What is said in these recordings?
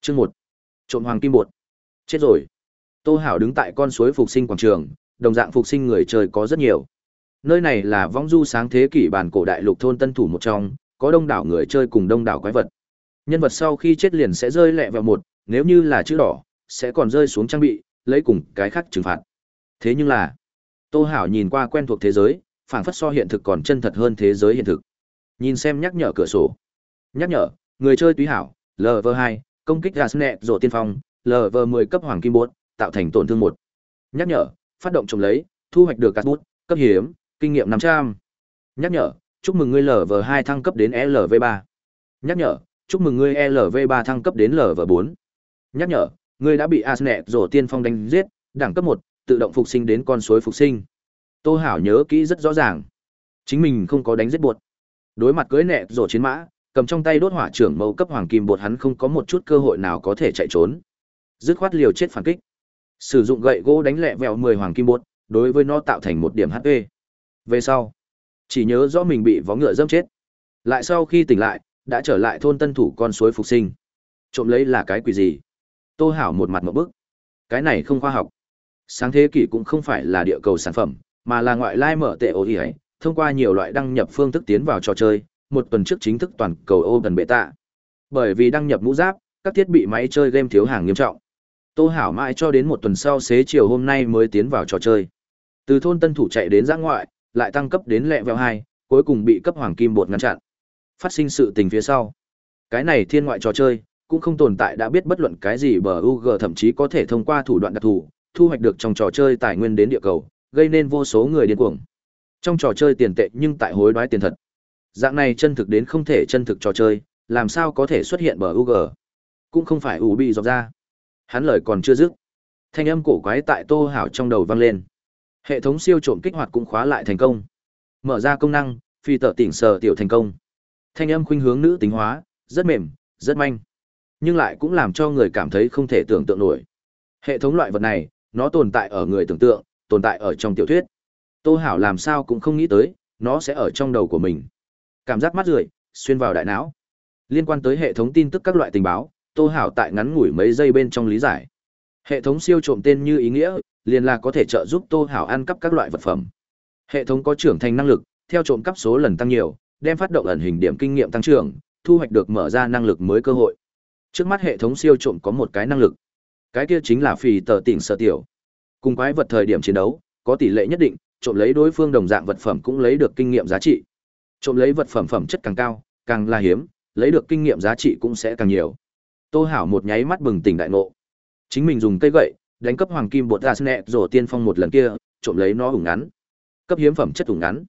Chương một Trộm hoàng kim bột. Chết rồi. Tô Hảo đứng tại con suối phục sinh quảng trường, đồng dạng phục sinh người chơi có rất nhiều. Nơi này là vong du sáng thế kỷ bản cổ đại lục thôn tân thủ một trong, có đông đảo người chơi cùng đông đảo quái vật. Nhân vật sau khi chết liền sẽ rơi lẹ vào một, nếu như là chữ đỏ, sẽ còn rơi xuống trang bị, lấy cùng cái khác trừng phạt. Thế nhưng là, Tô Hảo nhìn qua quen thuộc thế giới, phảng phất so hiện thực còn chân thật hơn thế giới hiện thực. Nhìn xem nhắc nhở cửa sổ. Nhắc nhở, người chơi túy hảo, LV2, công kích Gasnet rổ tiên phong, LV10 cấp hoàng kim bốt, tạo thành tổn thương một. Nhắc nhở, phát động trồng lấy, thu hoạch được bút, cấp hiếm, kinh nghiệm 500. Nhắc nhở, chúc mừng ngươi LV2 thăng cấp đến LV3. Nhắc nhở, chúc mừng ngươi LV3 thăng cấp đến LV4. Nhắc nhở, ngươi đã bị Asnet rổ tiên phong đánh giết, đẳng cấp 1, tự động phục sinh đến con suối phục sinh. Tô Hảo nhớ kỹ rất rõ ràng. Chính mình không có đánh giết buột Đối mặt cưới nẹ rổ chiến mã, cầm trong tay đốt hỏa trưởng mâu cấp hoàng kim bột hắn không có một chút cơ hội nào có thể chạy trốn. Dứt khoát liều chết phản kích. Sử dụng gậy gỗ đánh lẹ vẹo 10 hoàng kim bột, đối với nó tạo thành một điểm HP. Về sau, chỉ nhớ rõ mình bị vó ngựa dâm chết. Lại sau khi tỉnh lại, đã trở lại thôn tân thủ con suối phục sinh. Trộm lấy là cái quỷ gì? Tô Hảo một mặt một bức. Cái này không khoa học. Sáng thế kỷ cũng không phải là địa cầu sản phẩm, mà là ngoại lai mở tệ ổ ỉ thông qua nhiều loại đăng nhập phương thức tiến vào trò chơi, một tuần trước chính thức toàn cầu ô gần bệ tạ. Bởi vì đăng nhập mũ giáp, các thiết bị máy chơi game thiếu hàng nghiêm trọng. Tô Hảo mãi cho đến một tuần sau xế chiều hôm nay mới tiến vào trò chơi. Từ thôn tân thủ chạy đến giã ngoại, lại tăng cấp đến lẹ vẹo hai, cuối cùng bị cấp hoàng kim bột ngăn chặn. Phát sinh sự tình phía sau. Cái này thiên ngoại trò chơi, cũng không tồn tại đã biết bất luận cái gì bờ UG thậm chí có thể thông qua thủ đoạn đặc thù, thu hoạch được trong trò chơi tài nguyên đến địa cầu, gây nên vô số người điên cuồng. Trong trò chơi tiền tệ nhưng tại hối đoái tiền thật. Dạng này chân thực đến không thể chân thực trò chơi, làm sao có thể xuất hiện bờ UG. Cũng không phải ủ bị dọc ra. Hắn lời còn chưa dứt. Thanh âm cổ quái tại Tô Hảo trong đầu vang lên. Hệ thống siêu trộm kích hoạt cũng khóa lại thành công. Mở ra công năng, phi tợ tỉnh sở tiểu thành công. Thanh âm khuynh hướng nữ tính hóa, rất mềm, rất manh. Nhưng lại cũng làm cho người cảm thấy không thể tưởng tượng nổi. Hệ thống loại vật này, nó tồn tại ở người tưởng tượng, tồn tại ở trong tiểu thuyết. Tô Hảo làm sao cũng không nghĩ tới, nó sẽ ở trong đầu của mình. Cảm giác mắt rượi, xuyên vào đại não. Liên quan tới hệ thống tin tức các loại tình báo, Tô Hảo tại ngắn ngủi mấy giây bên trong lý giải. Hệ thống siêu trộm tên như ý nghĩa, liền là có thể trợ giúp Tô Hảo ăn cắp các loại vật phẩm. Hệ thống có trưởng thành năng lực, theo trộm cắp số lần tăng nhiều, đem phát động ẩn hình điểm kinh nghiệm tăng trưởng, thu hoạch được mở ra năng lực mới cơ hội. Trước mắt hệ thống siêu trộm có một cái năng lực. Cái kia chính là phì tờ tỉnh sở tiểu. Cùng quái vật thời điểm chiến đấu, có tỷ lệ nhất định, trộm lấy đối phương đồng dạng vật phẩm cũng lấy được kinh nghiệm giá trị. Trộm lấy vật phẩm phẩm chất càng cao, càng là hiếm, lấy được kinh nghiệm giá trị cũng sẽ càng nhiều. Tô Hảo một nháy mắt bừng tỉnh đại ngộ. Chính mình dùng cây gậy, đánh cấp hoàng kim bột ra Asnet rồi tiên phong một lần kia, trộm lấy nó ủng ngắn. Cấp hiếm phẩm chất ủng ngắn.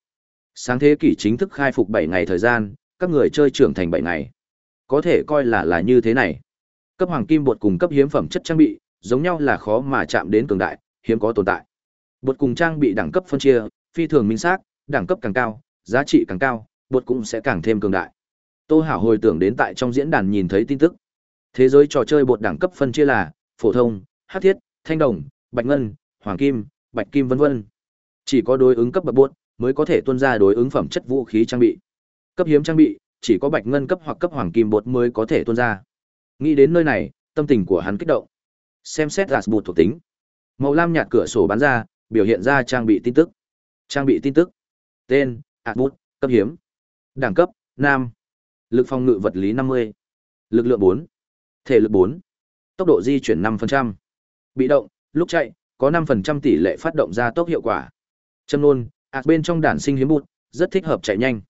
Sáng thế kỷ chính thức khai phục 7 ngày thời gian, các người chơi trưởng thành 7 ngày. Có thể coi là là như thế này. Cấp hoàng kim bột cùng cấp hiếm phẩm chất trang bị, giống nhau là khó mà chạm đến cường đại, hiếm có tồn tại. Bột cùng trang bị đẳng cấp phân chia, phi thường minh xác, đẳng cấp càng cao, giá trị càng cao, bột cũng sẽ càng thêm cường đại. Tô Hảo hồi tưởng đến tại trong diễn đàn nhìn thấy tin tức. Thế giới trò chơi bột đẳng cấp phân chia là phổ thông, hắc thiết, thanh đồng, bạch ngân, hoàng kim, bạch kim vân vân. Chỉ có đối ứng cấp bậc bột mới có thể tuân ra đối ứng phẩm chất vũ khí trang bị. Cấp hiếm trang bị, chỉ có bạch ngân cấp hoặc cấp hoàng kim bột mới có thể tuân ra. Nghĩ đến nơi này, tâm tình của hắn kích động. Xem xét gạt bột thuộc tính. Màu lam nhạt cửa sổ bán ra, biểu hiện ra trang bị tin tức. Trang bị tin tức. Tên, Atmut, cấp hiếm. Đẳng cấp, Nam. Lực phòng ngự vật lý 50. Lực lượng 4. Thể lực 4. Tốc độ di chuyển 5%. Bị động, lúc chạy, có 5% tỷ lệ phát động ra tốc hiệu quả. Châm nôn, ạt bên trong đàn sinh hiếm bụt, rất thích hợp chạy nhanh.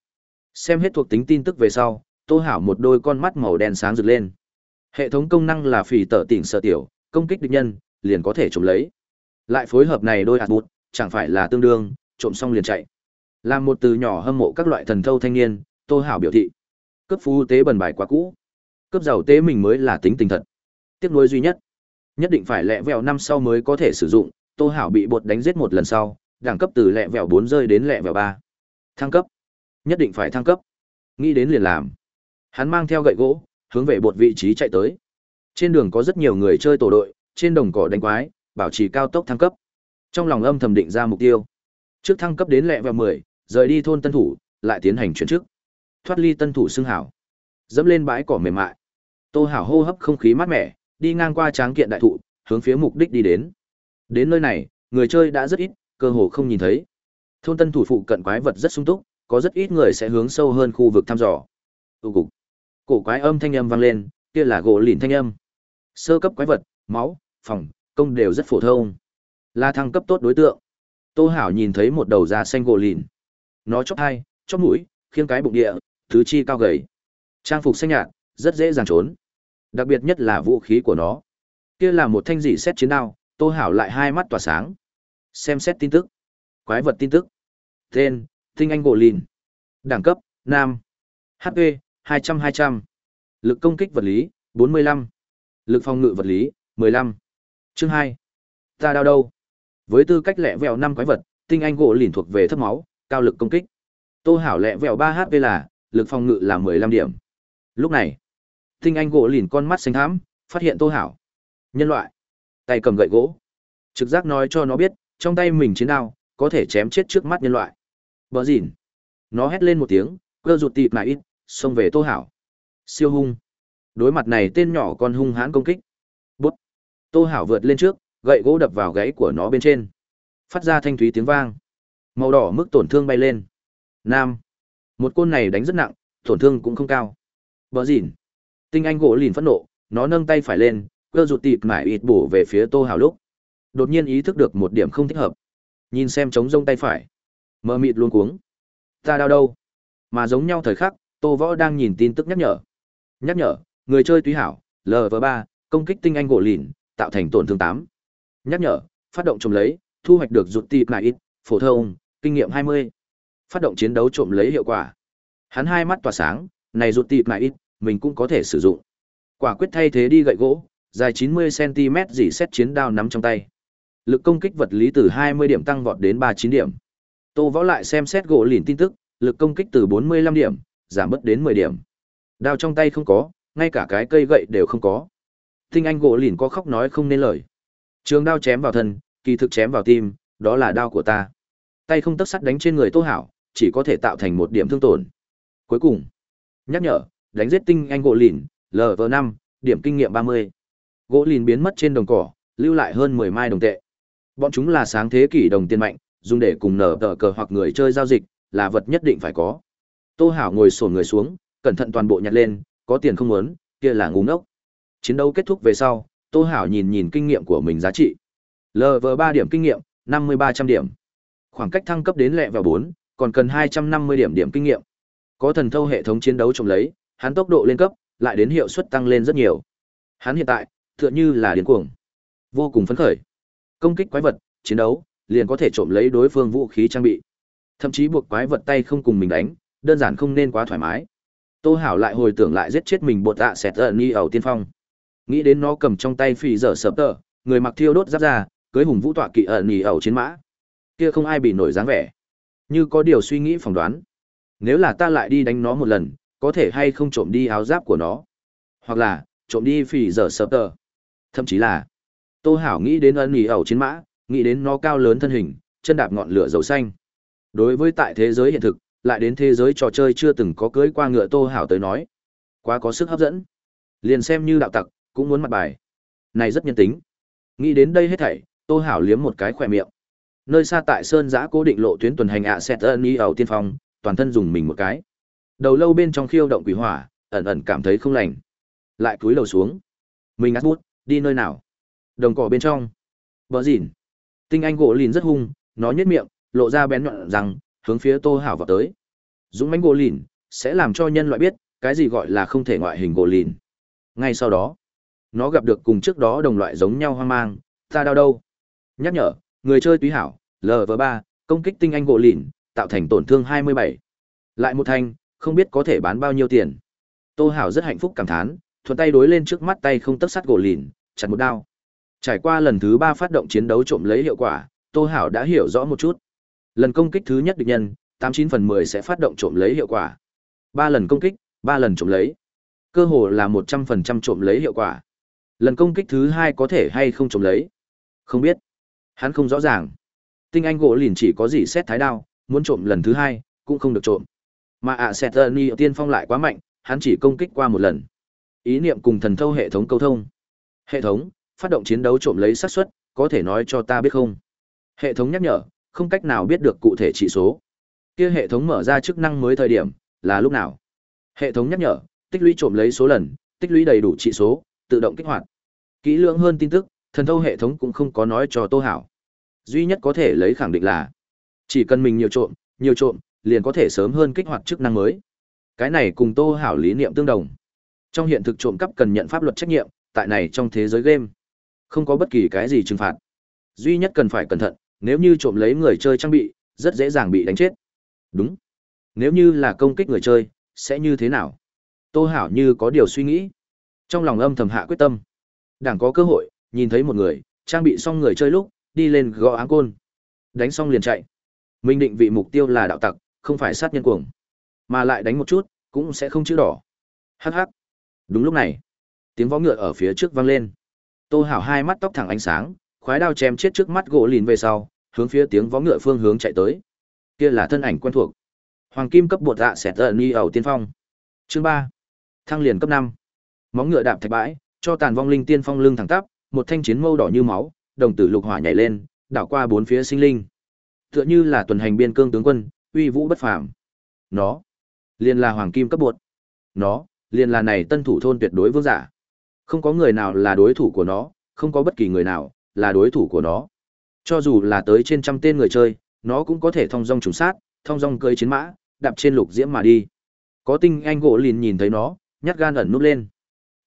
Xem hết thuộc tính tin tức về sau, Tô Hảo một đôi con mắt màu đen sáng rực lên. Hệ thống công năng là phỉ tở tỉnh sở tiểu, công kích địch nhân, liền có thể trộm lấy. Lại phối hợp này đôi hạt bút, chẳng phải là tương đương, trộm xong liền chạy. Làm một từ nhỏ hâm mộ các loại thần thâu thanh niên, Tô Hảo biểu thị. Cấp phú tế bẩn bài quá cũ. Cấp giàu tế mình mới là tính tình thật. Tiếc nuối duy nhất. Nhất định phải lẹ vẹo năm sau mới có thể sử dụng, Tô Hảo bị bột đánh giết một lần sau, đẳng cấp từ lẹ vẹo bốn rơi đến lẹ vẹo ba Thăng cấp. Nhất định phải thăng cấp. Nghĩ đến liền làm. Hắn mang theo gậy gỗ, hướng về bột vị trí chạy tới. Trên đường có rất nhiều người chơi tổ đội, trên đồng cỏ đánh quái, bảo trì cao tốc thăng cấp. Trong lòng âm thầm định ra mục tiêu. Trước thăng cấp đến lẹ vẹo mười rời đi thôn tân thủ, lại tiến hành chuyển chức. Thoát ly tân thủ xưng hảo. Dẫm lên bãi cỏ mềm mại. Tô Hảo hô hấp không khí mát mẻ, đi ngang qua tráng kiện đại thụ, hướng phía mục đích đi đến. Đến nơi này, người chơi đã rất ít, cơ hồ không nhìn thấy. Thôn tân thủ phụ cận quái vật rất sung túc, có rất ít người sẽ hướng sâu hơn khu vực thăm dò. Tu cục. Cổ quái âm thanh âm vang lên, kia là gỗ lìn thanh âm. Sơ cấp quái vật, máu, phòng, công đều rất phổ thông. Là thăng cấp tốt đối tượng. Tô Hảo nhìn thấy một đầu da xanh gỗ lìn. Nó chóp hai, chóp mũi, khiêng cái bụng địa, thứ chi cao gầy. Trang phục xanh nhạt, rất dễ dàng trốn. Đặc biệt nhất là vũ khí của nó. Kia là một thanh dị xét chiến đao, Tô Hảo lại hai mắt tỏa sáng. Xem xét tin tức. Quái vật tin tức. Tên, Tinh Anh Gỗ Lìn. Đẳng cấp, Nam. HP, 200-200. Lực công kích vật lý, 45. Lực phòng ngự vật lý, 15. Chương hai, Ta đau đâu? Với tư cách lẹ vẹo năm quái vật, Tinh Anh Gỗ Lìn thuộc về thấp máu, cao lực công kích. Tô Hảo lẹ vẹo 3 HP là, lực phòng ngự là 15 điểm. Lúc này, Tinh Anh Gỗ Lìn con mắt xanh thắm, phát hiện Tô Hảo. Nhân loại. Tay cầm gậy gỗ. Trực giác nói cho nó biết, trong tay mình chiến đao, có thể chém chết trước mắt nhân loại. Bờ gìn. Nó hét lên một tiếng, cơ rụt tịp lại ít, xông về Tô Hảo. Siêu hung. Đối mặt này tên nhỏ con hung hãn công kích. Bút. Tô Hảo vượt lên trước, gậy gỗ đập vào gáy của nó bên trên. Phát ra thanh thúy tiếng vang. Màu đỏ mức tổn thương bay lên. Nam. Một côn này đánh rất nặng, tổn thương cũng không cao. Bờ dịn. Tinh anh gỗ lìn phẫn nộ, nó nâng tay phải lên, cơ rụt tịt mải ịt bổ về phía Tô Hảo lúc. Đột nhiên ý thức được một điểm không thích hợp. Nhìn xem trống rông tay phải. mờ mịt luôn cuống. Ta đau đâu? Mà giống nhau thời khắc, Tô Võ đang nhìn tin tức nhắc nhở. Nhắc nhở, người chơi túy hảo, lv ba công kích tinh anh gỗ lìn, tạo thành tổn thương tám Nhắc nhở, phát động trồng lấy, thu hoạch được rụt tịt mải ít, phổ thông, kinh nghiệm 20. Phát động chiến đấu trộm lấy hiệu quả. Hắn hai mắt tỏa sáng, này rụt tịp mà ít, mình cũng có thể sử dụng. Quả quyết thay thế đi gậy gỗ, dài 90cm dỉ xét chiến đao nắm trong tay. Lực công kích vật lý từ 20 điểm tăng vọt đến 39 điểm. Tô Võ lại xem xét gỗ lìn tin tức, lực công kích từ 45 điểm, giảm bớt đến 10 điểm. Đao trong tay không có, ngay cả cái cây gậy đều không có. Tinh anh gỗ lìn có khóc nói không nên lời. Trường đao chém vào thân, kỳ thực chém vào tim, đó là đao của ta. Tay không tấc sắt đánh trên người Tô Hảo, chỉ có thể tạo thành một điểm thương tổn. Cuối cùng, nhắc nhở, đánh giết tinh anh gỗ lìn, lv năm điểm kinh nghiệm 30. Gỗ lìn biến mất trên đồng cỏ, lưu lại hơn 10 mai đồng tệ. Bọn chúng là sáng thế kỷ đồng tiền mạnh, dùng để cùng nở tờ cờ hoặc người chơi giao dịch, là vật nhất định phải có. Tô Hảo ngồi sổn người xuống, cẩn thận toàn bộ nhặt lên, có tiền không muốn, kia là ngu ngốc. Chiến đấu kết thúc về sau, Tô Hảo nhìn nhìn kinh nghiệm của mình giá trị. lv ba điểm kinh nghiệm, 5300 điểm. Khoảng cách thăng cấp đến lẹ vào 4, còn cần 250 điểm điểm kinh nghiệm. Có thần thâu hệ thống chiến đấu trồng lấy, hắn tốc độ lên cấp, lại đến hiệu suất tăng lên rất nhiều. Hắn hiện tại, tựa như là điên cuồng, vô cùng phấn khởi. Công kích quái vật, chiến đấu, liền có thể trộm lấy đối phương vũ khí trang bị. Thậm chí buộc quái vật tay không cùng mình đánh, đơn giản không nên quá thoải mái. Tô Hảo lại hồi tưởng lại giết chết mình bột tạ sẹt ẩn ni ẩu tiên phong. Nghĩ đến nó cầm trong tay phì dở sập tờ, người mặc thiêu đốt giáp ra, cưới hùng vũ tọa kỵ ẩn ni ẩu chiến mã. Kia không ai bị nổi dáng vẻ. Như có điều suy nghĩ phỏng đoán. Nếu là ta lại đi đánh nó một lần, có thể hay không trộm đi áo giáp của nó. Hoặc là, trộm đi phì dở sập tờ. Thậm chí là, Tô Hảo nghĩ đến ấn nghỉ ẩu chiến mã, nghĩ đến nó cao lớn thân hình, chân đạp ngọn lửa dầu xanh. Đối với tại thế giới hiện thực, lại đến thế giới trò chơi chưa từng có cưới qua ngựa Tô Hảo tới nói. Quá có sức hấp dẫn. Liền xem như đạo tặc, cũng muốn mặt bài. Này rất nhân tính. Nghĩ đến đây hết thảy, Tô Hảo liếm một cái khỏe miệng. Nơi xa tại Sơn giã cố định lộ tuyến tuần hành ạ à xét ân y ẩu tiên phong, toàn thân dùng mình một cái. Đầu lâu bên trong khiêu động quỷ hỏa, ẩn ẩn cảm thấy không lành. Lại cúi đầu xuống. Mình ngắt bút, đi nơi nào? Đồng cỏ bên trong. Bờ dìn Tinh anh gỗ lìn rất hung, nó nhếch miệng, lộ ra bén nhọn rằng, hướng phía Tô Hảo vào tới. Dũng mãnh gỗ lìn sẽ làm cho nhân loại biết cái gì gọi là không thể ngoại hình gỗ lìn. Ngay sau đó, nó gặp được cùng trước đó đồng loại giống nhau hoang mang, ta đau đâu? Nhắc nhở, người chơi túy hảo, lv ba công kích tinh anh gỗ lìn, tạo thành tổn thương 27. Lại một thanh, không biết có thể bán bao nhiêu tiền. Tô Hảo rất hạnh phúc cảm thán, thuận tay đối lên trước mắt tay không tấc sắt gỗ lìn, chặt một đao. Trải qua lần thứ ba phát động chiến đấu trộm lấy hiệu quả, Tô Hảo đã hiểu rõ một chút. Lần công kích thứ nhất địch nhân, 89 phần 10 sẽ phát động trộm lấy hiệu quả. Ba lần công kích, ba lần trộm lấy. Cơ hồ là 100% trộm lấy hiệu quả. Lần công kích thứ hai có thể hay không trộm lấy? Không biết. Hắn không rõ ràng. Tinh anh gỗ liền chỉ có gì xét thái đao, muốn trộm lần thứ hai, cũng không được trộm. Mà ạ xét tờ ni tiên phong lại quá mạnh, hắn chỉ công kích qua một lần. Ý niệm cùng thần thâu hệ thống câu thông. Hệ thống, phát động chiến đấu trộm lấy xác suất, có thể nói cho ta biết không? Hệ thống nhắc nhở, không cách nào biết được cụ thể chỉ số. Kia hệ thống mở ra chức năng mới thời điểm, là lúc nào? Hệ thống nhắc nhở, tích lũy trộm lấy số lần, tích lũy đầy đủ trị số, tự động kích hoạt. Kỹ lưỡng hơn tin tức, thần thâu hệ thống cũng không có nói cho Tô Hảo. Duy nhất có thể lấy khẳng định là chỉ cần mình nhiều trộm, nhiều trộm, liền có thể sớm hơn kích hoạt chức năng mới. Cái này cùng Tô Hảo lý niệm tương đồng. Trong hiện thực trộm cắp cần nhận pháp luật trách nhiệm, tại này trong thế giới game, không có bất kỳ cái gì trừng phạt. Duy nhất cần phải cẩn thận, nếu như trộm lấy người chơi trang bị, rất dễ dàng bị đánh chết. Đúng. Nếu như là công kích người chơi, sẽ như thế nào? Tô Hảo như có điều suy nghĩ. Trong lòng âm thầm hạ quyết tâm. Đảng có cơ hội, nhìn thấy một người, trang bị xong người chơi lúc, đi lên gõ áng côn. Đánh xong liền chạy. Minh định vị mục tiêu là đạo tặc, không phải sát nhân cuồng. Mà lại đánh một chút, cũng sẽ không chữ đỏ. Hắc hắc. Đúng lúc này, tiếng vó ngựa ở phía trước vang lên. Tô Hảo hai mắt tóc thẳng ánh sáng, khoái đao chém chết trước mắt gỗ lìn về sau, hướng phía tiếng vó ngựa phương hướng chạy tới. Kia là thân ảnh quen thuộc. Hoàng kim cấp bột dạ xẹt ni ẩu tiên phong. Chương ba Thăng liền cấp năm Móng ngựa đạp thạch bãi, cho tàn vong linh tiên phong lưng thẳng tắp, một thanh chiến mâu đỏ như máu, đồng tử lục hỏa nhảy lên, đảo qua bốn phía sinh linh. Tựa như là tuần hành biên cương tướng quân, uy vũ bất phàm. Nó, liền là hoàng kim cấp bột. Nó, liền là này tân thủ thôn tuyệt đối vương giả. Không có người nào là đối thủ của nó, không có bất kỳ người nào là đối thủ của nó. Cho dù là tới trên trăm tên người chơi, nó cũng có thể thông dong trùng sát, thông dong cưỡi chiến mã, đạp trên lục diễm mà đi. Có tinh anh gỗ liền nhìn thấy nó, nhát gan ẩn núp lên.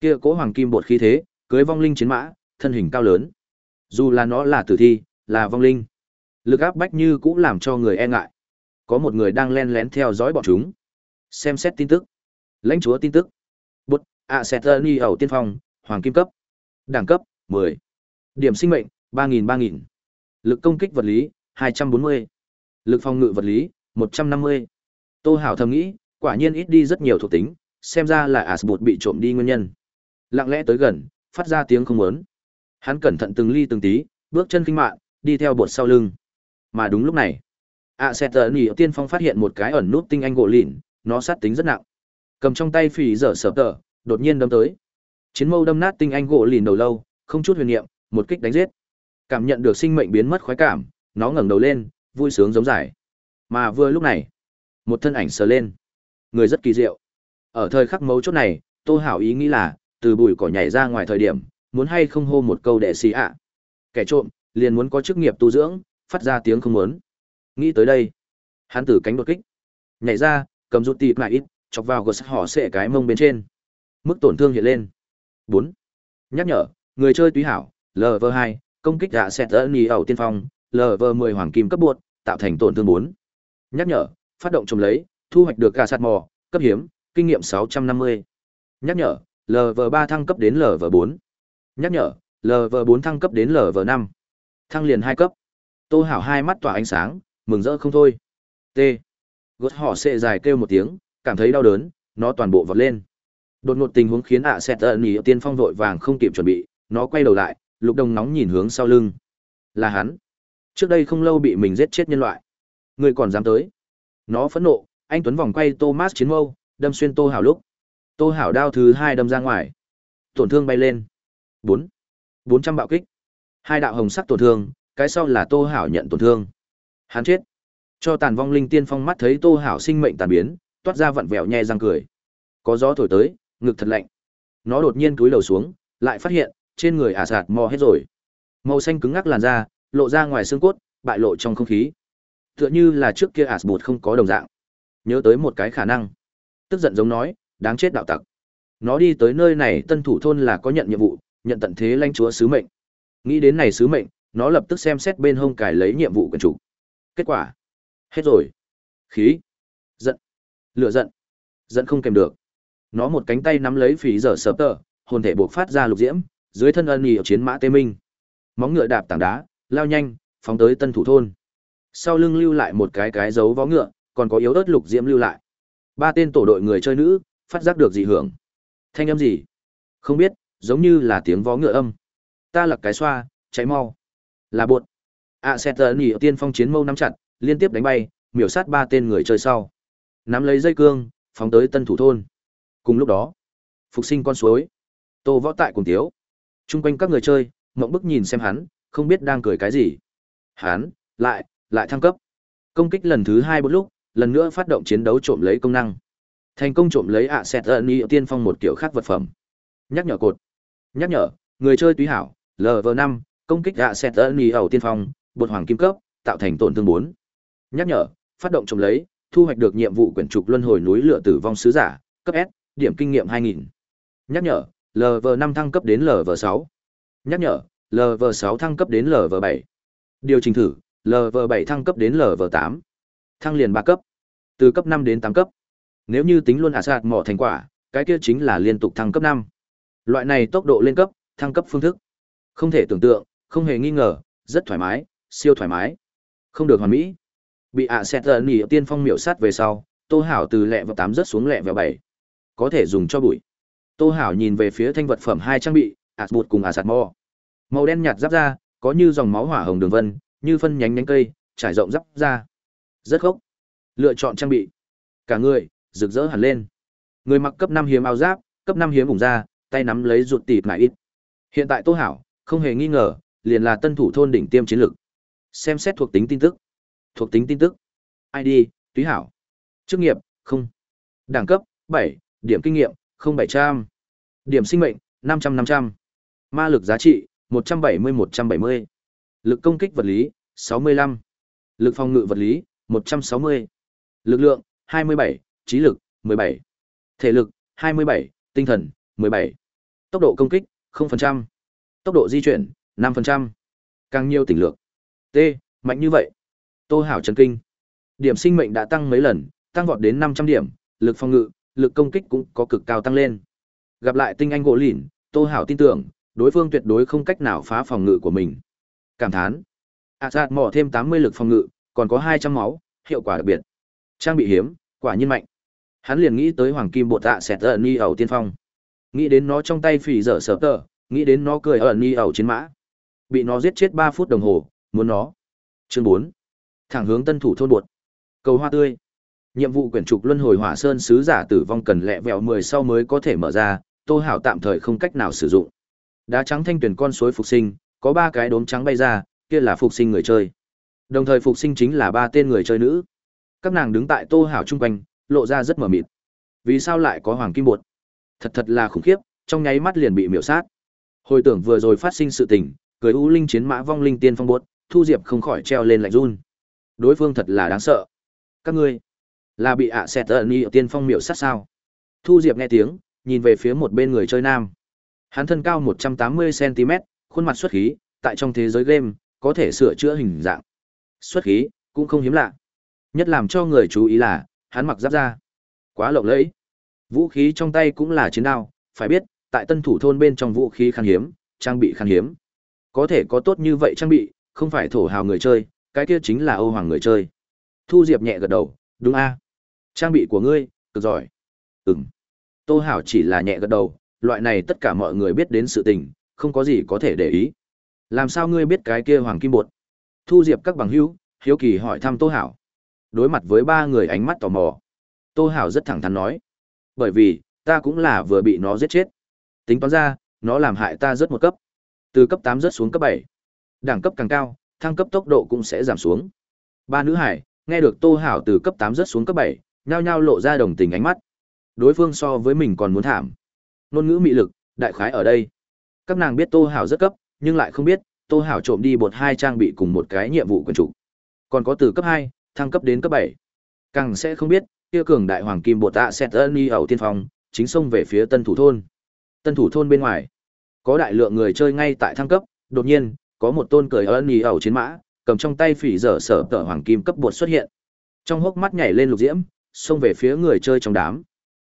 Kia cố hoàng kim bột khí thế, cưới vong linh chiến mã, thân hình cao lớn. Dù là nó là tử thi, là vong linh, lực áp bách như cũng làm cho người e ngại. Có một người đang len lén theo dõi bọn chúng. Xem xét tin tức. Lãnh chúa tin tức. Bút, ạ à, ni ẩu tiên phong, hoàng kim cấp. Đẳng cấp, 10. Điểm sinh mệnh, 3.000 3.000. Lực công kích vật lý, 240. Lực phòng ngự vật lý, 150. Tô Hảo thầm nghĩ, quả nhiên ít đi rất nhiều thuộc tính, xem ra là Asbot bị trộm đi nguyên nhân. Lặng lẽ tới gần, phát ra tiếng không muốn. Hắn cẩn thận từng ly từng tí, bước chân kinh mạn, đi theo bột sau lưng. Mà đúng lúc này, ạ sẽ tờ nỉ tiên phong phát hiện một cái ẩn nút tinh anh gỗ lịn, nó sát tính rất nặng. Cầm trong tay phỉ dở sở tờ, đột nhiên đâm tới. Chiến mâu đâm nát tinh anh gỗ lìn đầu lâu, không chút huyền niệm, một kích đánh giết. Cảm nhận được sinh mệnh biến mất khoái cảm, nó ngẩng đầu lên, vui sướng giống giải. Mà vừa lúc này, một thân ảnh sờ lên. Người rất kỳ diệu. Ở thời khắc mấu chốt này, Tô Hảo ý nghĩ là, từ bụi cỏ nhảy ra ngoài thời điểm, muốn hay không hô một câu đệ xì ạ. Kẻ trộm, liền muốn có chức nghiệp tu dưỡng, phát ra tiếng không muốn. Nghĩ tới đây, hắn tử cánh đột kích. Nhảy ra, cầm rút tịp lại ít, chọc vào gật họ sẽ cái mông bên trên. Mức tổn thương hiện lên. bốn Nhắc nhở, người chơi túy hảo, LV2, công kích đã xét ơ nì ẩu tiên phong, LV10 hoàng kim cấp buộc, tạo thành tổn thương bốn. Nhắc nhở, phát động trồng lấy, thu hoạch được gà sạt mò, cấp hiếm, kinh nghiệm 650. Nhắc nhở, LV3 thăng cấp đến LV4. Nhắc nhở, LV4 thăng cấp đến LV5. Thăng liền hai cấp. Tô Hảo hai mắt tỏa ánh sáng, mừng rỡ không thôi. T. gót họ sệ dài kêu một tiếng, cảm thấy đau đớn, nó toàn bộ vọt lên. Đột ngột tình huống khiến ạ à Sẹt Nỉ tiên phong vội vàng không kịp chuẩn bị, nó quay đầu lại, lục đồng nóng nhìn hướng sau lưng. Là hắn. Trước đây không lâu bị mình giết chết nhân loại. Người còn dám tới. Nó phẫn nộ, anh Tuấn vòng quay Thomas chiến mâu, đâm xuyên Tô Hảo lúc. Tô Hảo đao thứ hai đâm ra ngoài. Tổn thương bay lên bốn bốn trăm bạo kích. Hai đạo hồng sắc tổn thương, cái sau là Tô Hảo nhận tổn thương. Hắn chết. Cho tàn vong linh tiên phong mắt thấy Tô Hảo sinh mệnh tàn biến, toát ra vặn vẹo nhe răng cười. Có gió thổi tới, ngực thật lạnh. Nó đột nhiên cúi đầu xuống, lại phát hiện, trên người ả sạt mò hết rồi. Màu xanh cứng ngắc làn da, lộ ra ngoài xương cốt, bại lộ trong không khí. Tựa như là trước kia ả bột không có đồng dạng. Nhớ tới một cái khả năng. Tức giận giống nói, đáng chết đạo tặc. Nó đi tới nơi này tân thủ thôn là có nhận nhiệm vụ, nhận tận thế lãnh chúa sứ mệnh. Nghĩ đến này sứ mệnh, nó lập tức xem xét bên hông cải lấy nhiệm vụ quyền chủ. Kết quả, hết rồi. Khí, giận, lửa giận, giận không kèm được. Nó một cánh tay nắm lấy phí giờ sợp tờ, hồn thể buộc phát ra lục diễm, dưới thân ân nhị chiến mã tê minh. Móng ngựa đạp tảng đá, lao nhanh, phóng tới tân thủ thôn. Sau lưng lưu lại một cái cái dấu vó ngựa, còn có yếu ớt lục diễm lưu lại. Ba tên tổ đội người chơi nữ, phát giác được dị hưởng. Thanh âm gì? Không biết, giống như là tiếng vó ngựa âm. Ta lật cái xoa, cháy mau. Là buột. a xe tờ nỉ tiên phong chiến mâu nắm chặt, liên tiếp đánh bay, miểu sát ba tên người chơi sau. Nắm lấy dây cương, phóng tới tân thủ thôn. Cùng lúc đó, Phục sinh con suối. Tô Võ tại cùng tiếu. Trung quanh các người chơi, ngậm bức nhìn xem hắn, không biết đang cười cái gì. Hắn, lại, lại thăng cấp. Công kích lần thứ hai bốn lúc, lần nữa phát động chiến đấu trộm lấy công năng. Thành công trộm lấy ạ sẹt ợn tiên phong một kiểu khác vật phẩm. Nhắc nhở cột. Nhắc nhở, người chơi túy hảo, LV5, công kích ạ sẹt ợn ẩu tiên phong, bột hoàng kim cấp, tạo thành tổn thương 4. Nhắc nhở, phát động trộm lấy, thu hoạch được nhiệm vụ quyển trục luân hồi núi lửa tử vong sứ giả, cấp S, điểm kinh nghiệm 2000. Nhắc nhở, LV5 thăng cấp đến LV6. Nhắc nhở, LV6 thăng cấp đến LV7. Điều chỉnh thử, LV7 thăng cấp đến LV8. Thăng liền 3 cấp. Từ cấp 5 đến 8 cấp. Nếu như tính luôn ả sạt mỏ thành quả, cái kia chính là liên tục thăng cấp 5. Loại này tốc độ lên cấp, thăng cấp phương thức. Không thể tưởng tượng, không hề nghi ngờ, rất thoải mái, siêu thoải mái. Không được hoàn mỹ. Bị ạ xét tờ nỉ tiên phong miểu sát về sau, Tô Hảo từ lẹ vào 8 rớt xuống lẹ vào 7. Có thể dùng cho bụi. Tô Hảo nhìn về phía thanh vật phẩm hai trang bị, ạt bột cùng ạ sạt mò, Màu đen nhạt giáp ra, có như dòng máu hỏa hồng đường vân, như phân nhánh nhánh cây, trải rộng giáp ra. Rất khốc. Lựa chọn trang bị. Cả người, rực rỡ hẳn lên. Người mặc cấp 5 hiếm áo giáp, cấp 5 hiếm vùng da, tay nắm lấy ruột tịt ngại ít. Hiện tại Tô Hảo, không hề nghi ngờ, liền là tân thủ thôn đỉnh tiêm chiến lược. Xem xét thuộc tính tin tức. Thuộc tính tin tức. ID, Túy Hảo. Chức nghiệp, không. Đẳng cấp, 7, điểm kinh nghiệm, 0700. Điểm sinh mệnh, 500-500. Ma lực giá trị, 170-170. Lực công kích vật lý, 65. Lực phòng ngự vật lý, 160. Lực lượng, 27, trí lực, 17. Thể lực, 27, tinh thần, 17. Tốc độ công kích, 0%. Tốc độ di chuyển, 5%. Càng nhiều tỉnh lược. T, mạnh như vậy. Tô Hảo chấn kinh. Điểm sinh mệnh đã tăng mấy lần, tăng vọt đến 500 điểm, lực phòng ngự, lực công kích cũng có cực cao tăng lên. Gặp lại tinh anh gỗ lìn, Tô Hảo tin tưởng, đối phương tuyệt đối không cách nào phá phòng ngự của mình. Cảm thán. À giạt mỏ thêm 80 lực phòng ngự, còn có 200 máu, hiệu quả đặc biệt. Trang bị hiếm, quả nhiên mạnh. Hắn liền nghĩ tới hoàng kim bộ tạ sẹt ẩn ni ẩu tiên phong. Nghĩ đến nó trong tay phỉ dở sở tờ, nghĩ đến nó cười ẩn nghi ẩu chiến mã. Bị nó giết chết ba phút đồng hồ, muốn nó. Chương bốn Thẳng hướng tân thủ thôn bột. Cầu hoa tươi. Nhiệm vụ quyển trục luân hồi hỏa sơn sứ giả tử vong cần lẹ vẹo 10 sau mới có thể mở ra, Tô Hảo tạm thời không cách nào sử dụng. Đá trắng thanh tuyển con suối phục sinh, có ba cái đốm trắng bay ra, kia là phục sinh người chơi. Đồng thời phục sinh chính là ba tên người chơi nữ. Các nàng đứng tại Tô Hảo trung quanh, lộ ra rất mờ mịt. Vì sao lại có hoàng kim bột? Thật thật là khủng khiếp, trong nháy mắt liền bị miểu sát. Hồi tưởng vừa rồi phát sinh sự tình, cười u linh chiến mã vong linh tiên phong buốt, Thu Diệp không khỏi treo lên lạnh run. Đối phương thật là đáng sợ. Các ngươi là bị ạ à xẹt ẩn tiên phong miểu sát sao? Thu Diệp nghe tiếng, nhìn về phía một bên người chơi nam. Hắn thân cao 180cm, khuôn mặt xuất khí, tại trong thế giới game, có thể sửa chữa hình dạng. Xuất khí, cũng không hiếm lạ. Nhất làm cho người chú ý là, hắn mặc giáp ra. Quá lộng lẫy. Vũ khí trong tay cũng là chiến đao, phải biết, tại tân thủ thôn bên trong vũ khí khan hiếm, trang bị khan hiếm. Có thể có tốt như vậy trang bị, không phải thổ hào người chơi, cái kia chính là Âu Hoàng người chơi. Thu Diệp nhẹ gật đầu, đúng a Trang bị của ngươi, cực giỏi. Ừm. Tô Hảo chỉ là nhẹ gật đầu, loại này tất cả mọi người biết đến sự tình, không có gì có thể để ý. Làm sao ngươi biết cái kia hoàng kim bột? Thu Diệp các bằng hữu, hiếu kỳ hỏi thăm Tô Hảo. Đối mặt với ba người ánh mắt tò mò, Tô Hảo rất thẳng thắn nói. Bởi vì, ta cũng là vừa bị nó giết chết. Tính toán ra, nó làm hại ta rất một cấp. Từ cấp 8 rớt xuống cấp 7. Đẳng cấp càng cao, thăng cấp tốc độ cũng sẽ giảm xuống. Ba nữ hải, nghe được Tô Hảo từ cấp 8 rớt xuống cấp 7, nhao nhao lộ ra đồng tình ánh mắt. Đối phương so với mình còn muốn thảm. Nôn ngữ mị lực, đại khái ở đây. Các nàng biết Tô Hảo rất cấp, nhưng lại không biết, Tô Hảo trộm đi bột hai trang bị cùng một cái nhiệm vụ quyền chủ. Còn có từ cấp 2, thăng cấp đến cấp 7. Càng sẽ không biết, kia cường đại hoàng kim bột tạ xét ân ẩu tiên phong, chính xông về phía tân thủ thôn. Tân thủ thôn bên ngoài, có đại lượng người chơi ngay tại thăng cấp, đột nhiên, có một tôn cười ân ẩu chiến mã, cầm trong tay phỉ dở sở tở hoàng kim cấp bột xuất hiện. Trong hốc mắt nhảy lên lục diễm, xông về phía người chơi trong đám.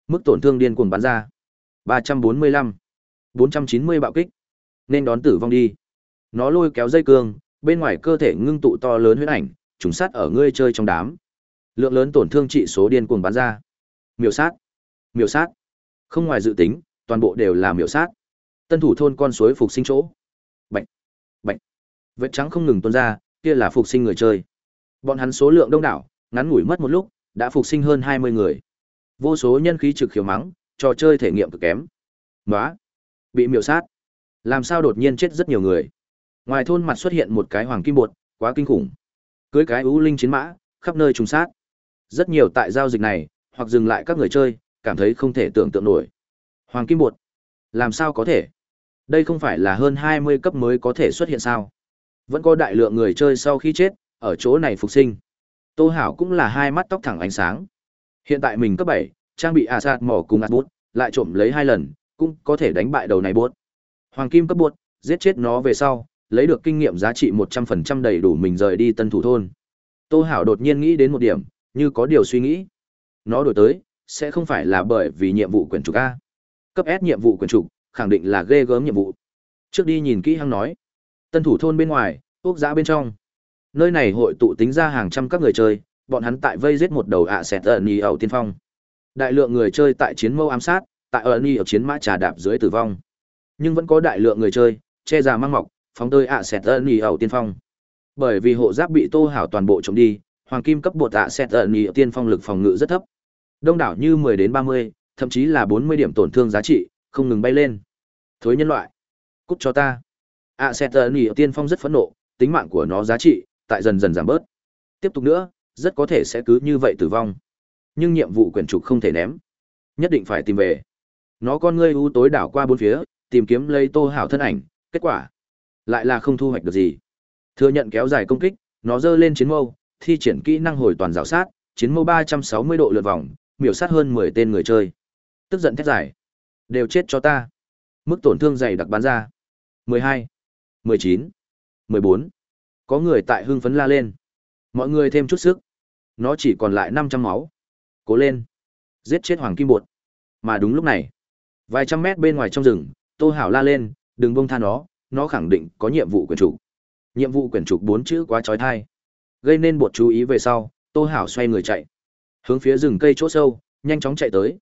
Mức tổn thương điên cuồng bắn ra. 345, 490 bạo kích. Nên đón tử vong đi. Nó lôi kéo dây cương, bên ngoài cơ thể ngưng tụ to lớn huyết ảnh, trùng sát ở ngươi chơi trong đám. Lượng lớn tổn thương trị số điên cuồng bắn ra. Miểu sát, miểu sát. Không ngoài dự tính, toàn bộ đều là miểu sát. Tân thủ thôn con suối phục sinh chỗ. bệnh, bệnh, Vết trắng không ngừng tuôn ra, kia là phục sinh người chơi. Bọn hắn số lượng đông đảo, ngắn ngủi mất một lúc, đã phục sinh hơn 20 người. Vô số nhân khí trực khiếu mắng, trò chơi thể nghiệm cực kém. Nóa! Bị miểu sát. Làm sao đột nhiên chết rất nhiều người. Ngoài thôn mặt xuất hiện một cái hoàng kim bột, quá kinh khủng. Cưới cái ưu linh chiến mã, khắp nơi trùng sát. Rất nhiều tại giao dịch này, hoặc dừng lại các người chơi, cảm thấy không thể tưởng tượng nổi. Hoàng kim bột. Làm sao có thể? Đây không phải là hơn 20 cấp mới có thể xuất hiện sao? Vẫn có đại lượng người chơi sau khi chết, ở chỗ này phục sinh. Tô Hảo cũng là hai mắt tóc thẳng ánh sáng. Hiện tại mình cấp 7, trang bị Asat mỏ cùng bút, lại trộm lấy hai lần, cũng có thể đánh bại đầu này bốt. Hoàng kim cấp bốt, giết chết nó về sau, lấy được kinh nghiệm giá trị 100% đầy đủ mình rời đi tân thủ thôn. Tô Hảo đột nhiên nghĩ đến một điểm, như có điều suy nghĩ. Nó đổi tới, sẽ không phải là bởi vì nhiệm vụ quyển trục A. Cấp S nhiệm vụ quyển trục, khẳng định là ghê gớm nhiệm vụ. Trước đi nhìn kỹ hăng nói. Tân thủ thôn bên ngoài, quốc giã bên trong. Nơi này hội tụ tính ra hàng trăm các người chơi, bọn hắn tại vây giết một đầu ạ sẹt xẹt ẩn ẩu tiên phong. Đại lượng người chơi tại chiến mâu ám sát, tại ẩn Nhi ở chiến mã trà đạp dưới tử vong. Nhưng vẫn có đại lượng người chơi, che già mang mọc, phóng tơi ạ sẹt xẹt ẩn ẩu tiên phong. Bởi vì hộ giáp bị tô hảo toàn bộ chống đi, hoàng kim cấp bột tạ xét xẹt ẩn tiên phong lực phòng ngự rất thấp. Đông đảo như 10 đến 30, thậm chí là 40 điểm tổn thương giá trị, không ngừng bay lên. Thối nhân loại, cút cho ta. ạ xét ẩn nhị tiên phong rất phẫn nộ, tính mạng của nó giá trị tại dần dần giảm bớt. Tiếp tục nữa, rất có thể sẽ cứ như vậy tử vong. Nhưng nhiệm vụ quyển trục không thể ném, nhất định phải tìm về. Nó con ngươi u tối đảo qua bốn phía, tìm kiếm lấy Tô Hảo thân ảnh, kết quả lại là không thu hoạch được gì. Thừa nhận kéo dài công kích, nó giơ lên chiến mâu, thi triển kỹ năng hồi toàn rào sát, chiến mâu 360 độ lượt vòng, miểu sát hơn 10 tên người chơi. Tức giận thét giải. Đều chết cho ta. Mức tổn thương dày đặc bán ra. 12, 19, 14. Có người tại hưng phấn la lên. Mọi người thêm chút sức. Nó chỉ còn lại 500 máu. Cố lên. Giết chết Hoàng Kim Bột. Mà đúng lúc này, vài trăm mét bên ngoài trong rừng, Tô Hảo la lên, đừng bông tha nó, nó khẳng định có nhiệm vụ quyền trục. Nhiệm vụ quyền trục bốn chữ quá trói thai. Gây nên bột chú ý về sau, Tô Hảo xoay người chạy. Hướng phía rừng cây chỗ sâu, nhanh chóng chạy tới.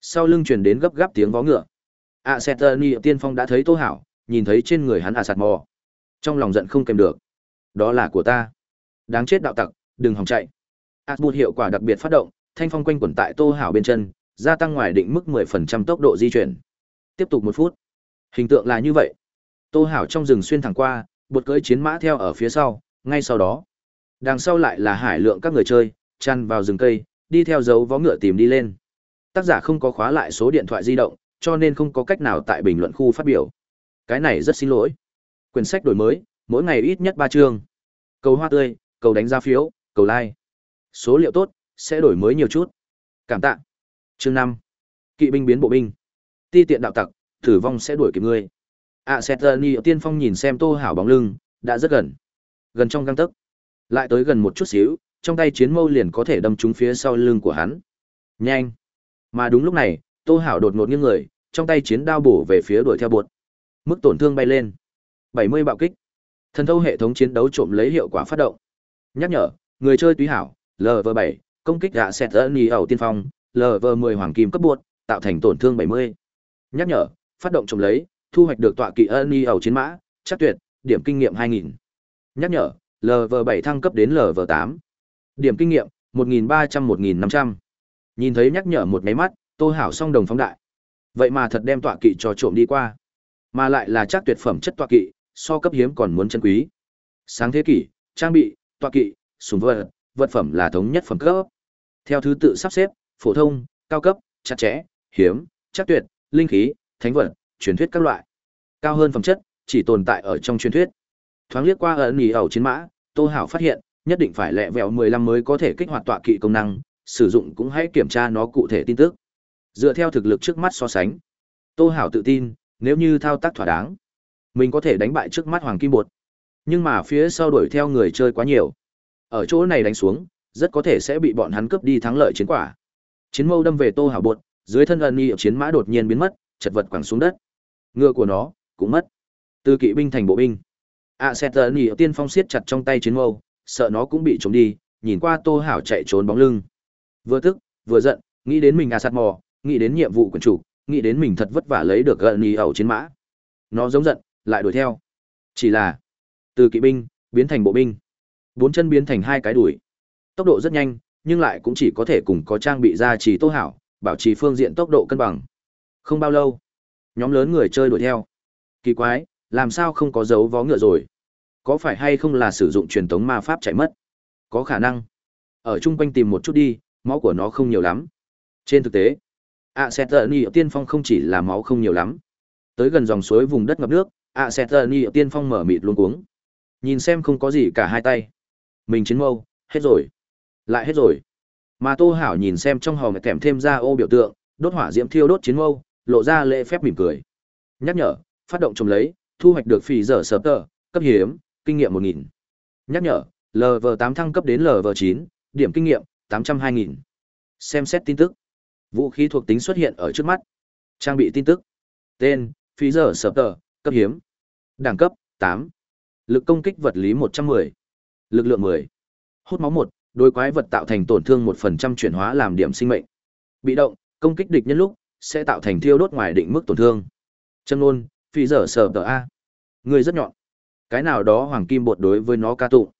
Sau lưng truyền đến gấp gáp tiếng vó ngựa. À Setterni tiên phong đã thấy Tô Hảo, nhìn thấy trên người hắn à sạt mò. Trong lòng giận không kèm được. Đó là của ta. Đáng chết đạo tặc, đừng hòng chạy. A Asbut hiệu quả đặc biệt phát động, thanh phong quanh quẩn tại Tô Hảo bên chân, gia tăng ngoài định mức 10% tốc độ di chuyển. Tiếp tục một phút. Hình tượng là như vậy. Tô Hảo trong rừng xuyên thẳng qua, bột cưỡi chiến mã theo ở phía sau, ngay sau đó. Đằng sau lại là hải lượng các người chơi, chăn vào rừng cây, đi theo dấu vó ngựa tìm đi lên. Tác giả không có khóa lại số điện thoại di động, cho nên không có cách nào tại bình luận khu phát biểu. Cái này rất xin lỗi. Quyển sách đổi mới, mỗi ngày ít nhất 3 chương. Cầu hoa tươi, cầu đánh giá phiếu, cầu like. Số liệu tốt, sẽ đổi mới nhiều chút. Cảm tạ. Chương năm Kỵ binh biến bộ binh. Ti tiện đạo tặc, tử vong sẽ đuổi kịp ngươi. À Setterni tiên phong nhìn xem Tô Hảo bóng lưng, đã rất gần. Gần trong găng tấc. Lại tới gần một chút xíu, trong tay chiến mâu liền có thể đâm trúng phía sau lưng của hắn. Nhanh. Mà đúng lúc này, Tô Hảo đột ngột nghiêng người, trong tay chiến đao bổ về phía đuổi theo bột. Mức tổn thương bay lên. 70 bạo kích. Thần thâu hệ thống chiến đấu trộm lấy hiệu quả phát động. Nhắc nhở, người chơi túy hảo, LV7, công kích gạ sẹt ấn ẩu tiên phong, LV10 hoàng kim cấp buộc, tạo thành tổn thương 70. Nhắc nhở, phát động trộm lấy, thu hoạch được tọa kỵ ẩn ẩu chiến mã, chắc tuyệt, điểm kinh nghiệm 2000. Nhắc nhở, LV7 thăng cấp đến LV8. Điểm kinh nghiệm 1300-1500. Nhìn thấy nhắc nhở một máy mắt, Tô Hảo song đồng phóng đại. Vậy mà thật đem tọa kỵ cho trộm đi qua. Mà lại là chắc tuyệt phẩm chất tọa kỵ, so cấp hiếm còn muốn chân quý. Sáng thế kỷ, trang bị, tọa kỵ, súng vật, vật phẩm là thống nhất phẩm cấp. Theo thứ tự sắp xếp, phổ thông, cao cấp, chặt chẽ, hiếm, chắc tuyệt, linh khí, thánh vật, truyền thuyết các loại. Cao hơn phẩm chất, chỉ tồn tại ở trong truyền thuyết. Thoáng liếc qua ẩn nhì ẩu chiến mã, Tô Hảo phát hiện, nhất định phải lẹ vẹo 15 mới có thể kích hoạt tọa kỵ công năng, sử dụng cũng hãy kiểm tra nó cụ thể tin tức. Dựa theo thực lực trước mắt so sánh, Tô Hảo tự tin, nếu như thao tác thỏa đáng, mình có thể đánh bại trước mắt Hoàng Kim Bột. Nhưng mà phía sau đuổi theo người chơi quá nhiều. Ở chỗ này đánh xuống, rất có thể sẽ bị bọn hắn cướp đi thắng lợi chiến quả. Chiến mâu đâm về Tô Hảo Bột, dưới thân ân y chiến mã đột nhiên biến mất, chật vật quẳng xuống đất. Ngựa của nó cũng mất. Từ kỵ binh thành bộ binh. A Setterni tiên phong siết chặt trong tay chiến mâu, sợ nó cũng bị trống đi, nhìn qua Tô Hảo chạy trốn bóng lưng. Vừa tức, vừa giận, nghĩ đến mình à sạt mò, nghĩ đến nhiệm vụ quần chủ, nghĩ đến mình thật vất vả lấy được gợn y ẩu chiến mã. Nó giống giận, lại đuổi theo. Chỉ là từ kỵ binh biến thành bộ binh, bốn chân biến thành hai cái đuổi. Tốc độ rất nhanh, nhưng lại cũng chỉ có thể cùng có trang bị ra chỉ tô hảo, bảo trì phương diện tốc độ cân bằng. Không bao lâu, Nhóm lớn người chơi đuổi theo. Kỳ quái, làm sao không có dấu vó ngựa rồi? Có phải hay không là sử dụng truyền tống ma pháp chạy mất? Có khả năng. Ở chung quanh tìm một chút đi, máu của nó không nhiều lắm. Trên thực tế, ạ sẽ tờ ni tiên phong không chỉ là máu không nhiều lắm. Tới gần dòng suối vùng đất ngập nước, ạ sẽ tờ ni tiên phong mở mịt luôn cuống. Nhìn xem không có gì cả hai tay. Mình chiến mâu, hết rồi. Lại hết rồi. Mà Tô Hảo nhìn xem trong hòm kèm thêm ra ô biểu tượng, đốt hỏa diễm thiêu đốt chiến mâu, lộ ra lễ phép mỉm cười. Nhắc nhở, phát động trồng lấy, thu hoạch được phì giờ sở tờ, cấp hiếm, kinh nghiệm 1000. Nhắc nhở, LV8 thăng cấp đến LV9, điểm kinh nghiệm 802.000. Xem xét tin tức. Vũ khí thuộc tính xuất hiện ở trước mắt. Trang bị tin tức. Tên: Phí giờ sở tờ, cấp hiếm. Đẳng cấp: 8. Lực công kích vật lý 110. Lực lượng 10. Hút máu 1, đối quái vật tạo thành tổn thương 1% chuyển hóa làm điểm sinh mệnh. Bị động, công kích địch nhân lúc sẽ tạo thành thiêu đốt ngoài định mức tổn thương. Chân luôn, phi giờ sờ tờ a. Người rất nhọn. Cái nào đó hoàng kim bột đối với nó ca tụng.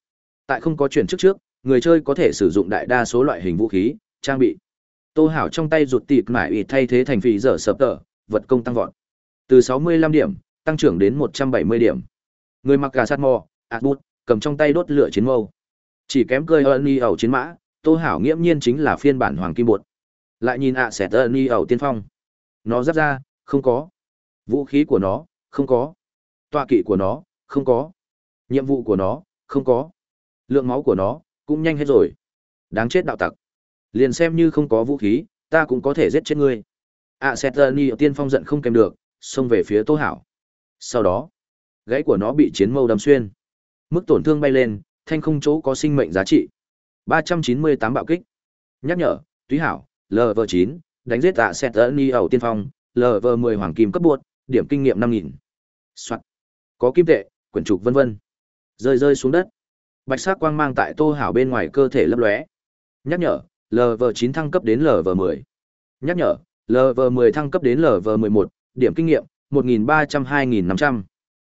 Tại không có chuyển trước trước, người chơi có thể sử dụng đại đa số loại hình vũ khí, trang bị. Tô Hảo trong tay rụt tịt mải ủy thay thế thành phi giờ sờ tờ, vật công tăng vọt. Từ 65 điểm, tăng trưởng đến 170 điểm. Người mặc gà sát mò, ạt bút, cầm trong tay đốt lửa chiến mâu. Chỉ kém cơi ơn y ẩu chiến mã, Tô Hảo nghiễm nhiên chính là phiên bản hoàng kim bột. Lại nhìn ạ à sẽ tơ ni ẩu tiên phong. Nó giáp ra, không có. Vũ khí của nó, không có. Tọa kỵ của nó, không có. Nhiệm vụ của nó, không có. Lượng máu của nó, cũng nhanh hết rồi. Đáng chết đạo tặc. Liền xem như không có vũ khí, ta cũng có thể giết chết ngươi. ạ à, tiên phong giận không kèm được, xông về phía Tô Hảo. Sau đó, gãy của nó bị chiến mâu đâm xuyên. Mức tổn thương bay lên, thanh không chỗ có sinh mệnh giá trị. 398 bạo kích. Nhắc nhở, Túy Hảo, LV9, đánh giết tạ Setterni ẩu tiên phong, LV10 hoàng kim cấp buộc, điểm kinh nghiệm 5000. Soạt. Có kim tệ, quyển trục vân vân. Rơi rơi xuống đất. Bạch sắc quang mang tại Tô Hảo bên ngoài cơ thể lấp lóe. Nhắc nhở, LV9 thăng cấp đến LV10. Nhắc nhở, LV10 thăng cấp đến LV11, điểm kinh nghiệm 1300-2500.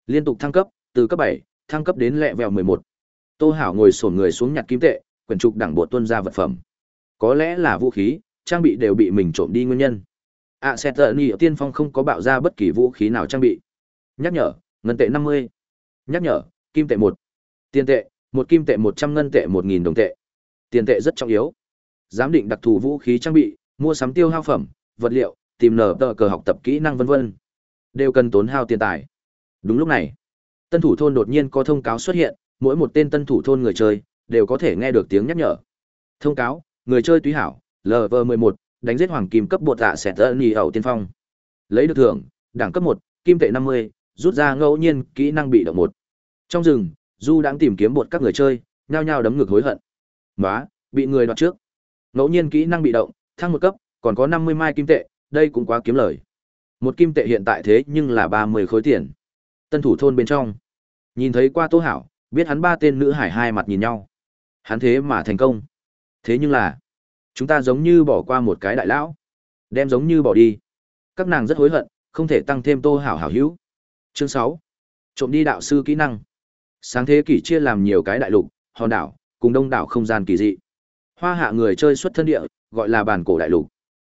Liên tục thăng cấp, từ cấp 7, thăng cấp đến lẹ vèo 11. Tô Hảo ngồi xổm người xuống nhặt kim tệ, quyển trục đẳng bộ tuân ra vật phẩm. Có lẽ là vũ khí, trang bị đều bị mình trộm đi nguyên nhân ạ sẽ tờ nỉ tiên phong không có bạo ra bất kỳ vũ khí nào trang bị. Nhắc nhở, ngân tệ 50. Nhắc nhở, kim tệ một. Tiền tệ, một kim tệ 100 ngân tệ 1000 đồng tệ. Tiền tệ rất trọng yếu. Giám định đặc thù vũ khí trang bị, mua sắm tiêu hao phẩm, vật liệu, tìm nở tờ cờ học tập kỹ năng vân vân, đều cần tốn hao tiền tài. Đúng lúc này, tân thủ thôn đột nhiên có thông cáo xuất hiện, mỗi một tên tân thủ thôn người chơi đều có thể nghe được tiếng nhắc nhở. Thông cáo, người chơi túy hảo, LV11, đánh giết hoàng kim cấp bột tạ sẽ tơ nhì ẩu tiên phong. Lấy được thưởng, đẳng cấp một kim tệ 50, rút ra ngẫu nhiên kỹ năng bị động một Trong rừng, Du đang tìm kiếm bột các người chơi, nhao nhao đấm ngực hối hận. nói bị người đoạt trước. Ngẫu nhiên kỹ năng bị động, thăng một cấp, còn có 50 mai kim tệ, đây cũng quá kiếm lời. Một kim tệ hiện tại thế nhưng là 30 khối tiền. Tân thủ thôn bên trong. Nhìn thấy qua Tô Hảo, biết hắn ba tên nữ hải hai mặt nhìn nhau. Hắn thế mà thành công. Thế nhưng là, chúng ta giống như bỏ qua một cái đại lão. Đem giống như bỏ đi. Các nàng rất hối hận, không thể tăng thêm Tô Hảo hảo hữu. Chương sáu, Trộm đi đạo sư kỹ năng. Sáng thế kỷ chia làm nhiều cái đại lục, hòn đảo, cùng đông đảo không gian kỳ dị. Hoa hạ người chơi xuất thân địa, gọi là bản cổ đại lục.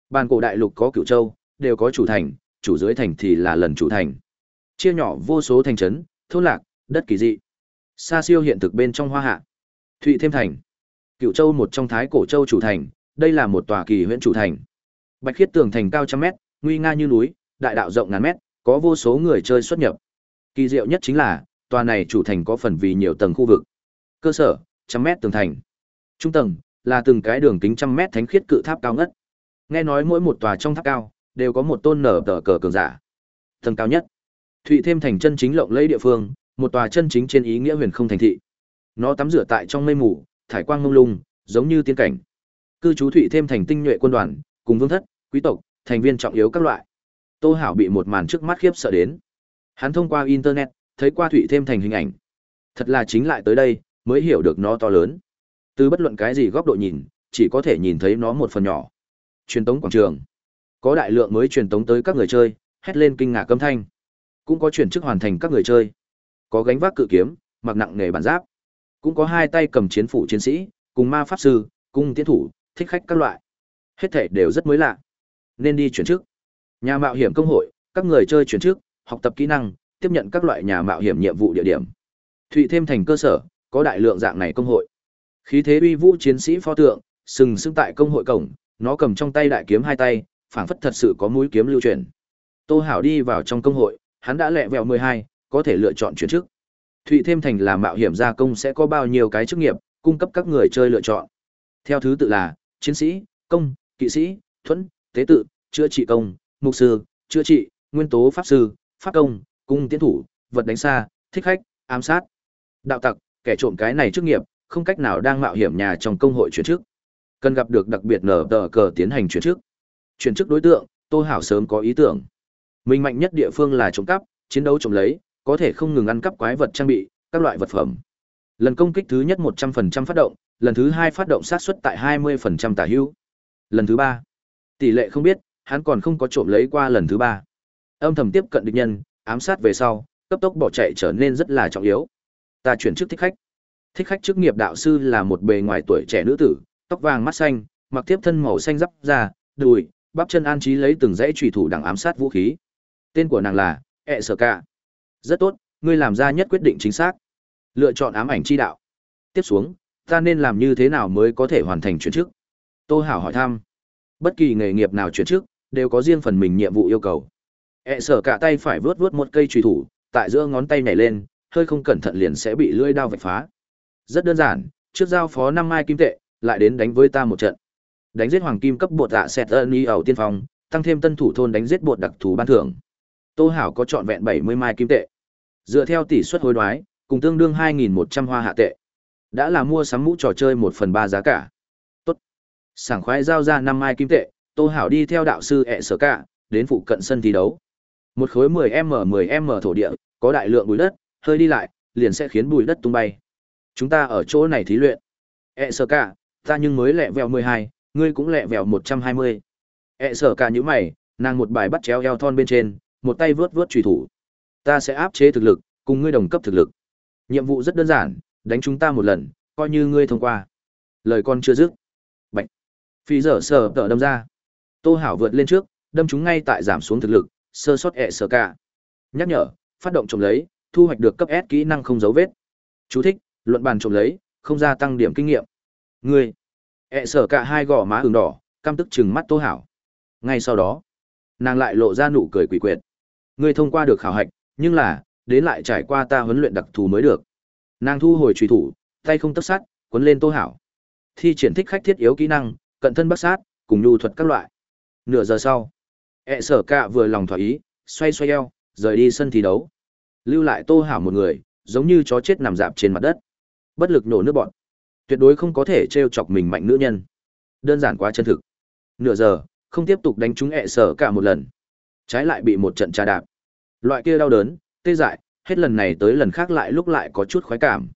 Bản cổ đại lục có cửu châu, đều có chủ thành, chủ dưới thành thì là lần chủ thành. Chia nhỏ vô số thành trấn, thôn lạc, đất kỳ dị. Xa siêu hiện thực bên trong hoa hạ. Thụy thêm thành. Cửu châu một trong thái cổ châu chủ thành, đây là một tòa kỳ huyện chủ thành. Bạch khiết tường thành cao trăm mét, nguy nga như núi, đại đạo rộng ngàn mét, có vô số người chơi xuất nhập. Kỳ diệu nhất chính là, tòa này chủ thành có phần vì nhiều tầng khu vực. Cơ sở, trăm mét tường thành. Trung tầng, là từng cái đường kính trăm mét thánh khiết cự tháp cao ngất. Nghe nói mỗi một tòa trong tháp cao, đều có một tôn nở tờ cờ cường giả. Tầng cao nhất, Thụy thêm thành chân chính lộng lẫy địa phương, một tòa chân chính trên ý nghĩa huyền không thành thị. Nó tắm rửa tại trong mây mù, thải quang mông lung, giống như tiên cảnh. Cư trú Thụy thêm thành tinh nhuệ quân đoàn, cùng vương thất, quý tộc, thành viên trọng yếu các loại. Tô Hảo bị một màn trước mắt khiếp sợ đến. Hắn thông qua internet, thấy qua Thụy thêm thành hình ảnh. Thật là chính lại tới đây, mới hiểu được nó to lớn. Từ bất luận cái gì góc độ nhìn, chỉ có thể nhìn thấy nó một phần nhỏ. Truyền tống quảng trường. Có đại lượng mới truyền tống tới các người chơi, hét lên kinh ngạc câm thanh. Cũng có chuyển chức hoàn thành các người chơi. Có gánh vác cự kiếm, mặc nặng nghề bản giáp. Cũng có hai tay cầm chiến phủ chiến sĩ, cùng ma pháp sư, cung tiến thủ, thích khách các loại. Hết thể đều rất mới lạ. Nên đi chuyển chức. Nhà mạo hiểm công hội, các người chơi chuyển trước, học tập kỹ năng, tiếp nhận các loại nhà mạo hiểm nhiệm vụ địa điểm. Thụy thêm thành cơ sở, có đại lượng dạng này công hội. Khí thế uy vũ chiến sĩ pho tượng, sừng sững tại công hội cổng, nó cầm trong tay đại kiếm hai tay, phảng phất thật sự có mũi kiếm lưu truyền. Tô Hảo đi vào trong công hội, hắn đã lẹ vẹo 12, có thể lựa chọn chuyển chức. Thụy thêm thành là mạo hiểm gia công sẽ có bao nhiêu cái chức nghiệp, cung cấp các người chơi lựa chọn. Theo thứ tự là chiến sĩ, công, kỵ sĩ, thuẫn, tế tự, chữa trị công, mục sư, chữa trị, nguyên tố pháp sư, pháp công, cung tiến thủ, vật đánh xa, thích khách, ám sát. Đạo tặc, kẻ trộm cái này chức nghiệp, không cách nào đang mạo hiểm nhà trong công hội chuyển chức. Cần gặp được đặc biệt nở tờ cờ tiến hành chuyển chức. Chuyển chức đối tượng, Tô Hảo sớm có ý tưởng. Mình mạnh nhất địa phương là trộm cắp, chiến đấu trộm lấy, có thể không ngừng ăn cắp quái vật trang bị, các loại vật phẩm. Lần công kích thứ nhất 100% phát động, lần thứ hai phát động sát suất tại 20% tả hữu. Lần thứ ba, tỷ lệ không biết, hắn còn không có trộm lấy qua lần thứ ba. Âm thầm tiếp cận địch nhân, ám sát về sau, cấp tốc bỏ chạy trở nên rất là trọng yếu. Ta chuyển chức thích khách. Thích khách chức nghiệp đạo sư là một bề ngoài tuổi trẻ nữ tử, tóc vàng mắt xanh, mặc tiếp thân màu xanh giáp da, đùi, bắp chân an trí lấy từng dãy chủy thủ đằng ám sát vũ khí. Tên của nàng là E Sở Ca. Rất tốt, ngươi làm ra nhất quyết định chính xác. Lựa chọn ám ảnh chi đạo. Tiếp xuống, ta nên làm như thế nào mới có thể hoàn thành chuyển chức? Tô Hảo hỏi thăm. Bất kỳ nghề nghiệp nào chuyển chức, đều có riêng phần mình nhiệm vụ yêu cầu. E sở cả tay phải vướt vướt một cây chùy thủ, tại giữa ngón tay nhảy lên, hơi không cẩn thận liền sẽ bị lưỡi đao vạch phá. Rất đơn giản, trước giao phó năm mai kim tệ, lại đến đánh với ta một trận. Đánh giết hoàng kim cấp bột dạ sẹt ơn y ẩu tiên phong, tăng thêm tân thủ thôn đánh giết bột đặc thù ban thưởng. Tô Hảo có chọn vẹn 70 mai kim tệ. Dựa theo tỷ suất hối đoái, cùng tương đương 2100 hoa hạ tệ. Đã là mua sắm mũ trò chơi 1 phần 3 giá cả. Tốt. Sảng khoái giao ra 5 mai kim tệ, Tô Hảo đi theo đạo sư ẹ sở cả, đến phụ cận sân thi đấu. Một khối 10m 10m thổ địa, có đại lượng bụi đất, hơi đi lại, liền sẽ khiến bụi đất tung bay. Chúng ta ở chỗ này thí luyện. ẹ sở cả, ta nhưng mới lẹ vèo 12, ngươi cũng lẹ vèo 120. ẹ sở cả như mày, nàng một bài bắt chéo eo thon bên trên, một tay vướt vướt trùy thủ. Ta sẽ áp chế thực lực, cùng ngươi đồng cấp thực lực. Nhiệm vụ rất đơn giản, đánh chúng ta một lần, coi như ngươi thông qua. Lời con chưa dứt. bệnh, Phi dở sờ tờ đâm ra. Tô Hảo vượt lên trước, đâm chúng ngay tại giảm xuống thực lực, sơ sót ẹ sở cả. Nhắc nhở, phát động trộm lấy, thu hoạch được cấp S kỹ năng không dấu vết. Chú thích, luận bàn trộm lấy, không gia tăng điểm kinh nghiệm. Ngươi. ẹ sở cả hai gò má ửng đỏ, căm tức chừng mắt Tô Hảo. Ngay sau đó, nàng lại lộ ra nụ cười quỷ quyệt. Ngươi thông qua được khảo hạch, nhưng là, đến lại trải qua ta huấn luyện đặc thù mới được. Nàng thu hồi truy thủ, tay không tấp sát, cuốn lên Tô Hảo. Thi triển thích khách thiết yếu kỹ năng, cận thân bắt sát, cùng nhu thuật các loại. Nửa giờ sau, ẹ sở cạ vừa lòng thỏa ý, xoay xoay eo, rời đi sân thi đấu. Lưu lại Tô Hảo một người, giống như chó chết nằm dạp trên mặt đất. Bất lực nổ nước bọn. Tuyệt đối không có thể trêu chọc mình mạnh nữ nhân. Đơn giản quá chân thực. Nửa giờ, không tiếp tục đánh trúng ẹ sở cả một lần. Trái lại bị một trận trà đạp. Loại kia đau đớn, tê dại, hết lần này tới lần khác lại lúc lại có chút khoái cảm.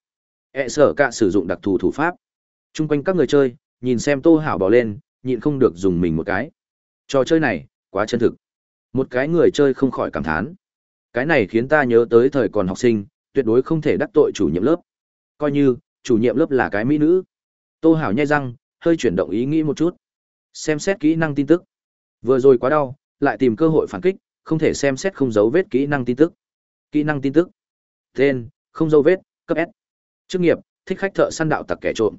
ẹ sở cả sử dụng đặc thù thủ pháp. Trung quanh các người chơi, nhìn xem Tô Hảo bỏ lên, nhịn không được dùng mình một cái. Trò chơi này, quá chân thực. Một cái người chơi không khỏi cảm thán. Cái này khiến ta nhớ tới thời còn học sinh, tuyệt đối không thể đắc tội chủ nhiệm lớp. Coi như, chủ nhiệm lớp là cái mỹ nữ. Tô Hảo nhai răng, hơi chuyển động ý nghĩ một chút. Xem xét kỹ năng tin tức. Vừa rồi quá đau, lại tìm cơ hội phản kích, không thể xem xét không dấu vết kỹ năng tin tức. Kỹ năng tin tức. Tên, không dấu vết, cấp S. Chức nghiệp, thích khách thợ săn đạo tặc kẻ trộm.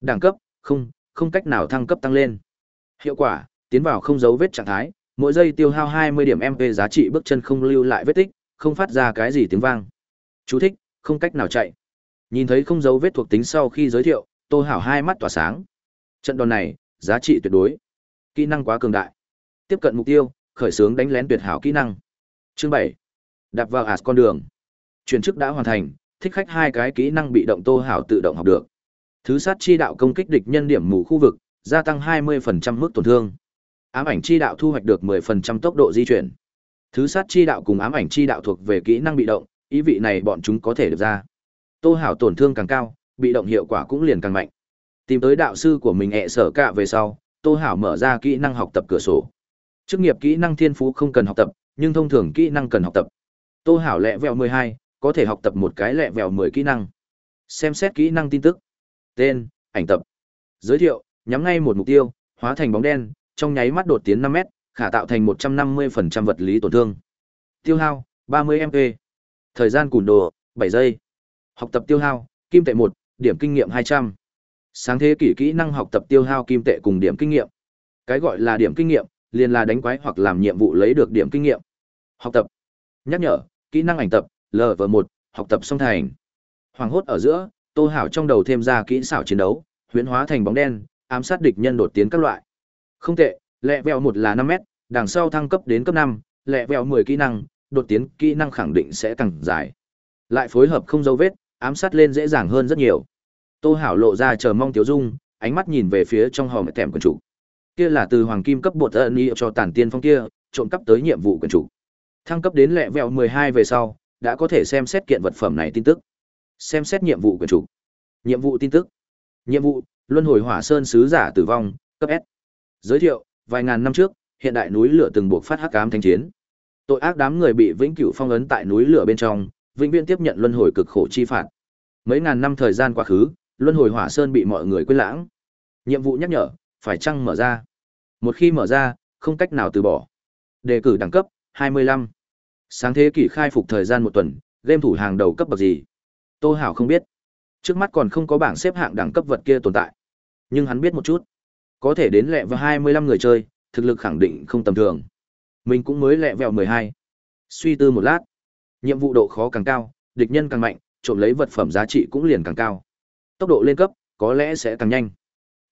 Đẳng cấp, không, không cách nào thăng cấp tăng lên. Hiệu quả, tiến vào không dấu vết trạng thái, mỗi giây tiêu hao 20 điểm MP giá trị bước chân không lưu lại vết tích, không phát ra cái gì tiếng vang. Chú thích, không cách nào chạy. Nhìn thấy không dấu vết thuộc tính sau khi giới thiệu, Tô Hảo hai mắt tỏa sáng. Trận đòn này, giá trị tuyệt đối. Kỹ năng quá cường đại. Tiếp cận mục tiêu, khởi xướng đánh lén tuyệt hảo kỹ năng. Chương 7. Đạp vào ạt con đường. Chuyển chức đã hoàn thành, thích khách hai cái kỹ năng bị động Tô Hảo tự động học được. Thứ sát chi đạo công kích địch nhân điểm mù khu vực, gia tăng 20% mức tổn thương. Ám ảnh chi đạo thu hoạch được 10% tốc độ di chuyển. Thứ sát chi đạo cùng ám ảnh chi đạo thuộc về kỹ năng bị động, ý vị này bọn chúng có thể được ra. Tô Hảo tổn thương càng cao, bị động hiệu quả cũng liền càng mạnh. Tìm tới đạo sư của mình ẹ sở cả về sau, Tô Hảo mở ra kỹ năng học tập cửa sổ. Chức nghiệp kỹ năng thiên phú không cần học tập, nhưng thông thường kỹ năng cần học tập. Tô Hảo lẹ vẹo 12, có thể học tập một cái lẹ vẹo 10 kỹ năng. Xem xét kỹ năng tin tức. Tên, ảnh tập. Giới thiệu, nhắm ngay một mục tiêu, hóa thành bóng đen, trong nháy mắt đột tiến năm mét, khả tạo thành 150% vật lý tổn thương. Tiêu hao, 30 MP. Thời gian cùn đồ, bảy giây. Học tập tiêu hao, kim tệ một, điểm kinh nghiệm 200. Sáng thế kỷ kỹ năng học tập tiêu hao kim tệ cùng điểm kinh nghiệm. Cái gọi là điểm kinh nghiệm, liền là đánh quái hoặc làm nhiệm vụ lấy được điểm kinh nghiệm. Học tập. Nhắc nhở, kỹ năng ảnh tập, lv một học tập xong thành. Hoàng hốt ở giữa, Tô Hảo trong đầu thêm ra kỹ xảo chiến đấu, huyễn hóa thành bóng đen, ám sát địch nhân đột tiến các loại. Không tệ, lẹ vẹo một là năm mét, đằng sau thăng cấp đến cấp năm lẹ vẹo 10 kỹ năng, đột tiến kỹ năng khẳng định sẽ càng dài. Lại phối hợp không dấu vết, ám sát lên dễ dàng hơn rất nhiều. Tô Hảo lộ ra chờ mong Tiếu Dung, ánh mắt nhìn về phía trong hòm thèm quần chủ. Kia là từ hoàng kim cấp bột ân cho tản tiên phong kia, trộm cắp tới nhiệm vụ quần chủ. Thăng cấp đến lẹ vẹo 12 về sau, đã có thể xem xét kiện vật phẩm này tin tức. Xem xét nhiệm vụ quyền chủ. Nhiệm vụ tin tức. Nhiệm vụ: Luân hồi Hỏa Sơn sứ giả tử vong, cấp S. Giới thiệu: Vài ngàn năm trước, hiện đại núi lửa từng buộc phát hắc ám thanh chiến. Tội ác đám người bị vĩnh cửu phong ấn tại núi lửa bên trong, vĩnh viễn tiếp nhận luân hồi cực khổ chi phạt. Mấy ngàn năm thời gian quá khứ, luân hồi hỏa sơn bị mọi người quên lãng. Nhiệm vụ nhắc nhở, phải chăng mở ra. Một khi mở ra, không cách nào từ bỏ. Đề cử đẳng cấp 25. Sáng thế kỷ khai phục thời gian một tuần, game thủ hàng đầu cấp bậc gì? Tô Hảo không biết. Trước mắt còn không có bảng xếp hạng đẳng cấp vật kia tồn tại. Nhưng hắn biết một chút. Có thể đến lẹ vào 25 người chơi, thực lực khẳng định không tầm thường. Mình cũng mới lẹ vẹo 12. Suy tư một lát. Nhiệm vụ độ khó càng cao, địch nhân càng mạnh, trộm lấy vật phẩm giá trị cũng liền càng cao. Tốc độ lên cấp, có lẽ sẽ càng nhanh.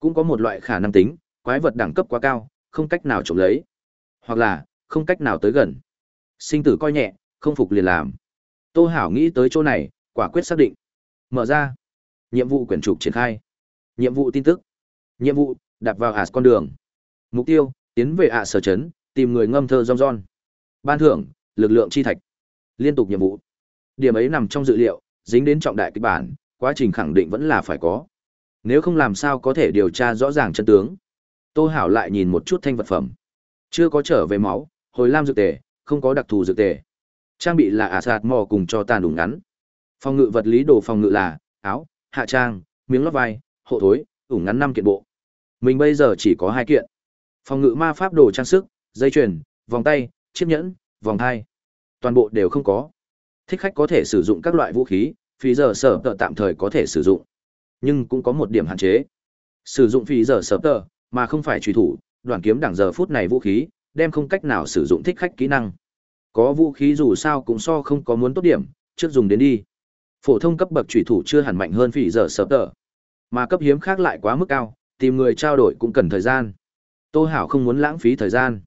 Cũng có một loại khả năng tính, quái vật đẳng cấp quá cao, không cách nào trộm lấy. Hoặc là, không cách nào tới gần. Sinh tử coi nhẹ, không phục liền làm. Tô Hảo nghĩ tới chỗ này, quả quyết xác định. Mở ra. Nhiệm vụ quyển trục triển khai. Nhiệm vụ tin tức. Nhiệm vụ, đạp vào ả con đường. Mục tiêu, tiến về ả sở chấn, tìm người ngâm thơ rong ron. Ban thưởng, lực lượng chi thạch. Liên tục nhiệm vụ. Điểm ấy nằm trong dự liệu, dính đến trọng đại kịch bản, quá trình khẳng định vẫn là phải có. Nếu không làm sao có thể điều tra rõ ràng chân tướng. Tô Hảo lại nhìn một chút thanh vật phẩm. Chưa có trở về máu, hồi lam dược tề, không có đặc thù dược tề. Trang bị là ả sạt mò cùng cho tàn đủ ngắn. Phòng ngự vật lý đồ phòng ngự là áo, hạ trang, miếng lót vai, hộ thối, ủ ngắn năm kiện bộ. Mình bây giờ chỉ có hai kiện. Phòng ngự ma pháp đồ trang sức, dây chuyền, vòng tay, chiếc nhẫn, vòng thai. Toàn bộ đều không có. Thích khách có thể sử dụng các loại vũ khí, phí giờ sở tờ tạm thời có thể sử dụng. Nhưng cũng có một điểm hạn chế. Sử dụng phí giờ sở tờ, mà không phải truy thủ, đoàn kiếm đẳng giờ phút này vũ khí, đem không cách nào sử dụng thích khách kỹ năng. Có vũ khí dù sao cũng so không có muốn tốt điểm, trước dùng đến đi. Phổ thông cấp bậc chủy thủ chưa hẳn mạnh hơn phỉ giờ sở tờ. Mà cấp hiếm khác lại quá mức cao, tìm người trao đổi cũng cần thời gian. Tô Hảo không muốn lãng phí thời gian.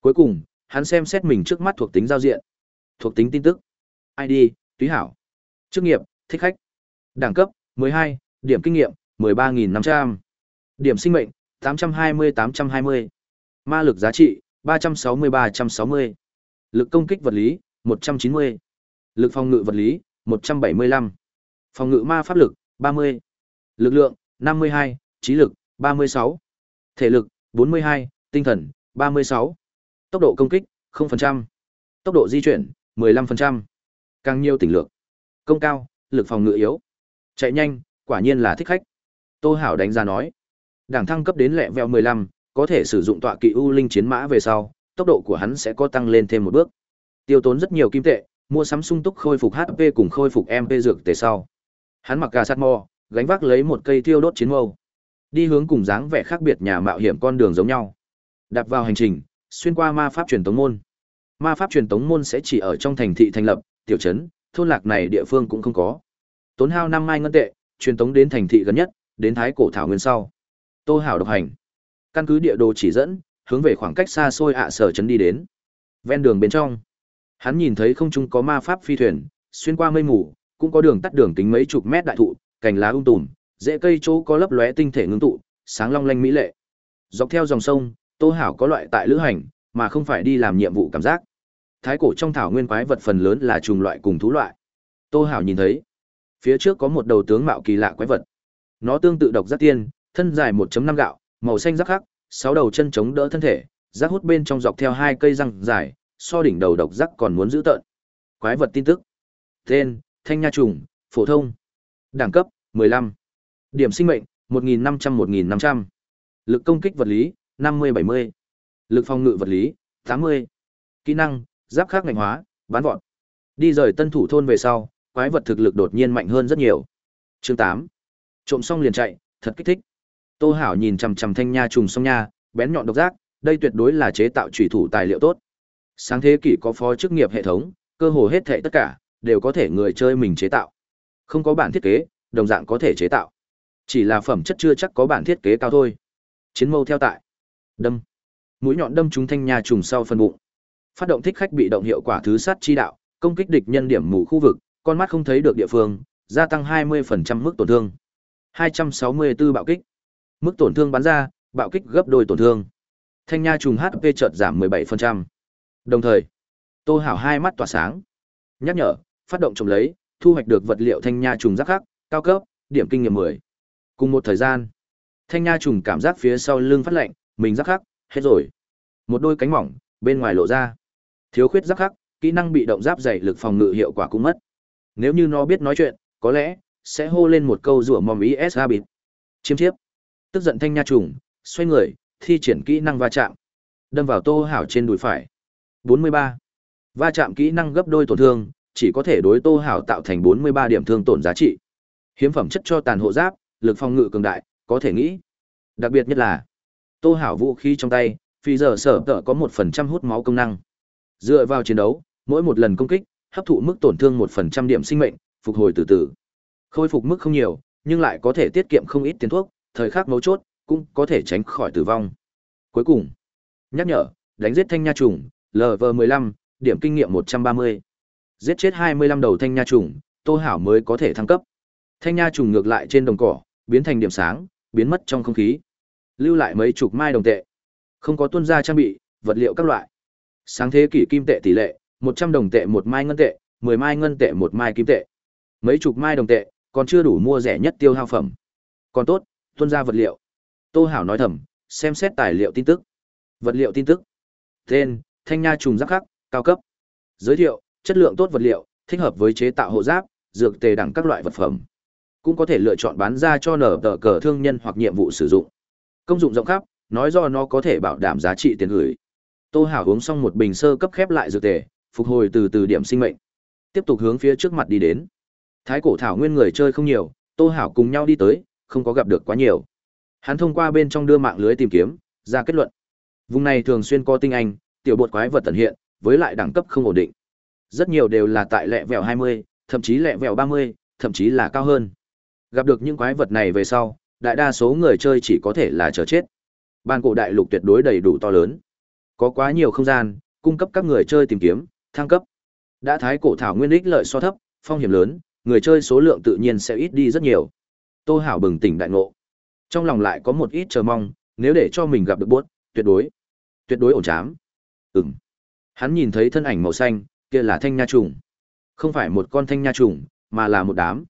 Cuối cùng, hắn xem xét mình trước mắt thuộc tính giao diện. Thuộc tính tin tức. ID, Túy Hảo. Chức nghiệp, thích khách. Đẳng cấp, 12, điểm kinh nghiệm, 13.500. Điểm sinh mệnh, 820-820. Ma lực giá trị, 360-360. Lực công kích vật lý, 190. Lực phòng ngự vật lý, 175. Phòng ngự ma pháp lực, 30. Lực lượng, 52, trí lực, 36. Thể lực, 42, tinh thần, 36. Tốc độ công kích, 0%. Tốc độ di chuyển, 15%. Càng nhiều tỉnh lược. Công cao, lực phòng ngự yếu. Chạy nhanh, quả nhiên là thích khách. Tô Hảo đánh giá nói. Đảng thăng cấp đến lẹ veo 15, có thể sử dụng tọa kỵ U Linh chiến mã về sau, tốc độ của hắn sẽ có tăng lên thêm một bước. Tiêu tốn rất nhiều kim tệ, mua sắm sung túc khôi phục HP cùng khôi phục MP dược tề sau. Hắn mặc gà sắt mò, gánh vác lấy một cây thiêu đốt chiến mâu. Đi hướng cùng dáng vẻ khác biệt nhà mạo hiểm con đường giống nhau. Đạp vào hành trình, xuyên qua ma pháp truyền tống môn. Ma pháp truyền tống môn sẽ chỉ ở trong thành thị thành lập, tiểu trấn, thôn lạc này địa phương cũng không có. Tốn hao năm mai ngân tệ, truyền tống đến thành thị gần nhất, đến thái cổ thảo nguyên sau. Tô Hảo độc hành. Căn cứ địa đồ chỉ dẫn, hướng về khoảng cách xa xôi ạ sở trấn đi đến. Ven đường bên trong, hắn nhìn thấy không trung có ma pháp phi thuyền, xuyên qua mây mù, cũng có đường tắt đường kính mấy chục mét đại thụ, cành lá um tùm, rễ cây chỗ có lấp lóe tinh thể ngưng tụ, sáng long lanh mỹ lệ. Dọc theo dòng sông, Tô Hảo có loại tại lữ hành, mà không phải đi làm nhiệm vụ cảm giác. Thái cổ trong thảo nguyên quái vật phần lớn là trùng loại cùng thú loại. Tô Hảo nhìn thấy, phía trước có một đầu tướng mạo kỳ lạ quái vật. Nó tương tự độc giác tiên, thân dài 1.5 gạo, màu xanh rắc khắc, sáu đầu chân chống đỡ thân thể, rác hút bên trong dọc theo hai cây răng dài, so đỉnh đầu độc rắc còn muốn giữ tợn. Quái vật tin tức. Tên: Thanh Nha trùng, phổ thông. Đẳng cấp: 15. Điểm sinh mệnh: 1500-1500. Lực công kích vật lý: 50-70. Lực phòng ngự vật lý: 80. Kỹ năng: Giáp khắc ngành hóa, bán vọt. Đi rời tân thủ thôn về sau, quái vật thực lực đột nhiên mạnh hơn rất nhiều. Chương 8. Trộm xong liền chạy, thật kích thích. Tô Hảo nhìn chằm chằm thanh nha trùng song nha, bén nhọn độc giác, đây tuyệt đối là chế tạo chủy thủ tài liệu tốt. Sáng thế kỷ có phó chức nghiệp hệ thống, cơ hồ hết thảy tất cả đều có thể người chơi mình chế tạo. Không có bản thiết kế, đồng dạng có thể chế tạo. Chỉ là phẩm chất chưa chắc có bản thiết kế cao thôi. Chiến mâu theo tại. Đâm. Mũi nhọn đâm trúng thanh nha trùng sau phần bụng. Phát động thích khách bị động hiệu quả thứ sát chi đạo, công kích địch nhân điểm mù khu vực, con mắt không thấy được địa phương, gia tăng 20% mức tổn thương. 264 bạo kích. Mức tổn thương bắn ra, bạo kích gấp đôi tổn thương. Thanh nha trùng HP chợt giảm 17%. Đồng thời, Tô Hảo hai mắt tỏa sáng. Nhắc nhở, phát động trồng lấy, thu hoạch được vật liệu thanh nha trùng giác khắc, cao cấp, điểm kinh nghiệm 10. Cùng một thời gian, thanh nha trùng cảm giác phía sau lưng phát lạnh, mình giác khắc, hết rồi. Một đôi cánh mỏng, bên ngoài lộ ra. Thiếu khuyết giác khắc, kỹ năng bị động giáp dày lực phòng ngự hiệu quả cũng mất. Nếu như nó biết nói chuyện, có lẽ sẽ hô lên một câu rủa mòm IS bịt. Chiêm chiếp. Tức giận thanh nha trùng, xoay người, thi triển kỹ năng va chạm. Đâm vào Tô Hảo trên đùi phải. 43. Va chạm kỹ năng gấp đôi tổn thương, chỉ có thể đối Tô Hảo tạo thành 43 điểm thương tổn giá trị. Hiếm phẩm chất cho tàn hộ giáp, lực phòng ngự cường đại, có thể nghĩ. Đặc biệt nhất là, Tô Hảo vũ khí trong tay, phi giờ sở tợ có một phần trăm hút máu công năng. Dựa vào chiến đấu, mỗi một lần công kích, hấp thụ mức tổn thương một phần trăm điểm sinh mệnh, phục hồi từ từ. Khôi phục mức không nhiều, nhưng lại có thể tiết kiệm không ít tiền thuốc, thời khắc mấu chốt, cũng có thể tránh khỏi tử vong. Cuối cùng, nhắc nhở, đánh giết thanh nha trùng, LV15, điểm kinh nghiệm 130. Giết chết 25 đầu thanh nha trùng, Tô Hảo mới có thể thăng cấp. Thanh nha trùng ngược lại trên đồng cỏ, biến thành điểm sáng, biến mất trong không khí. Lưu lại mấy chục mai đồng tệ. Không có tuân ra trang bị, vật liệu các loại. Sáng thế kỷ kim tệ tỷ lệ, 100 đồng tệ một mai ngân tệ, 10 mai ngân tệ một mai kim tệ. Mấy chục mai đồng tệ, còn chưa đủ mua rẻ nhất tiêu hao phẩm. Còn tốt, tuân ra vật liệu. Tô Hảo nói thầm, xem xét tài liệu tin tức. Vật liệu tin tức. Tên, thanh nha trùng giáp khắc, cao cấp. Giới thiệu, chất lượng tốt vật liệu, thích hợp với chế tạo hộ giáp, dược tề đẳng các loại vật phẩm. Cũng có thể lựa chọn bán ra cho nở tờ cờ thương nhân hoặc nhiệm vụ sử dụng. Công dụng rộng khắp, nói do nó có thể bảo đảm giá trị tiền gửi. Tô Hảo uống xong một bình sơ cấp khép lại dược tề, phục hồi từ từ điểm sinh mệnh. Tiếp tục hướng phía trước mặt đi đến. Thái cổ thảo nguyên người chơi không nhiều, Tô Hảo cùng nhau đi tới, không có gặp được quá nhiều. Hắn thông qua bên trong đưa mạng lưới tìm kiếm, ra kết luận. Vùng này thường xuyên có tinh anh, tiểu bột quái vật tận hiện, với lại đẳng cấp không ổn định. Rất nhiều đều là tại lẹ vẹo 20, thậm chí lẹ vẹo 30, thậm chí là cao hơn. Gặp được những quái vật này về sau, đại đa số người chơi chỉ có thể là chờ chết. Ban cổ đại lục tuyệt đối đầy đủ to lớn. Có quá nhiều không gian, cung cấp các người chơi tìm kiếm, thăng cấp. Đã thái cổ thảo nguyên ích lợi so thấp, phong hiểm lớn, người chơi số lượng tự nhiên sẽ ít đi rất nhiều. Tô Hảo bừng tỉnh đại ngộ. Trong lòng lại có một ít chờ mong, nếu để cho mình gặp được bốt, tuyệt đối, tuyệt đối ổn chám. Ừm. Hắn nhìn thấy thân ảnh màu xanh, kia là thanh nha trùng. Không phải một con thanh nha trùng, mà là một đám.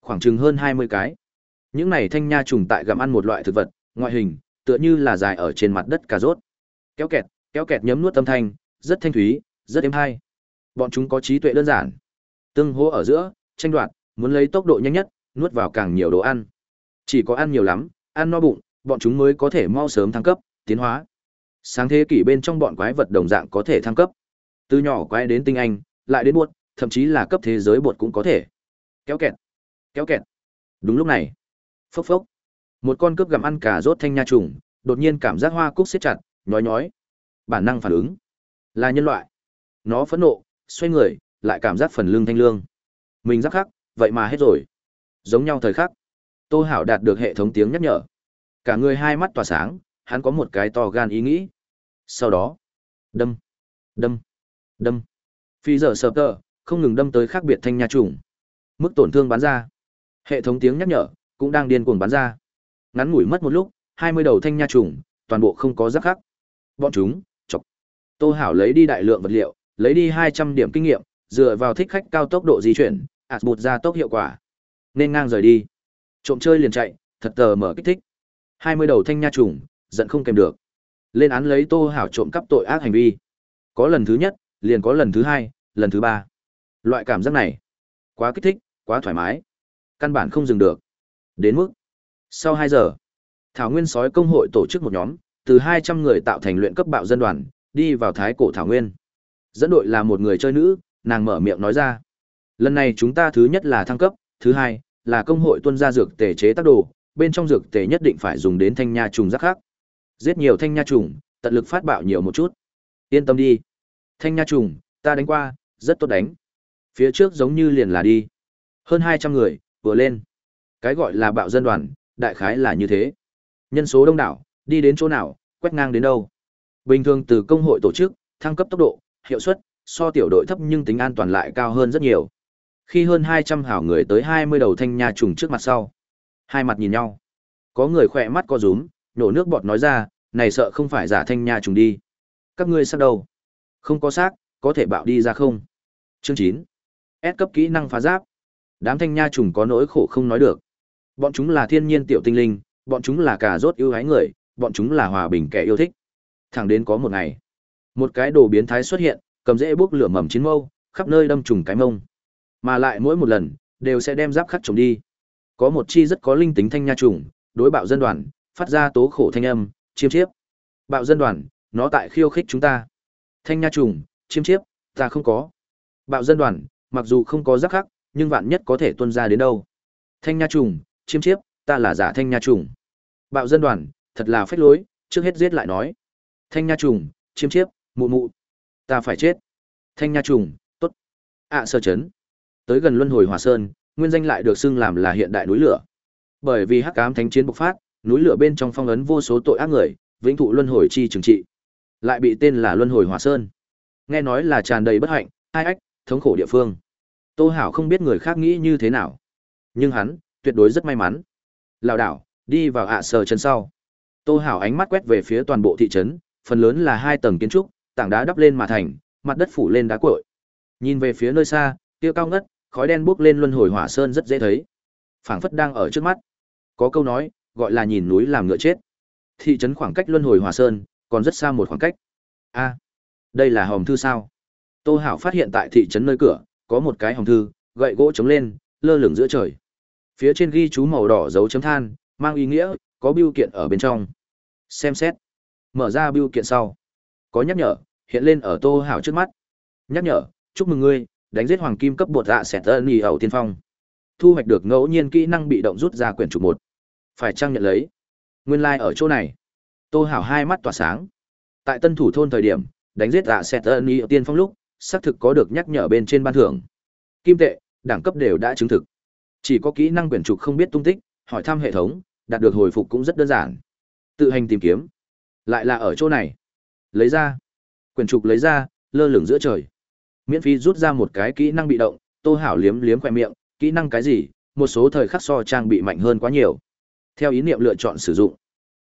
Khoảng chừng hơn 20 cái. Những này thanh nha trùng tại gặm ăn một loại thực vật, ngoại hình, tựa như là dài ở trên mặt đất cà rốt. Kéo kẹt, kéo kẹt nhấm nuốt âm thanh, rất thanh thúy, rất êm hay. Bọn chúng có trí tuệ đơn giản. Tương hỗ ở giữa, tranh đoạt, muốn lấy tốc độ nhanh nhất, nuốt vào càng nhiều đồ ăn. Chỉ có ăn nhiều lắm, ăn no bụng, bọn chúng mới có thể mau sớm thăng cấp, tiến hóa. Sáng thế kỷ bên trong bọn quái vật đồng dạng có thể thăng cấp. Từ nhỏ quái đến tinh anh, lại đến buột, thậm chí là cấp thế giới bột cũng có thể. Kéo kẹt, kéo kẹt. Đúng lúc này, phốc phốc. Một con cướp gặm ăn cả rốt thanh nha trùng, đột nhiên cảm giác hoa cúc siết chặt, nhói nhói. Bản năng phản ứng, là nhân loại. Nó phẫn nộ, xoay người, lại cảm giác phần lưng thanh lương. Mình giáp khắc, vậy mà hết rồi. Giống nhau thời khắc. Tô Hảo đạt được hệ thống tiếng nhắc nhở. Cả người hai mắt tỏa sáng, hắn có một cái to gan ý nghĩ. Sau đó, đâm, đâm, đâm. Phi giờ sợp tờ, không ngừng đâm tới khác biệt thanh nha trùng. Mức tổn thương bắn ra. Hệ thống tiếng nhắc nhở, cũng đang điên cuồng bắn ra. Ngắn ngủi mất một lúc, 20 đầu thanh nha trùng, toàn bộ không có rác khắc. Bọn chúng, chọc. Tô Hảo lấy đi đại lượng vật liệu, lấy đi 200 điểm kinh nghiệm, dựa vào thích khách cao tốc độ di chuyển, ạt bụt ra tốc hiệu quả. Nên ngang rời đi. Trộm chơi liền chạy, thật tờ mở kích thích. 20 đầu thanh nha trùng, giận không kèm được. Lên án lấy Tô Hảo trộm cắp tội ác hành vi. Có lần thứ nhất, liền có lần thứ hai, lần thứ ba. Loại cảm giác này, quá kích thích, quá thoải mái. Căn bản không dừng được. Đến mức, sau hai giờ, Thảo Nguyên sói công hội tổ chức một nhóm, từ 200 người tạo thành luyện cấp bạo dân đoàn, đi vào thái cổ Thảo Nguyên. Dẫn đội là một người chơi nữ, nàng mở miệng nói ra. Lần này chúng ta thứ nhất là thăng cấp, thứ hai là công hội tuân ra dược tề chế tác đồ, bên trong dược tề nhất định phải dùng đến thanh nha trùng rác khác. Giết nhiều thanh nha trùng, tận lực phát bạo nhiều một chút. Yên tâm đi. Thanh nha trùng, ta đánh qua, rất tốt đánh. Phía trước giống như liền là đi. Hơn 200 người, vừa lên. Cái gọi là bạo dân đoàn, đại khái là như thế. Nhân số đông đảo, đi đến chỗ nào, quét ngang đến đâu. Bình thường từ công hội tổ chức, thăng cấp tốc độ, hiệu suất, so tiểu đội thấp nhưng tính an toàn lại cao hơn rất nhiều. Khi hơn 200 hảo người tới 20 đầu thanh nha trùng trước mặt sau, hai mặt nhìn nhau. Có người khỏe mắt co rúm, nổ nước bọt nói ra, này sợ không phải giả thanh nha trùng đi. Các ngươi xác đâu? Không có xác, có thể bạo đi ra không? Chương 9. S cấp kỹ năng phá giáp. Đám thanh nha trùng có nỗi khổ không nói được. Bọn chúng là thiên nhiên tiểu tinh linh, bọn chúng là cả rốt yêu hái người, bọn chúng là hòa bình kẻ yêu thích. Thẳng đến có một ngày, một cái đồ biến thái xuất hiện, cầm dễ bước lửa mầm chín mâu, khắp nơi đâm trùng cái mông. Mà lại mỗi một lần, đều sẽ đem giáp khắc trồng đi. Có một chi rất có linh tính thanh nha trùng, đối bạo dân đoàn, phát ra tố khổ thanh âm, chiêm chiếp. Bạo dân đoàn, nó tại khiêu khích chúng ta. Thanh nha trùng, chiêm chiếp, ta không có. Bạo dân đoàn, mặc dù không có giáp khắc, nhưng vạn nhất có thể tuân ra đến đâu. Thanh nha trùng, chiêm chiếp, ta là giả thanh nha trùng. Bạo dân đoàn, thật là phách lối, trước hết giết lại nói. Thanh nha trùng, chiêm chiếp, mụ mụ. Ta phải chết. Thanh nha trùng, tốt. ạ sơ chấn. Tới gần luân hồi hòa sơn, nguyên danh lại được xưng làm là hiện đại núi lửa. Bởi vì hắc ám thánh chiến bộc phát, núi lửa bên trong phong ấn vô số tội ác người, vĩnh thụ luân hồi chi trừng trị. Lại bị tên là luân hồi hòa sơn. Nghe nói là tràn đầy bất hạnh, hai ách, thống khổ địa phương. Tô Hảo không biết người khác nghĩ như thế nào, nhưng hắn tuyệt đối rất may mắn. Lão đảo, đi vào ạ sờ chân sau. Tô Hảo ánh mắt quét về phía toàn bộ thị trấn, phần lớn là hai tầng kiến trúc, tảng đá đắp lên mà thành, mặt đất phủ lên đá cuội. Nhìn về phía nơi xa, kia cao ngất, khói đen bốc lên luân hồi hỏa sơn rất dễ thấy. Phảng phất đang ở trước mắt. Có câu nói, gọi là nhìn núi làm ngựa chết. Thị trấn khoảng cách luân hồi hỏa sơn, còn rất xa một khoảng cách. A, đây là hòm thư sao? Tô Hảo phát hiện tại thị trấn nơi cửa, có một cái hòm thư, gậy gỗ chống lên, lơ lửng giữa trời. Phía trên ghi chú màu đỏ dấu chấm than, mang ý nghĩa có biêu kiện ở bên trong. Xem xét. Mở ra biêu kiện sau, có nhắc nhở hiện lên ở Tô Hảo trước mắt. Nhắc nhở, chúc mừng ngươi, đánh giết hoàng kim cấp bột dạ sẹt ân nhì ẩu tiên phong. Thu hoạch được ngẫu nhiên kỹ năng bị động rút ra quyển trục một. Phải trang nhận lấy. Nguyên lai、like、ở ở chỗ này. Tô Hảo hai mắt tỏa sáng. Tại Tân Thủ thôn thời điểm, đánh giết dạ sẹt ân nhì ẩu tiên phong lúc, xác thực có được nhắc nhở bên trên ban thưởng. Kim tệ, đẳng cấp đều đã chứng thực. Chỉ có kỹ năng quyển trục không biết tung tích, hỏi thăm hệ thống, đạt được hồi phục cũng rất đơn giản. Tự hành tìm kiếm. Lại là ở chỗ này. Lấy ra. Quyển trục lấy ra, lơ lửng giữa trời. Miễn phí rút ra một cái kỹ năng bị động, Tô Hảo liếm liếm khoe miệng, kỹ năng cái gì, một số thời khắc so trang bị mạnh hơn quá nhiều. Theo ý niệm lựa chọn sử dụng.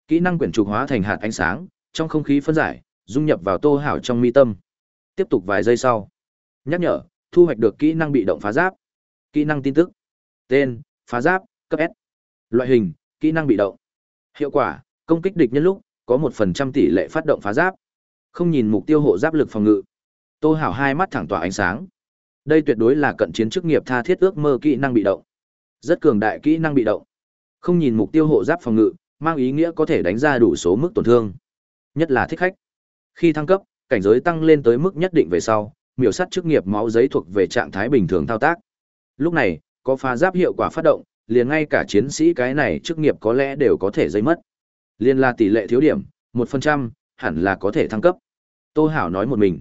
Kỹ năng quyển trục hóa thành hạt ánh sáng, trong không khí phân giải, dung nhập vào Tô Hảo trong mi tâm. Tiếp tục vài giây sau. Nhắc nhở, thu hoạch được kỹ năng bị động phá giáp. Kỹ năng tin tức. Tên, phá giáp, cấp S. Loại hình, kỹ năng bị động. Hiệu quả, công kích địch nhân lúc, có một phần trăm tỷ lệ phát động phá giáp. Không nhìn mục tiêu hộ giáp lực phòng ngự. Tô Hảo hai mắt thẳng tỏa ánh sáng. Đây tuyệt đối là cận chiến chức nghiệp tha thiết ước mơ kỹ năng bị động. Rất cường đại kỹ năng bị động. Không nhìn mục tiêu hộ giáp phòng ngự, mang ý nghĩa có thể đánh ra đủ số mức tổn thương. Nhất là thích khách. Khi thăng cấp, cảnh giới tăng lên tới mức nhất định về sau, miểu sát chức nghiệp máu giấy thuộc về trạng thái bình thường thao tác. Lúc này, có phá giáp hiệu quả phát động, liền ngay cả chiến sĩ cái này chức nghiệp có lẽ đều có thể dây mất. Liên là tỷ lệ thiếu điểm, 1%, hẳn là có thể thăng cấp. Tô Hảo nói một mình.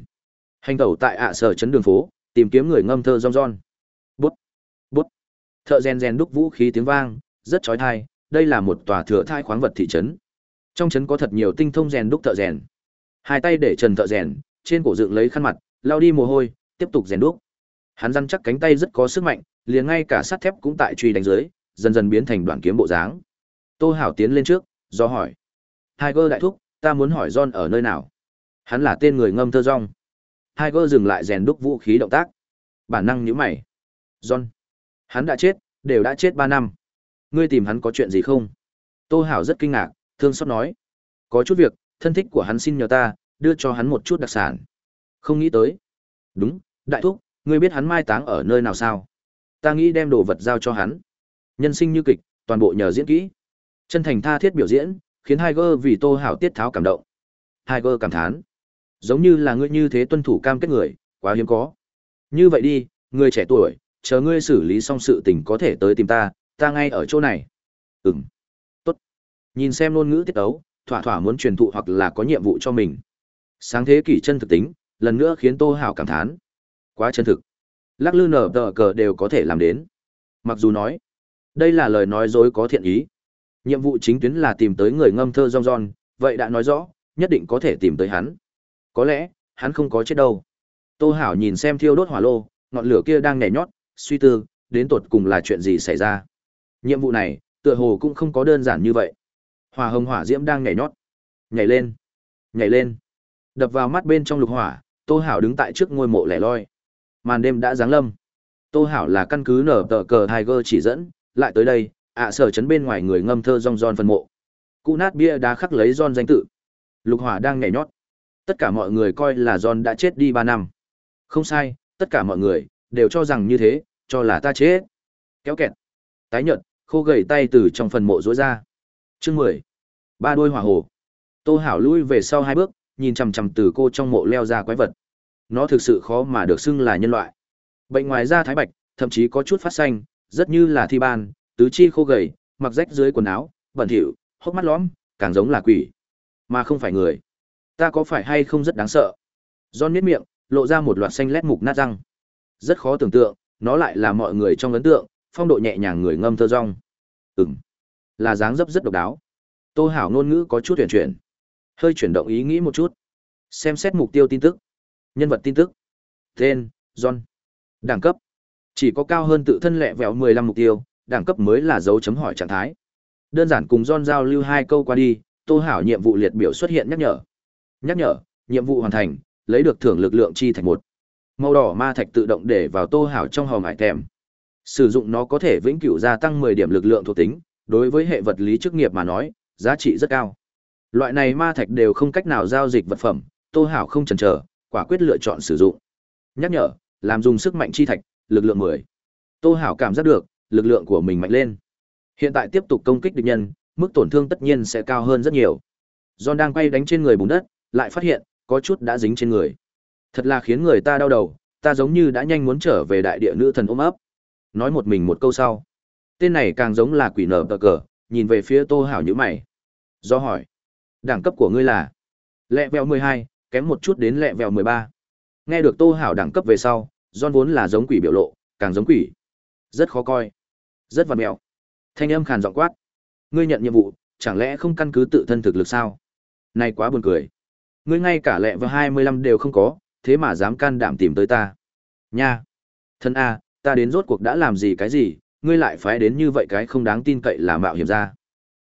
Hành tẩu tại ạ sở trấn đường phố, tìm kiếm người ngâm thơ rong ron. Bút, bút. Thợ rèn rèn đúc vũ khí tiếng vang, rất chói tai, đây là một tòa thừa thai khoáng vật thị trấn. Trong trấn có thật nhiều tinh thông rèn đúc thợ rèn. Hai tay để trần thợ rèn, trên cổ dựng lấy khăn mặt, lau đi mồ hôi, tiếp tục rèn đúc. Hắn răn chắc cánh tay rất có sức mạnh, liền ngay cả sắt thép cũng tại truy đánh dưới, dần dần biến thành đoạn kiếm bộ dáng. Tô Hảo tiến lên trước, do hỏi. Tiger đại thúc, ta muốn hỏi John ở nơi nào? Hắn là tên người ngâm thơ rong. Tiger dừng lại rèn đúc vũ khí động tác. Bản năng nhíu mày. John. Hắn đã chết, đều đã chết 3 năm. Ngươi tìm hắn có chuyện gì không? Tô Hảo rất kinh ngạc, thương xót nói. Có chút việc, thân thích của hắn xin nhờ ta, đưa cho hắn một chút đặc sản. Không nghĩ tới. Đúng, đại thúc, ngươi biết hắn mai táng ở nơi nào sao? Ta nghĩ đem đồ vật giao cho hắn. Nhân sinh như kịch, toàn bộ nhờ diễn kỹ. Chân thành tha thiết biểu diễn, khiến Tiger vì Tô Hảo tiết tháo cảm động. Tiger cảm thán. Giống như là ngươi như thế tuân thủ cam kết người, quá hiếm có. Như vậy đi, người trẻ tuổi, chờ ngươi xử lý xong sự tình có thể tới tìm ta, ta ngay ở chỗ này. Ừm. Tốt. Nhìn xem ngôn ngữ tiết ấu, thỏa thỏa muốn truyền thụ hoặc là có nhiệm vụ cho mình. Sáng thế kỷ chân thực tính, lần nữa khiến Tô Hảo cảm thán. Quá chân thực. Lắc lư nở tờ cờ đều có thể làm đến. Mặc dù nói, đây là lời nói dối có thiện ý. Nhiệm vụ chính tuyến là tìm tới người ngâm thơ rong rong, vậy đã nói rõ, nhất định có thể tìm tới hắn. Có lẽ, hắn không có chết đâu. Tô Hảo nhìn xem thiêu đốt hỏa lô, ngọn lửa kia đang nhảy nhót, suy tư, đến tột cùng là chuyện gì xảy ra. Nhiệm vụ này, tựa hồ cũng không có đơn giản như vậy. Hỏa hồng hỏa diễm đang nhảy nhót, nhảy lên, nhảy lên. Đập vào mắt bên trong lục hỏa, Tô Hảo đứng tại trước ngôi mộ lẻ loi. Màn đêm đã giáng lâm. Tô Hảo là căn cứ nở tờ cờ Tiger chỉ dẫn, lại tới đây, ạ à, sở chấn bên ngoài người ngâm thơ rong ron phân mộ. Cụ nát bia đá khắc lấy ron danh tự. Lục hỏa đang nhảy nhót. Tất cả mọi người coi là John đã chết đi ba năm. Không sai, tất cả mọi người đều cho rằng như thế, cho là ta chết. Kéo kẹt. Tái nhợt, khô gầy tay từ trong phần mộ rối ra. Chương mười Ba đôi hỏa hồ. Tô Hảo lui về sau hai bước, nhìn chằm chằm từ cô trong mộ leo ra quái vật. Nó thực sự khó mà được xưng là nhân loại. Bệnh ngoài da thái bạch, thậm chí có chút phát xanh, rất như là thi ban, tứ chi khô gầy, mặc rách dưới quần áo, bẩn thỉu, hốc mắt lõm, càng giống là quỷ, mà không phải người. Ta có phải hay không rất đáng sợ? John miết miệng, lộ ra một loạt xanh lét mục nát răng. Rất khó tưởng tượng, nó lại là mọi người trong ấn tượng, phong độ nhẹ nhàng người ngâm thơ rong. Ừm, là dáng dấp rất độc đáo. Tô Hảo ngôn ngữ có chút chuyển chuyển. Hơi chuyển động ý nghĩ một chút. Xem xét mục tiêu tin tức. Nhân vật tin tức. Tên, John. Đẳng cấp. Chỉ có cao hơn tự thân lẹ vẹo 15 mục tiêu, đẳng cấp mới là dấu chấm hỏi trạng thái. Đơn giản cùng John giao lưu hai câu qua đi, Tô Hảo nhiệm vụ liệt biểu xuất hiện nhắc nhở. Nhắc nhở, nhiệm vụ hoàn thành, lấy được thưởng lực lượng chi thạch một. Màu đỏ ma thạch tự động để vào Tô Hảo trong hòm hải thèm. Sử dụng nó có thể vĩnh cửu gia tăng 10 điểm lực lượng thuộc tính, đối với hệ vật lý chức nghiệp mà nói, giá trị rất cao. Loại này ma thạch đều không cách nào giao dịch vật phẩm, Tô Hảo không chần chờ, quả quyết lựa chọn sử dụng. Nhắc nhở, làm dùng sức mạnh chi thạch, lực lượng 10. Tô Hảo cảm giác được, lực lượng của mình mạnh lên. Hiện tại tiếp tục công kích địch nhân, mức tổn thương tất nhiên sẽ cao hơn rất nhiều. John đang quay đánh trên người bùn đất, lại phát hiện, có chút đã dính trên người. Thật là khiến người ta đau đầu, ta giống như đã nhanh muốn trở về đại địa nữ thần ôm ấp. Nói một mình một câu sau. Tên này càng giống là quỷ nở tờ cờ, nhìn về phía Tô Hảo như mày. Do hỏi, đẳng cấp của ngươi là lẹ vèo 12, kém một chút đến lẹ vèo 13. Nghe được Tô Hảo đẳng cấp về sau, John vốn là giống quỷ biểu lộ, càng giống quỷ. Rất khó coi, rất vằn mèo. Thanh âm khàn giọng quát. Ngươi nhận nhiệm vụ, chẳng lẽ không căn cứ tự thân thực lực sao? Này quá buồn cười. Ngươi ngay cả lẹ vào 25 đều không có, thế mà dám can đảm tìm tới ta. Nha. Thân A, ta đến rốt cuộc đã làm gì cái gì, ngươi lại phái đến như vậy cái không đáng tin cậy là mạo hiểm ra.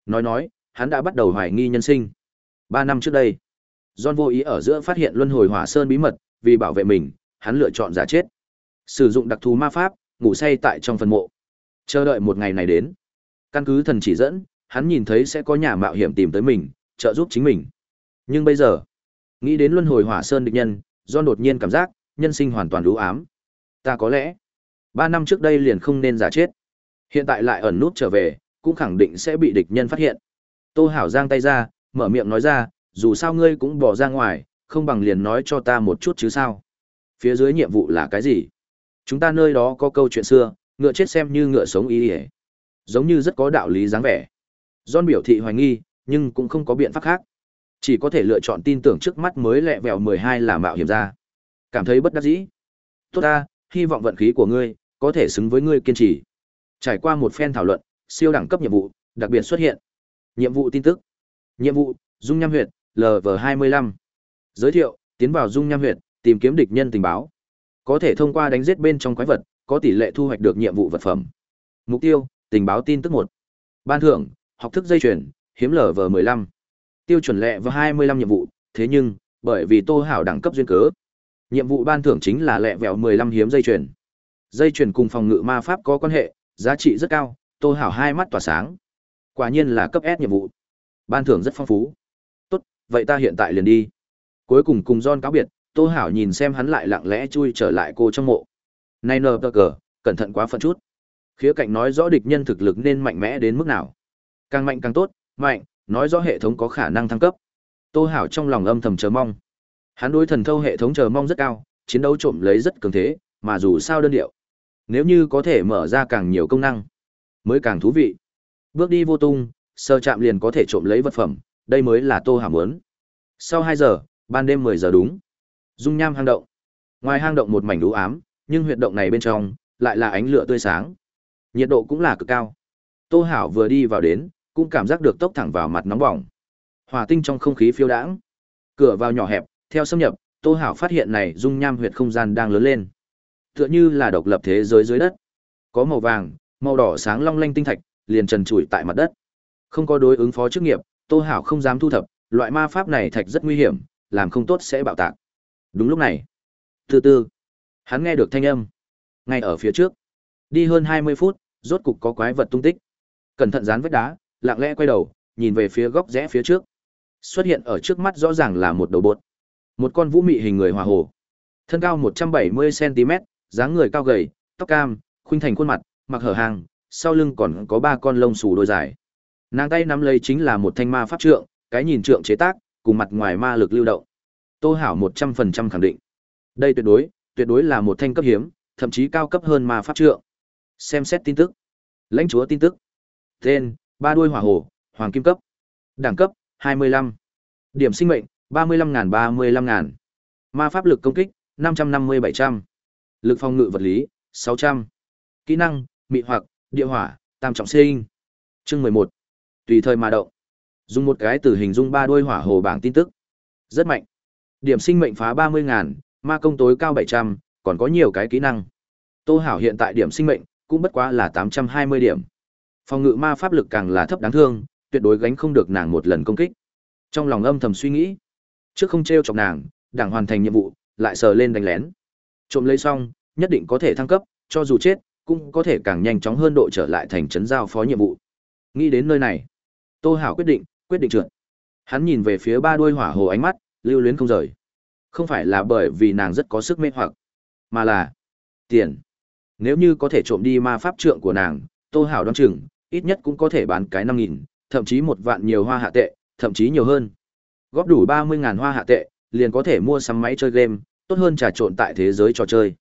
Nói nói, hắn đã bắt đầu hoài nghi nhân sinh. Ba năm trước đây, John vô ý ở giữa phát hiện luân hồi hỏa sơn bí mật, vì bảo vệ mình, hắn lựa chọn giả chết. Sử dụng đặc thù ma pháp, ngủ say tại trong phần mộ. Chờ đợi một ngày này đến. Căn cứ thần chỉ dẫn, hắn nhìn thấy sẽ có nhà mạo hiểm tìm tới mình, trợ giúp chính mình. Nhưng bây giờ, nghĩ đến luân hồi hỏa sơn địch nhân, do đột nhiên cảm giác, nhân sinh hoàn toàn đủ ám. Ta có lẽ, ba năm trước đây liền không nên giả chết. Hiện tại lại ẩn nút trở về, cũng khẳng định sẽ bị địch nhân phát hiện. Tô Hảo giang tay ra, mở miệng nói ra, dù sao ngươi cũng bỏ ra ngoài, không bằng liền nói cho ta một chút chứ sao. Phía dưới nhiệm vụ là cái gì? Chúng ta nơi đó có câu chuyện xưa, ngựa chết xem như ngựa sống ý ỉa giống như rất có đạo lý dáng vẻ john biểu thị hoài nghi nhưng cũng không có biện pháp khác chỉ có thể lựa chọn tin tưởng trước mắt mới lẹ vẹo mười hai là mạo hiểm ra. Cảm thấy bất đắc dĩ. Tốt ta hy vọng vận khí của ngươi có thể xứng với ngươi kiên trì. Trải qua một phen thảo luận siêu đẳng cấp nhiệm vụ đặc biệt xuất hiện. Nhiệm vụ tin tức. Nhiệm vụ dung nham huyện lv hai mươi lăm. Giới thiệu tiến vào dung nham huyện tìm kiếm địch nhân tình báo. Có thể thông qua đánh giết bên trong quái vật có tỷ lệ thu hoạch được nhiệm vụ vật phẩm. Mục tiêu, tình báo tin tức một. Ban thưởng, học thức dây chuyển, hiếm lv mười lăm. Tiêu chuẩn lệ và 25 nhiệm vụ, thế nhưng, bởi vì Tô Hảo đẳng cấp duyên cớ, nhiệm vụ ban thưởng chính là lệ vẹo 15 hiếm dây chuyền. Dây chuyền cùng phòng ngự ma pháp có quan hệ, giá trị rất cao, Tô Hảo hai mắt tỏa sáng. Quả nhiên là cấp S nhiệm vụ. Ban thưởng rất phong phú. Tốt, vậy ta hiện tại liền đi. Cuối cùng cùng John cáo biệt, Tô Hảo nhìn xem hắn lại lặng lẽ chui trở lại cô trong mộ. Này nờ tờ cờ, cẩn thận quá phần chút. Khía cạnh nói rõ địch nhân thực lực nên mạnh mẽ đến mức nào. Càng mạnh càng tốt, mạnh, nói rõ hệ thống có khả năng thăng cấp. Tô Hảo trong lòng âm thầm chờ mong. Hắn đối thần thâu hệ thống chờ mong rất cao, chiến đấu trộm lấy rất cường thế, mà dù sao đơn điệu. Nếu như có thể mở ra càng nhiều công năng, mới càng thú vị. Bước đi vô tung, sơ chạm liền có thể trộm lấy vật phẩm, đây mới là Tô hảo muốn. Sau hai giờ, ban đêm 10 giờ đúng. Dung nham hang động. Ngoài hang động một mảnh u ám, nhưng huyệt động này bên trong lại là ánh lửa tươi sáng. Nhiệt độ cũng là cực cao. Tô Hảo vừa đi vào đến, cũng cảm giác được tốc thẳng vào mặt nóng bỏng. Hỏa tinh trong không khí phiêu đãng. Cửa vào nhỏ hẹp, theo xâm nhập, Tô Hảo phát hiện này dung nham huyệt không gian đang lớn lên. Tựa như là độc lập thế giới dưới đất. Có màu vàng, màu đỏ sáng long lanh tinh thạch, liền trần trụi tại mặt đất. Không có đối ứng phó chức nghiệp, Tô Hảo không dám thu thập, loại ma pháp này thạch rất nguy hiểm, làm không tốt sẽ bạo tạc. Đúng lúc này, từ từ, hắn nghe được thanh âm. Ngay ở phía trước, đi hơn 20 phút, rốt cục có quái vật tung tích. Cẩn thận dán vách đá, lặng lẽ quay đầu, nhìn về phía góc rẽ phía trước. Xuất hiện ở trước mắt rõ ràng là một đầu bột. Một con vũ mị hình người hòa hồ. Thân cao 170cm, dáng người cao gầy, tóc cam, khuynh thành khuôn mặt, mặc hở hàng, sau lưng còn có ba con lông xù đôi dài. Nàng tay nắm lấy chính là một thanh ma pháp trượng, cái nhìn trượng chế tác, cùng mặt ngoài ma lực lưu động. Tô Hảo 100% khẳng định. Đây tuyệt đối, tuyệt đối là một thanh cấp hiếm, thậm chí cao cấp hơn ma pháp trượng. Xem xét tin tức. Lãnh chúa tin tức. Tên: Ba đuôi hỏa hồ, hoàng kim cấp. Đẳng cấp: 25. Điểm sinh mệnh: 35.000 35.000. Ma pháp lực công kích: 550-700. Lực phòng ngự vật lý: 600. Kỹ năng: Mị hoặc, địa hỏa, tam trọng sinh. Chương 11. Tùy thời mà động. Dùng một cái từ hình dung ba đuôi hỏa hồ bảng tin tức. Rất mạnh. Điểm sinh mệnh phá 30.000, ma công tối cao 700, còn có nhiều cái kỹ năng. Tô Hảo hiện tại điểm sinh mệnh cũng bất quá là 820 điểm. Phòng ngự ma pháp lực càng là thấp đáng thương, tuyệt đối gánh không được nàng một lần công kích. Trong lòng âm thầm suy nghĩ, trước không trêu chọc nàng, đảng hoàn thành nhiệm vụ, lại sờ lên đánh lén. Trộm lấy xong, nhất định có thể thăng cấp, cho dù chết, cũng có thể càng nhanh chóng hơn độ trở lại thành trấn giao phó nhiệm vụ. Nghĩ đến nơi này, Tô Hảo quyết định, quyết định trượt. Hắn nhìn về phía ba đuôi hỏa hồ ánh mắt, lưu luyến không rời. Không phải là bởi vì nàng rất có sức mê hoặc, mà là tiền. Nếu như có thể trộm đi ma pháp trượng của nàng, Tô Hảo đoan chừng, ít nhất cũng có thể bán cái năm nghìn, thậm chí một vạn nhiều hoa hạ tệ, thậm chí nhiều hơn. Góp đủ ba mươi ngàn hoa hạ tệ, liền có thể mua sắm máy chơi game, tốt hơn trà trộn tại thế giới trò chơi.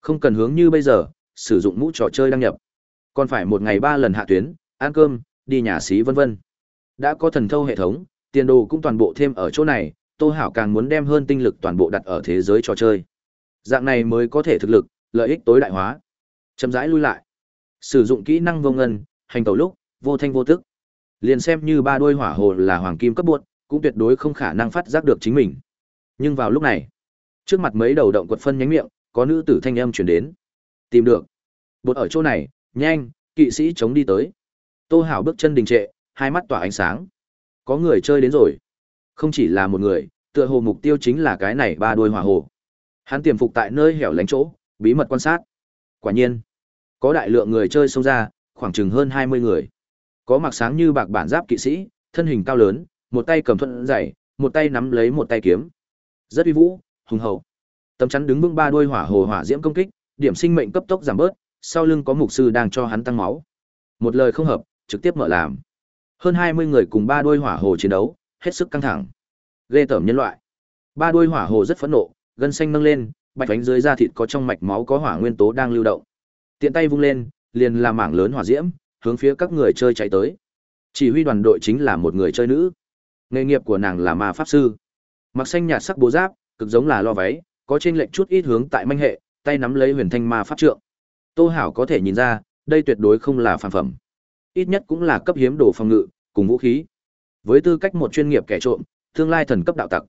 Không cần hướng như bây giờ, sử dụng mũ trò chơi đăng nhập. Còn phải một ngày ba lần hạ tuyến, ăn cơm, đi nhà xí vân vân. Đã có thần thâu hệ thống, tiền đồ cũng toàn bộ thêm ở chỗ này, Tô Hảo càng muốn đem hơn tinh lực toàn bộ đặt ở thế giới trò chơi. Dạng này mới có thể thực lực, lợi ích tối đại hóa. Chậm rãi lui lại. Sử dụng kỹ năng vô ngân, hành tẩu lúc, vô thanh vô tức. Liền xem như ba đuôi hỏa hồ là hoàng kim cấp buộc, cũng tuyệt đối không khả năng phát giác được chính mình. Nhưng vào lúc này, trước mặt mấy đầu động quật phân nhánh miệng, có nữ tử thanh âm truyền đến. Tìm được. Bột ở chỗ này, nhanh, kỵ sĩ chống đi tới. Tô Hảo bước chân đình trệ, hai mắt tỏa ánh sáng. Có người chơi đến rồi. Không chỉ là một người, tựa hồ mục tiêu chính là cái này ba đuôi hỏa hồ. Hắn tiềm phục tại nơi hẻo lánh chỗ, bí mật quan sát. Quả nhiên, có đại lượng người chơi xông ra, khoảng chừng hơn 20 người. Có mặc sáng như bạc bản giáp kỵ sĩ, thân hình cao lớn, một tay cầm thuận dày, một tay nắm lấy một tay kiếm. Rất uy vũ, hùng hậu. Tấm chắn đứng vững ba đuôi hỏa hồ hỏa diễm công kích, điểm sinh mệnh cấp tốc giảm bớt, sau lưng có mục sư đang cho hắn tăng máu. Một lời không hợp, trực tiếp mở làm. Hơn 20 người cùng ba đuôi hỏa hồ chiến đấu, hết sức căng thẳng. Ghê tởm nhân loại. Ba đuôi hỏa hồ rất phẫn nộ, gân xanh nâng lên, bạch cánh dưới da thịt có trong mạch máu có hỏa nguyên tố đang lưu động. Tiện tay vung lên, liền là mảng lớn hỏa diễm, hướng phía các người chơi chạy tới. Chỉ huy đoàn đội chính là một người chơi nữ. Nghề nghiệp của nàng là ma pháp sư. Mặc xanh nhạt sắc bố giáp, cực giống là lo váy, có trên lệnh chút ít hướng tại manh hệ, tay nắm lấy huyền thanh ma pháp trượng. Tô Hảo có thể nhìn ra, đây tuyệt đối không là phàm phẩm. Ít nhất cũng là cấp hiếm đồ phòng ngự, cùng vũ khí. Với tư cách một chuyên nghiệp kẻ trộm, tương lai thần cấp đạo tặc.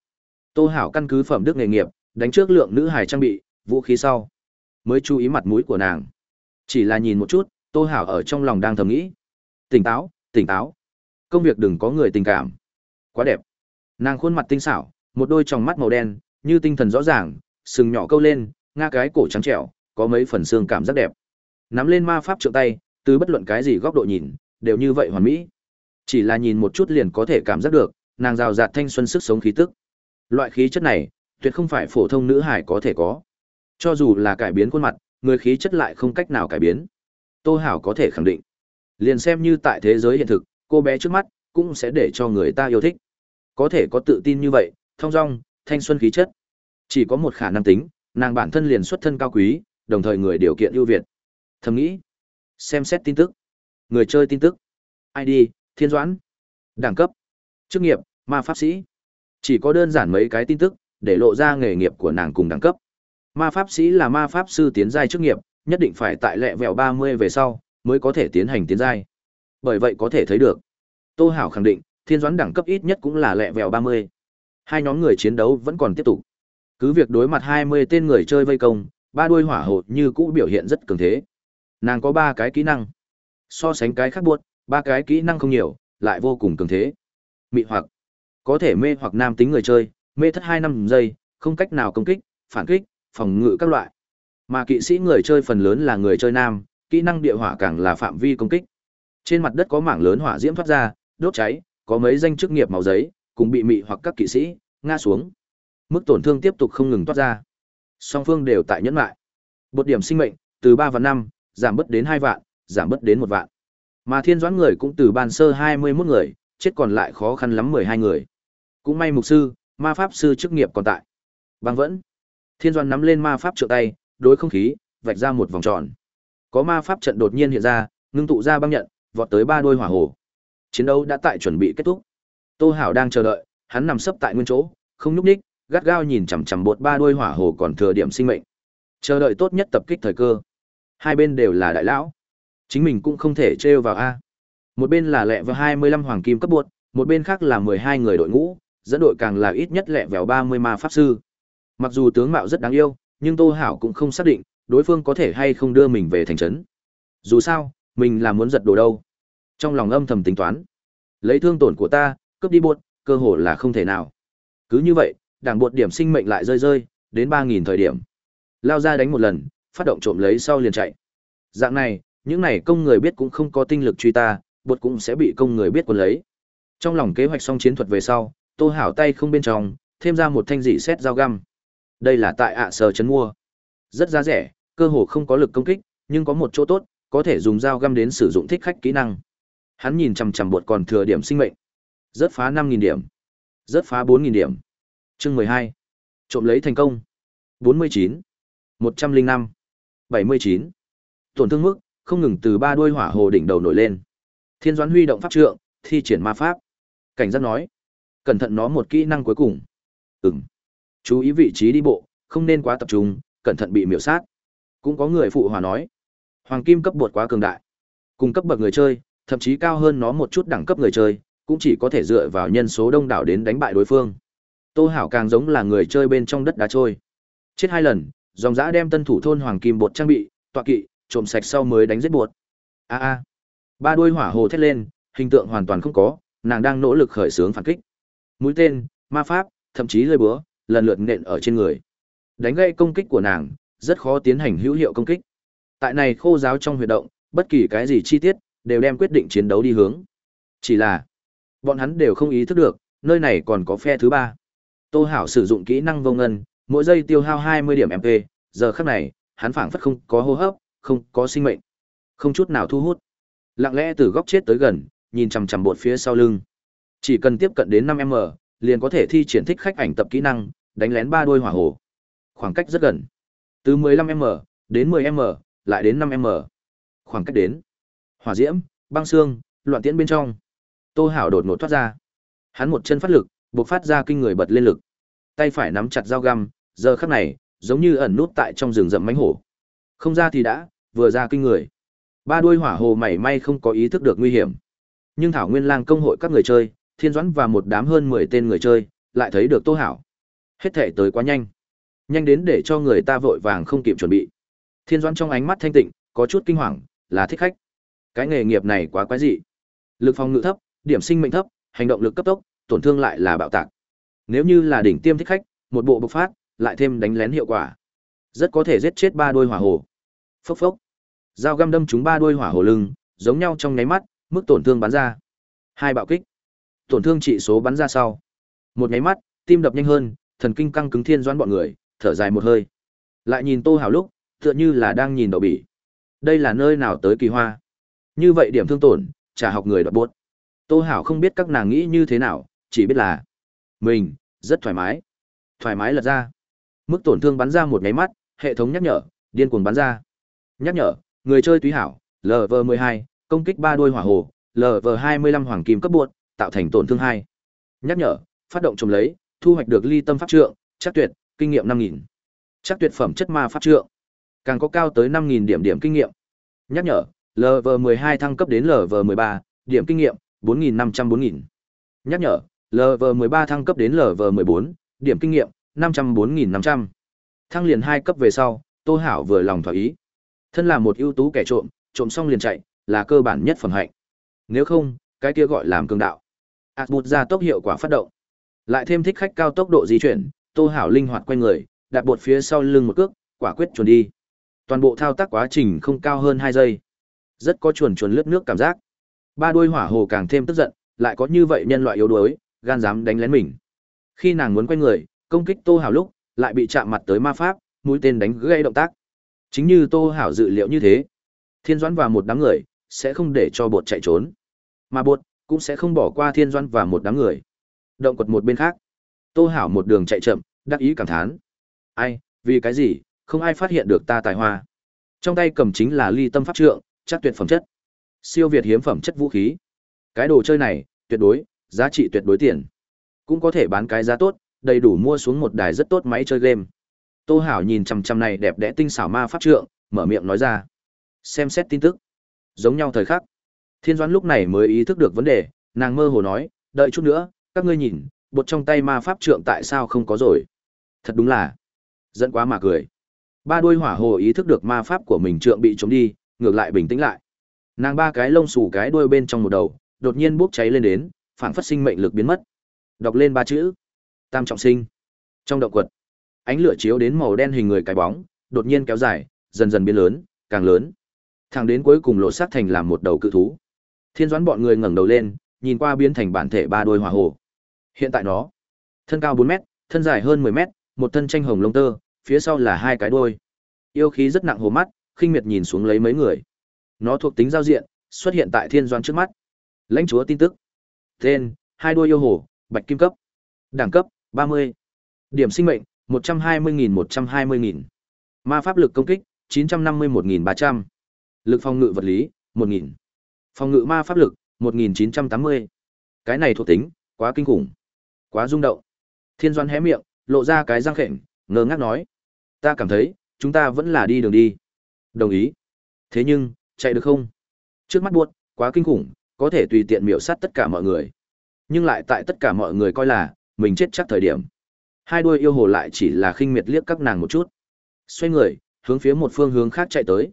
Tô Hảo căn cứ phẩm đức nghề nghiệp, đánh trước lượng nữ hài trang bị, vũ khí sau, mới chú ý mặt mũi của nàng. Chỉ là nhìn một chút, Tô Hảo ở trong lòng đang thầm nghĩ. Tỉnh táo, tỉnh táo. Công việc đừng có người tình cảm. Quá đẹp. Nàng khuôn mặt tinh xảo, một đôi tròng mắt màu đen, như tinh thần rõ ràng, sừng nhỏ câu lên, nga cái cổ trắng trẻo, có mấy phần xương cảm rất đẹp. Nắm lên ma pháp trượng tay, từ bất luận cái gì góc độ nhìn, đều như vậy hoàn mỹ. Chỉ là nhìn một chút liền có thể cảm giác được, nàng rào rạt thanh xuân sức sống khí tức. Loại khí chất này, tuyệt không phải phổ thông nữ hải có thể có. Cho dù là cải biến khuôn mặt, người khí chất lại không cách nào cải biến. Tô Hảo có thể khẳng định. Liền xem như tại thế giới hiện thực, cô bé trước mắt, cũng sẽ để cho người ta yêu thích. Có thể có tự tin như vậy, thông dong, thanh xuân khí chất. Chỉ có một khả năng tính, nàng bản thân liền xuất thân cao quý, đồng thời người điều kiện ưu việt. Thầm nghĩ, xem xét tin tức, người chơi tin tức, ID, Thiên Doãn, đẳng cấp, chức nghiệp, ma pháp sĩ. Chỉ có đơn giản mấy cái tin tức để lộ ra nghề nghiệp của nàng cùng đẳng cấp. Ma pháp sĩ là ma pháp sư tiến giai chức nghiệp, nhất định phải tại lẹ vẹo 30 về sau mới có thể tiến hành tiến giai. Bởi vậy có thể thấy được, Tô Hảo khẳng định, Thiên Doãn đẳng cấp ít nhất cũng là lẹ vẹo 30. Hai nhóm người chiến đấu vẫn còn tiếp tục. Cứ việc đối mặt 20 tên người chơi vây công, ba đuôi hỏa hồ như cũ biểu hiện rất cường thế. Nàng có ba cái kỹ năng. So sánh cái khác buốt, ba cái kỹ năng không nhiều, lại vô cùng cường thế. Mị hoặc có thể mê hoặc nam tính người chơi, mê thất 2 năm giây, không cách nào công kích, phản kích, phòng ngự các loại. Mà kỵ sĩ người chơi phần lớn là người chơi nam, kỹ năng địa hỏa càng là phạm vi công kích. Trên mặt đất có mảng lớn hỏa diễm thoát ra, đốt cháy, có mấy danh chức nghiệp màu giấy, cùng bị mị hoặc các kỵ sĩ ngã xuống. Mức tổn thương tiếp tục không ngừng toát ra. Song phương đều tại nhẫn lại. Bột điểm sinh mệnh từ 3 và 5 giảm bớt đến 2 vạn, giảm bớt đến 1 vạn. Mà thiên doãn người cũng từ ban sơ 21 người, chết còn lại khó khăn lắm 12 người. Cũng may mục sư, ma pháp sư chức nghiệp còn tại. Băng vẫn. Thiên Doan nắm lên ma pháp trượng tay, đối không khí, vạch ra một vòng tròn. Có ma pháp trận đột nhiên hiện ra, ngưng tụ ra băng nhận, vọt tới ba đôi hỏa hồ. Chiến đấu đã tại chuẩn bị kết thúc. Tô Hảo đang chờ đợi, hắn nằm sấp tại nguyên chỗ, không nhúc nhích, gắt gao nhìn chằm chằm bột ba đôi hỏa hồ còn thừa điểm sinh mệnh. Chờ đợi tốt nhất tập kích thời cơ. Hai bên đều là đại lão, chính mình cũng không thể trêu vào a. Một bên là lẹ vào 25 hoàng kim cấp bột, một bên khác là 12 người đội ngũ, dẫn đội càng là ít nhất lẹ vèo 30 ma pháp sư. Mặc dù tướng mạo rất đáng yêu, nhưng Tô Hảo cũng không xác định đối phương có thể hay không đưa mình về thành trấn. Dù sao, mình là muốn giật đồ đâu. Trong lòng âm thầm tính toán, lấy thương tổn của ta, cướp đi bột, cơ hội là không thể nào. Cứ như vậy, đảng bột điểm sinh mệnh lại rơi rơi, đến ba nghìn thời điểm. Lao ra đánh một lần, phát động trộm lấy sau liền chạy. Dạng này, những này công người biết cũng không có tinh lực truy ta, bột cũng sẽ bị công người biết quân lấy. Trong lòng kế hoạch xong chiến thuật về sau, Tô Hảo tay không bên trong, thêm ra một thanh dị xét dao găm. Đây là tại ạ sở chấn mua. Rất giá rẻ, cơ hồ không có lực công kích, nhưng có một chỗ tốt, có thể dùng dao găm đến sử dụng thích khách kỹ năng. Hắn nhìn chằm chằm bột còn thừa điểm sinh mệnh. Rớt phá 5000 điểm. Rớt phá 4000 điểm. Chương 12. Trộm lấy thành công. 49. 105. 79. Tổn thương mức không ngừng từ ba đuôi hỏa hồ đỉnh đầu nổi lên. Thiên Doãn huy động pháp trượng, thi triển ma pháp. Cảnh giác nói, cẩn thận nó một kỹ năng cuối cùng. Ừm. Chú ý vị trí đi bộ, không nên quá tập trung, cẩn thận bị miểu sát. Cũng có người phụ hòa nói, hoàng kim cấp bột quá cường đại. Cùng cấp bậc người chơi, thậm chí cao hơn nó một chút đẳng cấp người chơi, cũng chỉ có thể dựa vào nhân số đông đảo đến đánh bại đối phương. Tô Hảo càng giống là người chơi bên trong đất đá trôi. Chết hai lần, dòng Giã đem tân thủ thôn hoàng kim bột trang bị, tọa kỵ, trộm sạch sau mới đánh giết bột. A a. Ba đuôi hỏa hồ thét lên, hình tượng hoàn toàn không có, nàng đang nỗ lực khởi xướng phản kích. Mũi tên, ma pháp, thậm chí lơi búa, lần lượt nện ở trên người. Đánh gây công kích của nàng, rất khó tiến hành hữu hiệu công kích. Tại này khô giáo trong huy động, bất kỳ cái gì chi tiết đều đem quyết định chiến đấu đi hướng. Chỉ là, bọn hắn đều không ý thức được, nơi này còn có phe thứ ba. Tô Hảo sử dụng kỹ năng vô ngân, mỗi giây tiêu hao 20 điểm MP, giờ khắc này, hắn phảng phất không có hô hấp, không có sinh mệnh, không chút nào thu hút. Lặng lẽ từ góc chết tới gần, nhìn chằm chằm bột phía sau lưng. Chỉ cần tiếp cận đến 5m, liền có thể thi triển thích khách ảnh tập kỹ năng, đánh lén ba đôi hỏa hồ. Khoảng cách rất gần. Từ 15m đến 10m, lại đến 5m. Khoảng cách đến. Hỏa diễm, băng xương, loạn tiễn bên trong. Tô Hảo đột ngột thoát ra. Hắn một chân phát lực, bộc phát ra kinh người bật lên lực. Tay phải nắm chặt dao găm, giờ khắc này, giống như ẩn nút tại trong rừng rậm mánh hổ. Không ra thì đã, vừa ra kinh người. Ba đuôi hỏa hồ mảy may không có ý thức được nguy hiểm. Nhưng Thảo Nguyên Lang công hội các người chơi, Thiên Doãn và một đám hơn 10 tên người chơi, lại thấy được Tô Hảo. Hết thể tới quá nhanh. Nhanh đến để cho người ta vội vàng không kịp chuẩn bị. Thiên Doãn trong ánh mắt thanh tịnh, có chút kinh hoàng, là thích khách. Cái nghề nghiệp này quá quái dị. Lực phòng ngự thấp, điểm sinh mệnh thấp, hành động lực cấp tốc, tổn thương lại là bạo tạc. Nếu như là đỉnh tiêm thích khách, một bộ bộc phát, lại thêm đánh lén hiệu quả, rất có thể giết chết ba đôi hỏa hồ. Phốc phốc. Dao găm đâm trúng ba đôi hỏa hồ lưng, giống nhau trong nháy mắt, mức tổn thương bắn ra. Hai bạo kích. Tổn thương trị số bắn ra sau. Một nháy mắt, tim đập nhanh hơn, thần kinh căng cứng thiên doãn bọn người, thở dài một hơi. Lại nhìn Tô Hảo lúc, tựa như là đang nhìn đậu bỉ. Đây là nơi nào tới kỳ hoa? Như vậy điểm thương tổn, trả học người đoạt buốt. Tô Hảo không biết các nàng nghĩ như thế nào, chỉ biết là mình rất thoải mái. Thoải mái lật ra. Mức tổn thương bắn ra một nháy mắt, hệ thống nhắc nhở, điên cuồng bắn ra. Nhắc nhở, người chơi túy hảo, LV12, công kích ba đuôi hỏa hồ, LV25 hoàng kim cấp buộc, tạo thành tổn thương hai Nhắc nhở, phát động trồng lấy, thu hoạch được ly tâm pháp trượng, chắc tuyệt, kinh nghiệm 5000. Chắc tuyệt phẩm chất ma pháp trượng. Càng có cao tới 5000 điểm điểm kinh nghiệm. Nhắc nhở, LV12 thăng cấp đến LV13, điểm kinh nghiệm 4500 4000. Nhắc nhở, LV13 thăng cấp đến LV14, điểm kinh nghiệm 500 4500. Thăng liền hai cấp về sau, Tô Hảo vừa lòng thỏa ý. Thân là một ưu tú kẻ trộm, trộm xong liền chạy, là cơ bản nhất phẩm hạnh. Nếu không, cái kia gọi làm cường đạo. Asbut ra tốc hiệu quả phát động. Lại thêm thích khách cao tốc độ di chuyển, Tô Hảo linh hoạt quay người, đặt bột phía sau lưng một cước, quả quyết chuồn đi. Toàn bộ thao tác quá trình không cao hơn 2 giây. Rất có chuồn chuồn lướt nước cảm giác. Ba đuôi hỏa hồ càng thêm tức giận, lại có như vậy nhân loại yếu đuối, gan dám đánh lén mình. Khi nàng muốn quay người, công kích Tô Hảo lúc, lại bị chạm mặt tới ma pháp, mũi tên đánh gây động tác. Chính như Tô Hảo dự liệu như thế, Thiên Doãn và một đám người sẽ không để cho bột chạy trốn, mà bột cũng sẽ không bỏ qua Thiên Doãn và một đám người. Động quật một bên khác, Tô Hảo một đường chạy chậm, đắc ý cảm thán. Ai, vì cái gì, không ai phát hiện được ta tài hoa. Trong tay cầm chính là ly tâm pháp trượng, chắc tuyệt phẩm chất. Siêu việt hiếm phẩm chất vũ khí. Cái đồ chơi này, tuyệt đối, giá trị tuyệt đối tiền. Cũng có thể bán cái giá tốt, đầy đủ mua xuống một đài rất tốt máy chơi game. Tô Hảo nhìn chằm chằm này đẹp đẽ tinh xảo ma pháp trượng, mở miệng nói ra. Xem xét tin tức. Giống nhau thời khắc. Thiên Doãn lúc này mới ý thức được vấn đề, nàng mơ hồ nói, đợi chút nữa, các ngươi nhìn, bột trong tay ma pháp trượng tại sao không có rồi? Thật đúng là, giận quá mà cười. Ba đuôi hỏa hồ ý thức được ma pháp của mình trượng bị trống đi, ngược lại bình tĩnh lại. Nàng ba cái lông xù cái đuôi bên trong một đầu, đột nhiên bốc cháy lên đến, phản phất sinh mệnh lực biến mất. Đọc lên ba chữ. Tam trọng sinh. Trong động quật, ánh lửa chiếu đến màu đen hình người cái bóng, đột nhiên kéo dài, dần dần biến lớn, càng lớn. Thẳng đến cuối cùng lộ sát thành làm một đầu cự thú. Thiên Doãn bọn người ngẩng đầu lên, nhìn qua biến thành bản thể ba đôi hỏa hồ. Hiện tại nó, thân cao 4 mét, thân dài hơn 10 mét, một thân tranh hồng lông tơ, phía sau là hai cái đuôi. Yêu khí rất nặng hồ mắt, khinh miệt nhìn xuống lấy mấy người. Nó thuộc tính giao diện, xuất hiện tại Thiên doan trước mắt. Lãnh chúa tin tức. Tên: Hai đuôi yêu hồ, bạch kim cấp. Đẳng cấp: 30. Điểm sinh mệnh: 120.000 120.000. Ma pháp lực công kích: 951.300. Lực phòng ngự vật lý: 1.000. Phòng ngự ma pháp lực: 1.980. Cái này thuộc tính, quá kinh khủng, quá rung động. Thiên Doan hé miệng, lộ ra cái răng khểnh, ngơ ngác nói: "Ta cảm thấy, chúng ta vẫn là đi đường đi." Đồng ý. Thế nhưng, chạy được không? Trước mắt buốt, quá kinh khủng, có thể tùy tiện miểu sát tất cả mọi người. Nhưng lại tại tất cả mọi người coi là mình chết chắc thời điểm. Hai đuôi yêu hồ lại chỉ là khinh miệt liếc các nàng một chút. Xoay người, hướng phía một phương hướng khác chạy tới.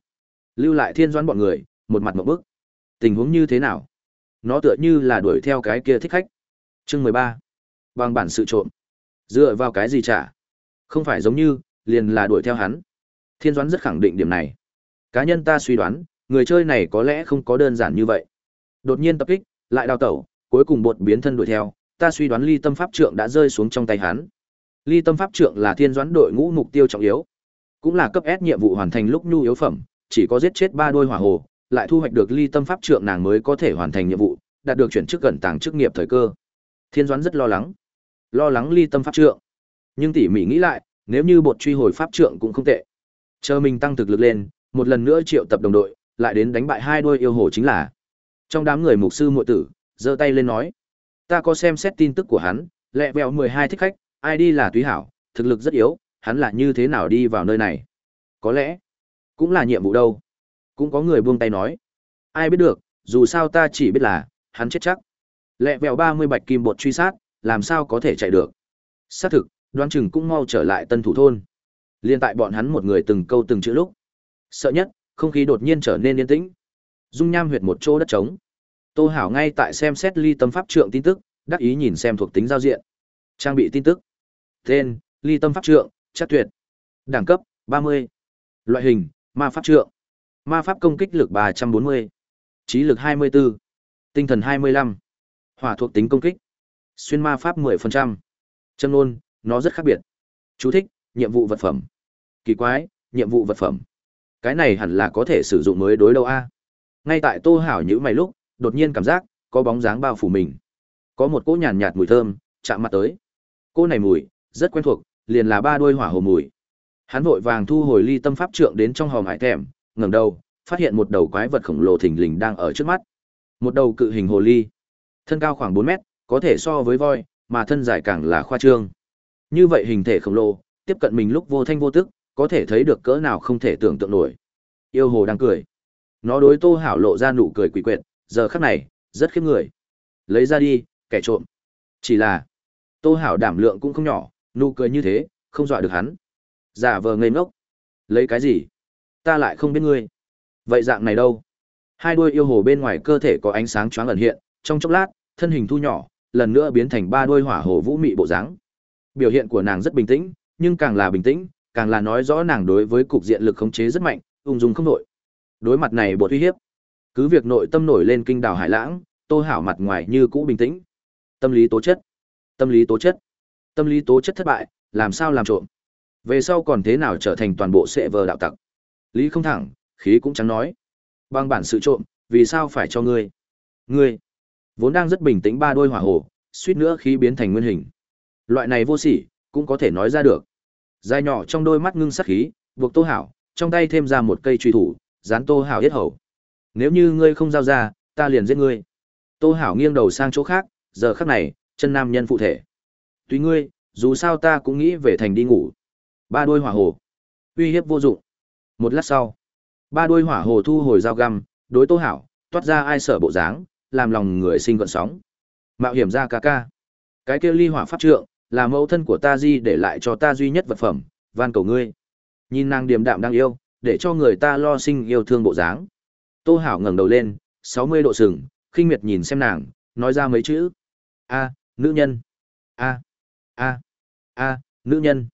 Lưu lại thiên Doan bọn người, một mặt một bức. Tình huống như thế nào? Nó tựa như là đuổi theo cái kia thích khách. Chương mười ba Bằng bản sự trộm. Dựa vào cái gì trả? Không phải giống như, liền là đuổi theo hắn. Thiên doãn rất khẳng định điểm này. Cá nhân ta suy đoán, người chơi này có lẽ không có đơn giản như vậy. Đột nhiên tập kích, lại đào tẩu, cuối cùng bột biến thân đuổi theo, ta suy đoán ly tâm pháp trượng đã rơi xuống trong tay hắn. Ly tâm pháp trượng là thiên doãn đội ngũ mục tiêu trọng yếu, cũng là cấp S nhiệm vụ hoàn thành lúc nhu yếu phẩm, chỉ có giết chết ba đôi hỏa hồ, lại thu hoạch được ly tâm pháp trượng nàng mới có thể hoàn thành nhiệm vụ, đạt được chuyển chức gần tàng chức nghiệp thời cơ. Thiên doãn rất lo lắng, lo lắng ly tâm pháp trượng. Nhưng tỉ mỉ nghĩ lại, nếu như bột truy hồi pháp trượng cũng không tệ. Chờ mình tăng thực lực lên, một lần nữa triệu tập đồng đội, lại đến đánh bại hai đôi yêu hồ chính là. Trong đám người mục sư muội tử, giơ tay lên nói: "Ta có xem xét tin tức của hắn, lẹ vẹo 12 thích khách, ID là Túy Hảo, thực lực rất yếu, hắn là như thế nào đi vào nơi này? Có lẽ, cũng là nhiệm vụ đâu. Cũng có người buông tay nói. Ai biết được, dù sao ta chỉ biết là, hắn chết chắc. Lẹ vẹo 30 bạch kim bột truy sát, làm sao có thể chạy được. Xác thực, đoán chừng cũng mau trở lại tân thủ thôn. Liên tại bọn hắn một người từng câu từng chữ lúc. Sợ nhất, không khí đột nhiên trở nên yên tĩnh. Dung nham huyệt một chỗ đất trống. Tô Hảo ngay tại xem xét ly tâm pháp trượng tin tức, đắc ý nhìn xem thuộc tính giao diện. Trang bị tin tức. Tên, ly tâm pháp trượng, chắc tuyệt. Đẳng cấp, 30. Loại hình, ma pháp trượng. Ma pháp công kích lực 340. Trí lực 24. Tinh thần 25. Hỏa thuộc tính công kích. Xuyên ma pháp 10%. Châm nôn, nó rất khác biệt. Chú thích, nhiệm vụ vật phẩm. Kỳ quái, nhiệm vụ vật phẩm. Cái này hẳn là có thể sử dụng mới đối đầu a. Ngay tại Tô Hảo nhíu mày lúc, đột nhiên cảm giác có bóng dáng bao phủ mình. Có một cỗ nhàn nhạt mùi thơm chạm mặt tới. Cô này mùi rất quen thuộc, liền là ba đuôi hỏa hồ mùi. Hắn vội vàng thu hồi ly tâm pháp trượng đến trong hòm hải thèm, ngẩng đầu, phát hiện một đầu quái vật khổng lồ thình lình đang ở trước mắt. Một đầu cự hình hồ ly, thân cao khoảng 4 mét, có thể so với voi, mà thân dài càng là khoa trương. Như vậy hình thể khổng lồ, tiếp cận mình lúc vô thanh vô tức, có thể thấy được cỡ nào không thể tưởng tượng nổi. Yêu hồ đang cười. Nó đối Tô Hảo lộ ra nụ cười quỷ quyệt, giờ khắc này, rất khiếp người. Lấy ra đi, kẻ trộm. Chỉ là, Tô Hảo đảm lượng cũng không nhỏ, nụ cười như thế, không dọa được hắn. Giả vờ ngây ngốc. Lấy cái gì? Ta lại không biết ngươi. Vậy dạng này đâu? Hai đuôi yêu hồ bên ngoài cơ thể có ánh sáng choáng ẩn hiện, trong chốc lát, thân hình thu nhỏ, lần nữa biến thành ba đôi hỏa hồ vũ mị bộ dáng. Biểu hiện của nàng rất bình tĩnh, nhưng càng là bình tĩnh, càng là nói rõ nàng đối với cục diện lực khống chế rất mạnh, ung dung không nội. Đối mặt này bột uy hiếp, cứ việc nội tâm nổi lên kinh đảo hải lãng, Tô Hảo mặt ngoài như cũ bình tĩnh. Tâm lý tố chất, tâm lý tố chất, tâm lý tố chất thất bại, làm sao làm trộm? Về sau còn thế nào trở thành toàn bộ sẽ vờ đạo tặc? Lý không thẳng, khí cũng chẳng nói. Bằng bản sự trộm, vì sao phải cho ngươi? Ngươi, vốn đang rất bình tĩnh ba đôi hỏa hồ, suýt nữa khí biến thành nguyên hình. Loại này vô sỉ, cũng có thể nói ra được. Dài nhỏ trong đôi mắt ngưng sắc khí, buộc Tô Hảo, trong tay thêm ra một cây truy thủ, dán Tô Hảo yết hầu. Nếu như ngươi không giao ra, ta liền giết ngươi. Tô Hảo nghiêng đầu sang chỗ khác, giờ khắc này, chân nam nhân phụ thể. Tùy ngươi, dù sao ta cũng nghĩ về thành đi ngủ. Ba đôi hỏa hồ. Uy hiếp vô dụng. Một lát sau, ba đôi hỏa hồ thu hồi dao găm, đối Tô Hảo, toát ra ai sợ bộ dáng, làm lòng người sinh gợn sóng. Mạo hiểm ra ca ca. Cái kia ly hỏa pháp trượng, là mẫu thân của ta di để lại cho ta duy nhất vật phẩm, van cầu ngươi. Nhìn nàng điềm đạm đang yêu, để cho người ta lo sinh yêu thương bộ dáng. Tô Hảo ngẩng đầu lên, 60 độ sừng, khinh miệt nhìn xem nàng, nói ra mấy chữ. A, nữ nhân. A, a, a, nữ nhân.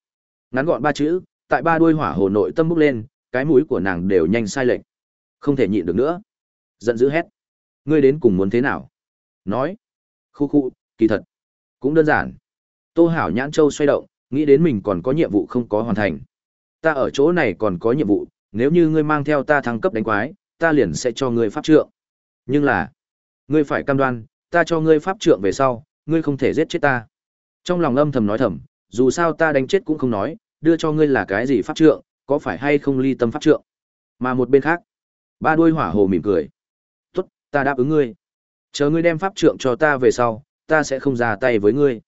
Ngắn gọn ba chữ, tại ba đuôi hỏa hồ nội tâm bốc lên, cái mũi của nàng đều nhanh sai lệch. Không thể nhịn được nữa. Giận dữ hét. Ngươi đến cùng muốn thế nào? Nói. Khu khu, kỳ thật. Cũng đơn giản. Tô Hảo nhãn châu xoay động, nghĩ đến mình còn có nhiệm vụ không có hoàn thành. Ta ở chỗ này còn có nhiệm vụ, nếu như ngươi mang theo ta thăng cấp đánh quái, ta liền sẽ cho ngươi pháp trượng. Nhưng là, ngươi phải cam đoan, ta cho ngươi pháp trượng về sau, ngươi không thể giết chết ta. Trong lòng âm thầm nói thầm, dù sao ta đánh chết cũng không nói, đưa cho ngươi là cái gì pháp trượng, có phải hay không ly tâm pháp trượng. Mà một bên khác, ba đuôi hỏa hồ mỉm cười. Ta đáp ứng ngươi. Chờ ngươi đem pháp trượng cho ta về sau, ta sẽ không ra tay với ngươi.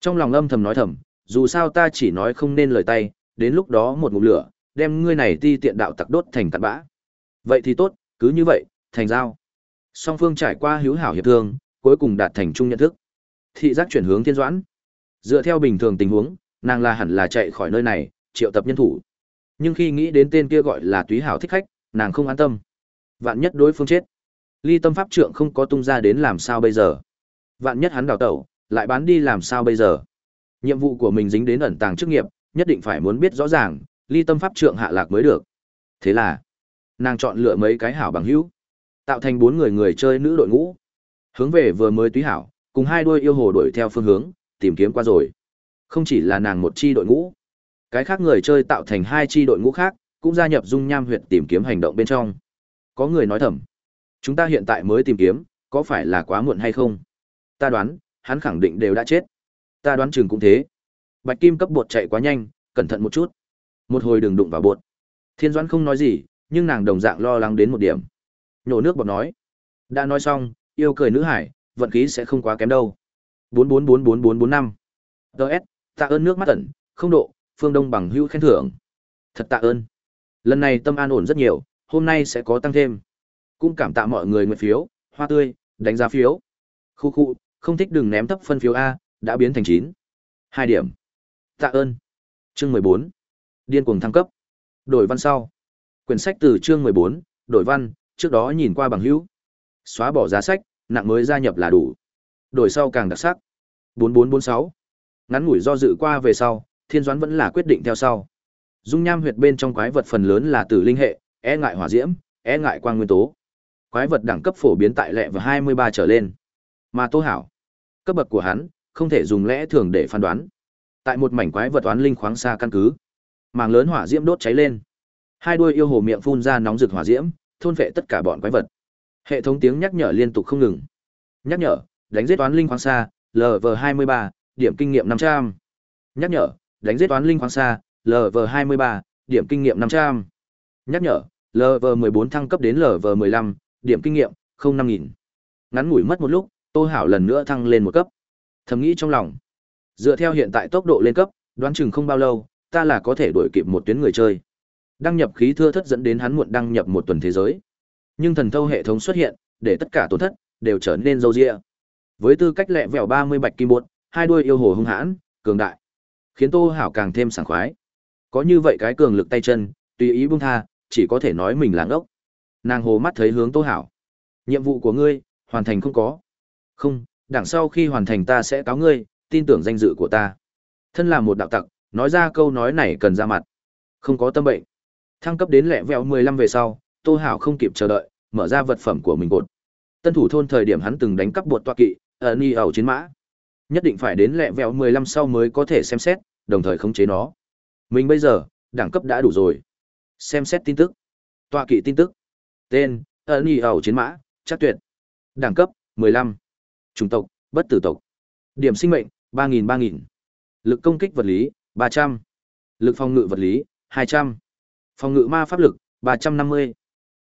Trong lòng âm thầm nói thầm, dù sao ta chỉ nói không nên lời tay, đến lúc đó một ngụm lửa, đem ngươi này ti tiện đạo tặc đốt thành cặn bã. Vậy thì tốt, cứ như vậy, thành giao. Song phương trải qua hữu hảo hiệp thương, cuối cùng đạt thành chung nhận thức. Thị giác chuyển hướng thiên doãn. Dựa theo bình thường tình huống, nàng là hẳn là chạy khỏi nơi này, triệu tập nhân thủ. Nhưng khi nghĩ đến tên kia gọi là túy hảo thích khách, nàng không an tâm. Vạn nhất đối phương chết. Ly tâm pháp trượng không có tung ra đến làm sao bây giờ. Vạn nhất hắn đào tẩu, lại bán đi làm sao bây giờ? Nhiệm vụ của mình dính đến ẩn tàng chức nghiệp, nhất định phải muốn biết rõ ràng, ly tâm pháp trượng hạ lạc mới được. Thế là, nàng chọn lựa mấy cái hảo bằng hữu, tạo thành bốn người người chơi nữ đội ngũ. Hướng về vừa mới túy hảo, cùng hai đuôi yêu hồ đuổi theo phương hướng, tìm kiếm qua rồi. Không chỉ là nàng một chi đội ngũ, cái khác người chơi tạo thành hai chi đội ngũ khác, cũng gia nhập dung nham huyệt tìm kiếm hành động bên trong. Có người nói thầm, chúng ta hiện tại mới tìm kiếm, có phải là quá muộn hay không? Ta đoán, hắn khẳng định đều đã chết. Ta đoán chừng cũng thế. Bạch Kim cấp bột chạy quá nhanh, cẩn thận một chút. Một hồi đừng đụng vào bột. Thiên Doãn không nói gì, nhưng nàng đồng dạng lo lắng đến một điểm. Nhổ nước bọt nói. Đã nói xong, yêu cười nữ hải, vận khí sẽ không quá kém đâu. 444445. Đợt, tạ ơn nước mắt ẩn, không độ, phương đông bằng hữu khen thưởng. Thật tạ ơn. Lần này tâm an ổn rất nhiều, hôm nay sẽ có tăng thêm. Cũng cảm tạ mọi người nguyện phiếu, hoa tươi, đánh giá phiếu. Khu khu, không thích đừng ném thấp phân phiếu A, đã biến thành chín hai điểm. Tạ ơn. Chương mười bốn Điên cuồng thăng cấp. Đổi văn sau. Quyển sách từ chương mười bốn đổi văn, trước đó nhìn qua bằng hữu. Xóa bỏ giá sách, nặng mới gia nhập là đủ. Đổi sau càng đặc sắc. bốn bốn bốn sáu Ngắn ngủi do dự qua về sau, Thiên Doãn vẫn là quyết định theo sau. Dung nham huyệt bên trong quái vật phần lớn là tử linh hệ, e ngại hỏa diễm, e ngại quang nguyên tố. Quái vật đẳng cấp phổ biến tại lệ và hai mươi ba trở lên. Mà Tô Hảo, cấp bậc của hắn không thể dùng lẽ thường để phán đoán tại một mảnh quái vật oán linh khoáng xa căn cứ màng lớn hỏa diễm đốt cháy lên hai đuôi yêu hồ miệng phun ra nóng rực hỏa diễm thôn vệ tất cả bọn quái vật hệ thống tiếng nhắc nhở liên tục không ngừng nhắc nhở đánh giết toán linh khoáng xa lv 23 điểm kinh nghiệm 500. nhắc nhở đánh giết toán linh khoáng xa LV23, điểm kinh nghiệm 500. Nhắc nhở, LV14 thăng cấp đến LV15, điểm kinh nghiệm, 05.000. Ngắn ngủi mất một lúc, Tô Hảo lần nữa thăng lên một cấp. Thầm nghĩ trong lòng. Dựa theo hiện tại tốc độ lên cấp, đoán chừng không bao lâu, ta là có thể đuổi kịp một tuyến người chơi. Đăng nhập khí thưa thất dẫn đến hắn muộn đăng nhập một tuần thế giới. Nhưng thần thâu hệ thống xuất hiện, để tất cả tổn thất đều trở nên râu dịa. Với tư cách lẹ vẻ ba mươi bạch kim bột, hai đuôi yêu hồ hung hãn, cường đại, khiến Tô Hảo càng thêm sảng khoái. Có như vậy cái cường lực tay chân, tùy ý buông tha, chỉ có thể nói mình là ngốc. Nàng hồ mắt thấy hướng Tô Hảo. Nhiệm vụ của ngươi, hoàn thành không có. Không, đằng sau khi hoàn thành ta sẽ cáo ngươi, tin tưởng danh dự của ta. Thân là một đạo tặc, nói ra câu nói này cần ra mặt. Không có tâm bệnh. Thăng cấp đến lẹ vẹo 15 về sau, Tô Hảo không kịp chờ đợi, mở ra vật phẩm của mình cột. Tân thủ thôn thời điểm hắn từng đánh cắp bột toa kỵ, ở ni ẩu chiến mã. Nhất định phải đến lẹ vẹo 15 sau mới có thể xem xét, đồng thời khống chế nó. Mình bây giờ, đẳng cấp đã đủ rồi. Xem xét tin tức. Toa kỵ tin tức. Tên, ở ni ẩu chiến mã, chắc tuyệt. Đẳng cấp, 15. Chủng tộc, bất tử tộc. Điểm sinh mệnh, 3.000 3.000. Lực công kích vật lý, 300. Lực phòng ngự vật lý, 200. Phòng ngự ma pháp lực, 350.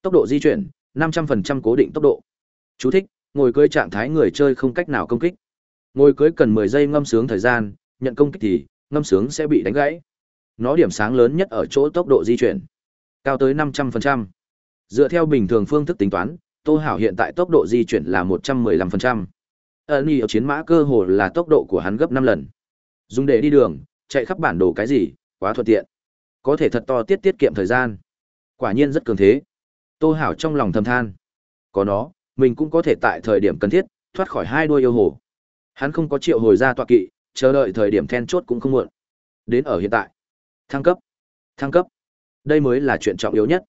Tốc độ di chuyển, 500% cố định tốc độ. Chú thích, ngồi cưới trạng thái người chơi không cách nào công kích. Ngồi cưới cần 10 giây ngâm sướng thời gian, nhận công kích thì ngâm sướng sẽ bị đánh gãy. Nó điểm sáng lớn nhất ở chỗ tốc độ di chuyển, cao tới 500%. Dựa theo bình thường phương thức tính toán, Tô Hảo hiện tại tốc độ di chuyển là 115%. Ấn ở chiến mã cơ hồ là tốc độ của hắn gấp 5 lần. Dùng để đi đường, chạy khắp bản đồ cái gì, quá thuận tiện. Có thể thật to tiết tiết kiệm thời gian. Quả nhiên rất cường thế. Tô Hảo trong lòng thầm than. Có nó, mình cũng có thể tại thời điểm cần thiết, thoát khỏi hai đuôi yêu hồ. Hắn không có triệu hồi ra tọa kỵ, chờ đợi thời điểm then chốt cũng không muộn. Đến ở hiện tại. Thăng cấp. Thăng cấp. Đây mới là chuyện trọng yếu nhất.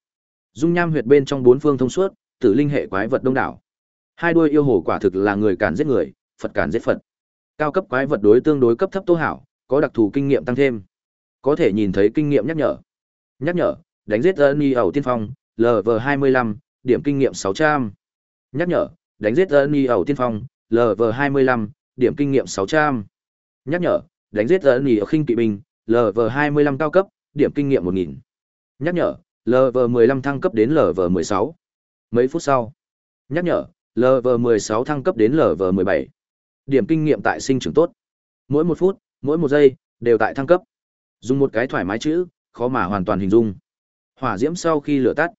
Dung nham huyệt bên trong bốn phương thông suốt, tử linh hệ quái vật đông đảo. Hai đuôi yêu hồ quả thực là người cản giết người, Phật cản giết Phật. Cao cấp quái vật đối tương đối cấp thấp Tô Hảo, có đặc thù kinh nghiệm tăng thêm. Có thể nhìn thấy kinh nghiệm nhắc nhở. Nhắc nhở, đánh giết Ân ẩu tiên phong, LV25, điểm kinh nghiệm 600. Nhắc nhở, đánh giết Ân ẩu tiên phong, LV25, điểm kinh nghiệm 600. Nhắc nhở, đánh giết Ân ẩu khinh kỵ binh, LV25 cao cấp, điểm kinh nghiệm 1000. Nhắc nhở, LV15 thăng cấp đến LV16. Mấy phút sau, nhắc nhở, LV16 thăng cấp đến LV17. Điểm kinh nghiệm tại sinh trưởng tốt. Mỗi một phút, mỗi một giây, đều tại thăng cấp. Dùng một cái thoải mái chữ, khó mà hoàn toàn hình dung. Hỏa diễm sau khi lửa tắt,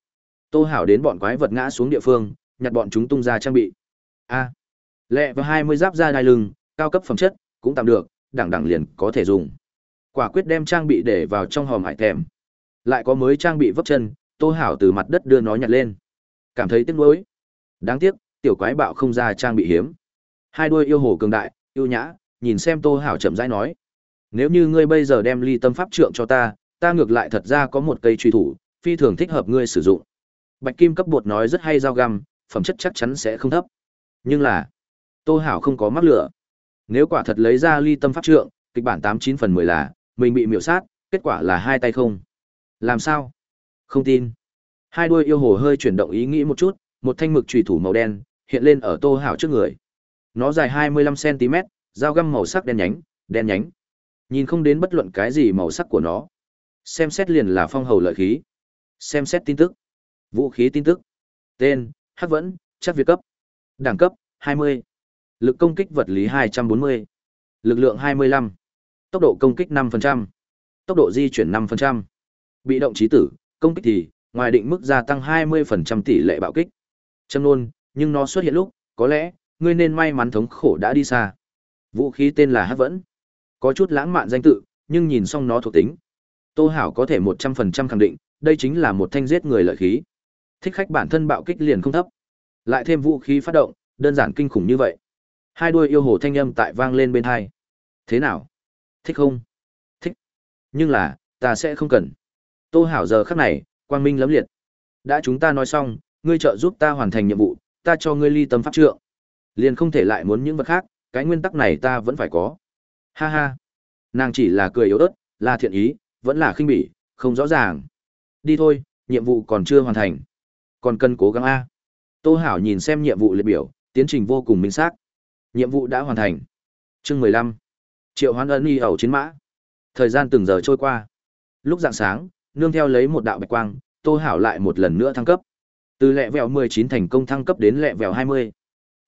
Tô Hảo đến bọn quái vật ngã xuống địa phương, nhặt bọn chúng tung ra trang bị. A. Lẹ và 20 giáp da đai lưng, cao cấp phẩm chất, cũng tạm được, đẳng đẳng liền có thể dùng. Quả quyết đem trang bị để vào trong hòm hải thèm. Lại có mới trang bị vấp chân, Tô Hảo từ mặt đất đưa nó nhặt lên. Cảm thấy tiếc nuối. Đáng tiếc, tiểu quái bạo không ra trang bị hiếm. Hai đuôi yêu hồ cường đại, yêu nhã, nhìn xem Tô Hảo chậm rãi nói. Nếu như ngươi bây giờ đem ly tâm pháp trượng cho ta, ta ngược lại thật ra có một cây truy thủ, phi thường thích hợp ngươi sử dụng. Bạch kim cấp bột nói rất hay dao găm, phẩm chất chắc chắn sẽ không thấp. Nhưng là, Tô Hảo không có mắc lửa. Nếu quả thật lấy ra ly tâm pháp trượng, kịch bản tám chín phần mười là, mình bị miểu sát, kết quả là hai tay không. Làm sao? Không tin. Hai đuôi yêu hồ hơi chuyển động ý nghĩ một chút, một thanh mực chùy thủ màu đen hiện lên ở Tô Hảo trước người. Nó dài 25 cm, dao găm màu sắc đen nhánh, đen nhánh. Nhìn không đến bất luận cái gì màu sắc của nó. Xem xét liền là phong hầu lợi khí. Xem xét tin tức. Vũ khí tin tức. Tên, Hắc Vẫn, chắc việc cấp. Đẳng cấp, 20. Lực công kích vật lý 240. Lực lượng 25. Tốc độ công kích 5%. Tốc độ di chuyển 5%. Bị động trí tử, công kích thì, ngoài định mức gia tăng 20% tỷ lệ bạo kích. Châm luôn, nhưng nó xuất hiện lúc, có lẽ, ngươi nên may mắn thống khổ đã đi xa. Vũ khí tên là Hát Vẫn. Có chút lãng mạn danh tự, nhưng nhìn xong nó thuộc tính. Tô Hảo có thể 100% khẳng định, đây chính là một thanh giết người lợi khí. Thích khách bản thân bạo kích liền không thấp. Lại thêm vũ khí phát động, đơn giản kinh khủng như vậy. Hai đuôi yêu hồ thanh âm tại vang lên bên hai. Thế nào? Thích không? Thích. Nhưng là, ta sẽ không cần. Tô Hảo giờ khắc này, quang minh lấm liệt. Đã chúng ta nói xong, ngươi trợ giúp ta hoàn thành nhiệm vụ, ta cho ngươi ly tâm pháp trượng. Liền không thể lại muốn những vật khác, cái nguyên tắc này ta vẫn phải có. Ha ha. Nàng chỉ là cười yếu ớt, là thiện ý, vẫn là khinh bỉ, không rõ ràng. Đi thôi, nhiệm vụ còn chưa hoàn thành. Còn cần cố gắng A. Tô Hảo nhìn xem nhiệm vụ liệt biểu, tiến trình vô cùng minh xác. Nhiệm vụ đã hoàn thành. Chương mười lăm Triệu Hoán ân y ẩu chiến mã. Thời gian từng giờ trôi qua. lúc dạng sáng, nương theo lấy một đạo bạch quang, Tô Hảo lại một lần nữa thăng cấp. Từ lẹ vẹo 19 thành công thăng cấp đến lẹ vẹo 20.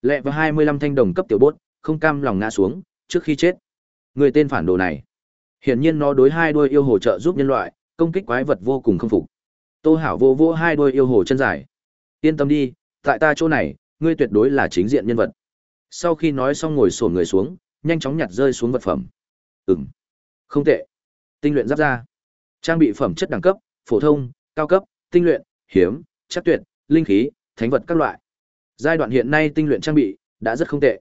Lẹ vẹo 25 thanh đồng cấp tiểu bốt, không cam lòng ngã xuống, trước khi chết. Người tên phản đồ này, hiển nhiên nó đối hai đôi yêu hồ trợ giúp nhân loại, công kích quái vật vô cùng không phục. Tô Hảo vô vô hai đôi yêu hồ chân dài. Yên tâm đi, tại ta chỗ này, ngươi tuyệt đối là chính diện nhân vật. Sau khi nói xong ngồi xổm người xuống, nhanh chóng nhặt rơi xuống vật phẩm. Ừm, không tệ. Tinh luyện giáp ra. Trang bị phẩm chất đẳng cấp, phổ thông, cao cấp, tinh luyện, hiếm, chắc tuyệt, linh khí, thánh vật các loại. Giai đoạn hiện nay tinh luyện trang bị đã rất không tệ.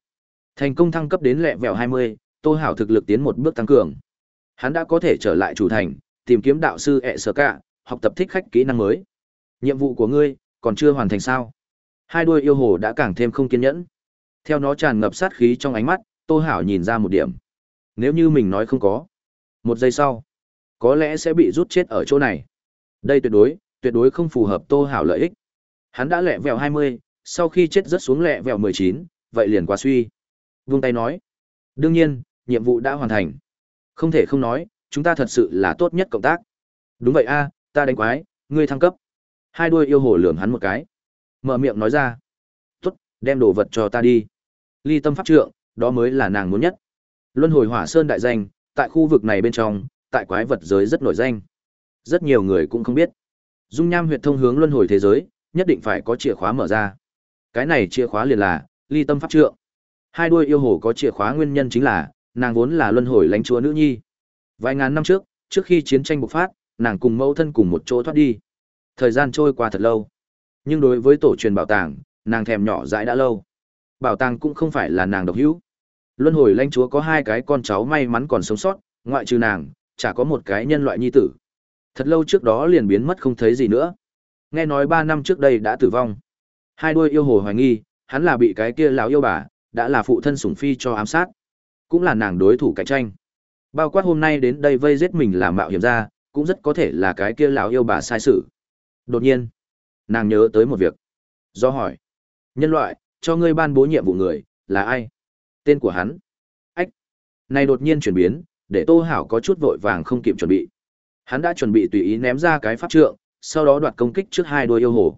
Thành công thăng cấp đến lẹ vẹo 20, Tô Hảo thực lực tiến một bước tăng cường. Hắn đã có thể trở lại chủ thành, tìm kiếm đạo sư ẹ sở cả, học tập thích khách kỹ năng mới. Nhiệm vụ của ngươi còn chưa hoàn thành sao? Hai đuôi yêu hồ đã càng thêm không kiên nhẫn. Theo nó tràn ngập sát khí trong ánh mắt, Tô Hảo nhìn ra một điểm. Nếu như mình nói không có, một giây sau, có lẽ sẽ bị rút chết ở chỗ này. Đây tuyệt đối, tuyệt đối không phù hợp Tô Hảo lợi ích. Hắn đã lẹ vẹo 20, sau khi chết rất xuống lẹ vẹo 19, vậy liền quá suy. Vương tay nói. Đương nhiên, nhiệm vụ đã hoàn thành. Không thể không nói, chúng ta thật sự là tốt nhất cộng tác. Đúng vậy a, ta đánh quái, ngươi thăng cấp. Hai đuôi yêu hồ lườm hắn một cái. Mở miệng nói ra. Tốt, đem đồ vật cho ta đi. Ly tâm pháp trượng, đó mới là nàng muốn nhất. Luân hồi hỏa sơn đại danh, tại khu vực này bên trong, tại quái vật giới rất nổi danh. Rất nhiều người cũng không biết. Dung nham huyệt thông hướng luân hồi thế giới, nhất định phải có chìa khóa mở ra. Cái này chìa khóa liền là ly tâm pháp trượng. Hai đuôi yêu hồ có chìa khóa nguyên nhân chính là nàng vốn là luân hồi lãnh chúa nữ nhi. Vài ngàn năm trước, trước khi chiến tranh bộc phát, nàng cùng mẫu thân cùng một chỗ thoát đi. Thời gian trôi qua thật lâu. Nhưng đối với tổ truyền bảo tàng, nàng thèm nhỏ dãi đã lâu. Bảo tàng cũng không phải là nàng độc hữu. Luân hồi lãnh chúa có hai cái con cháu may mắn còn sống sót, ngoại trừ nàng, chả có một cái nhân loại nhi tử. Thật lâu trước đó liền biến mất không thấy gì nữa. Nghe nói ba năm trước đây đã tử vong. Hai đuôi yêu hồ hoài nghi, hắn là bị cái kia lão yêu bà, đã là phụ thân sủng phi cho ám sát. Cũng là nàng đối thủ cạnh tranh. Bao quát hôm nay đến đây vây giết mình làm mạo hiểm ra, cũng rất có thể là cái kia lão yêu bà sai sự. Đột nhiên, nàng nhớ tới một việc. Do hỏi, nhân loại, cho ngươi ban bố nhiệm vụ người, là ai? Tên của hắn. Ách. Này đột nhiên chuyển biến, để Tô Hảo có chút vội vàng không kịp chuẩn bị. Hắn đã chuẩn bị tùy ý ném ra cái pháp trượng, sau đó đoạt công kích trước hai đuôi yêu hồ.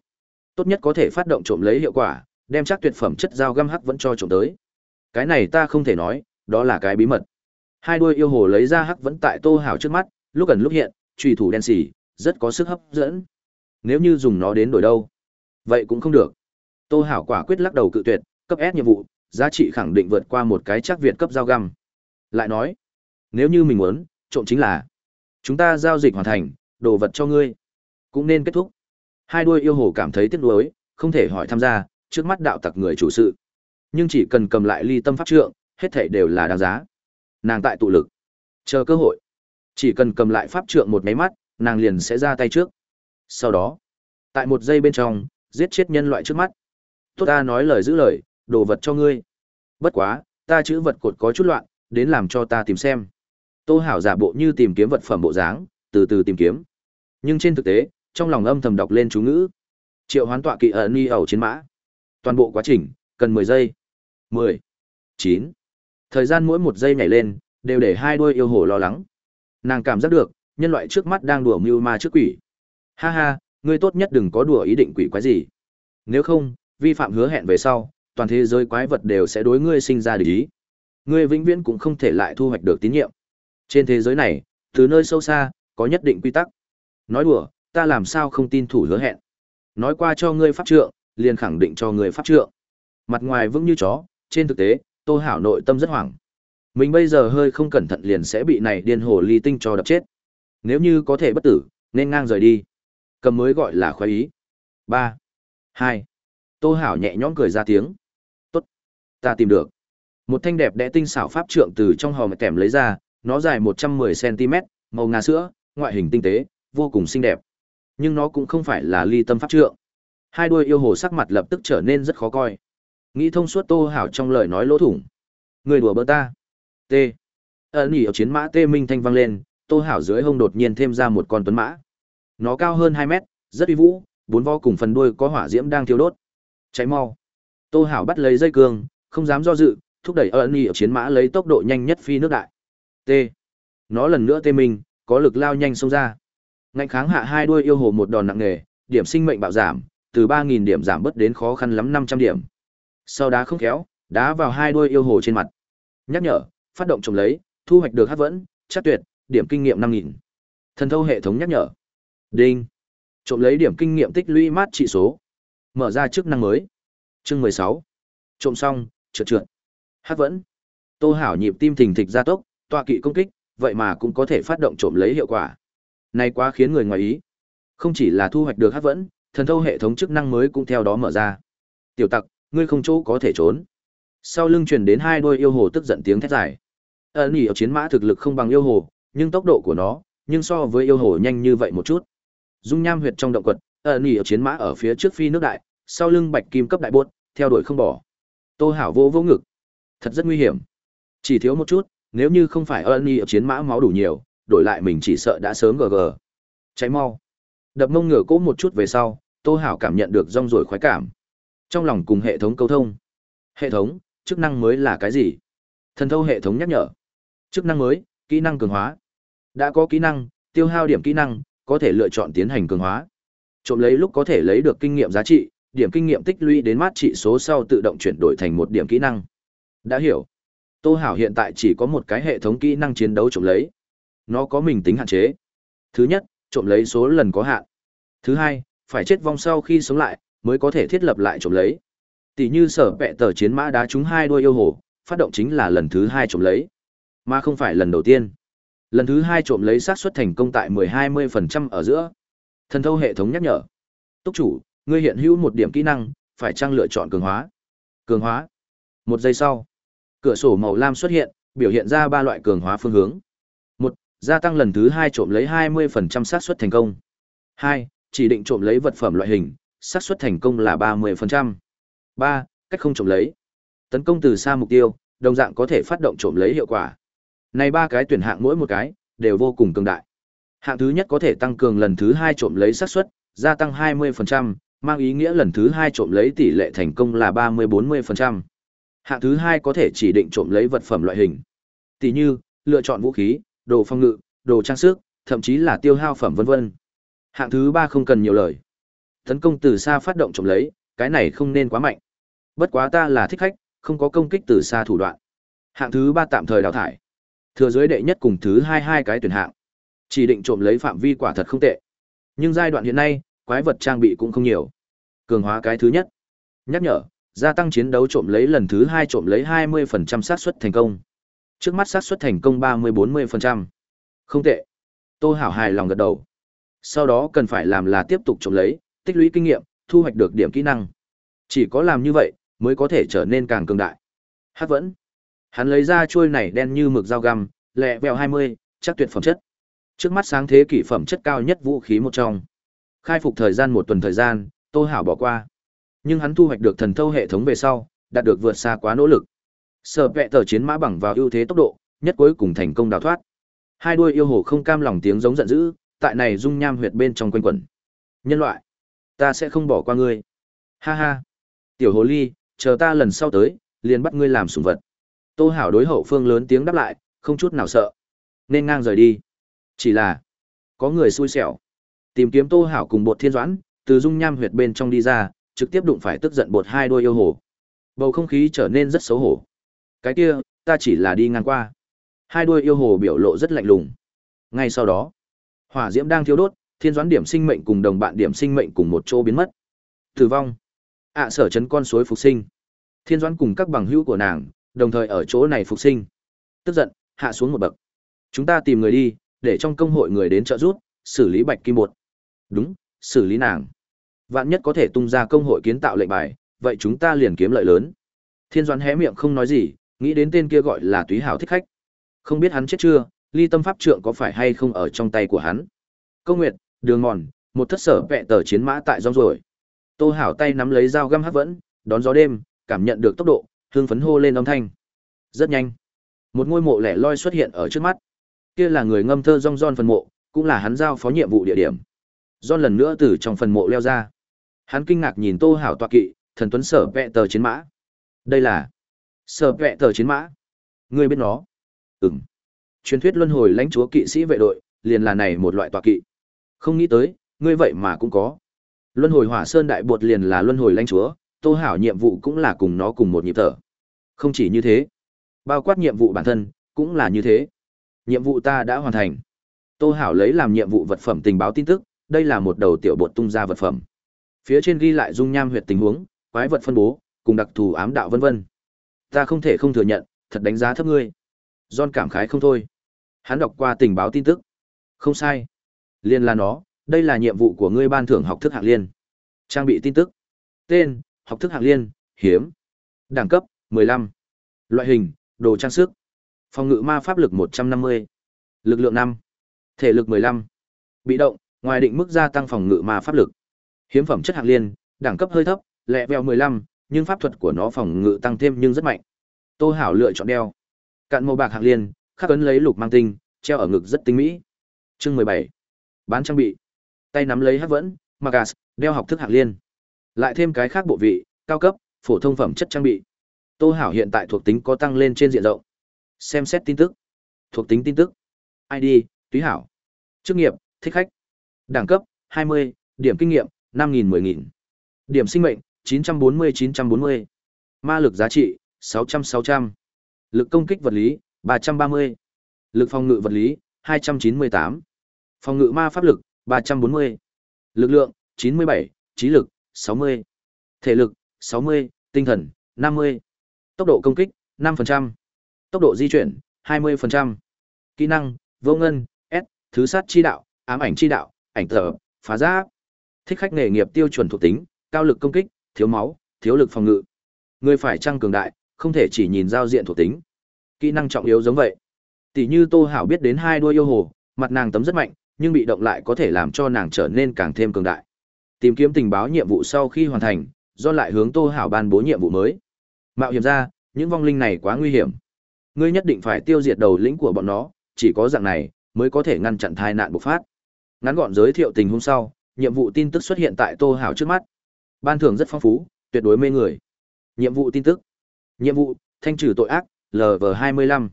Tốt nhất có thể phát động trộm lấy hiệu quả, đem chắc tuyệt phẩm chất dao găm hắc vẫn cho trộm tới. Cái này ta không thể nói, đó là cái bí mật. Hai đuôi yêu hồ lấy ra hắc vẫn tại Tô Hảo trước mắt, lúc gần lúc hiện, truy thủ đen xỉ, rất có sức hấp dẫn. Nếu như dùng nó đến đổi đâu, vậy cũng không được. Tô Hảo quả quyết lắc đầu cự tuyệt, cấp S nhiệm vụ, giá trị khẳng định vượt qua một cái chắc Việt cấp dao găm. Lại nói, nếu như mình muốn, trộm chính là chúng ta giao dịch hoàn thành, đồ vật cho ngươi, cũng nên kết thúc. Hai đuôi yêu hồ cảm thấy tiếc nuối, không thể hỏi tham gia, trước mắt đạo tặc người chủ sự. Nhưng chỉ cần cầm lại ly tâm pháp trượng, hết thảy đều là đáng giá. Nàng tại tụ lực, chờ cơ hội. Chỉ cần cầm lại pháp trượng một máy mắt, nàng liền sẽ ra tay trước. Sau đó, tại một giây bên trong, giết chết nhân loại trước mắt. Tốt ta nói lời giữ lời, đồ vật cho ngươi. Bất quá, ta chữ vật cột có chút loạn, đến làm cho ta tìm xem. Tô Hảo giả bộ như tìm kiếm vật phẩm bộ dáng, từ từ tìm kiếm. Nhưng trên thực tế, trong lòng âm thầm đọc lên chú ngữ. Triệu hoán tọa kỵ ở ni ẩu chiến mã. Toàn bộ quá trình, cần 10 giây. 10, 9. Thời gian mỗi một giây nhảy lên, đều để hai đôi yêu hồ lo lắng. Nàng cảm giác được, nhân loại trước mắt đang đùa mưu ma trước quỷ. Ha ha, ngươi tốt nhất đừng có đùa ý định quỷ quái gì. Nếu không, vi phạm hứa hẹn về sau, toàn thế giới quái vật đều sẽ đối ngươi sinh ra địch ý. Ngươi vĩnh viễn cũng không thể lại thu hoạch được tín nhiệm. Trên thế giới này, từ nơi sâu xa, có nhất định quy tắc. Nói đùa, ta làm sao không tin thủ hứa hẹn. Nói qua cho ngươi pháp trượng, liền khẳng định cho ngươi pháp trượng. Mặt ngoài vững như chó, trên thực tế, Tô Hảo nội tâm rất hoảng. Mình bây giờ hơi không cẩn thận liền sẽ bị này điên hồ ly tinh cho đập chết. Nếu như có thể bất tử, nên ngang rời đi. Cầm mới gọi là khoái ý. ba hai Tô Hảo nhẹ nhõm cười ra tiếng. Tốt, ta tìm được. Một thanh đẹp đẽ tinh xảo pháp trượng từ trong hòm kèm lấy ra, nó dài 110cm, màu ngà sữa, ngoại hình tinh tế, vô cùng xinh đẹp. Nhưng nó cũng không phải là ly tâm pháp trượng. Hai đuôi yêu hồ sắc mặt lập tức trở nên rất khó coi. Nghĩ thông suốt Tô Hảo trong lời nói lỗ thủng. Người đùa bơ ta. T. Ấn nhỉ ở chiến mã tê minh thanh vang lên, Tô Hảo dưới hông đột nhiên thêm ra một con tuấn mã. Nó cao hơn 2 mét, rất uy vũ, bốn vo cùng phần đuôi có hỏa diễm đang thiêu đốt. Cháy mau. Tô Hảo bắt lấy dây cương, không dám do dự, thúc đẩy Ấn nhỉ ở chiến mã lấy tốc độ nhanh nhất phi nước đại. T. Nó lần nữa tê minh, có lực lao nhanh xông ra. Ngạnh kháng hạ hai đuôi yêu hồ một đòn nặng nề, điểm sinh mệnh bạo giảm, từ 3000 điểm giảm bớt đến khó khăn lắm 500 điểm. Sau đá không khéo, đá vào hai đuôi yêu hồ trên mặt. Nhắc nhở, phát động trồng lấy, thu hoạch được hấp vẫn, chắc tuyệt, điểm kinh nghiệm 5000. Thần thâu hệ thống nhắc nhở. Đinh. Trộm lấy điểm kinh nghiệm tích lũy mát trị số. Mở ra chức năng mới. Chương 16. Trộm xong, trượt trượt. Hát vẫn. Tô Hảo nhịp tim thình thịch gia tốc, tọa kỵ công kích, vậy mà cũng có thể phát động trộm lấy hiệu quả. Này quá khiến người ngoài ý. Không chỉ là thu hoạch được hát vẫn, thần thâu hệ thống chức năng mới cũng theo đó mở ra. Tiểu tặc, ngươi không chỗ có thể trốn. Sau lưng truyền đến hai đôi yêu hồ tức giận tiếng thét dài. Ẩn nhỉ ở chiến mã thực lực không bằng yêu hồ, nhưng tốc độ của nó, nhưng so với yêu hồ nhanh như vậy một chút. Dung nham huyệt trong động quật, ẩn nhỉ ở chiến mã ở phía trước phi nước đại, sau lưng bạch kim cấp đại buốt, theo đuổi không bỏ. Tô Hảo vô vô ngực. Thật rất nguy hiểm. Chỉ thiếu một chút, nếu như không phải ân y chiến mã máu đủ nhiều, đổi lại mình chỉ sợ đã sớm gờ gờ. Cháy mau. Đập mông ngửa cố một chút về sau, Tô Hảo cảm nhận được rong ruổi khoái cảm. Trong lòng cùng hệ thống câu thông. Hệ thống, chức năng mới là cái gì? Thần thâu hệ thống nhắc nhở. Chức năng mới, kỹ năng cường hóa. Đã có kỹ năng, tiêu hao điểm kỹ năng, có thể lựa chọn tiến hành cường hóa. Trộm lấy lúc có thể lấy được kinh nghiệm giá trị, điểm kinh nghiệm tích lũy đến mát trị số sau tự động chuyển đổi thành một điểm kỹ năng. Đã hiểu. Tô Hảo hiện tại chỉ có một cái hệ thống kỹ năng chiến đấu trộm lấy. Nó có mình tính hạn chế. Thứ nhất, trộm lấy số lần có hạn. Thứ hai, phải chết vong sau khi sống lại, mới có thể thiết lập lại trộm lấy. Tỷ như sở vẹ tờ chiến mã đá trúng hai đuôi yêu hồ, phát động chính là lần thứ hai trộm lấy, mà không phải lần đầu tiên. Lần thứ hai trộm lấy xác suất thành công tại 10-20% ở giữa. Thần thâu hệ thống nhắc nhở. Túc chủ, ngươi hiện hữu một điểm kỹ năng, phải trang lựa chọn cường hóa. Cường hóa. Một giây sau, cửa sổ màu lam xuất hiện, biểu hiện ra ba loại cường hóa phương hướng. một Gia tăng lần thứ hai trộm lấy 20% xác suất thành công. hai Chỉ định trộm lấy vật phẩm loại hình, xác suất thành công là 30%. ba Cách không trộm lấy. Tấn công từ xa mục tiêu, đồng dạng có thể phát động trộm lấy hiệu quả. Này ba cái tuyển hạng mỗi một cái đều vô cùng cường đại. Hạng thứ nhất có thể tăng cường lần thứ hai trộm lấy xác suất, gia tăng 20%, mang ý nghĩa lần thứ hai trộm lấy tỷ lệ thành công là 30-40%. Hạng thứ hai có thể chỉ định trộm lấy vật phẩm loại hình. Tỷ như, lựa chọn vũ khí, đồ phong ngự, đồ trang sức, thậm chí là tiêu hao phẩm vân vân. Hạng thứ ba không cần nhiều lời. Tấn công từ xa phát động trộm lấy, cái này không nên quá mạnh. Bất quá ta là thích khách, không có công kích từ xa thủ đoạn. Hạng thứ ba tạm thời đào thải. Thừa dưới đệ nhất cùng thứ hai hai cái tuyển hạng. Chỉ định trộm lấy phạm vi quả thật không tệ. Nhưng giai đoạn hiện nay, quái vật trang bị cũng không nhiều. Cường hóa cái thứ nhất. Nhắc nhở, gia tăng chiến đấu trộm lấy lần thứ hai trộm lấy 20% xác suất thành công. Trước mắt xác suất thành công 30-40%. Không tệ. Tô Hảo hài lòng gật đầu. Sau đó cần phải làm là tiếp tục trộm lấy, tích lũy kinh nghiệm, thu hoạch được điểm kỹ năng. Chỉ có làm như vậy, mới có thể trở nên càng cường đại. Hát vẫn. Hắn lấy ra chuôi này đen như mực dao găm, lẹ vèo 20, chắc tuyệt phẩm chất. Trước mắt sáng thế kỷ phẩm chất cao nhất vũ khí một trong. Khai phục thời gian một tuần thời gian, Tô Hảo bỏ qua. Nhưng hắn thu hoạch được thần thâu hệ thống về sau, đạt được vượt xa quá nỗ lực. Sở vẹ tờ chiến mã bằng vào ưu thế tốc độ, nhất cuối cùng thành công đào thoát. Hai đuôi yêu hồ không cam lòng tiếng giống giận dữ, tại này dung nham huyệt bên trong quanh quẩn. Nhân loại, ta sẽ không bỏ qua ngươi. Ha ha. Tiểu hồ ly, chờ ta lần sau tới, liền bắt ngươi làm sủng vật. Tô Hảo đối hậu phương lớn tiếng đáp lại, không chút nào sợ. Nên ngang rời đi. Chỉ là, có người xui xẻo. Tìm kiếm Tô Hảo cùng bột thiên doãn, từ dung nham huyệt bên trong đi ra, trực tiếp đụng phải tức giận bột hai đôi yêu hồ. Bầu không khí trở nên rất xấu hổ. Cái kia, ta chỉ là đi ngang qua. Hai đôi yêu hồ biểu lộ rất lạnh lùng. Ngay sau đó, hỏa diễm đang thiêu đốt, thiên doãn điểm sinh mệnh cùng đồng bạn điểm sinh mệnh cùng một chỗ biến mất. Tử vong. ạ sở chấn con suối phục sinh. Thiên doãn cùng các bằng hữu của nàng, đồng thời ở chỗ này phục sinh. Tức giận, hạ xuống một bậc. Chúng ta tìm người đi, để trong công hội người đến trợ giúp, xử lý Bạch Kim Bột. Đúng, xử lý nàng. Vạn nhất có thể tung ra công hội kiến tạo lệnh bài, vậy chúng ta liền kiếm lợi lớn. Thiên Doãn hé miệng không nói gì, nghĩ đến tên kia gọi là Túy Hảo thích khách. Không biết hắn chết chưa, Ly Tâm Pháp Trượng có phải hay không ở trong tay của hắn. Câu Nguyệt, Đường Mòn, một thất sở vẹ tờ chiến mã tại rong rồi. Tô Hảo tay nắm lấy dao găm hắc vẫn, đón gió đêm, cảm nhận được tốc độ, hương phấn hô lên âm thanh. Rất nhanh, một ngôi mộ lẻ loi xuất hiện ở trước mắt. Kia là người ngâm thơ rong ron phần mộ, cũng là hắn giao phó nhiệm vụ địa điểm. John lần nữa từ trong phần mộ leo ra. Hắn kinh ngạc nhìn Tô Hảo tọa kỵ, thần tuấn sở vẹ tờ chiến mã. Đây là sở vẹ tờ chiến mã. Ngươi biết nó? Ừm. Truyền thuyết luân hồi lãnh chúa kỵ sĩ vệ đội, liền là này một loại tọa kỵ. Không nghĩ tới, ngươi vậy mà cũng có. Luân hồi hỏa sơn đại bột liền là luân hồi lãnh chúa, Tô Hảo nhiệm vụ cũng là cùng nó cùng một nhịp thở. Không chỉ như thế, bao quát nhiệm vụ bản thân, cũng là như thế. Nhiệm vụ ta đã hoàn thành. Tô Hảo lấy làm nhiệm vụ vật phẩm tình báo tin tức, đây là một đầu tiểu bột tung ra vật phẩm. Phía trên ghi lại dung nham huyệt tình huống, quái vật phân bố, cùng đặc thù ám đạo vân vân. Ta không thể không thừa nhận, thật đánh giá thấp ngươi. John cảm khái không thôi. Hắn đọc qua tình báo tin tức. Không sai. Liên là nó, đây là nhiệm vụ của ngươi ban thưởng học thức hạng liên. Trang bị tin tức. Tên, học thức hạng liên, hiếm. Đẳng cấp, 15. Loại hình, đồ trang sức. Phòng ngự ma pháp lực 150. Lực lượng 5. Thể lực 15. Bị động, ngoài định mức gia tăng phòng ngự ma pháp lực. Hiếm phẩm chất hạng liên, đẳng cấp hơi thấp, lẹ vèo 15, nhưng pháp thuật của nó phòng ngự tăng thêm nhưng rất mạnh. Tô Hảo lựa chọn đeo. Cạn màu bạc hạng liên, khắc ấn lấy lục mang tinh, treo ở ngực rất tinh mỹ. Chương 17. Bán trang bị. Tay nắm lấy hắc vẫn, Magas, đeo học thức hạng liên. Lại thêm cái khác bộ vị, cao cấp, phổ thông phẩm chất trang bị. Tô Hảo hiện tại thuộc tính có tăng lên trên diện rộng. Xem xét tin tức. Thuộc tính tin tức. ID, Túy Hảo. Chức nghiệp, thích khách. Đẳng cấp, 20, điểm kinh nghiệm, 5.000 10.000. Điểm sinh mệnh, 940-940. Ma lực giá trị, 600-600. Lực công kích vật lý, 330. Lực phòng ngự vật lý, 298. Phòng ngự ma pháp lực, 340. Lực lượng, 97, trí lực, 60. Thể lực, 60, tinh thần, 50. Tốc độ công kích, 5%. Tốc độ di chuyển, 20%. Kỹ năng, vô ngân, S, thứ sát chi đạo, ám ảnh chi đạo, ảnh thở, phá giáp. Thích khách nghề nghiệp tiêu chuẩn thuộc tính, cao lực công kích, thiếu máu, thiếu lực phòng ngự. Người phải trăng cường đại, không thể chỉ nhìn giao diện thuộc tính. Kỹ năng trọng yếu giống vậy. Tỷ như Tô Hảo biết đến hai đuôi yêu hồ, mặt nàng tấm rất mạnh, nhưng bị động lại có thể làm cho nàng trở nên càng thêm cường đại. Tìm kiếm tình báo nhiệm vụ sau khi hoàn thành, do lại hướng Tô Hảo ban bố nhiệm vụ mới. Mạo hiểm ra, những vong linh này quá nguy hiểm. Ngươi nhất định phải tiêu diệt đầu lĩnh của bọn nó, chỉ có dạng này mới có thể ngăn chặn tai nạn bộc phát. Ngắn gọn giới thiệu tình huống sau, nhiệm vụ tin tức xuất hiện tại Tô Hảo trước mắt. Ban thưởng rất phong phú, tuyệt đối mê người. Nhiệm vụ tin tức. Nhiệm vụ: Thanh trừ tội ác, LV25.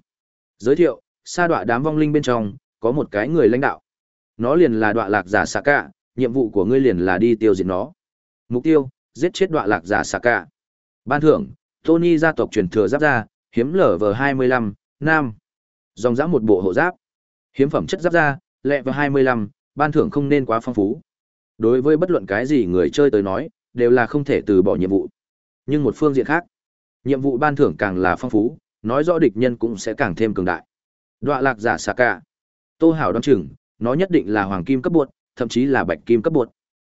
Giới thiệu: Sa đọa đám vong linh bên trong, có một cái người lãnh đạo. Nó liền là đọa lạc giả Saka, nhiệm vụ của ngươi liền là đi tiêu diệt nó. Mục tiêu: giết chết đọa lạc giả Saka. Ban thưởng: Tony gia tộc truyền thừa giáp ra, hiếm LV25, nam. Dòng dã một bộ hộ giáp. Hiếm phẩm chất giáp ra, lẹ vào 25, ban thưởng không nên quá phong phú. Đối với bất luận cái gì người chơi tới nói, đều là không thể từ bỏ nhiệm vụ. Nhưng một phương diện khác, nhiệm vụ ban thưởng càng là phong phú, nói rõ địch nhân cũng sẽ càng thêm cường đại. Đoạ lạc giả xà cả. Tô Hảo đoán chừng, nó nhất định là hoàng kim cấp bột, thậm chí là bạch kim cấp bột.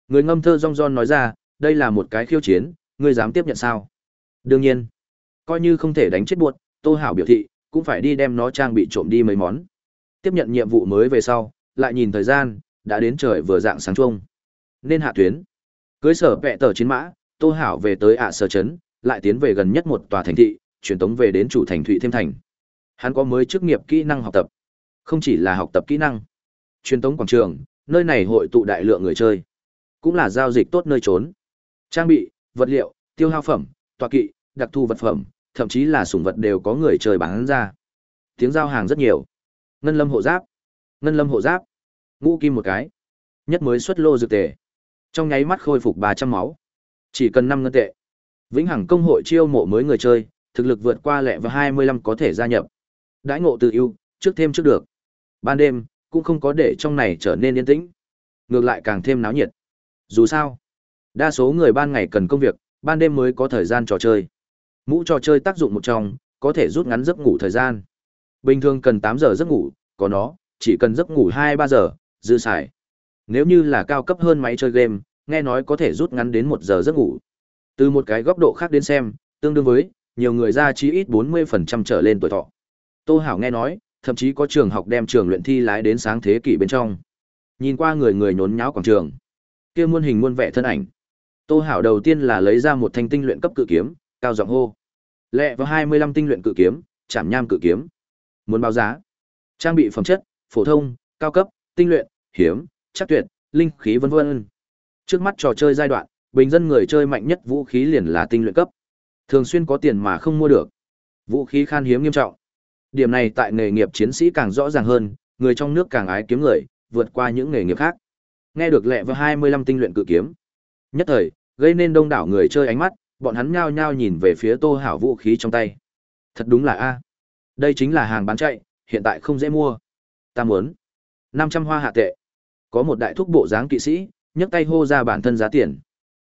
Người ngâm thơ rong ron nói ra, đây là một cái khiêu chiến, ngươi dám tiếp nhận sao? Đương nhiên, coi như không thể đánh chết bột Tô Hảo biểu thị, cũng phải đi đem nó trang bị trộm đi mấy món. Tiếp nhận nhiệm vụ mới về sau, lại nhìn thời gian, đã đến trời vừa dạng sáng chuông. Nên hạ tuyến. Cưới sở vẹ tờ chiến mã, Tô Hảo về tới ạ sở trấn, lại tiến về gần nhất một tòa thành thị, truyền tống về đến chủ thành Thụy Thêm Thành. Hắn có mới chức nghiệp kỹ năng học tập. Không chỉ là học tập kỹ năng. Truyền tống quảng trường, nơi này hội tụ đại lượng người chơi. Cũng là giao dịch tốt nơi trốn. Trang bị, vật liệu, tiêu hao phẩm, tọa kỵ, đặc thu vật phẩm, thậm chí là sủng vật đều có người chơi bán ra. Tiếng giao hàng rất nhiều. Ngân lâm hộ giáp. Ngân lâm hộ giáp. Ngũ kim một cái. Nhất mới xuất lô dược tề. Trong nháy mắt khôi phục ba trăm máu. Chỉ cần năm ngân tệ. Vĩnh Hằng công hội chiêu mộ mới người chơi, thực lực vượt qua lẹ và hai mươi lăm có thể gia nhập. Đãi ngộ từ ưu, trước thêm trước được. Ban đêm, cũng không có để trong này trở nên yên tĩnh. Ngược lại càng thêm náo nhiệt. Dù sao, đa số người ban ngày cần công việc, ban đêm mới có thời gian trò chơi. Mũ trò chơi tác dụng một trong, có thể rút ngắn giấc ngủ thời gian. Bình thường cần 8 giờ giấc ngủ, có nó, chỉ cần giấc ngủ 2-3 giờ, dư xài. Nếu như là cao cấp hơn máy chơi game, nghe nói có thể rút ngắn đến một giờ giấc ngủ. Từ một cái góc độ khác đến xem, tương đương với, nhiều người ra chí ít 40% trở lên tuổi thọ. Tô Hảo nghe nói, thậm chí có trường học đem trường luyện thi lái đến sáng thế kỷ bên trong. Nhìn qua người người nhốn nháo quảng trường, kia muôn hình muôn vẻ thân ảnh. Tô Hảo đầu tiên là lấy ra một thanh tinh luyện cấp cự kiếm, cao giọng hô. Lẹ vào 25 tinh luyện cự kiếm, chạm nham cự kiếm. Muốn báo giá? Trang bị phẩm chất, phổ thông, cao cấp, tinh luyện, hiếm, chắc tuyệt, linh khí vân vân. Trước mắt trò chơi giai đoạn, bình dân người chơi mạnh nhất vũ khí liền là tinh luyện cấp. Thường xuyên có tiền mà không mua được. Vũ khí khan hiếm nghiêm trọng. Điểm này tại nghề nghiệp chiến sĩ càng rõ ràng hơn, người trong nước càng ái kiếm người, vượt qua những nghề nghiệp khác. Nghe được lẹ vào 25 tinh luyện cự kiếm. Nhất thời, gây nên đông đảo người chơi ánh mắt, bọn hắn nhao nhao nhìn về phía Tô Hảo vũ khí trong tay. Thật đúng là a. Đây chính là hàng bán chạy, hiện tại không dễ mua. Ta muốn 500 hoa hạ tệ. Có một đại thúc bộ dáng kỵ sĩ, nhấc tay hô ra bản thân giá tiền.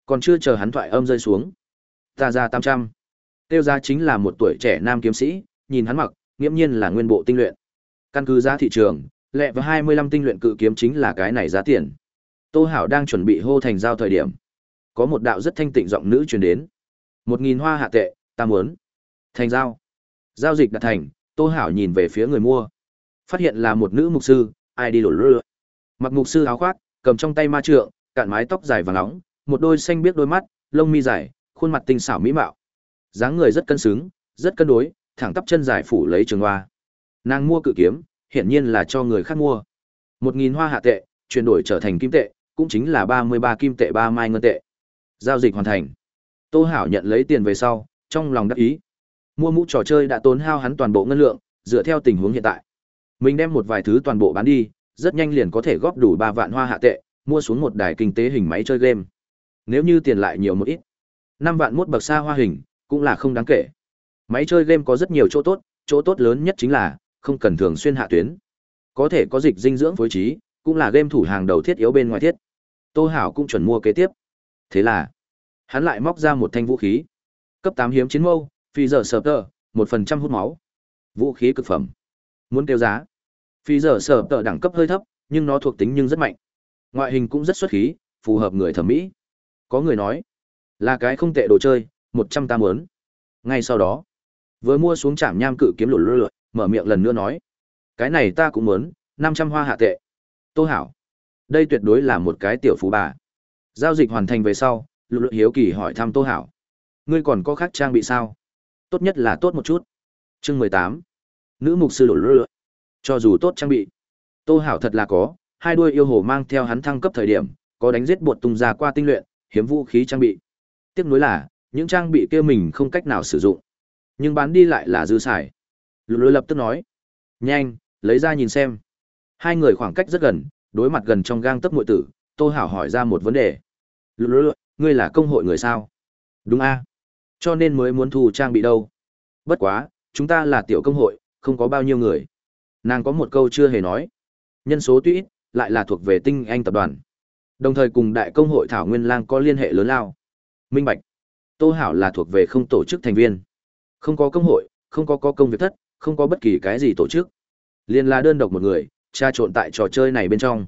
Còn chưa chờ hắn thoại âm rơi xuống. Ta ra 800. Tiêu giá chính là một tuổi trẻ nam kiếm sĩ, nhìn hắn mặc, nghiễm nhiên là nguyên bộ tinh luyện. Căn cứ giá thị trường, lẹ và 25 tinh luyện cự kiếm chính là cái này giá tiền. Tô Hảo đang chuẩn bị hô thành giao thời điểm. Có một đạo rất thanh tịnh giọng nữ truyền đến. Một nghìn hoa hạ tệ, ta muốn. Thành giao. Giao dịch đạt thành, Tô Hảo nhìn về phía người mua. Phát hiện là một nữ mục sư, ai đi lổ lưa. Mặc ngục sư áo khoác, cầm trong tay ma trượng, cạn mái tóc dài và nóng, một đôi xanh biếc đôi mắt, lông mi dài, khuôn mặt tinh xảo mỹ mạo. dáng người rất cân xứng, rất cân đối, thẳng tắp chân dài phủ lấy trường hoa. Nàng mua cự kiếm, hiển nhiên là cho người khác mua. Một nghìn hoa hạ tệ, chuyển đổi trở thành kim tệ, cũng chính là ba mươi ba kim tệ ba mai ngân tệ. Giao dịch hoàn thành. Tô Hảo nhận lấy tiền về sau, trong lòng đắc ý. Mua mũ trò chơi đã tốn hao hắn toàn bộ ngân lượng, dựa theo tình huống hiện tại. Mình đem một vài thứ toàn bộ bán đi, rất nhanh liền có thể góp đủ ba vạn hoa hạ tệ, mua xuống một đài kinh tế hình máy chơi game. Nếu như tiền lại nhiều một ít, năm vạn mốt bậc xa hoa hình, cũng là không đáng kể. Máy chơi game có rất nhiều chỗ tốt, chỗ tốt lớn nhất chính là không cần thường xuyên hạ tuyến. Có thể có dịch dinh dưỡng phối trí, cũng là game thủ hàng đầu thiết yếu bên ngoài thiết. Tô Hảo cũng chuẩn mua kế tiếp. Thế là, hắn lại móc ra một thanh vũ khí. Cấp tám hiếm chiến mâu, phi giờ sở tờ, một phần trăm hút máu. Vũ khí cực phẩm. Muốn tiêu giá. Phi giờ sở tờ đẳng cấp hơi thấp, nhưng nó thuộc tính nhưng rất mạnh. Ngoại hình cũng rất xuất khí, phù hợp người thẩm mỹ. Có người nói, là cái không tệ đồ chơi, một trăm ta muốn. Ngay sau đó, vừa mua xuống trạm nham cự kiếm lụt lụt, mở miệng lần nữa nói, cái này ta cũng muốn, năm trăm hoa hạ tệ. Tô Hảo, đây tuyệt đối là một cái tiểu phú bà. Giao dịch hoàn thành về sau, lụt lụt hiếu kỳ hỏi thăm Tô Hảo, ngươi còn có khác trang bị sao? Tốt nhất là tốt một chút. Chương mười tám, nữ mục sư lụt lụt. Cho dù tốt trang bị, Tô Hảo thật là có, hai đuôi yêu hồ mang theo hắn thăng cấp thời điểm, có đánh giết bột tung ra qua tinh luyện, hiếm vũ khí trang bị. Tiếc nuối là, những trang bị kia mình không cách nào sử dụng, nhưng bán đi lại là dư xài. Lục Lôi lập tức nói, nhanh, lấy ra nhìn xem. Hai người khoảng cách rất gần, đối mặt gần trong gang tấc muội tử, Tô Hảo hỏi ra một vấn đề. Lulu, ngươi là công hội người sao? Đúng a, cho nên mới muốn thu trang bị đâu. Bất quá, chúng ta là tiểu công hội, không có bao nhiêu người. Nàng có một câu chưa hề nói. Nhân số tuy ít, lại là thuộc về tinh anh tập đoàn. Đồng thời cùng đại công hội Thảo Nguyên Lang có liên hệ lớn lao. Minh Bạch. Tô Hảo là thuộc về không tổ chức thành viên. Không có công hội, không có có công việc thất, không có bất kỳ cái gì tổ chức. Liên là đơn độc một người, tra trộn tại trò chơi này bên trong.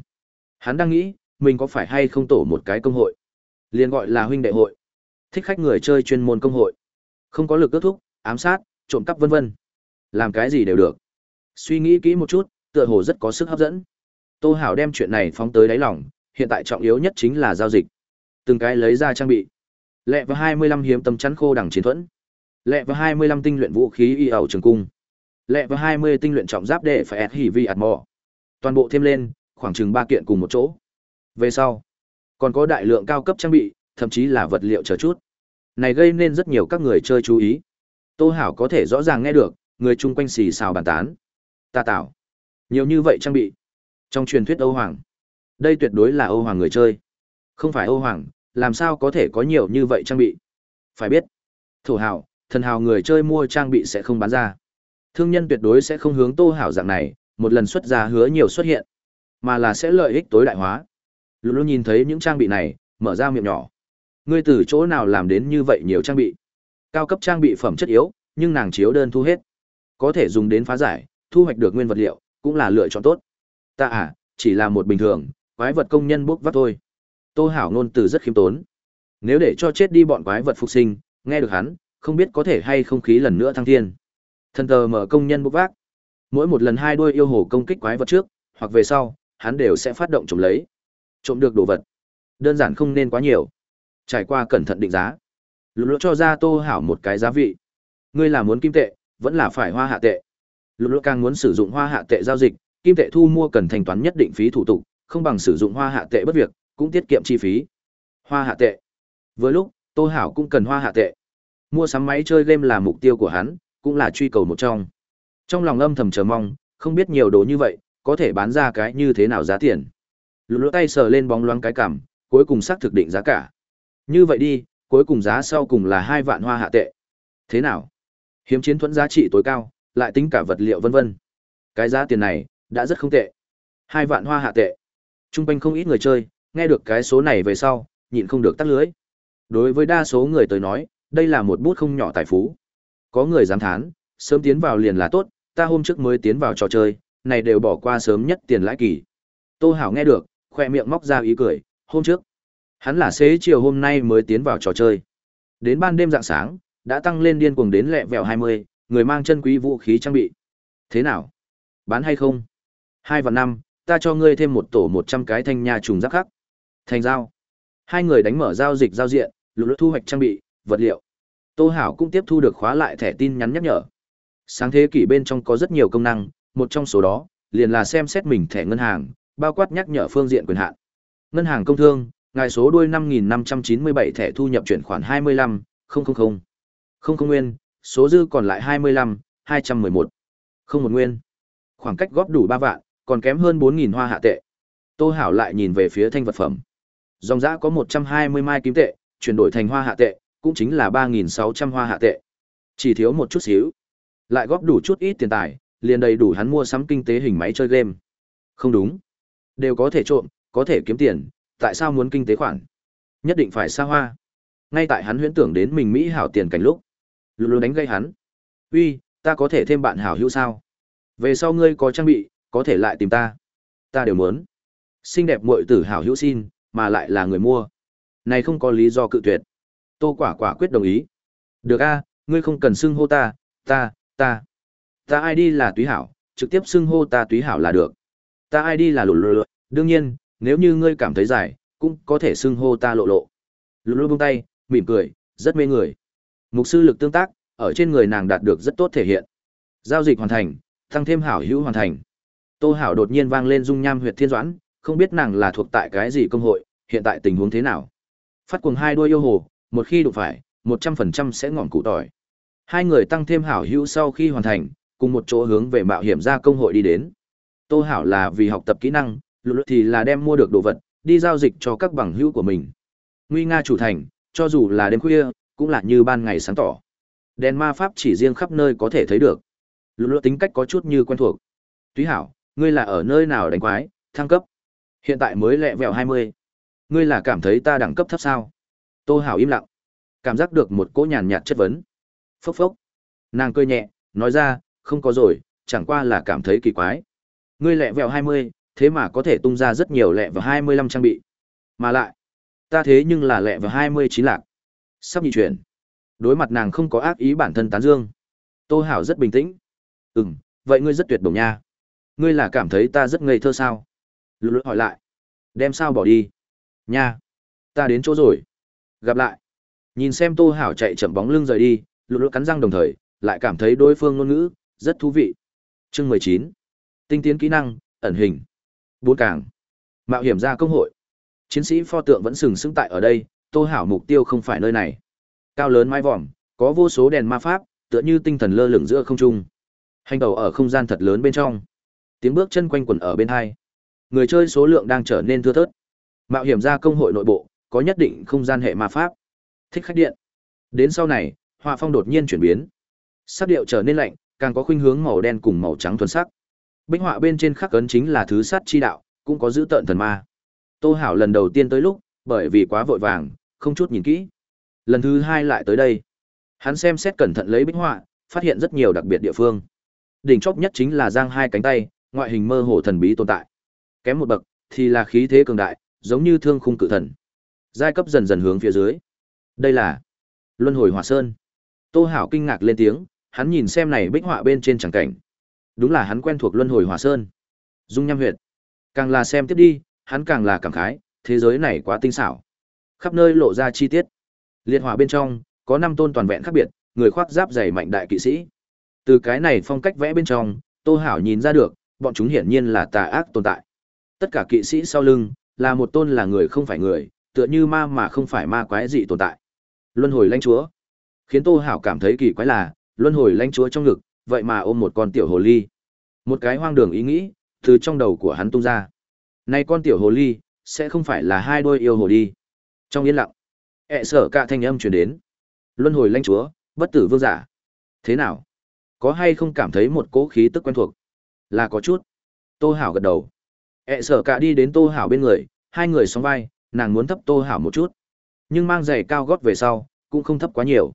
Hắn đang nghĩ, mình có phải hay không tổ một cái công hội. Liên gọi là huynh đệ hội. Thích khách người chơi chuyên môn công hội. Không có lực ước thúc, ám sát, trộm cắp vân vân. Làm cái gì đều được. Suy nghĩ kỹ một chút, tựa hồ rất có sức hấp dẫn. Tô Hảo đem chuyện này phóng tới đáy lòng, hiện tại trọng yếu nhất chính là giao dịch. Từng cái lấy ra trang bị. Lẹ và 25 hiếm tấm chắn khô đẳng chiến thuẫn. Lẹ và 25 tinh luyện vũ khí y ẩu trường cung. Lẹ và 20 tinh luyện trọng giáp để phải hỉ vi ạt mò. Toàn bộ thêm lên, khoảng chừng 3 kiện cùng một chỗ. Về sau, còn có đại lượng cao cấp trang bị, thậm chí là vật liệu chờ chút. Này gây nên rất nhiều các người chơi chú ý. Tô Hảo có thể rõ ràng nghe được, người chung quanh xì xào bàn tán. Ta tạo. Nhiều như vậy trang bị. Trong truyền thuyết Âu Hoàng, đây tuyệt đối là Âu Hoàng người chơi. Không phải Âu Hoàng, làm sao có thể có nhiều như vậy trang bị. Phải biết, thổ hào, thần hào người chơi mua trang bị sẽ không bán ra. Thương nhân tuyệt đối sẽ không hướng tô hảo dạng này, một lần xuất ra hứa nhiều xuất hiện, mà là sẽ lợi ích tối đại hóa. Lulu nhìn thấy những trang bị này, mở ra miệng nhỏ. Ngươi từ chỗ nào làm đến như vậy nhiều trang bị? Cao cấp trang bị phẩm chất yếu, nhưng nàng chiếu đơn thu hết. Có thể dùng đến phá giải, thu hoạch được nguyên vật liệu, cũng là lựa chọn tốt. Ta à, chỉ là một bình thường, quái vật công nhân bốc vác thôi. Tô Hảo ngôn từ rất khiêm tốn. Nếu để cho chết đi bọn quái vật phục sinh, nghe được hắn, không biết có thể hay không khí lần nữa thăng thiên. Thần tờ mở công nhân bốc vác. Mỗi một lần hai đuôi yêu hồ công kích quái vật trước, hoặc về sau, hắn đều sẽ phát động trộm lấy. Trộm được đồ vật. Đơn giản không nên quá nhiều. Trải qua cẩn thận định giá. Lũ lũ cho ra Tô Hảo một cái giá vị. Ngươi là muốn kim tệ, vẫn là phải hoa hạ tệ. Lũ lũ càng muốn sử dụng hoa hạ tệ giao dịch, kim tệ thu mua cần thanh toán nhất định phí thủ tục, không bằng sử dụng hoa hạ tệ bất việc, cũng tiết kiệm chi phí. Hoa hạ tệ. Với lúc, Tô Hảo cũng cần hoa hạ tệ. Mua sắm máy chơi game là mục tiêu của hắn, cũng là truy cầu một trong. Trong lòng âm thầm chờ mong, không biết nhiều đồ như vậy, có thể bán ra cái như thế nào giá tiền. Lũ lũ tay sờ lên bóng loáng cái cảm, cuối cùng xác thực định giá cả. Như vậy đi, cuối cùng giá sau cùng là hai vạn hoa hạ tệ. Thế nào? Hiếm chiến thuẫn giá trị tối cao, lại tính cả vật liệu vân vân. Cái giá tiền này đã rất không tệ. Hai vạn hoa hạ tệ. Trung quanh không ít người chơi, nghe được cái số này về sau, nhịn không được tắt lưới. Đối với đa số người tới nói, đây là một bút không nhỏ tài phú. Có người dám thán, sớm tiến vào liền là tốt, ta hôm trước mới tiến vào trò chơi, này đều bỏ qua sớm nhất tiền lãi kỳ. Tô Hảo nghe được, khoe miệng móc ra ý cười, hôm trước. Hắn là xế chiều hôm nay mới tiến vào trò chơi. Đến ban đêm dạng sáng, đã tăng lên điên cuồng đến lẹ vẹo 20, người mang chân quý vũ khí trang bị. Thế nào? Bán hay không? Hai và năm, ta cho ngươi thêm một tổ 100 cái thanh nha trùng giáp khắc. Thành giao. Hai người đánh mở giao dịch giao diện, lục thu hoạch trang bị, vật liệu. Tô Hảo cũng tiếp thu được khóa lại thẻ tin nhắn nhắc nhở. Sáng thế kỷ bên trong có rất nhiều công năng, một trong số đó liền là xem xét mình thẻ ngân hàng, bao quát nhắc nhở phương diện quyền hạn. Ngân hàng công thương, ngài số đuôi 5597 thẻ thu nhập chuyển khoản 25, 000. Không không nguyên, số dư còn lại 25, 211. Không một nguyên. Khoảng cách góp đủ 3 vạn, còn kém hơn 4000 hoa hạ tệ. Tô Hảo lại nhìn về phía thanh vật phẩm. Dòng giá có 120 mai kim tệ, chuyển đổi thành hoa hạ tệ, cũng chính là 3600 hoa hạ tệ. Chỉ thiếu một chút xíu. Lại góp đủ chút ít tiền tài, liền đầy đủ hắn mua sắm kinh tế hình máy chơi game. Không đúng. Đều có thể trộm, có thể kiếm tiền, tại sao muốn kinh tế khoản? Nhất định phải xa hoa. Ngay tại hắn huyễn tưởng đến mình Mỹ hảo tiền cảnh lúc. Luôn luôn đánh gây hắn. Uy, ta có thể thêm bạn hảo hữu sao? Về sau ngươi có trang bị, có thể lại tìm ta. Ta đều muốn. Xinh đẹp muội tử hảo hữu xin, mà lại là người mua. Này không có lý do cự tuyệt. Tô quả quả quyết đồng ý. Được a, ngươi không cần xưng hô ta, ta, ta. Ta ai đi là túy hảo, trực tiếp xưng hô ta túy hảo là được. Ta ai đi là lụt lụt, đương nhiên, nếu như ngươi cảm thấy dài, cũng có thể xưng hô ta lộ lộ. Lụt lụt buông tay, mỉm cười, rất mê người. Mục sư lực tương tác, ở trên người nàng đạt được rất tốt thể hiện. Giao dịch hoàn thành, tăng thêm hảo hữu hoàn thành. Tô Hảo đột nhiên vang lên dung nham huyệt thiên doãn, không biết nàng là thuộc tại cái gì công hội, hiện tại tình huống thế nào. Phát cuồng hai đuôi yêu hồ, một khi đụng phải, một trăm phần trăm sẽ ngọn cụ tỏi. Hai người tăng thêm hảo hữu sau khi hoàn thành, cùng một chỗ hướng về mạo hiểm ra công hội đi đến. Tô Hảo là vì học tập kỹ năng, lục thì là đem mua được đồ vật, đi giao dịch cho các bằng hữu của mình. Nguy nga chủ thành, cho dù là đêm khuya, cũng là như ban ngày sáng tỏ. Đèn ma pháp chỉ riêng khắp nơi có thể thấy được. lũ tính cách có chút như quen thuộc. Túy Hảo, ngươi là ở nơi nào đánh quái, thăng cấp. Hiện tại mới lẹ vẹo 20. Ngươi là cảm thấy ta đẳng cấp thấp sao? Tô Hảo im lặng. Cảm giác được một cỗ nhàn nhạt chất vấn. Phốc phốc. Nàng cười nhẹ, nói ra, không có rồi, chẳng qua là cảm thấy kỳ quái. Ngươi lẹ vẹo 20, thế mà có thể tung ra rất nhiều lẹ vào 25 trang bị. Mà lại, ta thế nhưng là lẹ vào 29 lạc. Sắp nhị chuyển. Đối mặt nàng không có ác ý bản thân tán dương. Tô Hảo rất bình tĩnh. Ừm, vậy ngươi rất tuyệt đồng nha. Ngươi là cảm thấy ta rất ngây thơ sao? Lulu hỏi lại. Đem sao bỏ đi? Nha. Ta đến chỗ rồi. Gặp lại. Nhìn xem Tô Hảo chạy chậm bóng lưng rời đi, Lulu cắn răng đồng thời, lại cảm thấy đối phương ngôn ngữ, rất thú vị. Chương 19. Tinh tiến kỹ năng, ẩn hình. Bốn càng. Mạo hiểm ra công hội. Chiến sĩ pho tượng vẫn sừng sững tại ở đây, Tô Hảo mục tiêu không phải nơi này. Cao lớn mái vòm, có vô số đèn ma pháp, tựa như tinh thần lơ lửng giữa không trung. Hành đầu ở không gian thật lớn bên trong. Tiếng bước chân quanh quẩn ở bên hai. Người chơi số lượng đang trở nên thưa thớt. Mạo hiểm ra công hội nội bộ, có nhất định không gian hệ ma pháp. Thích khách điện. Đến sau này, họa phong đột nhiên chuyển biến. Sắc điệu trở nên lạnh, càng có khuynh hướng màu đen cùng màu trắng thuần sắc. Bích họa bên trên khắc ấn chính là thứ sát chi đạo, cũng có giữ tợn thần ma. Tô Hảo lần đầu tiên tới lúc, bởi vì quá vội vàng, không chút nhìn kỹ. Lần thứ hai lại tới đây. Hắn xem xét cẩn thận lấy bích họa, phát hiện rất nhiều đặc biệt địa phương. Đỉnh chóp nhất chính là giang hai cánh tay, ngoại hình mơ hồ thần bí tồn tại. Kém một bậc thì là khí thế cường đại, giống như thương khung cự thần. Giai cấp dần dần hướng phía dưới. Đây là Luân hồi Hỏa Sơn. Tô Hảo kinh ngạc lên tiếng, hắn nhìn xem này bích họa bên trên chẳng cảnh. Đúng là hắn quen thuộc Luân hồi Hỏa Sơn. Dung Nham huyệt. Càng là xem tiếp đi, hắn càng là cảm khái, thế giới này quá tinh xảo. Khắp nơi lộ ra chi tiết. Liệt hỏa bên trong, có năm tôn toàn vẹn khác biệt, người khoác giáp dày mạnh đại kỵ sĩ. Từ cái này phong cách vẽ bên trong, Tô Hảo nhìn ra được, bọn chúng hiển nhiên là tà ác tồn tại. Tất cả kỵ sĩ sau lưng, là một tôn là người không phải người, tựa như ma mà không phải ma quái dị tồn tại. Luân hồi lãnh chúa. Khiến Tô Hảo cảm thấy kỳ quái là, luân hồi lãnh chúa trong ngực, vậy mà ôm một con tiểu hồ ly. Một cái hoang đường ý nghĩ, từ trong đầu của hắn tung ra. Này con tiểu hồ ly, sẽ không phải là hai đôi yêu hồ đi. Trong yên lặng, ẹ sở cả thanh âm truyền đến. Luân hồi lanh chúa, bất tử vương giả. Thế nào? Có hay không cảm thấy một cỗ khí tức quen thuộc? Là có chút. Tô Hảo gật đầu. ẹ sở cả đi đến Tô Hảo bên người, hai người song vai, nàng muốn thấp Tô Hảo một chút. Nhưng mang giày cao gót về sau, cũng không thấp quá nhiều.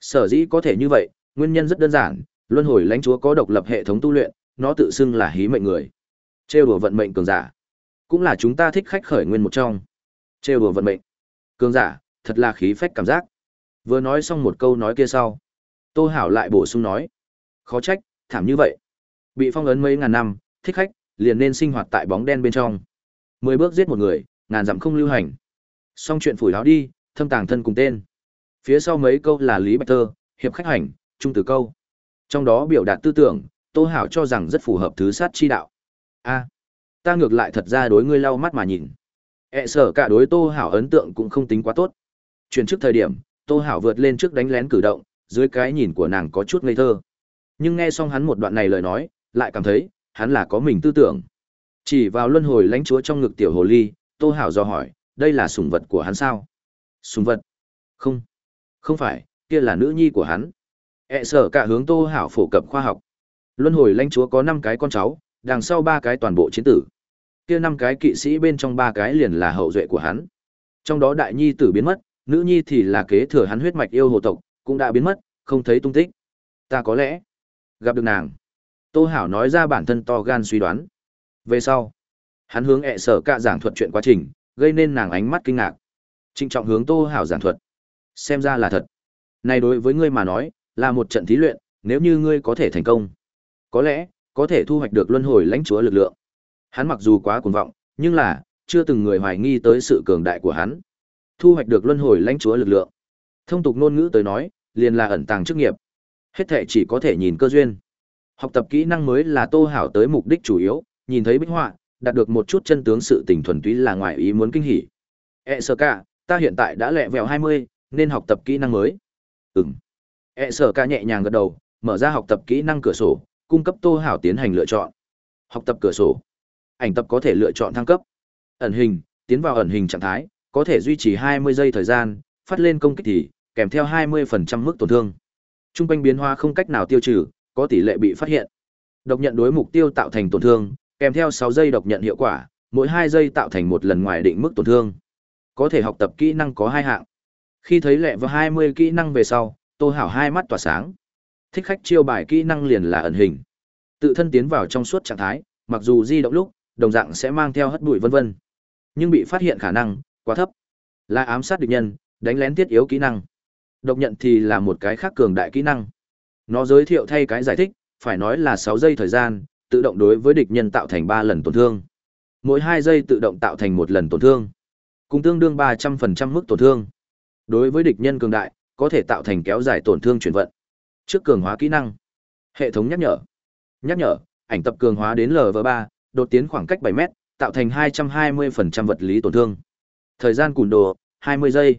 Sở dĩ có thể như vậy, nguyên nhân rất đơn giản, luân hồi lãnh chúa có độc lập hệ thống tu luyện, nó tự xưng là hí mệnh người. Trêu đùa vận mệnh cường giả, cũng là chúng ta thích khách khởi nguyên một trong. Trêu đùa vận mệnh. Cường giả, thật là khí phách cảm giác. Vừa nói xong một câu nói kia sau, Tô Hảo lại bổ sung nói, khó trách, thảm như vậy. Bị phong ấn mấy ngàn năm, thích khách, liền nên sinh hoạt tại bóng đen bên trong. Mười bước giết một người, ngàn dặm không lưu hành. Xong chuyện phủi áo đi, thâm tàng thân cùng tên. Phía sau mấy câu là Lý Bạch Tơ, hiệp khách hành, trung tử câu. Trong đó biểu đạt tư tưởng, Tô Hảo cho rằng rất phù hợp thứ sát chi đạo. A, ta ngược lại thật ra đối ngươi lau mắt mà nhìn. E sở cả đối Tô Hảo ấn tượng cũng không tính quá tốt. Chuyển trước thời điểm, Tô Hảo vượt lên trước đánh lén cử động, dưới cái nhìn của nàng có chút ngây thơ. Nhưng nghe xong hắn một đoạn này lời nói, lại cảm thấy, hắn là có mình tư tưởng. Chỉ vào luân hồi lãnh chúa trong ngực tiểu hồ ly, Tô Hảo do hỏi, đây là sủng vật của hắn sao? Sủng vật? Không. Không phải, kia là nữ nhi của hắn. E sở cả hướng Tô Hảo phổ cập khoa học. Luân hồi lãnh chúa có 5 cái con cháu, đằng sau ba cái toàn bộ chiến tử. Kia năm cái kỵ sĩ bên trong ba cái liền là hậu duệ của hắn. Trong đó đại nhi tử biến mất, nữ nhi thì là kế thừa hắn huyết mạch yêu hồ tộc, cũng đã biến mất, không thấy tung tích. Ta có lẽ gặp được nàng. Tô Hảo nói ra bản thân to gan suy đoán. Về sau, hắn hướng ẹ sở cả giảng thuật chuyện quá trình, gây nên nàng ánh mắt kinh ngạc. trịnh trọng hướng Tô Hảo giảng thuật. Xem ra là thật. Này đối với ngươi mà nói, là một trận thí luyện, nếu như ngươi có thể thành công. Có lẽ, có thể thu hoạch được luân hồi lãnh chúa lực lượng. Hắn mặc dù quá cuồng vọng, nhưng là, chưa từng người hoài nghi tới sự cường đại của hắn. Thu hoạch được luân hồi lãnh chúa lực lượng. Thông tục ngôn ngữ tới nói, liền là ẩn tàng chức nghiệp. Hết thệ chỉ có thể nhìn cơ duyên. Học tập kỹ năng mới là Tô Hảo tới mục đích chủ yếu, nhìn thấy bích họa, đạt được một chút chân tướng sự tình thuần túy là ngoài ý muốn kinh hỉ. E sơ ca, ta hiện tại đã lẹ vẹo 20, nên học tập kỹ năng mới. Ừm. E sở ca nhẹ nhàng gật đầu, mở ra học tập kỹ năng cửa sổ, cung cấp Tô Hảo tiến hành lựa chọn. Học tập cửa sổ. Ảnh tập có thể lựa chọn thăng cấp. Ẩn hình, tiến vào ẩn hình trạng thái, có thể duy trì 20 giây thời gian, phát lên công kích thì kèm theo 20% mức tổn thương. Trung quanh biến hóa không cách nào tiêu trừ, có tỷ lệ bị phát hiện. Độc nhận đối mục tiêu tạo thành tổn thương, kèm theo 6 giây độc nhận hiệu quả, mỗi 2 giây tạo thành một lần ngoài định mức tổn thương. Có thể học tập kỹ năng có hai hạng. Khi thấy lẹ vào 20 kỹ năng về sau, Tô Hảo hai mắt tỏa sáng. Thích khách chiêu bài kỹ năng liền là ẩn hình. Tự thân tiến vào trong suốt trạng thái, mặc dù di động lúc, đồng dạng sẽ mang theo hất bụi vân vân. Nhưng bị phát hiện khả năng quá thấp. Là ám sát địch nhân, đánh lén tiết yếu kỹ năng. Độc nhận thì là một cái khác cường đại kỹ năng. Nó giới thiệu thay cái giải thích, phải nói là 6 giây thời gian, tự động đối với địch nhân tạo thành 3 lần tổn thương. Mỗi 2 giây tự động tạo thành một lần tổn thương. Cùng tương đương 300% mức tổn thương. Đối với địch nhân cường đại, có thể tạo thành kéo dài tổn thương chuyển vận. Trước cường hóa kỹ năng. Hệ thống nhắc nhở. Nhắc nhở, ảnh tập cường hóa đến LV3, đột tiến khoảng cách 7 mét, tạo thành 220% vật lý tổn thương. Thời gian cùn đồ, 20 giây.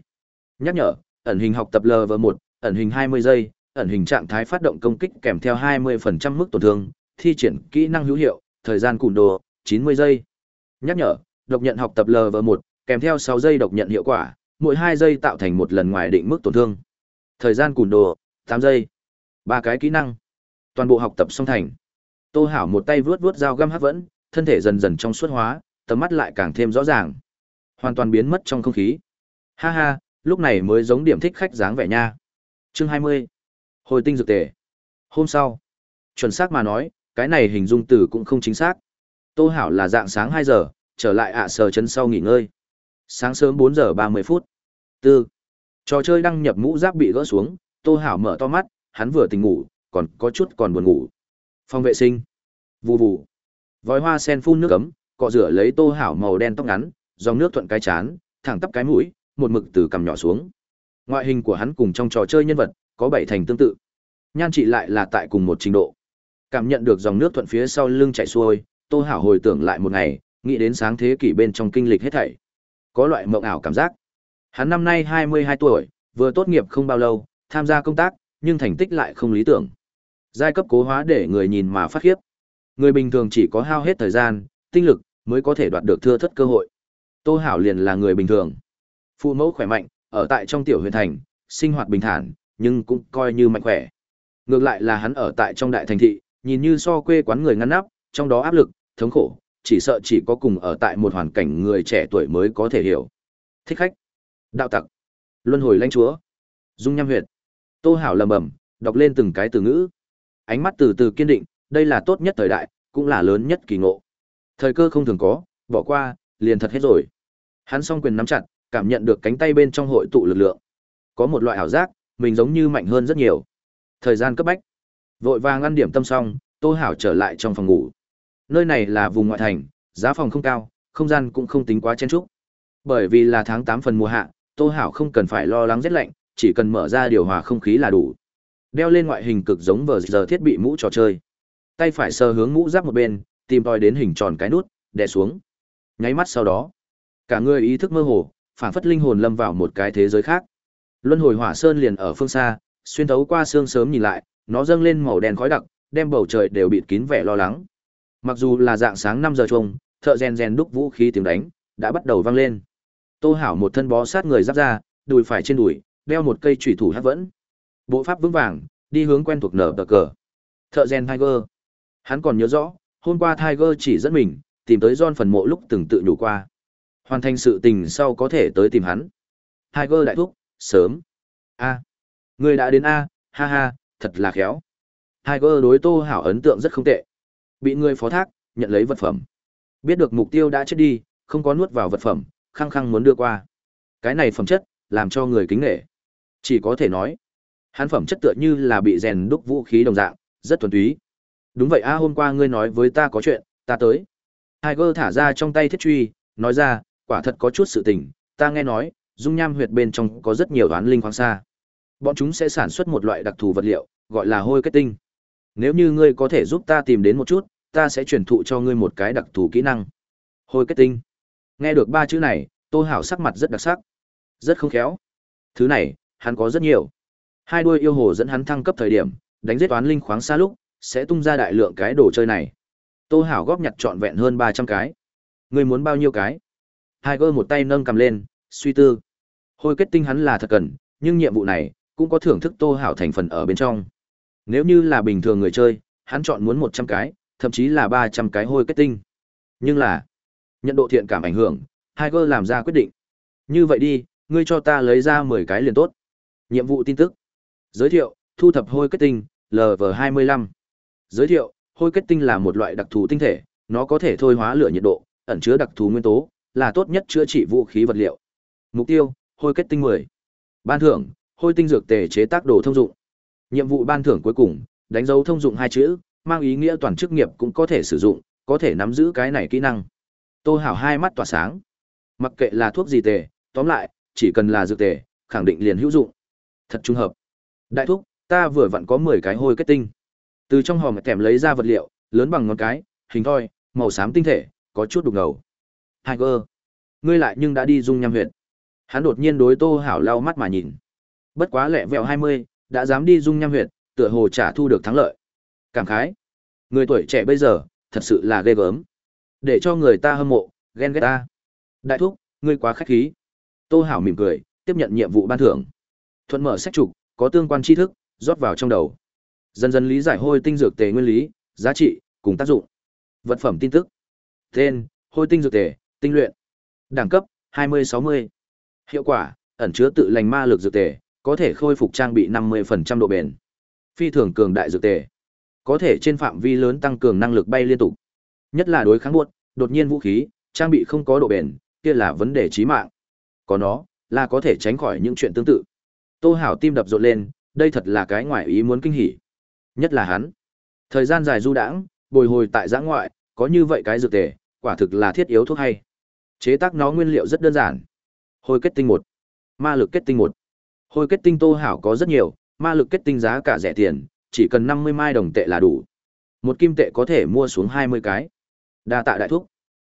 Nhắc nhở, ẩn hình học tập LV1, ẩn hình 20 giây, ẩn hình trạng thái phát động công kích kèm theo 20% mức tổn thương, thi triển kỹ năng hữu hiệu, thời gian cùn đồ, 90 giây. Nhắc nhở, độc nhận học tập LV1, kèm theo 6 giây độc nhận hiệu quả, mỗi 2 giây tạo thành một lần ngoài định mức tổn thương. Thời gian cùn đồ, 8 giây. Ba cái kỹ năng. Toàn bộ học tập xong thành. Tô Hảo một tay vướt vướt dao găm hấp vẫn, thân thể dần dần trong suốt hóa, tầm mắt lại càng thêm rõ ràng. Hoàn toàn biến mất trong không khí. Ha ha, lúc này mới giống điểm thích khách dáng vẻ nha. Chương 20. Hồi tinh dược tề. Hôm sau. Chuẩn xác mà nói, cái này hình dung từ cũng không chính xác. Tô Hảo là dạng sáng 2 giờ, trở lại ạ sờ chân sau nghỉ ngơi. Sáng sớm 4 giờ 30 phút. Tư. Trò chơi đăng nhập mũ giáp bị gỡ xuống, Tô Hảo mở to mắt, hắn vừa tỉnh ngủ, còn có chút còn buồn ngủ. Phòng vệ sinh. Vù vù. Vòi hoa sen phun nước cấm, cọ rửa lấy Tô Hảo màu đen tóc ngắn, dòng nước thuận cái chán, thẳng tắp cái mũi, một mực từ cằm nhỏ xuống. Ngoại hình của hắn cùng trong trò chơi nhân vật, có bảy thành tương tự. Nhan trị lại là tại cùng một trình độ. Cảm nhận được dòng nước thuận phía sau lưng chảy xuôi, Tô Hảo hồi tưởng lại một ngày, nghĩ đến sáng thế kỷ bên trong kinh lịch hết thảy. Có loại mộng ảo cảm giác. Hắn năm nay 22 tuổi, vừa tốt nghiệp không bao lâu, tham gia công tác, nhưng thành tích lại không lý tưởng. Giai cấp cố hóa để người nhìn mà phát khiếp. Người bình thường chỉ có hao hết thời gian, tinh lực, mới có thể đoạt được thưa thất cơ hội. Tô Hảo liền là người bình thường. Phụ mẫu khỏe mạnh, ở tại trong tiểu huyện thành, sinh hoạt bình thản, nhưng cũng coi như mạnh khỏe. Ngược lại là hắn ở tại trong đại thành thị, nhìn như so quê quán người ngăn nắp, trong đó áp lực, thống khổ, chỉ sợ chỉ có cùng ở tại một hoàn cảnh người trẻ tuổi mới có thể hiểu. Thích khách, đạo tặc, luân hồi lãnh chúa, dung nham huyệt. Tô Hảo lầm bầm, đọc lên từng cái từ ngữ. Ánh mắt từ từ kiên định, đây là tốt nhất thời đại, cũng là lớn nhất kỳ ngộ. Thời cơ không thường có, bỏ qua, liền thật hết rồi. Hắn song quyền nắm chặt, cảm nhận được cánh tay bên trong hội tụ lực lượng. Có một loại ảo giác, mình giống như mạnh hơn rất nhiều. Thời gian cấp bách. Vội vàng ăn điểm tâm xong, Tô Hảo trở lại trong phòng ngủ. Nơi này là vùng ngoại thành, giá phòng không cao, không gian cũng không tính quá chen chúc. Bởi vì là tháng 8 phần mùa hạ, Tô Hảo không cần phải lo lắng rét lạnh, chỉ cần mở ra điều hòa không khí là đủ. Đeo lên ngoại hình cực giống vở giờ thiết bị mũ trò chơi. Tay phải sờ hướng mũ giáp một bên, tìm tòi đến hình tròn cái nút, đè xuống. Nháy mắt sau đó, cả người ý thức mơ hồ, phản phất linh hồn lâm vào một cái thế giới khác. Luân hồi hỏa sơn liền ở phương xa, xuyên thấu qua sương sớm nhìn lại, nó dâng lên màu đen khói đặc, đem bầu trời đều bịt kín vẻ lo lắng. Mặc dù là dạng sáng năm giờ chung, thợ rèn rèn đúc vũ khí tiếng đánh đã bắt đầu vang lên. Tô Hảo một thân bó sát người giáp ra, đùi phải trên đùi, đeo một cây chủy thủ hắc vẫn. Bộ pháp vững vàng, đi hướng quen thuộc nở tờ cờ. Thợ rèn Tiger. Hắn còn nhớ rõ, hôm qua Tiger chỉ dẫn mình, tìm tới John phần mộ lúc từng tự nhủ qua. Hoàn thành sự tình sau có thể tới tìm hắn. Tiger đại thúc, sớm. A. Người đã đến A, ha ha, thật là khéo. Tiger đối Tô Hảo ấn tượng rất không tệ. Bị người phó thác, nhận lấy vật phẩm. Biết được mục tiêu đã chết đi, không có nuốt vào vật phẩm, khăng khăng muốn đưa qua. Cái này phẩm chất, làm cho người kính nể. Chỉ có thể nói, hắn phẩm chất tựa như là bị rèn đúc vũ khí đồng dạng, rất thuần túy. Đúng vậy a hôm qua ngươi nói với ta có chuyện, ta tới. Tiger thả ra trong tay thiết truy, nói ra, quả thật có chút sự tình, ta nghe nói, dung nham huyệt bên trong có rất nhiều đoán linh khoáng xa. Bọn chúng sẽ sản xuất một loại đặc thù vật liệu, gọi là hôi kết tinh. Nếu như ngươi có thể giúp ta tìm đến một chút, ta sẽ truyền thụ cho ngươi một cái đặc thù kỹ năng. Hôi kết tinh. Nghe được ba chữ này, Tô Hảo sắc mặt rất đặc sắc. Rất không khéo. Thứ này, hắn có rất nhiều. Hai đuôi yêu hồ dẫn hắn thăng cấp thời điểm, đánh giết toán linh khoáng xa lúc, sẽ tung ra đại lượng cái đồ chơi này. Tô Hảo góp nhặt trọn vẹn hơn 300 cái. Ngươi muốn bao nhiêu cái? Tiger một tay nâng cầm lên, suy tư. Hôi kết tinh hắn là thật cần, nhưng nhiệm vụ này cũng có thưởng thức Tô Hảo thành phần ở bên trong. Nếu như là bình thường người chơi, hắn chọn muốn 100 cái, thậm chí là 300 cái hôi kết tinh. Nhưng là, nhận độ thiện cảm ảnh hưởng, Tiger làm ra quyết định. Như vậy đi, ngươi cho ta lấy ra 10 cái liền tốt. Nhiệm vụ tin tức. Giới thiệu, thu thập hôi kết tinh, LV25. Giới thiệu, hôi kết tinh là một loại đặc thù tinh thể, nó có thể thôi hóa lửa nhiệt độ, ẩn chứa đặc thù nguyên tố, là tốt nhất chữa trị vũ khí vật liệu. Mục tiêu, hôi kết tinh 10. Ban thưởng, hôi tinh dược tề chế tác đồ thông dụng. Nhiệm vụ ban thưởng cuối cùng, đánh dấu thông dụng hai chữ, mang ý nghĩa toàn chức nghiệp cũng có thể sử dụng, có thể nắm giữ cái này kỹ năng. Tô Hảo hai mắt tỏa sáng. Mặc kệ là thuốc gì tề, tóm lại, chỉ cần là dược tề, khẳng định liền hữu dụng. Thật trùng hợp. Đại thúc, ta vừa vặn có 10 cái hôi kết tinh. Từ trong hòm kèm lấy ra vật liệu, lớn bằng ngón cái, hình thoi, màu xám tinh thể, có chút đục ngầu. Tiger, ngươi lại nhưng đã đi dung nham huyện. Hắn đột nhiên đối Tô Hảo lau mắt mà nhìn. Bất quá lẹ vẹo 20, đã dám đi dung nham huyện, tựa hồ trả thu được thắng lợi. Cảm khái. Người tuổi trẻ bây giờ, thật sự là ghê gớm. Để cho người ta hâm mộ, ghen ghét ta. Đại thúc, ngươi quá khách khí. Tô Hảo mỉm cười, tiếp nhận nhiệm vụ ban thưởng. Thuận mở sách trục, có tương quan tri thức, rót vào trong đầu. Dần dần lý giải hôi tinh dược tề nguyên lý, giá trị, cùng tác dụng. Vật phẩm tin tức. Tên, hôi tinh dược tề, tinh luyện. Đẳng cấp, 20-60. Hiệu quả, ẩn chứa tự lành ma lực dược tề, có thể khôi phục trang bị 50% độ bền. Phi thường cường đại dược tề. Có thể trên phạm vi lớn tăng cường năng lực bay liên tục. Nhất là đối kháng buốt, đột nhiên vũ khí, trang bị không có độ bền, kia là vấn đề chí mạng. Có nó, là có thể tránh khỏi những chuyện tương tự. Tô Hảo tim đập rộn lên, đây thật là cái ngoại ý muốn kinh hỉ. Nhất là hắn. Thời gian dài du đãng, bồi hồi tại giã ngoại, có như vậy cái dược tề, quả thực là thiết yếu thuốc hay. Chế tác nó nguyên liệu rất đơn giản. Hồi kết tinh một, ma lực kết tinh một. Hồi kết tinh Tô Hảo có rất nhiều, ma lực kết tinh giá cả rẻ tiền, chỉ cần 50 mai đồng tệ là đủ. Một kim tệ có thể mua xuống 20 cái. Đa tạ đại thuốc.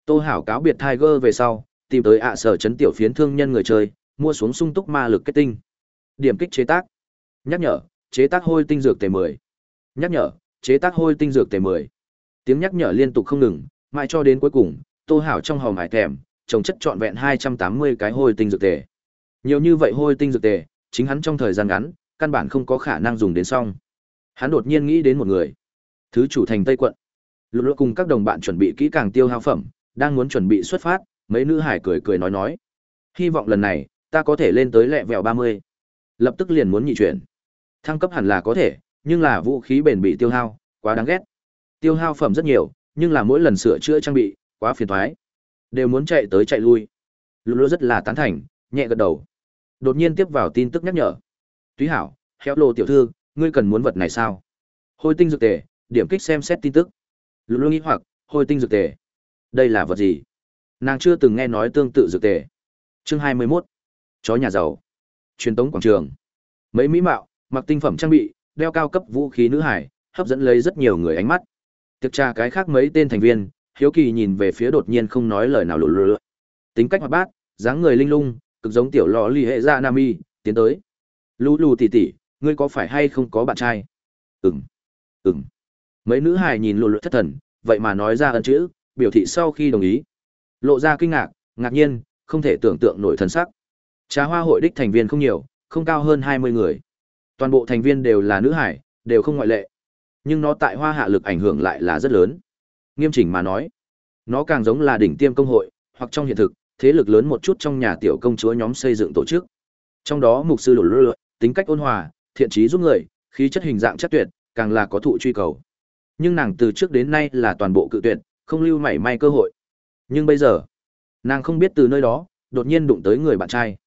Tô Hảo cáo biệt Tiger về sau, tìm tới ạ sở chấn tiểu phiến thương nhân người chơi, mua xuống sung túc ma lực kết tinh. Điểm kích chế tác. Nhắc nhở, chế tác hôi tinh dược tề 10. Nhắc nhở, chế tác hôi tinh dược tề 10. Tiếng nhắc nhở liên tục không ngừng, mãi cho đến cuối cùng, Tô Hảo trong hòm hải thèm, trồng chất trọn vẹn 280 cái hôi tinh dược tề. Nhiều như vậy hôi tinh dược tề, chính hắn trong thời gian ngắn, căn bản không có khả năng dùng đến xong. Hắn đột nhiên nghĩ đến một người. Thứ chủ thành Tây quận. Lục lục cùng các đồng bạn chuẩn bị kỹ càng tiêu hao phẩm, đang muốn chuẩn bị xuất phát, mấy nữ hải cười cười nói nói. Hy vọng lần này, ta có thể lên tới lẹ vẹo 30. Lập tức liền muốn nhị chuyển. Thăng cấp hẳn là có thể, nhưng là vũ khí bền bị tiêu hao, quá đáng ghét. Tiêu hao phẩm rất nhiều, nhưng là mỗi lần sửa chữa trang bị, quá phiền toái. Đều muốn chạy tới chạy lui. Lulu lũ rất là tán thành, nhẹ gật đầu. Đột nhiên tiếp vào tin tức nhắc nhở. Túy hảo, héo lô tiểu thư, ngươi cần muốn vật này sao? Hôi tinh dược tề, điểm kích xem xét tin tức. Lulu nghĩ hoặc, hôi tinh dược tề. Đây là vật gì? Nàng chưa từng nghe nói tương tự dược tề. Chương 21. Chó nhà giàu. Truyền tống quảng trường. Mấy mỹ mạo, mặc tinh phẩm trang bị, đeo cao cấp vũ khí nữ hải, hấp dẫn lấy rất nhiều người ánh mắt. Thực ra cái khác mấy tên thành viên, hiếu kỳ nhìn về phía đột nhiên không nói lời nào lù lù. Tính cách hoạt bát, dáng người linh lung, cực giống tiểu lọ ly hệ ra nam y tiến tới. Lù lù tỉ tỉ, ngươi có phải hay không có bạn trai? Ừm, ừm. Mấy nữ hài nhìn lù lù thất thần, vậy mà nói ra ân chữ, biểu thị sau khi đồng ý. Lộ ra kinh ngạc, ngạc nhiên, không thể tưởng tượng nổi thần sắc. Trà hoa hội đích thành viên không nhiều, không cao hơn 20 người. Toàn bộ thành viên đều là nữ hải, đều không ngoại lệ. Nhưng nó tại hoa hạ lực ảnh hưởng lại là rất lớn. Nghiêm chỉnh mà nói, nó càng giống là đỉnh tiêm công hội, hoặc trong hiện thực, thế lực lớn một chút trong nhà tiểu công chúa nhóm xây dựng tổ chức. Trong đó mục sư đổ lựa, tính cách ôn hòa, thiện trí giúp người, khí chất hình dạng chất tuyệt, càng là có thụ truy cầu. Nhưng nàng từ trước đến nay là toàn bộ cự tuyệt, không lưu mảy may cơ hội. Nhưng bây giờ, nàng không biết từ nơi đó, đột nhiên đụng tới người bạn trai.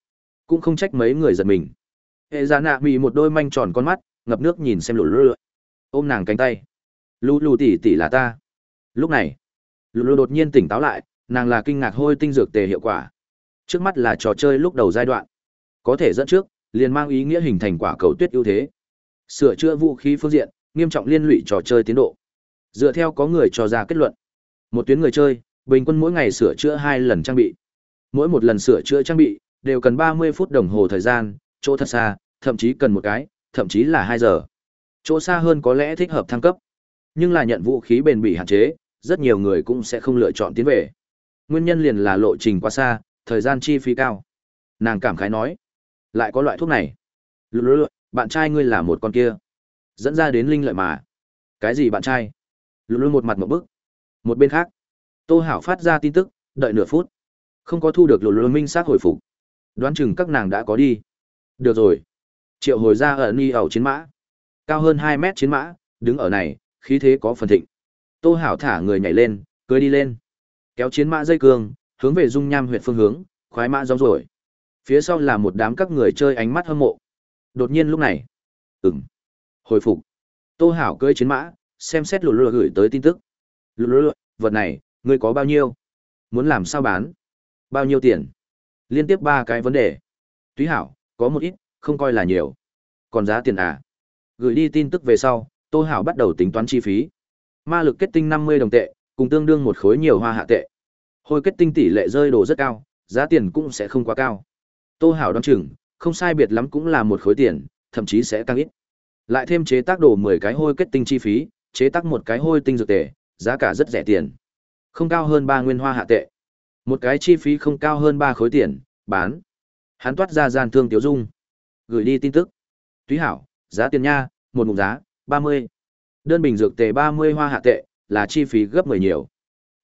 Cũng không trách mấy người giật mình. Hệ giả dạ nạ bị một đôi manh tròn con mắt, ngập nước nhìn xem lù lù ôm nàng cánh tay. Lù lù tỷ tỷ là ta. Lúc này, lù lù đột nhiên tỉnh táo lại, nàng là kinh ngạc hôi tinh dược tề hiệu quả. Trước mắt là trò chơi lúc đầu giai đoạn. Có thể dẫn trước, liền mang ý nghĩa hình thành quả cầu tuyết ưu thế. Sửa chữa vũ khí phương diện, nghiêm trọng liên lụy trò chơi tiến độ. Dựa theo có người cho ra kết luận. Một tuyến người chơi, bình quân mỗi ngày sửa chữa hai lần trang bị. Mỗi một lần sửa chữa trang bị, đều cần 30 phút đồng hồ thời gian, chỗ thật xa, thậm chí cần một cái, thậm chí là hai giờ. Chỗ xa hơn có lẽ thích hợp thăng cấp. Nhưng là nhận vũ khí bền bỉ hạn chế, rất nhiều người cũng sẽ không lựa chọn tiến về. Nguyên nhân liền là lộ trình quá xa, thời gian chi phí cao. Nàng cảm khái nói, lại có loại thuốc này. Lulu, bạn trai ngươi là một con kia. Dẫn ra đến linh lợi mà. Cái gì bạn trai? Lulu một mặt một bức. Một bên khác, Tô Hảo phát ra tin tức, đợi nửa phút. Không có thu được Lulu minh xác hồi phục. Đoán chừng các nàng đã có đi. Được rồi. Triệu hồi ra ở ni ẩu chiến mã. Cao hơn hai mét chiến mã, đứng ở này, khí thế có phần thịnh. Tô Hảo thả người nhảy lên, cưới đi lên. Kéo chiến mã dây cương, hướng về dung nham huyện phương hướng, khoái mã rong rồi. Phía sau là một đám các người chơi ánh mắt hâm mộ. Đột nhiên lúc này, ừm, hồi phục. Tô Hảo cưỡi chiến mã, xem xét lùa lùa gửi tới tin tức. Lùa lùa, vật này, ngươi có bao nhiêu? Muốn làm sao bán? Bao nhiêu tiền? Liên tiếp ba cái vấn đề. Túy Hảo, có một ít, không coi là nhiều. Còn giá tiền à? Gửi đi tin tức về sau, Tô Hảo bắt đầu tính toán chi phí. Ma lực kết tinh 50 đồng tệ, cùng tương đương một khối nhiều hoa hạ tệ. Hồi kết tinh tỷ lệ rơi đồ rất cao, giá tiền cũng sẽ không quá cao. Tô Hảo đoán chừng, không sai biệt lắm cũng là một khối tiền, thậm chí sẽ tăng ít. Lại thêm chế tác đồ 10 cái hôi kết tinh chi phí, chế tác một cái hôi tinh dược tệ, giá cả rất rẻ tiền. Không cao hơn 3 nguyên hoa hạ tệ. Một cái chi phí không cao hơn 3 khối tiền, bán. Hắn toát ra gian thương tiểu dung. Gửi đi tin tức. Túy hảo, giá tiền nha, một ngụm giá, 30. Đơn bình dược tệ 30 hoa hạ tệ, là chi phí gấp 10 nhiều.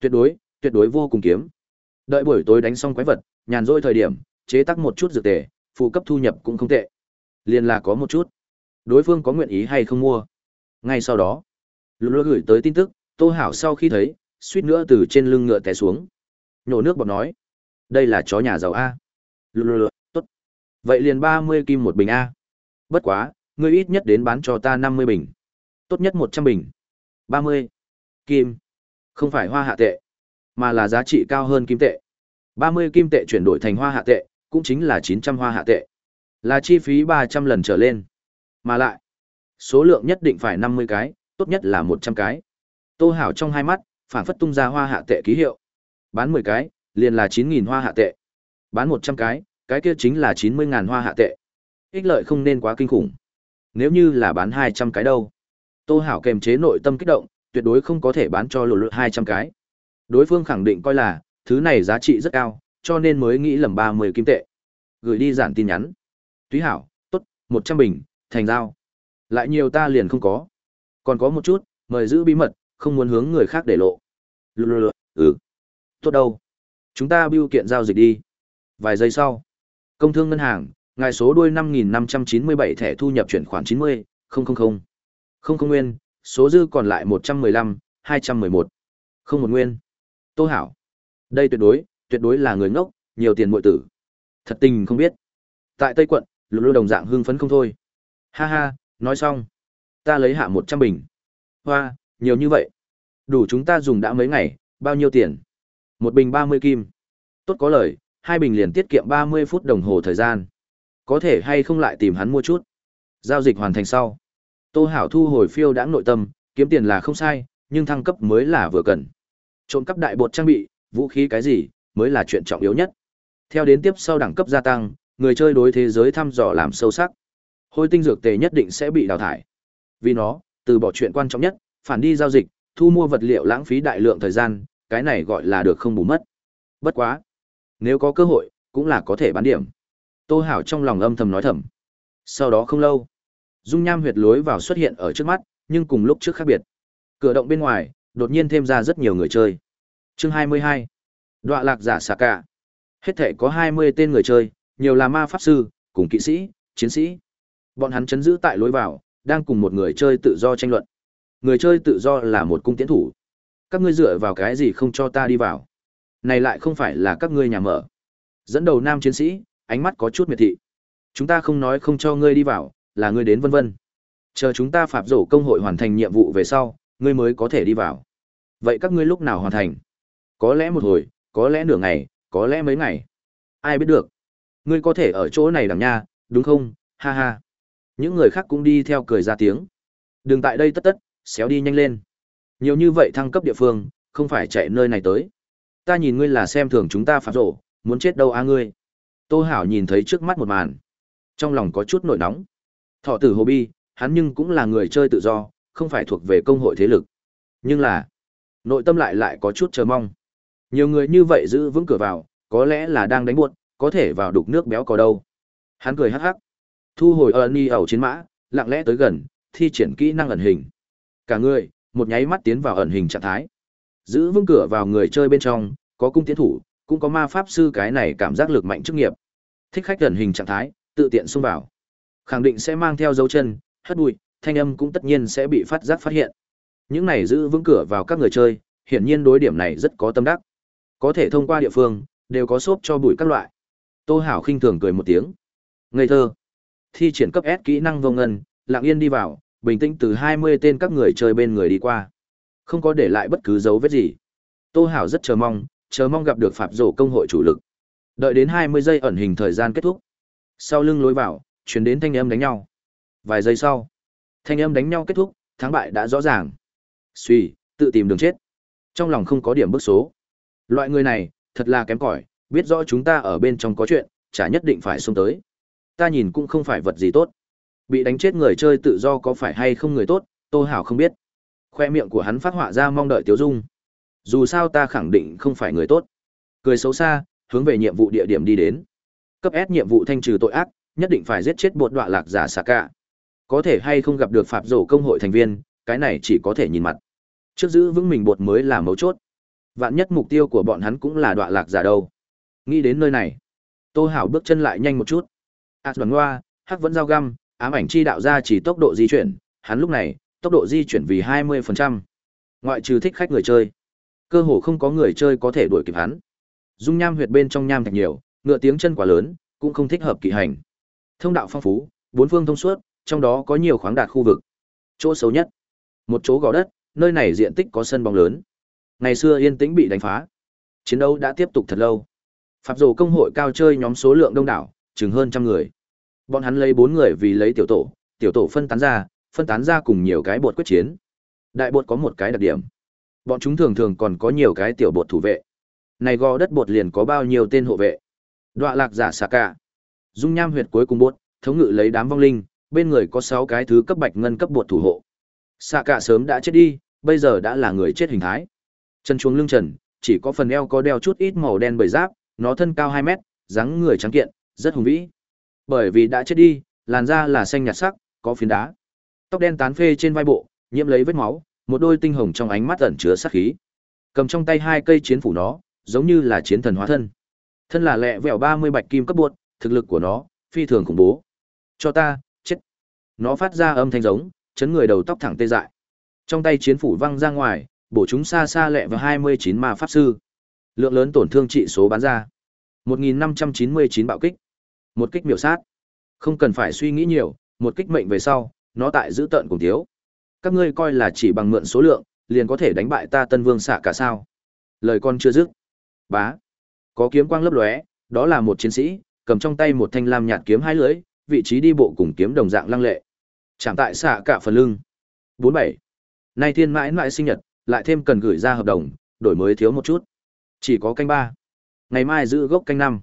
Tuyệt đối, tuyệt đối vô cùng kiếm. Đợi buổi tối đánh xong quái vật, nhàn rỗi thời điểm, chế tác một chút dược tệ, phụ cấp thu nhập cũng không tệ. Liên là có một chút. Đối phương có nguyện ý hay không mua. Ngay sau đó, Lulu gửi tới tin tức, Tô Hảo sau khi thấy, suýt nữa từ trên lưng ngựa té xuống. Nhổ nước bọt nói, đây là chó nhà giàu a. Lulu. Vậy liền 30 kim một bình a. Bất quá, ngươi ít nhất đến bán cho ta 50 bình. Tốt nhất 100 bình. 30. Kim. Không phải hoa hạ tệ, mà là giá trị cao hơn kim tệ. 30 kim tệ chuyển đổi thành hoa hạ tệ, cũng chính là 900 hoa hạ tệ. Là chi phí 300 lần trở lên. Mà lại, số lượng nhất định phải 50 cái, tốt nhất là 100 cái. Tô Hảo trong hai mắt, phản phất tung ra hoa hạ tệ ký hiệu. Bán 10 cái, liền là 9.000 hoa hạ tệ. Bán 100 cái, cái kia chính là 90.000 hoa hạ tệ. Ích lợi không nên quá kinh khủng. Nếu như là bán 200 cái đâu? Tô Hảo kềm chế nội tâm kích động, tuyệt đối không có thể bán cho lộ hai 200 cái. Đối phương khẳng định coi là, thứ này giá trị rất cao, cho nên mới nghĩ lầm 30 kim tệ. Gửi đi giản tin nhắn. Túy hảo, tốt, 100 bình, thành giao. Lại nhiều ta liền không có. Còn có một chút, mời giữ bí mật, không muốn hướng người khác để lộ. Lù lù lù, ừ. Tốt đâu. Chúng ta biêu kiện giao dịch đi. Vài giây sau. Công thương ngân hàng, ngài số đuôi 5597 thẻ thu nhập chuyển khoản 90, 000. Không không nguyên, số dư còn lại 115, 211. Không một nguyên. Tô Hảo. Đây tuyệt đối, tuyệt đối là người ngốc, nhiều tiền muội tử. Thật tình không biết. Tại Tây quận, lũ lô đồng dạng hưng phấn không thôi. Ha ha, nói xong. Ta lấy hạ 100 bình. Hoa, nhiều như vậy. Đủ chúng ta dùng đã mấy ngày, bao nhiêu tiền? Một bình 30 kim. Tốt có lời, hai bình liền tiết kiệm 30 phút đồng hồ thời gian. Có thể hay không lại tìm hắn mua chút. Giao dịch hoàn thành sau. Tô Hảo thu hồi phiêu đã nội tâm, kiếm tiền là không sai, nhưng thăng cấp mới là vừa cần. Trộm cắp đại bột trang bị, vũ khí cái gì, mới là chuyện trọng yếu nhất. Theo đến tiếp sau đẳng cấp gia tăng, người chơi đối thế giới thăm dò làm sâu sắc. Hôi tinh dược tề nhất định sẽ bị đào thải. Vì nó, từ bỏ chuyện quan trọng nhất, phản đi giao dịch, thu mua vật liệu lãng phí đại lượng thời gian, cái này gọi là được không bù mất. Bất quá, nếu có cơ hội, cũng là có thể bán điểm. Tô Hảo trong lòng âm thầm nói thầm. Sau đó không lâu, dung nham huyệt lối vào xuất hiện ở trước mắt, nhưng cùng lúc trước khác biệt. Cửa động bên ngoài, đột nhiên thêm ra rất nhiều người chơi. Chương 22. Đoạ lạc giả xà cả. Hết thể có 20 tên người chơi, nhiều là ma pháp sư, cùng kỵ sĩ, chiến sĩ. Bọn hắn chấn giữ tại lối vào, đang cùng một người chơi tự do tranh luận. Người chơi tự do là một cung tiến thủ. Các ngươi dựa vào cái gì không cho ta đi vào? Này lại không phải là các ngươi nhà mở. Dẫn đầu nam chiến sĩ, ánh mắt có chút miệt thị. Chúng ta không nói không cho ngươi đi vào, là ngươi đến vân vân. Chờ chúng ta phạm rổ công hội hoàn thành nhiệm vụ về sau, ngươi mới có thể đi vào. Vậy các ngươi lúc nào hoàn thành? Có lẽ một hồi, có lẽ nửa ngày, có lẽ mấy ngày. Ai biết được. Ngươi có thể ở chỗ này đằng nha, đúng không? Ha ha. Những người khác cũng đi theo cười ra tiếng. Đừng tại đây tất tất, xéo đi nhanh lên. Nhiều như vậy thăng cấp địa phương, không phải chạy nơi này tới. Ta nhìn ngươi là xem thường chúng ta phạm rổ, muốn chết đâu a ngươi. Tô Hảo nhìn thấy trước mắt một màn. Trong lòng có chút nổi nóng. Thọ tử Hồ Bi, hắn nhưng cũng là người chơi tự do, không phải thuộc về công hội thế lực. Nhưng là, nội tâm lại lại có chút chờ mong. Nhiều người như vậy giữ vững cửa vào, có lẽ là đang đánh buột, có thể vào đục nước béo có đâu. Hắn cười hắc hắc. Thu hồi ơn y ẩu chiến mã, lặng lẽ tới gần, thi triển kỹ năng ẩn hình. Cả người, một nháy mắt tiến vào ẩn hình trạng thái. Giữ vững cửa vào người chơi bên trong, có cung tiến thủ, cũng có ma pháp sư cái này cảm giác lực mạnh chức nghiệp. Thích khách gần hình trạng thái, tự tiện xông vào. Khẳng định sẽ mang theo dấu chân, hất bụi, thanh âm cũng tất nhiên sẽ bị phát giác phát hiện. Những này giữ vững cửa vào các người chơi, hiển nhiên đối điểm này rất có tâm đắc. Có thể thông qua địa phương, đều có xốp cho bụi các loại. Tô Hảo khinh thường cười một tiếng. Ngây thơ. Thi triển cấp S kỹ năng vô ngân, lặng yên đi vào, bình tĩnh từ 20 tên các người chơi bên người đi qua. Không có để lại bất cứ dấu vết gì. Tô Hảo rất chờ mong, chờ mong gặp được Phạm Rổ công hội chủ lực. Đợi đến 20 giây ẩn hình thời gian kết thúc. Sau lưng lối vào, chuyển đến thanh âm đánh nhau. Vài giây sau, thanh âm đánh nhau kết thúc, thắng bại đã rõ ràng. Suy, tự tìm đường chết. Trong lòng không có điểm bức số. Loại người này, thật là kém cỏi, biết rõ chúng ta ở bên trong có chuyện, chả nhất định phải xông tới. Ta nhìn cũng không phải vật gì tốt. Bị đánh chết người chơi tự do có phải hay không người tốt, Tô Hảo không biết. Khoe miệng của hắn phát họa ra mong đợi Tiếu Dung. Dù sao ta khẳng định không phải người tốt. Cười xấu xa, hướng về nhiệm vụ địa điểm đi đến. Cấp S nhiệm vụ thanh trừ tội ác, nhất định phải giết chết bột đọa lạc giả xà cả. Có thể hay không gặp được phạm rổ công hội thành viên, cái này chỉ có thể nhìn mặt. Trước giữ vững mình bột mới là mấu chốt. Vạn nhất mục tiêu của bọn hắn cũng là đọa lạc giả đâu. Nghĩ đến nơi này, Tô Hảo bước chân lại nhanh một chút. át đoàn hoa, hắc vẫn giao găm, ám ảnh chi đạo ra chỉ tốc độ di chuyển, hắn lúc này, tốc độ di chuyển vì 20%. Ngoại trừ thích khách người chơi, cơ hồ không có người chơi có thể đuổi kịp hắn. Dung nham huyệt bên trong nham thạch nhiều, ngựa tiếng chân quá lớn, cũng không thích hợp kỵ hành. Thông đạo phong phú, bốn phương thông suốt, trong đó có nhiều khoáng đạt khu vực. Chỗ xấu nhất, một chỗ gò đất, nơi này diện tích có sân bóng lớn. Ngày xưa yên tĩnh bị đánh phá. Chiến đấu đã tiếp tục thật lâu. Pháp dù công hội cao chơi nhóm số lượng đông đảo, chừng hơn trăm người. Bọn hắn lấy bốn người vì lấy tiểu tổ, tiểu tổ phân tán ra, phân tán ra cùng nhiều cái bột quyết chiến. Đại bột có một cái đặc điểm. Bọn chúng thường thường còn có nhiều cái tiểu bột thủ vệ. Này gò đất bột liền có bao nhiêu tên hộ vệ. Đoạ lạc giả xà cả. Dung nham huyệt cuối cùng bột, thống ngự lấy đám vong linh, bên người có sáu cái thứ cấp bạch ngân cấp bột thủ hộ. Xà cả sớm đã chết đi, bây giờ đã là người chết hình thái. Chân chuông lưng trần, chỉ có phần eo có đeo chút ít màu đen bởi giáp, nó thân cao 2 mét, dáng người trắng kiện, rất hùng vĩ. Bởi vì đã chết đi, làn da là xanh nhạt sắc, có phiến đá. Tóc đen tán phê trên vai bộ, nhiễm lấy vết máu, một đôi tinh hồng trong ánh mắt ẩn chứa sát khí. Cầm trong tay hai cây chiến phủ nó, giống như là chiến thần hóa thân. Thân là lẹ vẹo 30 bạch kim cấp bột thực lực của nó phi thường khủng bố. Cho ta, chết. Nó phát ra âm thanh giống, chấn người đầu tóc thẳng tê dại. Trong tay chiến phủ văng ra ngoài, bổ chúng xa xa lẹ vào 29 ma pháp sư. Lượng lớn tổn thương trị số bán ra. 1599 bạo kích. Một kích miểu sát. Không cần phải suy nghĩ nhiều, một kích mệnh về sau, nó tại giữ tận cùng thiếu. Các ngươi coi là chỉ bằng mượn số lượng, liền có thể đánh bại ta Tân Vương xạ cả sao? Lời con chưa dứt. Bá. Có kiếm quang lấp lóe, đó là một chiến sĩ, cầm trong tay một thanh lam nhạt kiếm hai lưỡi, vị trí đi bộ cùng kiếm đồng dạng lăng lệ. Chạm tại xạ cả phần lưng. 47. Nay thiên mãi mãi sinh nhật, lại thêm cần gửi ra hợp đồng, đổi mới thiếu một chút. Chỉ có canh ba. Ngày mai giữ gốc canh năm.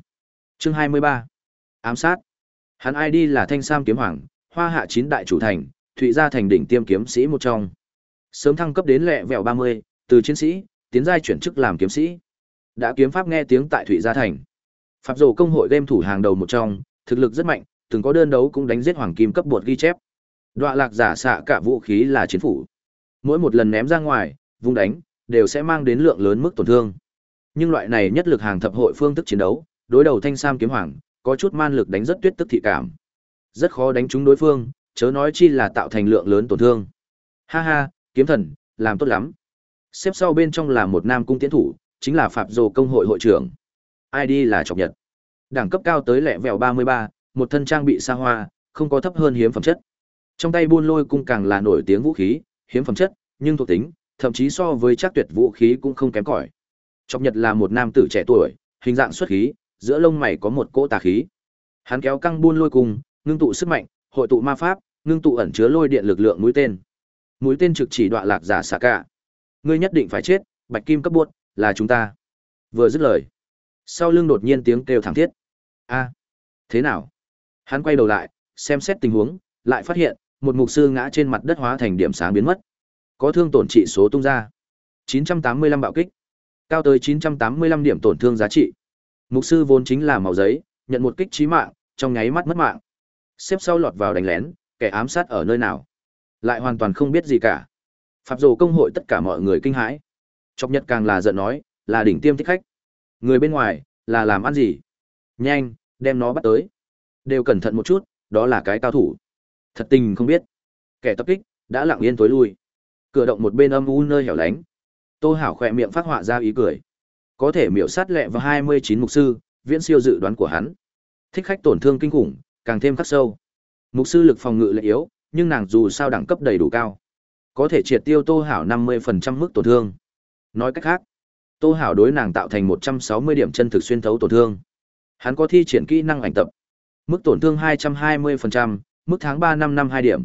Chương 23. Ám sát. Hắn ID là Thanh Sam kiếm hoàng, Hoa Hạ chín đại chủ thành, Thụy gia thành đỉnh tiêm kiếm sĩ một trong. Sớm thăng cấp đến lẹ vẹo 30, từ chiến sĩ, tiến giai chuyển chức làm kiếm sĩ. Đã kiếm pháp nghe tiếng tại Thụy gia thành. Pháp rồ công hội game thủ hàng đầu một trong, thực lực rất mạnh, từng có đơn đấu cũng đánh giết hoàng kim cấp bột ghi chép. Đoạ lạc giả xạ cả vũ khí là chiến phủ. Mỗi một lần ném ra ngoài, vung đánh, đều sẽ mang đến lượng lớn mức tổn thương. Nhưng loại này nhất lực hàng thập hội phương thức chiến đấu, đối đầu thanh sam kiếm hoàng, có chút man lực đánh rất tuyết tức thị cảm. Rất khó đánh trúng đối phương, chớ nói chi là tạo thành lượng lớn tổn thương. Ha ha, kiếm thần, làm tốt lắm. Xếp sau bên trong là một nam cung tiến thủ, chính là Phạm Dồ công hội hội trưởng. ID là Trọc Nhật. Đẳng cấp cao tới lẹ vẹo 33, một thân trang bị xa hoa, không có thấp hơn hiếm phẩm chất. Trong tay buôn lôi cung càng là nổi tiếng vũ khí, hiếm phẩm chất, nhưng thuộc tính, thậm chí so với chắc tuyệt vũ khí cũng không kém cỏi. Trọc Nhật là một nam tử trẻ tuổi, hình dạng xuất khí, giữa lông mày có một cỗ tà khí. Hắn kéo căng buôn lôi cung, ngưng tụ sức mạnh, hội tụ ma pháp, ngưng tụ ẩn chứa lôi điện lực lượng mũi tên. Mũi tên trực chỉ đoạn lạc giả xạ cả. Ngươi nhất định phải chết, Bạch Kim cấp buốt, là chúng ta. Vừa dứt lời, sau lưng đột nhiên tiếng kêu thảm thiết. A, thế nào? Hắn quay đầu lại, xem xét tình huống, lại phát hiện một mục sư ngã trên mặt đất hóa thành điểm sáng biến mất. Có thương tổn trị số tung ra. 985 bạo kích. Cao tới 985 điểm tổn thương giá trị. Mục sư vốn chính là màu giấy, nhận một kích chí mạng, trong nháy mắt mất mạng. Xếp sau lọt vào đánh lén, kẻ ám sát ở nơi nào? Lại hoàn toàn không biết gì cả. Pháp dồ công hội tất cả mọi người kinh hãi. Chọc nhất càng là giận nói, là đỉnh tiêm thích khách. Người bên ngoài, là làm ăn gì? Nhanh, đem nó bắt tới. Đều cẩn thận một chút, đó là cái cao thủ. Thật tình không biết. Kẻ tập kích, đã lặng yên tối lui. Cửa động một bên âm u nơi hẻo lánh. Tô Hảo khỏe miệng phát họa ra ý cười. Có thể miểu sát lẹ vào 29 mục sư, viễn siêu dự đoán của hắn. Thích khách tổn thương kinh khủng, càng thêm khắc sâu. Mục sư lực phòng ngự lại yếu, nhưng nàng dù sao đẳng cấp đầy đủ cao. Có thể triệt tiêu Tô Hảo 50% mức tổn thương. Nói cách khác, Tô Hảo đối nàng tạo thành 160 điểm chân thực xuyên thấu tổn thương. Hắn có thi triển kỹ năng ảnh tập. Mức tổn thương 220%, mức tháng 3 năm năm 2 điểm.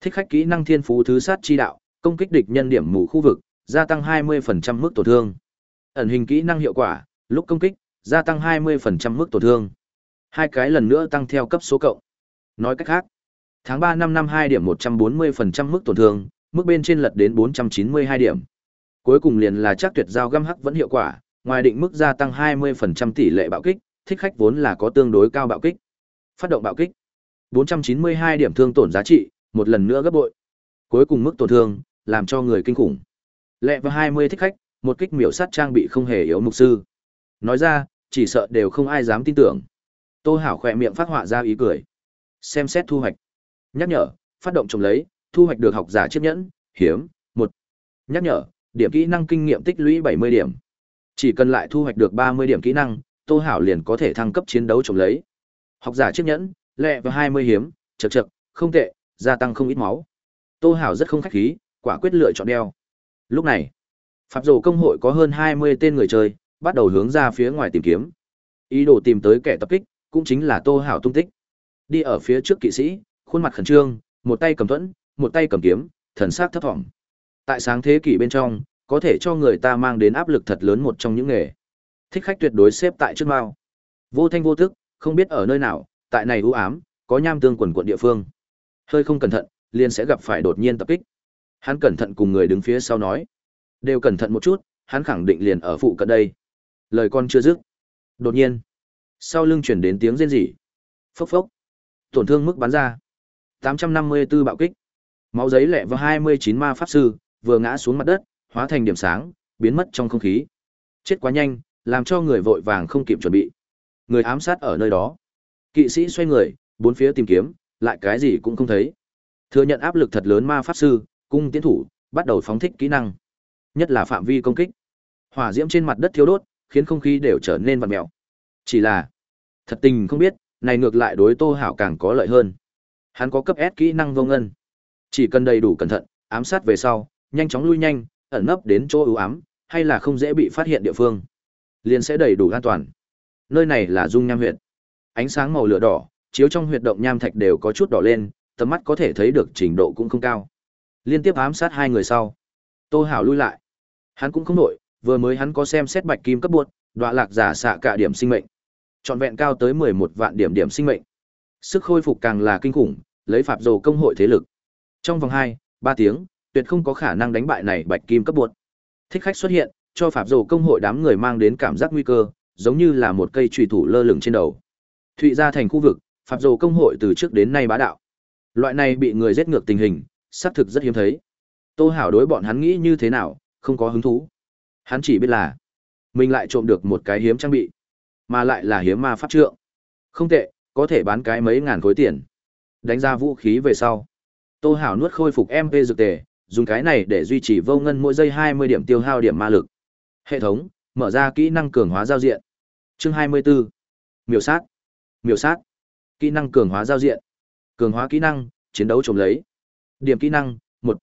Thích khách kỹ năng thiên phú thứ sát chi đạo, công kích địch nhân điểm mù khu vực, gia tăng 20% mức tổn thương. Ẩn hình kỹ năng hiệu quả, lúc công kích, gia tăng 20% mức tổn thương. Hai cái lần nữa tăng theo cấp số cộng. Nói cách khác, tháng 3 năm năm 2 điểm 140% mức tổn thương, mức bên trên lật đến 492 điểm. Cuối cùng liền là chắc tuyệt giao găm hắc vẫn hiệu quả, ngoài định mức gia tăng 20% tỷ lệ bạo kích, thích khách vốn là có tương đối cao bạo kích. Phát động bạo kích. 492 điểm thương tổn giá trị, một lần nữa gấp bội. Cuối cùng mức tổn thương, làm cho người kinh khủng. Lẹ và 20 thích khách, một kích miểu sát trang bị không hề yếu mục sư. Nói ra, chỉ sợ đều không ai dám tin tưởng. Tô Hảo khỏe miệng phát họa ra ý cười. Xem xét thu hoạch. Nhắc nhở, phát động trồng lấy, thu hoạch được học giả chiếc nhẫn, hiếm, một. Nhắc nhở, điểm kỹ năng kinh nghiệm tích lũy 70 điểm. Chỉ cần lại thu hoạch được 30 điểm kỹ năng, Tô Hảo liền có thể thăng cấp chiến đấu trồng lấy. Học giả chiếc nhẫn, lẹ và 20 hiếm, chậc chậc, không tệ, gia tăng không ít máu. Tô Hảo rất không khách khí, quả quyết lựa chọn đeo. Lúc này, Pháp rổ công hội có hơn 20 tên người chơi, bắt đầu hướng ra phía ngoài tìm kiếm. Ý đồ tìm tới kẻ tập kích, cũng chính là Tô Hảo tung tích. Đi ở phía trước kỵ sĩ, khuôn mặt khẩn trương, một tay cầm thuẫn, một tay cầm kiếm, thần sắc thấp thỏm. Tại sáng thế kỷ bên trong, có thể cho người ta mang đến áp lực thật lớn một trong những nghề. Thích khách tuyệt đối xếp tại trước mao. Vô thanh vô thức không biết ở nơi nào, tại này u ám, có nham tương quần quận địa phương. Hơi không cẩn thận, liền sẽ gặp phải đột nhiên tập kích. Hắn cẩn thận cùng người đứng phía sau nói, đều cẩn thận một chút, hắn khẳng định liền ở phụ cận đây. Lời con chưa dứt. Đột nhiên, sau lưng chuyển đến tiếng rên rỉ. Phốc phốc. Tổn thương mức bắn ra. 854 bạo kích. Máu giấy lẹ vào 29 ma pháp sư, vừa ngã xuống mặt đất, hóa thành điểm sáng, biến mất trong không khí. Chết quá nhanh, làm cho người vội vàng không kịp chuẩn bị. Người ám sát ở nơi đó. Kỵ sĩ xoay người, bốn phía tìm kiếm, lại cái gì cũng không thấy. Thừa nhận áp lực thật lớn ma pháp sư, cung tiến thủ, bắt đầu phóng thích kỹ năng. Nhất là phạm vi công kích. Hỏa diễm trên mặt đất thiếu đốt, khiến không khí đều trở nên vặn mèo. Chỉ là, thật tình không biết, này ngược lại đối Tô Hảo càng có lợi hơn. Hắn có cấp S kỹ năng vô ngân. Chỉ cần đầy đủ cẩn thận, ám sát về sau, nhanh chóng lui nhanh, ẩn nấp đến chỗ ưu ám, hay là không dễ bị phát hiện địa phương, liền sẽ đầy đủ an toàn. Nơi này là dung nham huyệt. Ánh sáng màu lửa đỏ, chiếu trong huyệt động nham thạch đều có chút đỏ lên, tầm mắt có thể thấy được trình độ cũng không cao. Liên tiếp ám sát hai người sau, Tô Hảo lui lại. Hắn cũng không nổi, vừa mới hắn có xem xét bạch kim cấp buộc, đọa lạc giả xạ cả điểm sinh mệnh. Trọn vẹn cao tới 11 vạn điểm điểm sinh mệnh. Sức khôi phục càng là kinh khủng, lấy phạm dồ công hội thế lực. Trong vòng 2, 3 tiếng, tuyệt không có khả năng đánh bại này bạch kim cấp buột. Thích khách xuất hiện, cho phạm dồ công hội đám người mang đến cảm giác nguy cơ, giống như là một cây chùy thủ lơ lửng trên đầu. Thụy gia thành khu vực, phạm dồ công hội từ trước đến nay bá đạo. Loại này bị người giết ngược tình hình, xác thực rất hiếm thấy. Tô Hảo đối bọn hắn nghĩ như thế nào, không có hứng thú. Hắn chỉ biết là mình lại trộm được một cái hiếm trang bị, mà lại là hiếm ma pháp trượng. Không tệ, có thể bán cái mấy ngàn khối tiền. Đánh ra vũ khí về sau. Tô Hảo nuốt khôi phục MP dược tề, dùng cái này để duy trì vô ngân mỗi giây 20 điểm tiêu hao điểm ma lực. Hệ thống, mở ra kỹ năng cường hóa giao diện. Chương 24. Miểu sát. Miểu sát. Kỹ năng cường hóa giao diện. Cường hóa kỹ năng, chiến đấu trộm lấy. Điểm kỹ năng, 1.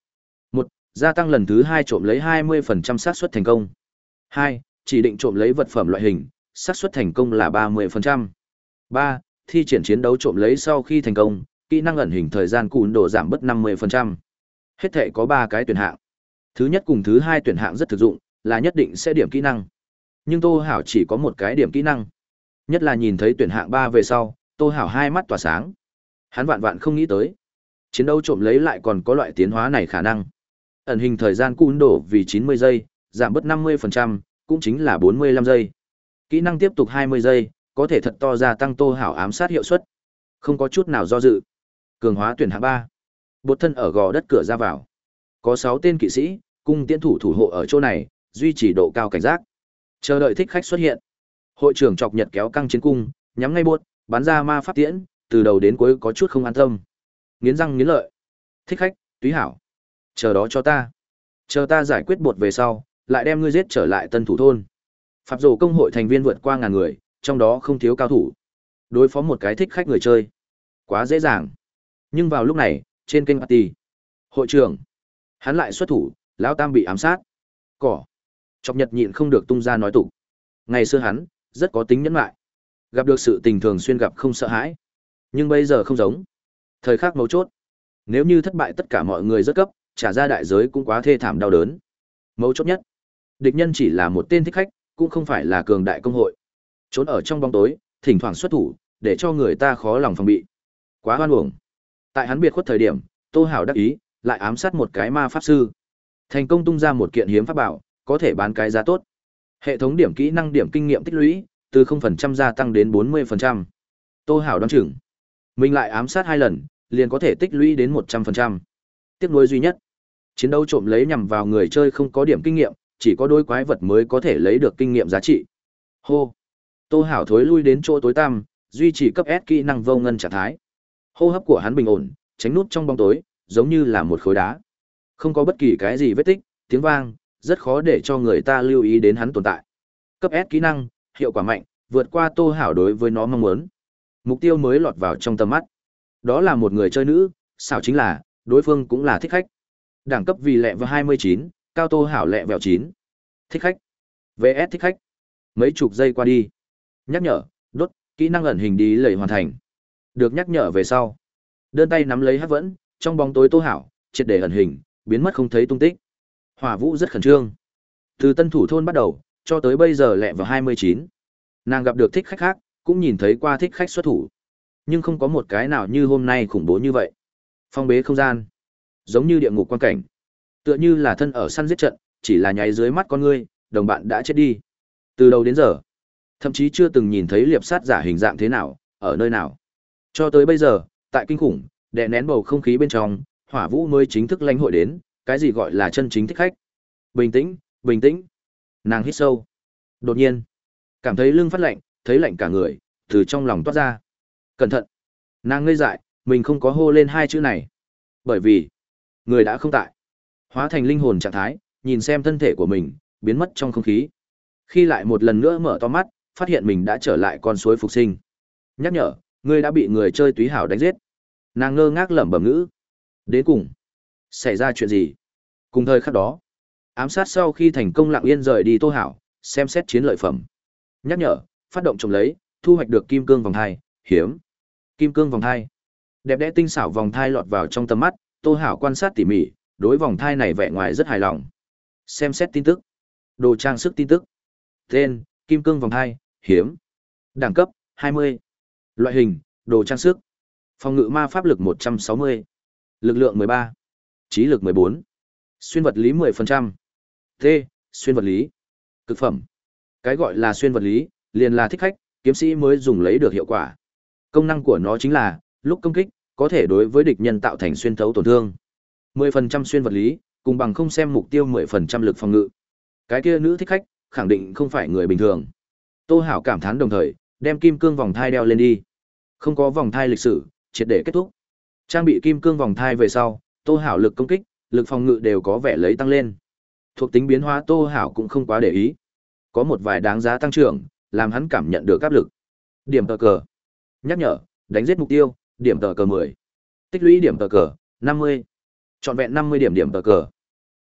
1. Gia tăng lần thứ 2 trộm lấy 20% xác suất thành công. 2. Chỉ định trộm lấy vật phẩm loại hình, xác suất thành công là 30%. 3. Thi triển chiến đấu trộm lấy sau khi thành công, kỹ năng ẩn hình thời gian cùn độ giảm bớt 50%. Hết thể có 3 cái tuyển hạng. Thứ nhất cùng thứ hai tuyển hạng rất thực dụng, là nhất định sẽ điểm kỹ năng. Nhưng Tô Hảo chỉ có một cái điểm kỹ năng. Nhất là nhìn thấy tuyển hạng 3 về sau, Tô Hảo hai mắt tỏa sáng. Hắn vạn vạn không nghĩ tới. Chiến đấu trộm lấy lại còn có loại tiến hóa này khả năng. Ẩn hình thời gian cùn đổ vì 90 giây, giảm bớt 50%, cũng chính là 45 giây. Kỹ năng tiếp tục 20 giây, có thể thật to gia tăng Tô Hảo ám sát hiệu suất. Không có chút nào do dự. Cường hóa tuyển hạng 3. Bột thân ở gò đất cửa ra vào. Có 6 tên kỵ sĩ, cung tiễn thủ thủ hộ ở chỗ này, duy trì độ cao cảnh giác. Chờ đợi thích khách xuất hiện. Hội trưởng chọc nhật kéo căng chiến cung, nhắm ngay bột, bắn ra ma pháp tiễn, từ đầu đến cuối có chút không an tâm. Nghiến răng nghiến lợi. Thích khách, túy hảo. Chờ đó cho ta. Chờ ta giải quyết bột về sau, lại đem ngươi giết trở lại tân thủ thôn. Phạm rổ công hội thành viên vượt qua ngàn người, trong đó không thiếu cao thủ. Đối phó một cái thích khách người chơi. Quá dễ dàng. Nhưng vào lúc này, trên kênh party, hội trưởng, hắn lại xuất thủ, lão tam bị ám sát. Cỏ. Chọc nhật nhịn không được tung ra nói tục. Ngày xưa hắn, rất có tính nhẫn lại. Gặp được sự tình thường xuyên gặp không sợ hãi. Nhưng bây giờ không giống. Thời khắc mấu chốt. Nếu như thất bại tất cả mọi người rất cấp, trả ra đại giới cũng quá thê thảm đau đớn. Mấu chốt nhất. Địch nhân chỉ là một tên thích khách, cũng không phải là cường đại công hội. Trốn ở trong bóng tối, thỉnh thoảng xuất thủ, để cho người ta khó lòng phòng bị. Quá hoan uổng. Tại hắn biệt khuất thời điểm, Tô Hảo đắc ý, lại ám sát một cái ma pháp sư. Thành công tung ra một kiện hiếm pháp bảo, có thể bán cái giá tốt. Hệ thống điểm kỹ năng điểm kinh nghiệm tích lũy, từ 0% gia tăng đến 40%. Tô Hảo đoán chừng. Mình lại ám sát hai lần, liền có thể tích lũy đến 100%. Tiếc nuối duy nhất. Chiến đấu trộm lấy nhằm vào người chơi không có điểm kinh nghiệm, chỉ có đôi quái vật mới có thể lấy được kinh nghiệm giá trị. Hô. Tô Hảo thối lui đến chỗ tối tăm, duy trì cấp S kỹ năng vô ngân trạng thái. Hô hấp của hắn bình ổn, tránh nút trong bóng tối, giống như là một khối đá. Không có bất kỳ cái gì vết tích, tiếng vang, rất khó để cho người ta lưu ý đến hắn tồn tại. Cấp S kỹ năng, hiệu quả mạnh, vượt qua Tô Hảo đối với nó mong muốn. Mục tiêu mới lọt vào trong tầm mắt. Đó là một người chơi nữ, xảo chính là, đối phương cũng là thích khách. Đẳng cấp vì lệ vào 29, cao Tô Hảo lẹ vẹo chín, Thích khách. VS thích khách. Mấy chục giây qua đi. Nhắc nhở, đốt, kỹ năng ẩn hình đi lầy hoàn thành. Được nhắc nhở về sau. Đơn tay nắm lấy hát vẫn, trong bóng tối Tô Hảo, triệt để ẩn hình, biến mất không thấy tung tích. Hỏa Vũ rất khẩn trương. Từ tân thủ thôn bắt đầu, cho tới bây giờ lẹ vào 29. Nàng gặp được thích khách khác, cũng nhìn thấy qua thích khách xuất thủ. Nhưng không có một cái nào như hôm nay khủng bố như vậy. Phong bế không gian. Giống như địa ngục quan cảnh. Tựa như là thân ở săn giết trận, chỉ là nháy dưới mắt con ngươi, đồng bạn đã chết đi. Từ đầu đến giờ, thậm chí chưa từng nhìn thấy liệp sát giả hình dạng thế nào, ở nơi nào. Cho tới bây giờ, tại kinh khủng, đè nén bầu không khí bên trong, Hỏa Vũ mới chính thức lãnh hội đến, cái gì gọi là chân chính thích khách. Bình tĩnh, bình tĩnh. Nàng hít sâu. Đột nhiên, cảm thấy lưng phát lạnh, thấy lạnh cả người, từ trong lòng toát ra. Cẩn thận. Nàng ngây dại, mình không có hô lên hai chữ này. Bởi vì, người đã không tại. Hóa thành linh hồn trạng thái, nhìn xem thân thể của mình, biến mất trong không khí. Khi lại một lần nữa mở to mắt, phát hiện mình đã trở lại con suối phục sinh. Nhắc nhở, ngươi đã bị người chơi túy hảo đánh giết. Nàng ngơ ngác lẩm bẩm ngữ. Đến cùng, xảy ra chuyện gì? Cùng thời khắc đó, ám sát sau khi thành công lặng yên rời đi Tô Hảo, xem xét chiến lợi phẩm. Nhắc nhở, phát động trồng lấy, thu hoạch được kim cương vòng thai, hiếm. Kim cương vòng thai. Đẹp đẽ tinh xảo vòng thai lọt vào trong tầm mắt, Tô Hảo quan sát tỉ mỉ, đối vòng thai này vẻ ngoài rất hài lòng. Xem xét tin tức. Đồ trang sức tin tức. Tên, kim cương vòng thai, hiếm. Đẳng cấp, 20. Loại hình, đồ trang sức. Phòng ngự ma pháp lực 160. Lực lượng 13. Trí lực 14. Xuyên vật lý 10%. T. Xuyên vật lý. Cực phẩm. Cái gọi là xuyên vật lý, liền là thích khách, kiếm sĩ mới dùng lấy được hiệu quả. Công năng của nó chính là, lúc công kích, có thể đối với địch nhân tạo thành xuyên thấu tổn thương. 10% xuyên vật lý, cùng bằng không xem mục tiêu 10% lực phòng ngự. Cái kia nữ thích khách, khẳng định không phải người bình thường. Tô Hảo cảm thán đồng thời, đem kim cương vòng thai đeo lên đi. Không có vòng thai lịch sử, triệt để kết thúc. Trang bị kim cương vòng thai về sau, Tô Hảo lực công kích, lực phòng ngự đều có vẻ lấy tăng lên. Thuộc tính biến hóa Tô Hảo cũng không quá để ý. Có một vài đáng giá tăng trưởng, làm hắn cảm nhận được áp lực. Điểm tờ cờ. Nhắc nhở, đánh giết mục tiêu, điểm tờ cờ 10. Tích lũy điểm tờ cờ, 50. Chọn vẹn 50 điểm điểm tờ cờ.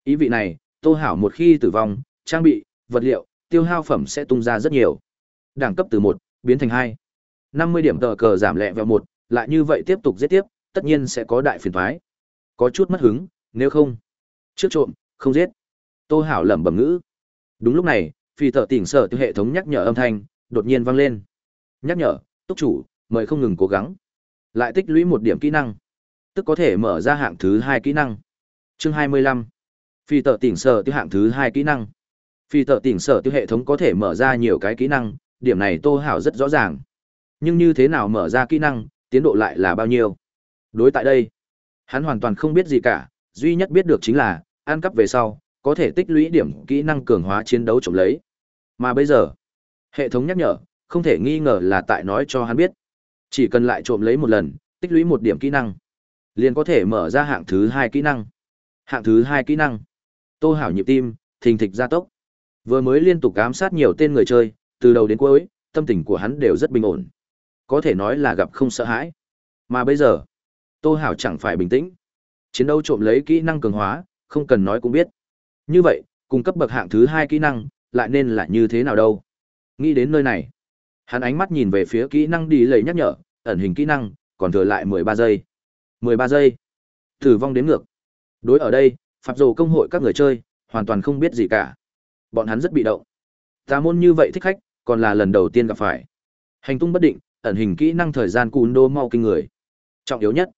Ý vị này, Tô Hảo một khi tử vong, trang bị, vật liệu, tiêu hao phẩm sẽ tung ra rất nhiều. Đẳng cấp từ 1 biến thành 2. 50 điểm tờ cờ giảm lẹ vào 1, lại như vậy tiếp tục giết tiếp, tất nhiên sẽ có đại phiền thoái Có chút mất hứng, nếu không, trước trộm, không giết. Tô Hảo lẩm bẩm ngữ. Đúng lúc này, phi tợ tỉnh sở từ hệ thống nhắc nhở âm thanh, đột nhiên vang lên. Nhắc nhở, túc chủ, mời không ngừng cố gắng. Lại tích lũy một điểm kỹ năng, tức có thể mở ra hạng thứ hai kỹ năng. Chương 25. Phi tợ tỉnh sở tiêu hạng thứ hai kỹ năng. Phi tợ tỉnh sở tiêu hệ thống có thể mở ra nhiều cái kỹ năng, điểm này Tô Hảo rất rõ ràng. Nhưng như thế nào mở ra kỹ năng, tiến độ lại là bao nhiêu? Đối tại đây, hắn hoàn toàn không biết gì cả, duy nhất biết được chính là, ăn cắp về sau, có thể tích lũy điểm kỹ năng cường hóa chiến đấu trộm lấy. Mà bây giờ, hệ thống nhắc nhở, không thể nghi ngờ là tại nói cho hắn biết. Chỉ cần lại trộm lấy một lần, tích lũy một điểm kỹ năng, liền có thể mở ra hạng thứ hai kỹ năng. Hạng thứ hai kỹ năng. Tô Hảo nhịp tim, thình thịch gia tốc. Vừa mới liên tục ám sát nhiều tên người chơi, từ đầu đến cuối, tâm tình của hắn đều rất bình ổn. Có thể nói là gặp không sợ hãi. Mà bây giờ, Tô Hảo chẳng phải bình tĩnh. Chiến đấu trộm lấy kỹ năng cường hóa, không cần nói cũng biết. Như vậy, cung cấp bậc hạng thứ hai kỹ năng, lại nên là như thế nào đâu? Nghĩ đến nơi này, hắn ánh mắt nhìn về phía kỹ năng đi lầy nhắc nhở, ẩn hình kỹ năng, còn thừa lại 13 giây. 13 giây. Tử vong đến ngược. Đối ở đây, Pháp Dồ công hội các người chơi, hoàn toàn không biết gì cả. Bọn hắn rất bị động. Tà môn như vậy thích khách, còn là lần đầu tiên gặp phải. Hành tung bất định, ẩn hình kỹ năng thời gian cùn đô mau kinh người. Trọng yếu nhất,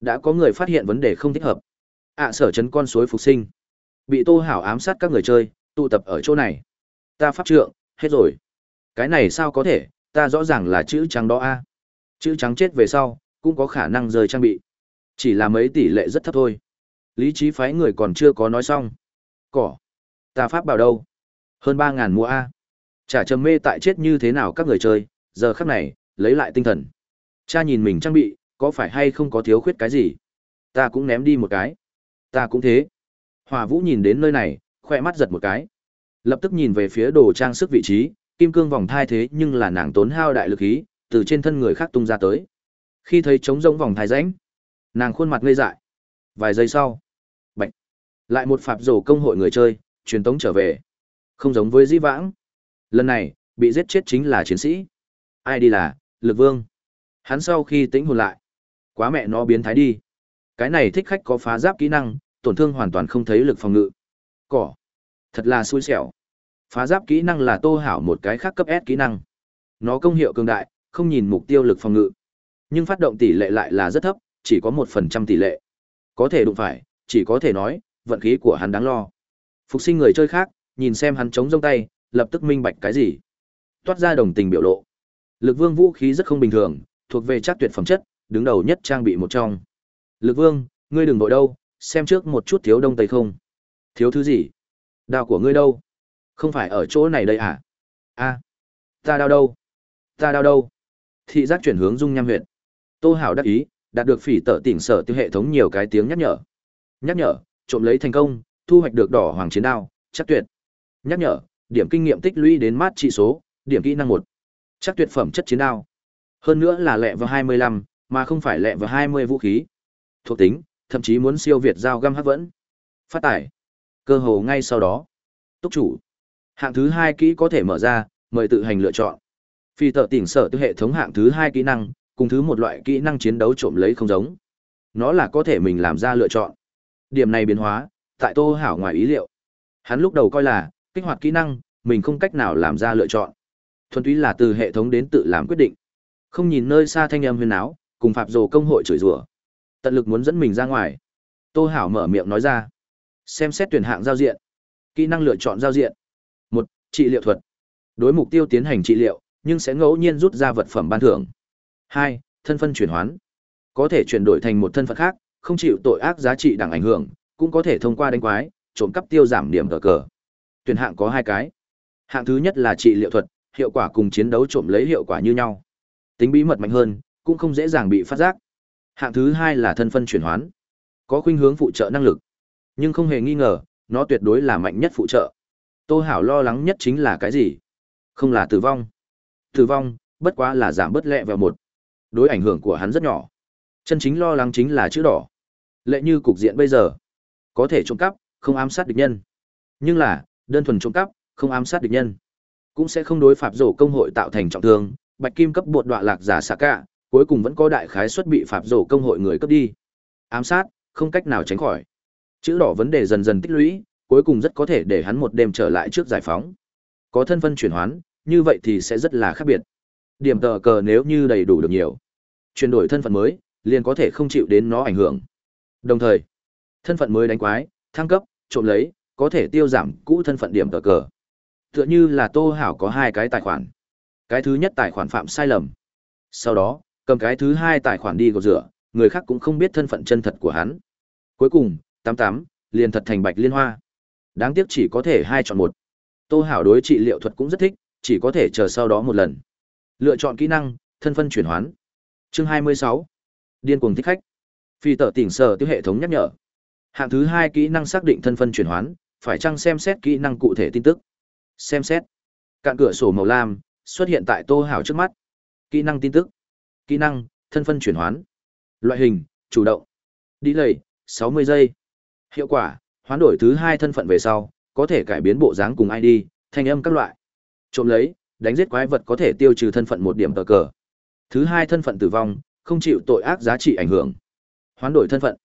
đã có người phát hiện vấn đề không thích hợp. ạ sở chấn con suối phục sinh. Bị Tô Hảo ám sát các người chơi, tụ tập ở chỗ này. Ta pháp trượng, hết rồi. Cái này sao có thể, ta rõ ràng là chữ trắng đó a. Chữ trắng chết về sau, cũng có khả năng rời trang bị. Chỉ là mấy tỷ lệ rất thấp thôi. Lý trí phái người còn chưa có nói xong. Cỏ. Ta pháp bảo đâu? Hơn ba ngàn mua A. Chả trầm mê tại chết như thế nào các người chơi, giờ khắc này, lấy lại tinh thần. Cha nhìn mình trang bị, có phải hay không có thiếu khuyết cái gì? Ta cũng ném đi một cái. Ta cũng thế. Hòa Vũ nhìn đến nơi này, khoe mắt giật một cái. Lập tức nhìn về phía đồ trang sức vị trí, kim cương vòng thai thế nhưng là nàng tốn hao đại lực ý, từ trên thân người khác tung ra tới. Khi thấy trống rỗng vòng thai rãnh, nàng khuôn mặt ngây dại. Vài giây sau, bệnh. Lại một phạt rổ công hội người chơi, truyền tống trở về. Không giống với Di Vãng. Lần này, bị giết chết chính là chiến sĩ. Ai đi là, Lực Vương. Hắn sau khi tĩnh hồn lại, quá mẹ nó biến thái đi. Cái này thích khách có phá giáp kỹ năng, tổn thương hoàn toàn không thấy lực phòng ngự. Cỏ. Thật là xui xẻo. Phá giáp kỹ năng là tô hảo một cái khác cấp S kỹ năng. Nó công hiệu cường đại, không nhìn mục tiêu lực phòng ngự. Nhưng phát động tỷ lệ lại là rất thấp, chỉ có một phần trăm tỷ lệ. Có thể đụng phải, chỉ có thể nói, vận khí của hắn đáng lo. Phục sinh người chơi khác, nhìn xem hắn chống rông tay, lập tức minh bạch cái gì. Toát ra đồng tình biểu lộ. Lực Vương vũ khí rất không bình thường, thuộc về chắc tuyệt phẩm chất, đứng đầu nhất trang bị một trong. Lực Vương, ngươi đừng vội đâu, xem trước một chút thiếu đông tây không. Thiếu thứ gì? Đao của ngươi đâu? Không phải ở chỗ này đây à? A, ta đao đâu? Ta đao đâu? Thị giác chuyển hướng dung nham huyện. Tô Hảo đắc ý, đạt được phỉ tợ tỉnh sở tiêu hệ thống nhiều cái tiếng nhắc nhở. Nhắc nhở, trộm lấy thành công, thu hoạch được đỏ hoàng chiến đao, chắc tuyệt. Nhắc nhở, điểm kinh nghiệm tích lũy đến mát trị số, điểm kỹ năng một Chắc tuyệt phẩm chất chiến đao. Hơn nữa là lẹ vào 25, mà không phải lẹ vào 20 vũ khí. Thuộc tính, thậm chí muốn siêu việt giao găm hắc vẫn. Phát tải. Cơ hồ ngay sau đó. Túc chủ. Hạng thứ hai kỹ có thể mở ra, mời tự hành lựa chọn. Phi tợ tỉnh sở tư hệ thống hạng thứ hai kỹ năng, cùng thứ một loại kỹ năng chiến đấu trộm lấy không giống. Nó là có thể mình làm ra lựa chọn. Điểm này biến hóa, tại Tô Hảo ngoài ý liệu. Hắn lúc đầu coi là, kích hoạt kỹ năng, mình không cách nào làm ra lựa chọn. Thuần túy là từ hệ thống đến tự làm quyết định. Không nhìn nơi xa thanh âm huyền áo, cùng phạm rồ công hội chửi rủa. Tận lực muốn dẫn mình ra ngoài. Tô Hảo mở miệng nói ra. Xem xét tuyển hạng giao diện. Kỹ năng lựa chọn giao diện. một Trị liệu thuật. Đối mục tiêu tiến hành trị liệu, nhưng sẽ ngẫu nhiên rút ra vật phẩm ban thưởng hai Thân phân chuyển hoán. Có thể chuyển đổi thành một thân phận khác, không chịu tội ác giá trị đẳng ảnh hưởng, cũng có thể thông qua đánh quái, trộm cắp tiêu giảm điểm cờ cờ. Tuyển hạng có hai cái. Hạng thứ nhất là trị liệu thuật, hiệu quả cùng chiến đấu trộm lấy hiệu quả như nhau. Tính bí mật mạnh hơn, cũng không dễ dàng bị phát giác. Hạng thứ hai là thân phân chuyển hoán. Có khuynh hướng phụ trợ năng lực, nhưng không hề nghi ngờ, nó tuyệt đối là mạnh nhất phụ trợ. Tô Hảo lo lắng nhất chính là cái gì? Không là tử vong. Tử vong, bất quá là giảm bớt lẹ vào một. Đối ảnh hưởng của hắn rất nhỏ. Chân chính lo lắng chính là chữ đỏ. Lệ như cục diện bây giờ, có thể trộm cắp, không ám sát địch nhân. Nhưng là, đơn thuần trộm cắp, không ám sát địch nhân, cũng sẽ không đối phạm rổ công hội tạo thành trọng thương, bạch kim cấp bột đọa lạc giả xạ cả, cuối cùng vẫn có đại khái xuất bị phạm rổ công hội người cướp đi. Ám sát, không cách nào tránh khỏi. Chữ đỏ vấn đề dần dần tích lũy, cuối cùng rất có thể để hắn một đêm trở lại trước giải phóng. Có thân phân chuyển hoán, như vậy thì sẽ rất là khác biệt. Điểm tờ cờ nếu như đầy đủ được nhiều, chuyển đổi thân phận mới, liền có thể không chịu đến nó ảnh hưởng. Đồng thời, thân phận mới đánh quái, thăng cấp, trộm lấy, có thể tiêu giảm cũ thân phận điểm tờ cờ. Tựa như là Tô Hảo có hai cái tài khoản. Cái thứ nhất tài khoản phạm sai lầm. Sau đó, cầm cái thứ hai tài khoản đi gột rửa, người khác cũng không biết thân phận chân thật của hắn. Cuối cùng, tám tám liền thật thành bạch liên hoa. Đáng tiếc chỉ có thể hai chọn một. Tô Hảo đối trị liệu thuật cũng rất thích, chỉ có thể chờ sau đó một lần. Lựa chọn kỹ năng, thân phân chuyển hoán. Chương hai mươi sáu Điên cuồng thích khách. Phi tở tỉnh sở tiêu hệ thống nhắc nhở. Hạng thứ hai kỹ năng xác định thân phân chuyển hoán, phải chăng xem xét kỹ năng cụ thể tin tức. Xem xét. Cạn cửa sổ màu lam xuất hiện tại Tô Hảo trước mắt. Kỹ năng tin tức. Kỹ năng, thân phân chuyển hoán. Loại hình, chủ động. Đi lầy, 60 giây. Hiệu quả, hoán đổi thứ hai thân phận về sau, có thể cải biến bộ dáng cùng ID, thanh âm các loại. Trộm lấy, đánh giết quái vật có thể tiêu trừ thân phận một điểm tờ cờ. Thứ hai thân phận tử vong, không chịu tội ác giá trị ảnh hưởng. Hoán đổi thân phận.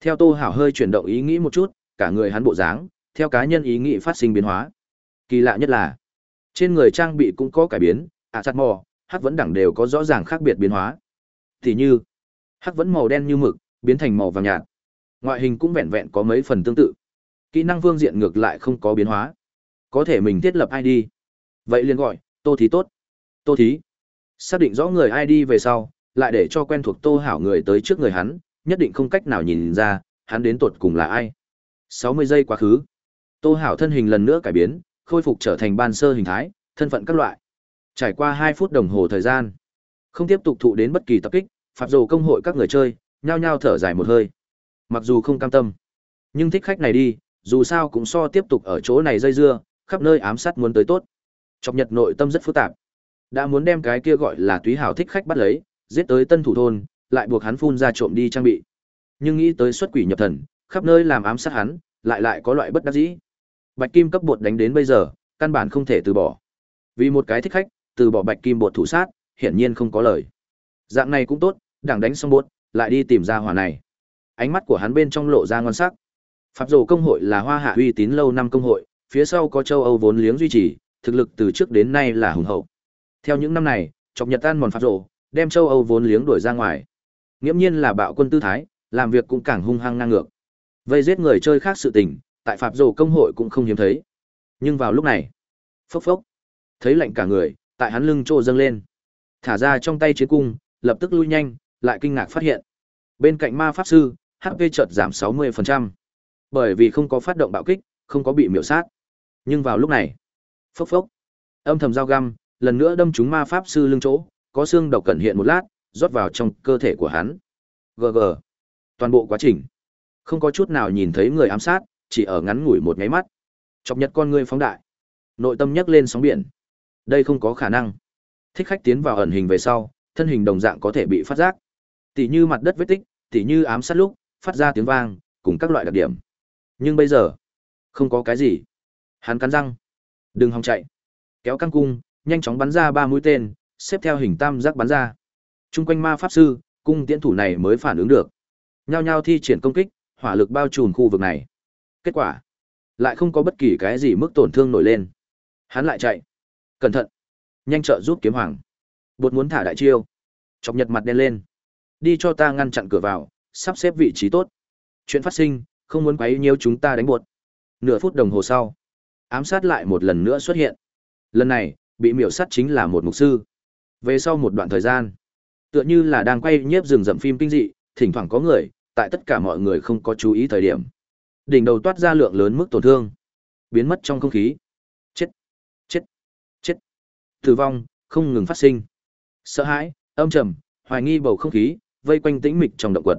Theo Tô Hảo hơi chuyển động ý nghĩ một chút, cả người hắn bộ dáng, theo cá nhân ý nghĩ phát sinh biến hóa. Kỳ lạ nhất là, trên người trang bị cũng có cải biến, ạ chặt mò, hắc vẫn đẳng đều có rõ ràng khác biệt biến hóa. Thì như, hắc vẫn màu đen như mực, biến thành màu vàng nhạt. Ngoại hình cũng vẹn vẹn có mấy phần tương tự. Kỹ năng phương diện ngược lại không có biến hóa. Có thể mình thiết lập ID. Vậy liền gọi, Tô Thí tốt. Tô Thí. Xác định rõ người ai đi về sau, lại để cho quen thuộc Tô Hảo người tới trước người hắn, nhất định không cách nào nhìn ra, hắn đến tột cùng là ai. 60 giây quá khứ. Tô Hảo thân hình lần nữa cải biến, khôi phục trở thành ban sơ hình thái, thân phận các loại. Trải qua hai phút đồng hồ thời gian, không tiếp tục thụ đến bất kỳ tập kích, phạt dồ công hội các người chơi, nhao nhao thở dài một hơi. Mặc dù không cam tâm, nhưng thích khách này đi, dù sao cũng so tiếp tục ở chỗ này dây dưa, khắp nơi ám sát muốn tới tốt. Chọc Nhật nội tâm rất phức tạp. Đã muốn đem cái kia gọi là túy hảo thích khách bắt lấy, giết tới tân thủ thôn, lại buộc hắn phun ra trộm đi trang bị. Nhưng nghĩ tới xuất quỷ nhập thần, khắp nơi làm ám sát hắn, lại lại có loại bất đắc dĩ. Bạch kim cấp bột đánh đến bây giờ, căn bản không thể từ bỏ. Vì một cái thích khách, từ bỏ bạch kim bột thủ sát, hiển nhiên không có lời. Dạng này cũng tốt, đảng đánh xong bột, lại đi tìm ra hỏa này. Ánh mắt của hắn bên trong lộ ra ngon sắc. Pháp dồ công hội là hoa hạ uy tín lâu năm công hội, phía sau có châu Âu vốn liếng duy trì, thực lực từ trước đến nay là hùng hậu. Theo những năm này, chọc Nhật tan mòn pháp dồ, đem châu Âu vốn liếng đuổi ra ngoài. Nghiễm nhiên là bạo quân tư thái, làm việc cũng càng hung hăng ngang ngược. Vây giết người chơi khác sự tình, tại Pháp dồ công hội cũng không hiếm thấy. Nhưng vào lúc này, phốc phốc, thấy lạnh cả người, tại hắn lưng trô dâng lên. Thả ra trong tay chiến cung, lập tức lui nhanh, lại kinh ngạc phát hiện. Bên cạnh ma pháp sư, HP chợt giảm 60%. Bởi vì không có phát động bạo kích, không có bị miểu sát. Nhưng vào lúc này, phốc phốc, âm thầm dao găm, lần nữa đâm trúng ma pháp sư lưng chỗ, có xương độc cẩn hiện một lát, rót vào trong cơ thể của hắn. GG. Toàn bộ quá trình, không có chút nào nhìn thấy người ám sát, chỉ ở ngắn ngủi một nháy mắt. Chọc nhật con người phóng đại. Nội tâm nhấc lên sóng biển. Đây không có khả năng. Thích khách tiến vào ẩn hình về sau, thân hình đồng dạng có thể bị phát giác. Tỷ như mặt đất vết tích, tỷ như ám sát lúc, phát ra tiếng vang, cùng các loại đặc điểm. Nhưng bây giờ, không có cái gì. Hắn cắn răng. Đừng hòng chạy. Kéo căng cung, nhanh chóng bắn ra ba mũi tên, xếp theo hình tam giác bắn ra. Trung quanh ma pháp sư, cung tiễn thủ này mới phản ứng được. Nhao nhao thi triển công kích, hỏa lực bao trùm khu vực này. Kết quả, lại không có bất kỳ cái gì mức tổn thương nổi lên. Hắn lại chạy. Cẩn thận. Nhanh trợ giúp kiếm hoàng. Bột muốn thả đại chiêu. Chọc nhật mặt đen lên. Đi cho ta ngăn chặn cửa vào, sắp xếp vị trí tốt. Chuyện phát sinh, không muốn quấy nhiêu chúng ta đánh bột. Nửa phút đồng hồ sau, ám sát lại một lần nữa xuất hiện. Lần này, bị miểu sát chính là một mục sư. Về sau một đoạn thời gian, tựa như là đang quay nhiếp rừng rậm phim kinh dị, thỉnh thoảng có người, tại tất cả mọi người không có chú ý thời điểm. Đỉnh đầu toát ra lượng lớn mức tổn thương, biến mất trong không khí. Chết, chết, chết. Tử vong, không ngừng phát sinh. Sợ hãi, âm trầm, hoài nghi bầu không khí, vây quanh tĩnh mịch trong động quật.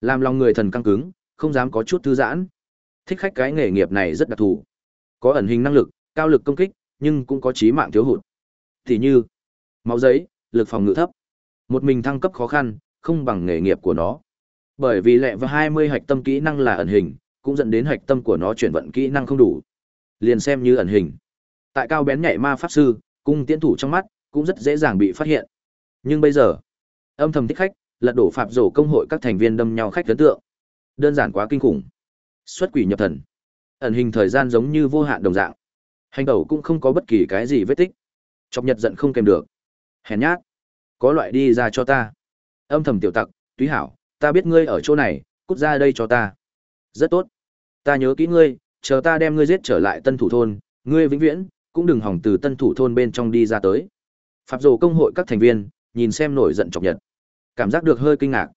Làm lòng người thần căng cứng, không dám có chút thư giãn. Thích khách cái nghề nghiệp này rất đặc thù. Có ẩn hình năng lực, cao lực công kích, nhưng cũng có chí mạng thiếu hụt. Thì như, máu giấy, lực phòng ngự thấp. Một mình thăng cấp khó khăn, không bằng nghề nghiệp của nó. Bởi vì lệ và 20 hạch tâm kỹ năng là ẩn hình, cũng dẫn đến hạch tâm của nó chuyển vận kỹ năng không đủ. Liền xem như ẩn hình. Tại cao bén nhảy ma pháp sư, cung tiến thủ trong mắt, cũng rất dễ dàng bị phát hiện. Nhưng bây giờ, âm thầm thích khách, lật đổ phạm rổ công hội các thành viên đâm nhau khách ấn tượng. Đơn giản quá kinh khủng. Xuất quỷ nhập thần. Ẩn hình thời gian giống như vô hạn đồng dạng. Hành đầu cũng không có bất kỳ cái gì vết tích. Chọc nhật giận không kèm được. Hèn nhát. Có loại đi ra cho ta. Âm thầm tiểu tặc, túy hảo, ta biết ngươi ở chỗ này, cút ra đây cho ta. Rất tốt. Ta nhớ kỹ ngươi, chờ ta đem ngươi giết trở lại tân thủ thôn, ngươi vĩnh viễn, cũng đừng hỏng từ tân thủ thôn bên trong đi ra tới. Phạm rồ công hội các thành viên, nhìn xem nổi giận chọc nhật. Cảm giác được hơi kinh ngạc.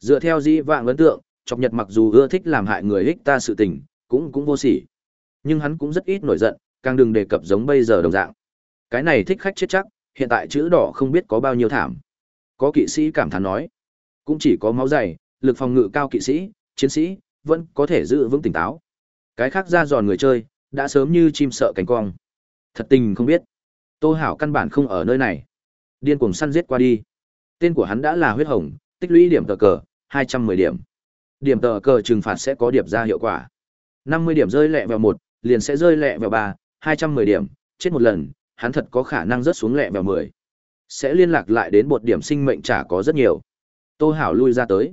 Dựa theo dĩ vạng ấn tượng, chọc nhật mặc dù ưa thích làm hại người hích ta sự tình, cũng cũng vô sỉ. Nhưng hắn cũng rất ít nổi giận, càng đừng đề cập giống bây giờ đồng dạng. Cái này thích khách chết chắc, hiện tại chữ đỏ không biết có bao nhiêu thảm. Có kỵ sĩ cảm thán nói, cũng chỉ có máu dày, lực phòng ngự cao kỵ sĩ, chiến sĩ, vẫn có thể giữ vững tỉnh táo. Cái khác ra giòn người chơi, đã sớm như chim sợ cánh cong. Thật tình không biết. Tô Hảo căn bản không ở nơi này. Điên cuồng săn giết qua đi. Tên của hắn đã là huyết hồng, tích lũy điểm tờ cờ, 210 điểm. Điểm tờ cờ trừng phạt sẽ có điểm ra hiệu quả. 50 điểm rơi lẹ vào một, liền sẽ rơi lẹ vào ba, 210 điểm, chết một lần, hắn thật có khả năng rớt xuống lẹ vào 10. Sẽ liên lạc lại đến một điểm sinh mệnh trả có rất nhiều. Tô Hảo lui ra tới.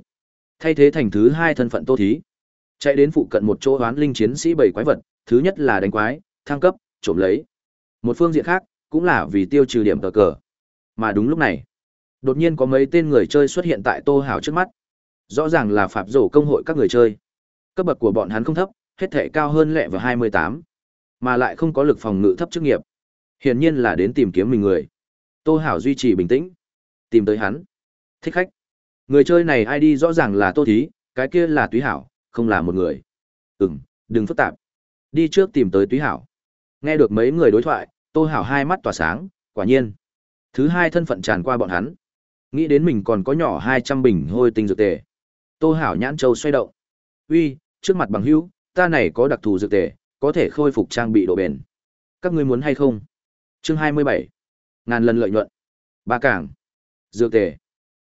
Thay thế thành thứ hai thân phận Tô Thí. Chạy đến phụ cận một chỗ hoán linh chiến sĩ bảy quái vật, thứ nhất là đánh quái, thăng cấp, trộm lấy. Một phương diện khác, cũng là vì tiêu trừ điểm tờ cờ. Mà đúng lúc này, đột nhiên có mấy tên người chơi xuất hiện tại Tô Hảo trước mắt. Rõ ràng là phạm rổ công hội các người chơi. Cấp bậc của bọn hắn không thấp, hết thể cao hơn lẹ vào 28, mà lại không có lực phòng ngự thấp chức nghiệp. Hiển nhiên là đến tìm kiếm mình người. Tô Hảo duy trì bình tĩnh, tìm tới hắn. Thích khách. Người chơi này ID rõ ràng là Tô Thí, cái kia là Túy Hảo, không là một người. Ừm, đừng phức tạp. Đi trước tìm tới Túy Hảo. Nghe được mấy người đối thoại, Tô Hảo hai mắt tỏa sáng, quả nhiên. Thứ hai thân phận tràn qua bọn hắn. Nghĩ đến mình còn có nhỏ 200 bình hôi tinh dược tề. Tô Hảo nhãn châu xoay động. Uy, trước mặt bằng hữu, ta này có đặc thù dược tề, có thể khôi phục trang bị độ bền. Các ngươi muốn hay không? Chương 27. Ngàn lần lợi nhuận. Ba cảng. Dược tề.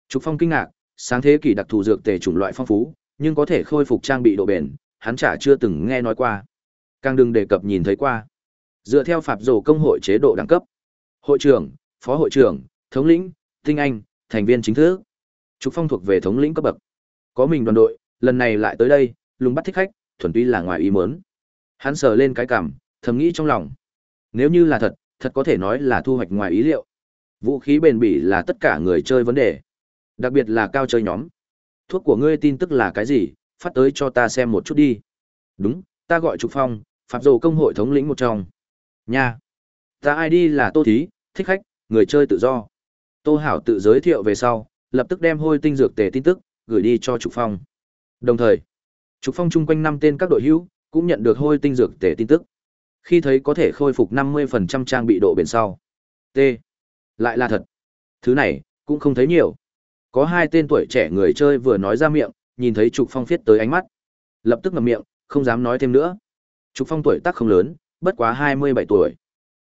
Trục Phong kinh ngạc, sáng thế kỷ đặc thù dược tề chủng loại phong phú, nhưng có thể khôi phục trang bị độ bền, hắn chả chưa từng nghe nói qua. Càng đừng đề cập nhìn thấy qua. Dựa theo phạt rổ công hội chế độ đẳng cấp, hội trưởng, phó hội trưởng, thống lĩnh, tinh anh, thành viên chính thức. Trục Phong thuộc về thống lĩnh cấp bậc. Có mình đoàn đội, lần này lại tới đây, lùng bắt thích khách, thuần túy là ngoài ý muốn. Hắn sờ lên cái cằm, thầm nghĩ trong lòng. Nếu như là thật, thật có thể nói là thu hoạch ngoài ý liệu. Vũ khí bền bỉ là tất cả người chơi vấn đề. Đặc biệt là cao chơi nhóm. Thuốc của ngươi tin tức là cái gì, phát tới cho ta xem một chút đi. Đúng, ta gọi Trục Phong, Phạm Dồ công hội thống lĩnh một trong. Nha. Ta ID là Tô Thí, thích khách, người chơi tự do. Tô Hảo tự giới thiệu về sau, lập tức đem hôi tinh dược tề tin tức, gửi đi cho Trục Phong. Đồng thời, Trục Phong chung quanh năm tên các đội hữu, cũng nhận được hôi tinh dược tề tin tức. Khi thấy có thể khôi phục 50% trang bị độ bền sau. T. Lại là thật. Thứ này, cũng không thấy nhiều. Có hai tên tuổi trẻ người chơi vừa nói ra miệng, nhìn thấy Trục Phong viết tới ánh mắt. Lập tức ngậm miệng, không dám nói thêm nữa. Trục Phong tuổi tác không lớn, bất quá 27 tuổi.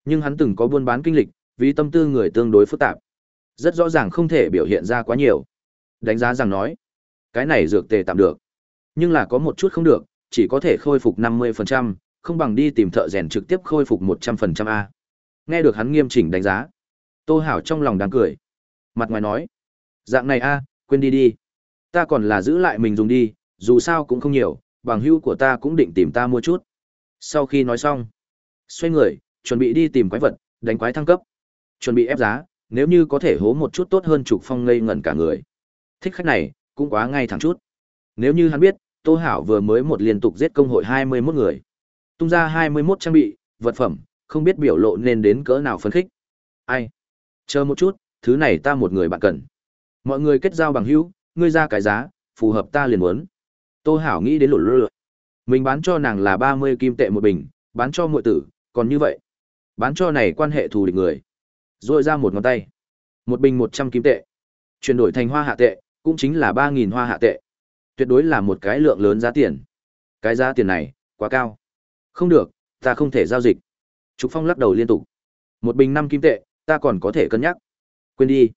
Nhưng hắn từng có buôn bán kinh lịch, vì tâm tư người tương đối phức tạp. Rất rõ ràng không thể biểu hiện ra quá nhiều. Đánh giá rằng nói, cái này dược tề tạm được. Nhưng là có một chút không được, chỉ có thể khôi phục 50%, không bằng đi tìm thợ rèn trực tiếp khôi phục 100% A. Nghe được hắn nghiêm chỉnh đánh giá. Tô Hảo trong lòng đang cười. Mặt ngoài nói, dạng này A, quên đi đi. Ta còn là giữ lại mình dùng đi, dù sao cũng không nhiều, bằng hữu của ta cũng định tìm ta mua chút. Sau khi nói xong, xoay người, chuẩn bị đi tìm quái vật, đánh quái thăng cấp. Chuẩn bị ép giá, nếu như có thể hố một chút tốt hơn trục phong ngây ngẩn cả người. Thích khách này, cũng quá ngay thẳng chút. Nếu như hắn biết, Tô Hảo vừa mới một liên tục giết công hội 21 người. Tung ra 21 trang bị, vật phẩm, không biết biểu lộ nên đến cỡ nào phấn khích. Ai? Chờ một chút, thứ này ta một người bạn cần. Mọi người kết giao bằng hữu, ngươi ra cái giá, phù hợp ta liền muốn. Tô Hảo nghĩ đến lụt lột. Mình bán cho nàng là 30 kim tệ một bình, bán cho muội tử, còn như vậy. Bán cho này quan hệ thù địch người. Rồi ra một ngón tay. Một bình 100 kim tệ. Chuyển đổi thành hoa hạ tệ, cũng chính là 3.000 hoa hạ tệ. Tuyệt đối là một cái lượng lớn giá tiền. Cái giá tiền này, quá cao. Không được, ta không thể giao dịch. Trục Phong lắc đầu liên tục. Một bình 5 kim tệ, ta còn có thể cân nhắc. Quên đi.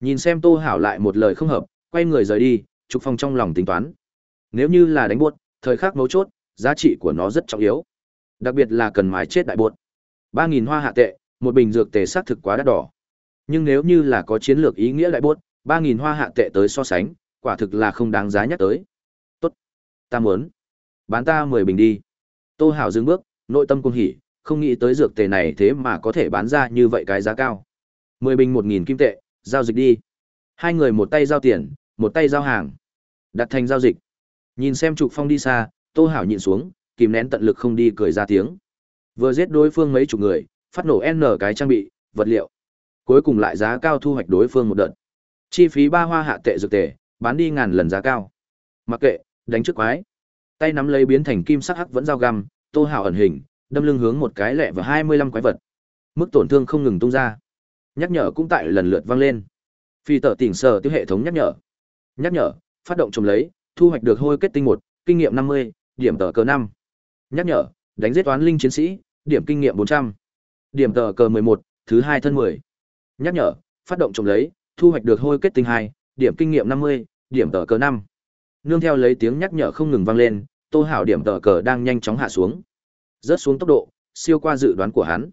Nhìn xem Tô Hảo lại một lời không hợp, quay người rời đi, Trục Phong trong lòng tính toán. Nếu như là đánh buốt, thời khắc mấu chốt, giá trị của nó rất trọng yếu. Đặc biệt là cần mài chết đại buốt. 3000 hoa hạ tệ, một bình dược tề xác thực quá đắt đỏ. Nhưng nếu như là có chiến lược ý nghĩa đại buốt, 3000 hoa hạ tệ tới so sánh, quả thực là không đáng giá nhắc tới. Tốt, ta muốn bán ta 10 bình đi. Tô Hảo dừng bước, nội tâm cung hỉ, không nghĩ tới dược tề này thế mà có thể bán ra như vậy cái giá cao. 10 bình 1000 kim tệ, giao dịch đi. Hai người một tay giao tiền, một tay giao hàng. Đặt thành giao dịch. Nhìn xem Trục Phong đi xa, Tô Hảo nhịn xuống, kìm nén tận lực không đi cười ra tiếng. Vừa giết đối phương mấy chục người, phát nổ N cái trang bị, vật liệu. Cuối cùng lại giá cao thu hoạch đối phương một đợt. Chi phí ba hoa hạ tệ dược tệ, bán đi ngàn lần giá cao. Mặc kệ, đánh trước quái. Tay nắm lấy biến thành kim sắc hắc vẫn dao găm, Tô Hảo ẩn hình, đâm lưng hướng một cái lẹ và 25 quái vật. Mức tổn thương không ngừng tung ra. Nhắc nhở cũng tại lần lượt vang lên. Phi tở tỉnh sở tiêu hệ thống nhắc nhở. Nhắc nhở, phát động trồng lấy, thu hoạch được hôi kết tinh một kinh nghiệm năm mươi điểm tờ cờ năm nhắc nhở đánh giết toán linh chiến sĩ điểm kinh nghiệm bốn trăm điểm tờ cờ mười một thứ hai thân mười nhắc nhở phát động trồng lấy thu hoạch được hôi kết tinh hai điểm kinh nghiệm năm mươi điểm tờ cờ năm. Nương theo lấy tiếng nhắc nhở không ngừng vang lên tô hảo điểm tờ cờ đang nhanh chóng hạ xuống. Rớt xuống tốc độ siêu qua dự đoán của hắn.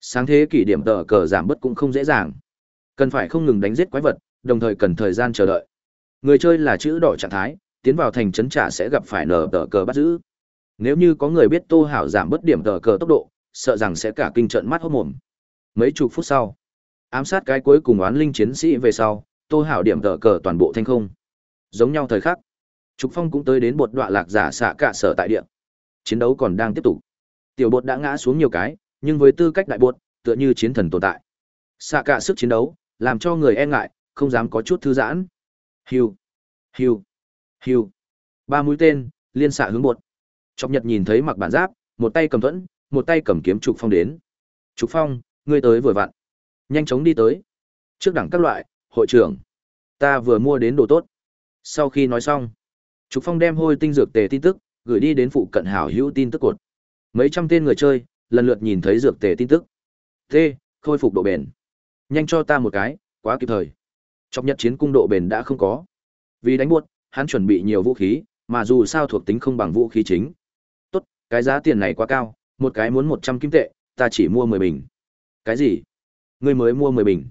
Sáng thế kỷ điểm tờ cờ giảm bớt cũng không dễ dàng. Cần phải không ngừng đánh giết quái vật đồng thời cần thời gian chờ đợi. Người chơi là chữ đỏ trạng thái tiến vào thành trấn trả sẽ gặp phải nở tờ cờ bắt giữ. Nếu như có người biết Tô Hảo giảm bớt điểm tờ cờ tốc độ, sợ rằng sẽ cả kinh trận mắt hốt mồm. Mấy chục phút sau, ám sát cái cuối cùng oán linh chiến sĩ về sau, Tô Hảo điểm tờ cờ toàn bộ thanh không. Giống nhau thời khắc, Trục Phong cũng tới đến bột đọa lạc giả xạ cả sở tại địa. Chiến đấu còn đang tiếp tục. Tiểu bột đã ngã xuống nhiều cái, nhưng với tư cách đại bột, tựa như chiến thần tồn tại. Xạ cả sức chiến đấu, làm cho người e ngại, không dám có chút thư giãn. Hiu, hiu, hiu, Ba mũi tên, liên xạ hướng bột. Chọc Nhật nhìn thấy mặc bản giáp, một tay cầm thuẫn, một tay cầm kiếm trục phong đến. Trục phong, ngươi tới vừa vặn. Nhanh chóng đi tới. Trước đẳng các loại, hội trưởng. Ta vừa mua đến đồ tốt. Sau khi nói xong, Trục phong đem hôi tinh dược tề tin tức, gửi đi đến phụ cận hảo hữu tin tức cột. Mấy trăm tên người chơi, lần lượt nhìn thấy dược tề tin tức. T, khôi phục độ bền. Nhanh cho ta một cái, quá kịp thời. Chọc Nhật chiến cung độ bền đã không có. Vì đánh buốt, hắn chuẩn bị nhiều vũ khí, mà dù sao thuộc tính không bằng vũ khí chính. Tốt, cái giá tiền này quá cao, một cái muốn 100 kim tệ, ta chỉ mua 10 bình. Cái gì? Ngươi mới mua 10 bình.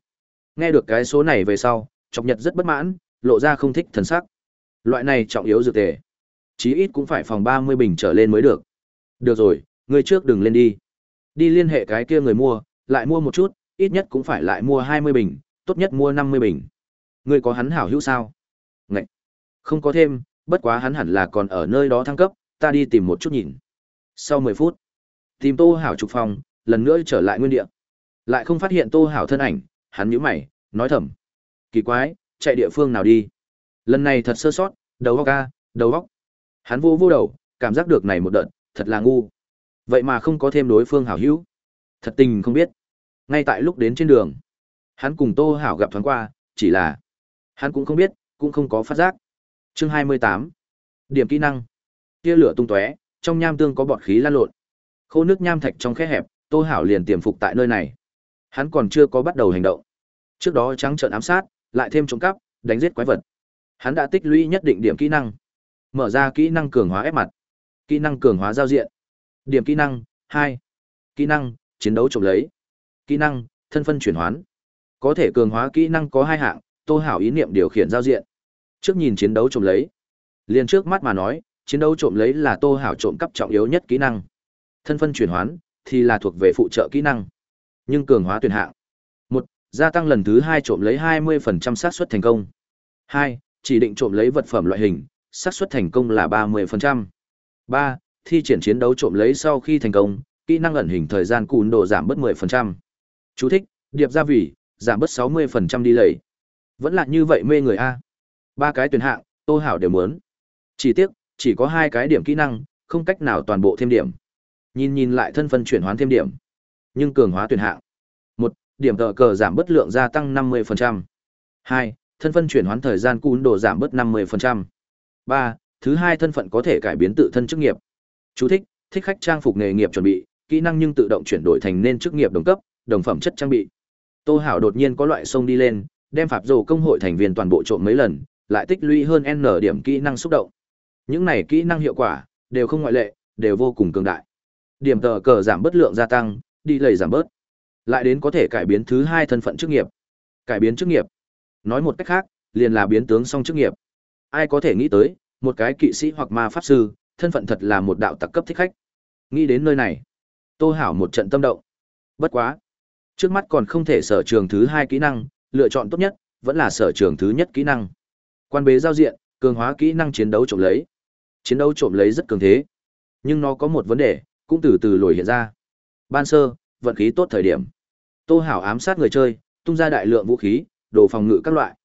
Nghe được cái số này về sau, Trọc Nhật rất bất mãn, lộ ra không thích thần sắc. Loại này trọng yếu dược tề. Chí ít cũng phải phòng 30 bình trở lên mới được. Được rồi, ngươi trước đừng lên đi. Đi liên hệ cái kia người mua, lại mua một chút, ít nhất cũng phải lại mua 20 bình, tốt nhất mua 50 bình. Ngươi có hắn hảo hữu sao? Ngậy. Không có thêm, bất quá hắn hẳn là còn ở nơi đó thăng cấp, ta đi tìm một chút nhìn. Sau 10 phút, tìm Tô Hảo trục phòng, lần nữa trở lại nguyên địa. Lại không phát hiện Tô Hảo thân ảnh, hắn nhíu mày, nói thầm: "Kỳ quái, chạy địa phương nào đi?" Lần này thật sơ sót, đầu óc a, đầu óc. Hắn vô vô đầu, cảm giác được này một đợt, thật là ngu. Vậy mà không có thêm đối phương hảo hữu. Thật tình không biết. Ngay tại lúc đến trên đường, hắn cùng Tô Hảo gặp thoáng qua, chỉ là hắn cũng không biết, cũng không có phát giác. Chương 28. Điểm kỹ năng. Tia lửa tung tóe, trong nham tương có bọt khí lan lộn. Khô nước nham thạch trong khe hẹp, Tô Hảo liền tiềm phục tại nơi này. Hắn còn chưa có bắt đầu hành động. Trước đó trắng trợn ám sát, lại thêm trộm cắp, đánh giết quái vật. Hắn đã tích lũy nhất định điểm kỹ năng. Mở ra kỹ năng cường hóa ép mặt. Kỹ năng cường hóa giao diện. Điểm kỹ năng 2. Kỹ năng chiến đấu trộm lấy. Kỹ năng thân phân chuyển hoán. Có thể cường hóa kỹ năng có hai hạng, Tô Hảo ý niệm điều khiển giao diện. Trước nhìn chiến đấu trộm lấy. Liền trước mắt mà nói, chiến đấu trộm lấy là Tô Hảo trộm cắp trọng yếu nhất kỹ năng. Thân phân chuyển hoán thì là thuộc về phụ trợ kỹ năng. Nhưng cường hóa tuyển hạng. Gia tăng lần thứ hai trộm lấy 20% xác suất thành công. 2. Chỉ định trộm lấy vật phẩm loại hình, xác suất thành công là 30%. 3. Thi triển chiến đấu trộm lấy sau khi thành công, kỹ năng ẩn hình thời gian cùn độ giảm bớt 10%. Chú thích, điệp gia vị, giảm bớt 60% đi lầy. Vẫn là như vậy mê người A. Ba cái tuyển hạng, Tô Hảo đều muốn. Chỉ tiếc, chỉ có hai cái điểm kỹ năng, không cách nào toàn bộ thêm điểm. Nhìn nhìn lại thân phân chuyển hoán thêm điểm. Nhưng cường hóa tuyển hạng. Điểm tờ cờ giảm bất lượng gia tăng 50%. 2. Thân phân chuyển hoán thời gian cún đồ giảm bớt 50%. 3. Thứ hai thân phận có thể cải biến tự thân chức nghiệp. Chú thích, thích khách trang phục nghề nghiệp chuẩn bị, kỹ năng nhưng tự động chuyển đổi thành nên chức nghiệp đồng cấp, đồng phẩm chất trang bị. Tô Hảo đột nhiên có loại sông đi lên, đem phạt rồ công hội thành viên toàn bộ trộm mấy lần, lại tích lũy hơn N điểm kỹ năng xúc động. Những này kỹ năng hiệu quả, đều không ngoại lệ, đều vô cùng cường đại. Điểm tờ cờ giảm bất lượng gia tăng, đi lầy giảm bớt. Lại đến có thể cải biến thứ hai thân phận chức nghiệp. Cải biến chức nghiệp. Nói một cách khác, liền là biến tướng song chức nghiệp. Ai có thể nghĩ tới, một cái kỵ sĩ hoặc ma pháp sư, thân phận thật là một đạo tặc cấp thích khách. Nghĩ đến nơi này, Tô Hảo một trận tâm động. Bất quá, trước mắt còn không thể sở trường thứ hai kỹ năng, lựa chọn tốt nhất vẫn là sở trường thứ nhất kỹ năng. Quan bế giao diện, cường hóa kỹ năng chiến đấu trộm lấy. Chiến đấu trộm lấy rất cường thế, nhưng nó có một vấn đề, cũng từ từ lồi hiện ra. Ban sơ, vận khí tốt thời điểm. Tô Hảo ám sát người chơi, tung ra đại lượng vũ khí, đồ phòng ngự các loại.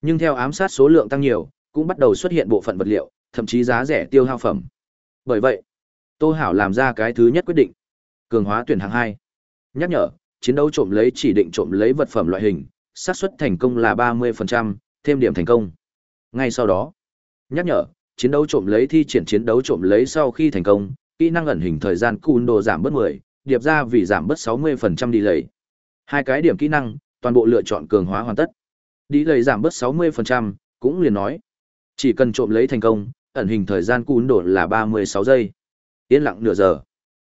Nhưng theo ám sát số lượng tăng nhiều, cũng bắt đầu xuất hiện bộ phận vật liệu, thậm chí giá rẻ tiêu hao phẩm. Bởi vậy, Tô Hảo làm ra cái thứ nhất quyết định. Cường hóa tuyển hạng hai Nhắc nhở, chiến đấu trộm lấy chỉ định trộm lấy vật phẩm loại hình, xác suất thành công là 30%, thêm điểm thành công. Ngay sau đó, nhắc nhở, chiến đấu trộm lấy thi triển chiến đấu trộm lấy sau khi thành công, kỹ năng ẩn hình thời gian cùn đồ giảm bớt 10, điệp ra vì giảm bớt 60% đi lầy. Hai cái điểm kỹ năng, toàn bộ lựa chọn cường hóa hoàn tất. Đi lầy giảm bớt 60%, cũng liền nói, chỉ cần trộm lấy thành công, ẩn hình thời gian cùn đổ là 36 giây. Yên lặng nửa giờ.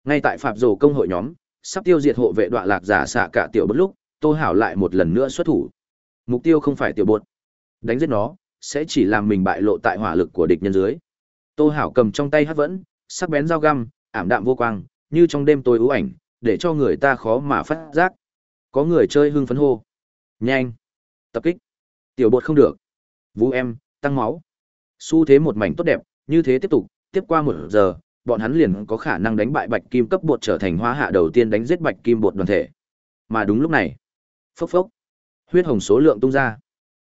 Ngay tại Phạm rổ công hội nhóm, sắp tiêu diệt hộ vệ đoạn lạc giả xạ cả tiểu bất lúc, Tô Hảo lại một lần nữa xuất thủ. Mục tiêu không phải tiểu bột. Đánh giết nó, sẽ chỉ làm mình bại lộ tại hỏa lực của địch nhân dưới. Tô Hảo cầm trong tay hất vẫn, sắc bén dao găm, ảm đạm vô quang, như trong đêm tối ưu ảnh, để cho người ta khó mà phát giác. Có người chơi hưng phấn hô. Nhanh! Tập kích! Tiểu bột không được. Vũ em, tăng máu. Xu thế một mảnh tốt đẹp, như thế tiếp tục, tiếp qua một giờ, bọn hắn liền có khả năng đánh bại bạch kim cấp bột trở thành hóa hạ đầu tiên đánh giết bạch kim bột đoàn thể. Mà đúng lúc này, phốc phốc, huyết hồng số lượng tung ra.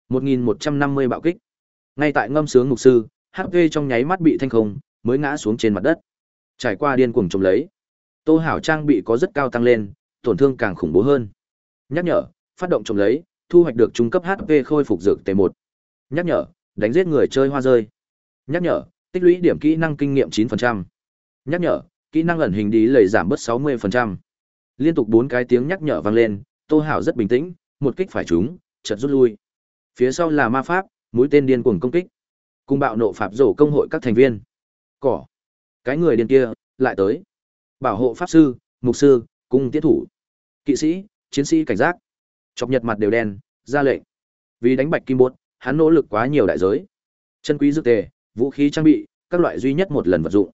1150 bạo kích. Ngay tại ngâm sướng ngục sư, HP trong nháy mắt bị thanh không, mới ngã xuống trên mặt đất. Trải qua điên cuồng trồng lấy. Tô Hảo trang bị có rất cao tăng lên, tổn thương càng khủng bố hơn. Nhắc nhở, phát động trồng lấy, thu hoạch được trung cấp HP khôi phục dược T1. Nhắc nhở, đánh giết người chơi hoa rơi. Nhắc nhở, tích lũy điểm kỹ năng kinh nghiệm 9%. Nhắc nhở, kỹ năng ẩn hình đi lầy giảm bớt 60%. Liên tục bốn cái tiếng nhắc nhở vang lên, Tô Hảo rất bình tĩnh, một kích phải trúng, chợt rút lui. Phía sau là ma pháp, mũi tên điên cuồng công kích. Cùng bạo nộ pháp rổ công hội các thành viên. Cỏ. Cái người điên kia lại tới. Bảo hộ pháp sư, mục sư, cung tiết thủ. Kỵ sĩ, chiến sĩ cảnh giác. Chọc nhật mặt đều đen, ra lệnh. Vì đánh bạch kim bốt hắn nỗ lực quá nhiều đại giới. Chân quý dược tề, vũ khí trang bị, các loại duy nhất một lần vật dụng.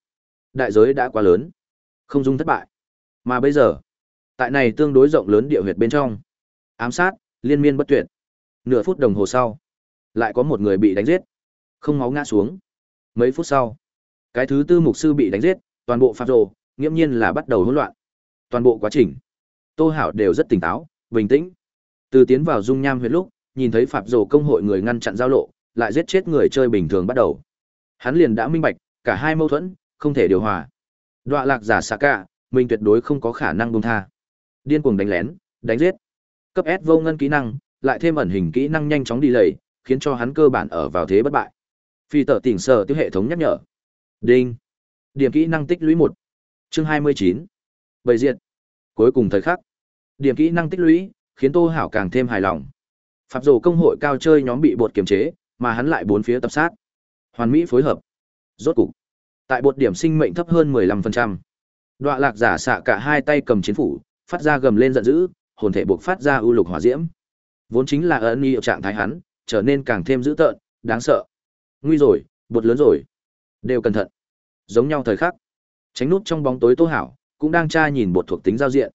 Đại giới đã quá lớn, không dung thất bại. Mà bây giờ, tại này tương đối rộng lớn địa huyệt bên trong, ám sát, liên miên bất tuyệt. Nửa phút đồng hồ sau, lại có một người bị đánh giết, không máu ngã xuống. Mấy phút sau, cái thứ tư mục sư bị đánh giết, toàn bộ pháp rồ, nghiễm nhiên là bắt đầu hỗn loạn. Toàn bộ quá trình Tô Hảo đều rất tỉnh táo, bình tĩnh. Từ tiến vào dung nham huyệt lúc, nhìn thấy Phạm Dồ công hội người ngăn chặn giao lộ, lại giết chết người chơi bình thường bắt đầu. Hắn liền đã minh bạch, cả hai mâu thuẫn, không thể điều hòa. Đoạ lạc giả xạ cả, mình tuyệt đối không có khả năng buông tha. Điên cuồng đánh lén, đánh giết. Cấp S vô ngân kỹ năng, lại thêm ẩn hình kỹ năng nhanh chóng đi lầy, khiến cho hắn cơ bản ở vào thế bất bại. Phi tở tỉnh sở tiêu hệ thống nhắc nhở. Đinh. Điểm kỹ năng tích lũy một Chương hai mươi chín Bầy diệt. Cuối cùng thời khắc. Điểm kỹ năng tích lũy, khiến Tô Hảo càng thêm hài lòng. Pháp rồ công hội cao chơi nhóm bị bột kiềm chế, mà hắn lại bốn phía tập sát. Hoàn mỹ phối hợp. Rốt cục. Tại bột điểm sinh mệnh thấp hơn 15%. Đoạ lạc giả xạ cả hai tay cầm chiến phủ, phát ra gầm lên giận dữ, hồn thể buộc phát ra ưu lục hỏa diễm. Vốn chính là ấn nghi trạng thái hắn, trở nên càng thêm dữ tợn, đáng sợ. Nguy rồi, bột lớn rồi. Đều cẩn thận. Giống nhau thời khắc. Tránh nút trong bóng tối Tô Hảo, cũng đang tra nhìn bột thuộc tính giao diện.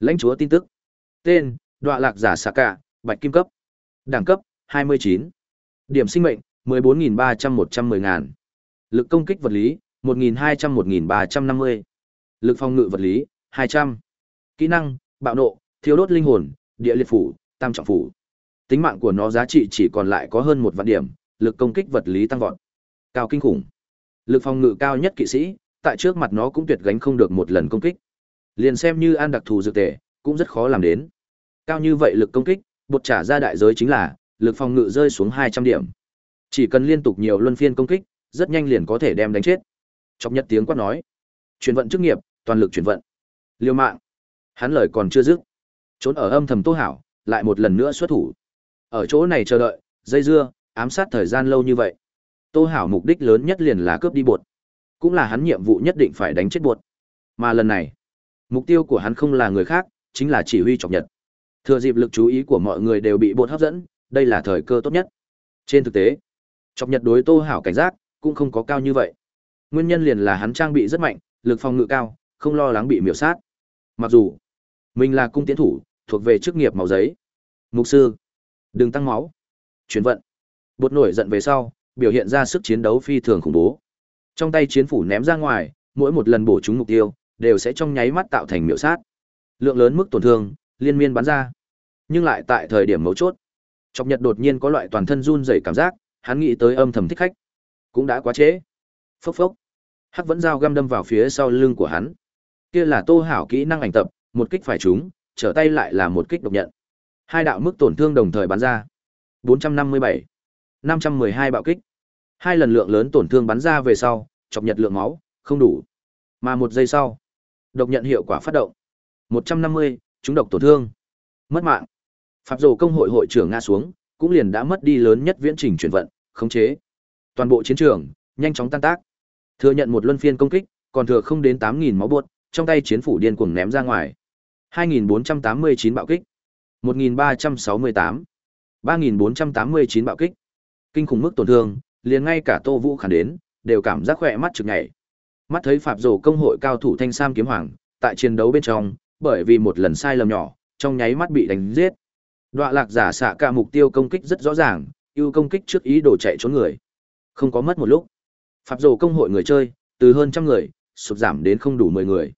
Lãnh chúa tin tức. Tên: đọa lạc giả xạ cả, bạch kim cấp. Đẳng cấp: 29. Điểm sinh mệnh: 14.300-110 ngàn. Lực công kích vật lý: 1.200-1.350. Lực phòng ngự vật lý: 200. Kỹ năng: Bạo nộ, thiếu đốt linh hồn, địa liệt phủ, tam trọng phủ. Tính mạng của nó giá trị chỉ còn lại có hơn một vạn điểm, lực công kích vật lý tăng vọt. Cao kinh khủng. Lực phòng ngự cao nhất kỵ sĩ, tại trước mặt nó cũng tuyệt gánh không được một lần công kích. Liền xem như an đặc thù dược tề, cũng rất khó làm đến. Cao như vậy lực công kích, bột trả ra đại giới chính là lực phòng ngự rơi xuống 200 điểm. Chỉ cần liên tục nhiều luân phiên công kích, rất nhanh liền có thể đem đánh chết. Chọc nhất tiếng quát nói, chuyển vận chức nghiệp, toàn lực chuyển vận. Liêu mạng. Hắn lời còn chưa dứt, trốn ở âm thầm Tô Hảo, lại một lần nữa xuất thủ. Ở chỗ này chờ đợi, dây dưa, ám sát thời gian lâu như vậy. Tô Hảo mục đích lớn nhất liền là cướp đi bột. Cũng là hắn nhiệm vụ nhất định phải đánh chết bột. Mà lần này, mục tiêu của hắn không là người khác, chính là chỉ huy chọc nhật. Thừa dịp lực chú ý của mọi người đều bị bột hấp dẫn, đây là thời cơ tốt nhất. Trên thực tế, chọc nhật đối Tô Hảo cảnh giác cũng không có cao như vậy. Nguyên nhân liền là hắn trang bị rất mạnh, lực phòng ngự cao, không lo lắng bị miểu sát. Mặc dù mình là cung tiến thủ, thuộc về chức nghiệp màu giấy. Mục sư, đừng tăng máu. Chuyển vận. Bột nổi giận về sau, biểu hiện ra sức chiến đấu phi thường khủng bố. Trong tay chiến phủ ném ra ngoài, mỗi một lần bổ trúng mục tiêu, đều sẽ trong nháy mắt tạo thành miểu sát. Lượng lớn mức tổn thương, liên miên bắn ra. Nhưng lại tại thời điểm mấu chốt, Trọc Nhật đột nhiên có loại toàn thân run rẩy cảm giác, hắn nghĩ tới âm thầm thích khách. Cũng đã quá trễ. Phốc phốc. Hắc vẫn dao găm đâm vào phía sau lưng của hắn. Kia là Tô Hảo kỹ năng ảnh tập, một kích phải trúng, trở tay lại là một kích độc nhận. Hai đạo mức tổn thương đồng thời bắn ra. 457, 512 bạo kích. Hai lần lượng lớn tổn thương bắn ra về sau, chọc nhật lượng máu, không đủ. Mà một giây sau, độc nhận hiệu quả phát động. 150, chúng độc tổn thương. Mất mạng. Pháp dồ công hội hội trưởng ngã xuống, cũng liền đã mất đi lớn nhất viễn trình chuyển vận, khống chế. Toàn bộ chiến trường, nhanh chóng tan tác. Thừa nhận một luân phiên công kích, còn thừa không đến 8000 máu buốt, trong tay chiến phủ điên cuồng ném ra ngoài. 2489 bạo kích. 1368. 3489 bạo kích. Kinh khủng mức tổn thương, liền ngay cả Tô Vũ khản đến, đều cảm giác khỏe mắt trực nhảy. Mắt thấy Phạm rổ công hội cao thủ Thanh Sam kiếm hoàng, tại chiến đấu bên trong, bởi vì một lần sai lầm nhỏ, trong nháy mắt bị đánh giết. đọa lạc giả xạ cả mục tiêu công kích rất rõ ràng, ưu công kích trước ý đồ chạy trốn người. Không có mất một lúc. Phạm rổ công hội người chơi, từ hơn trăm người, sụt giảm đến không đủ 10 người.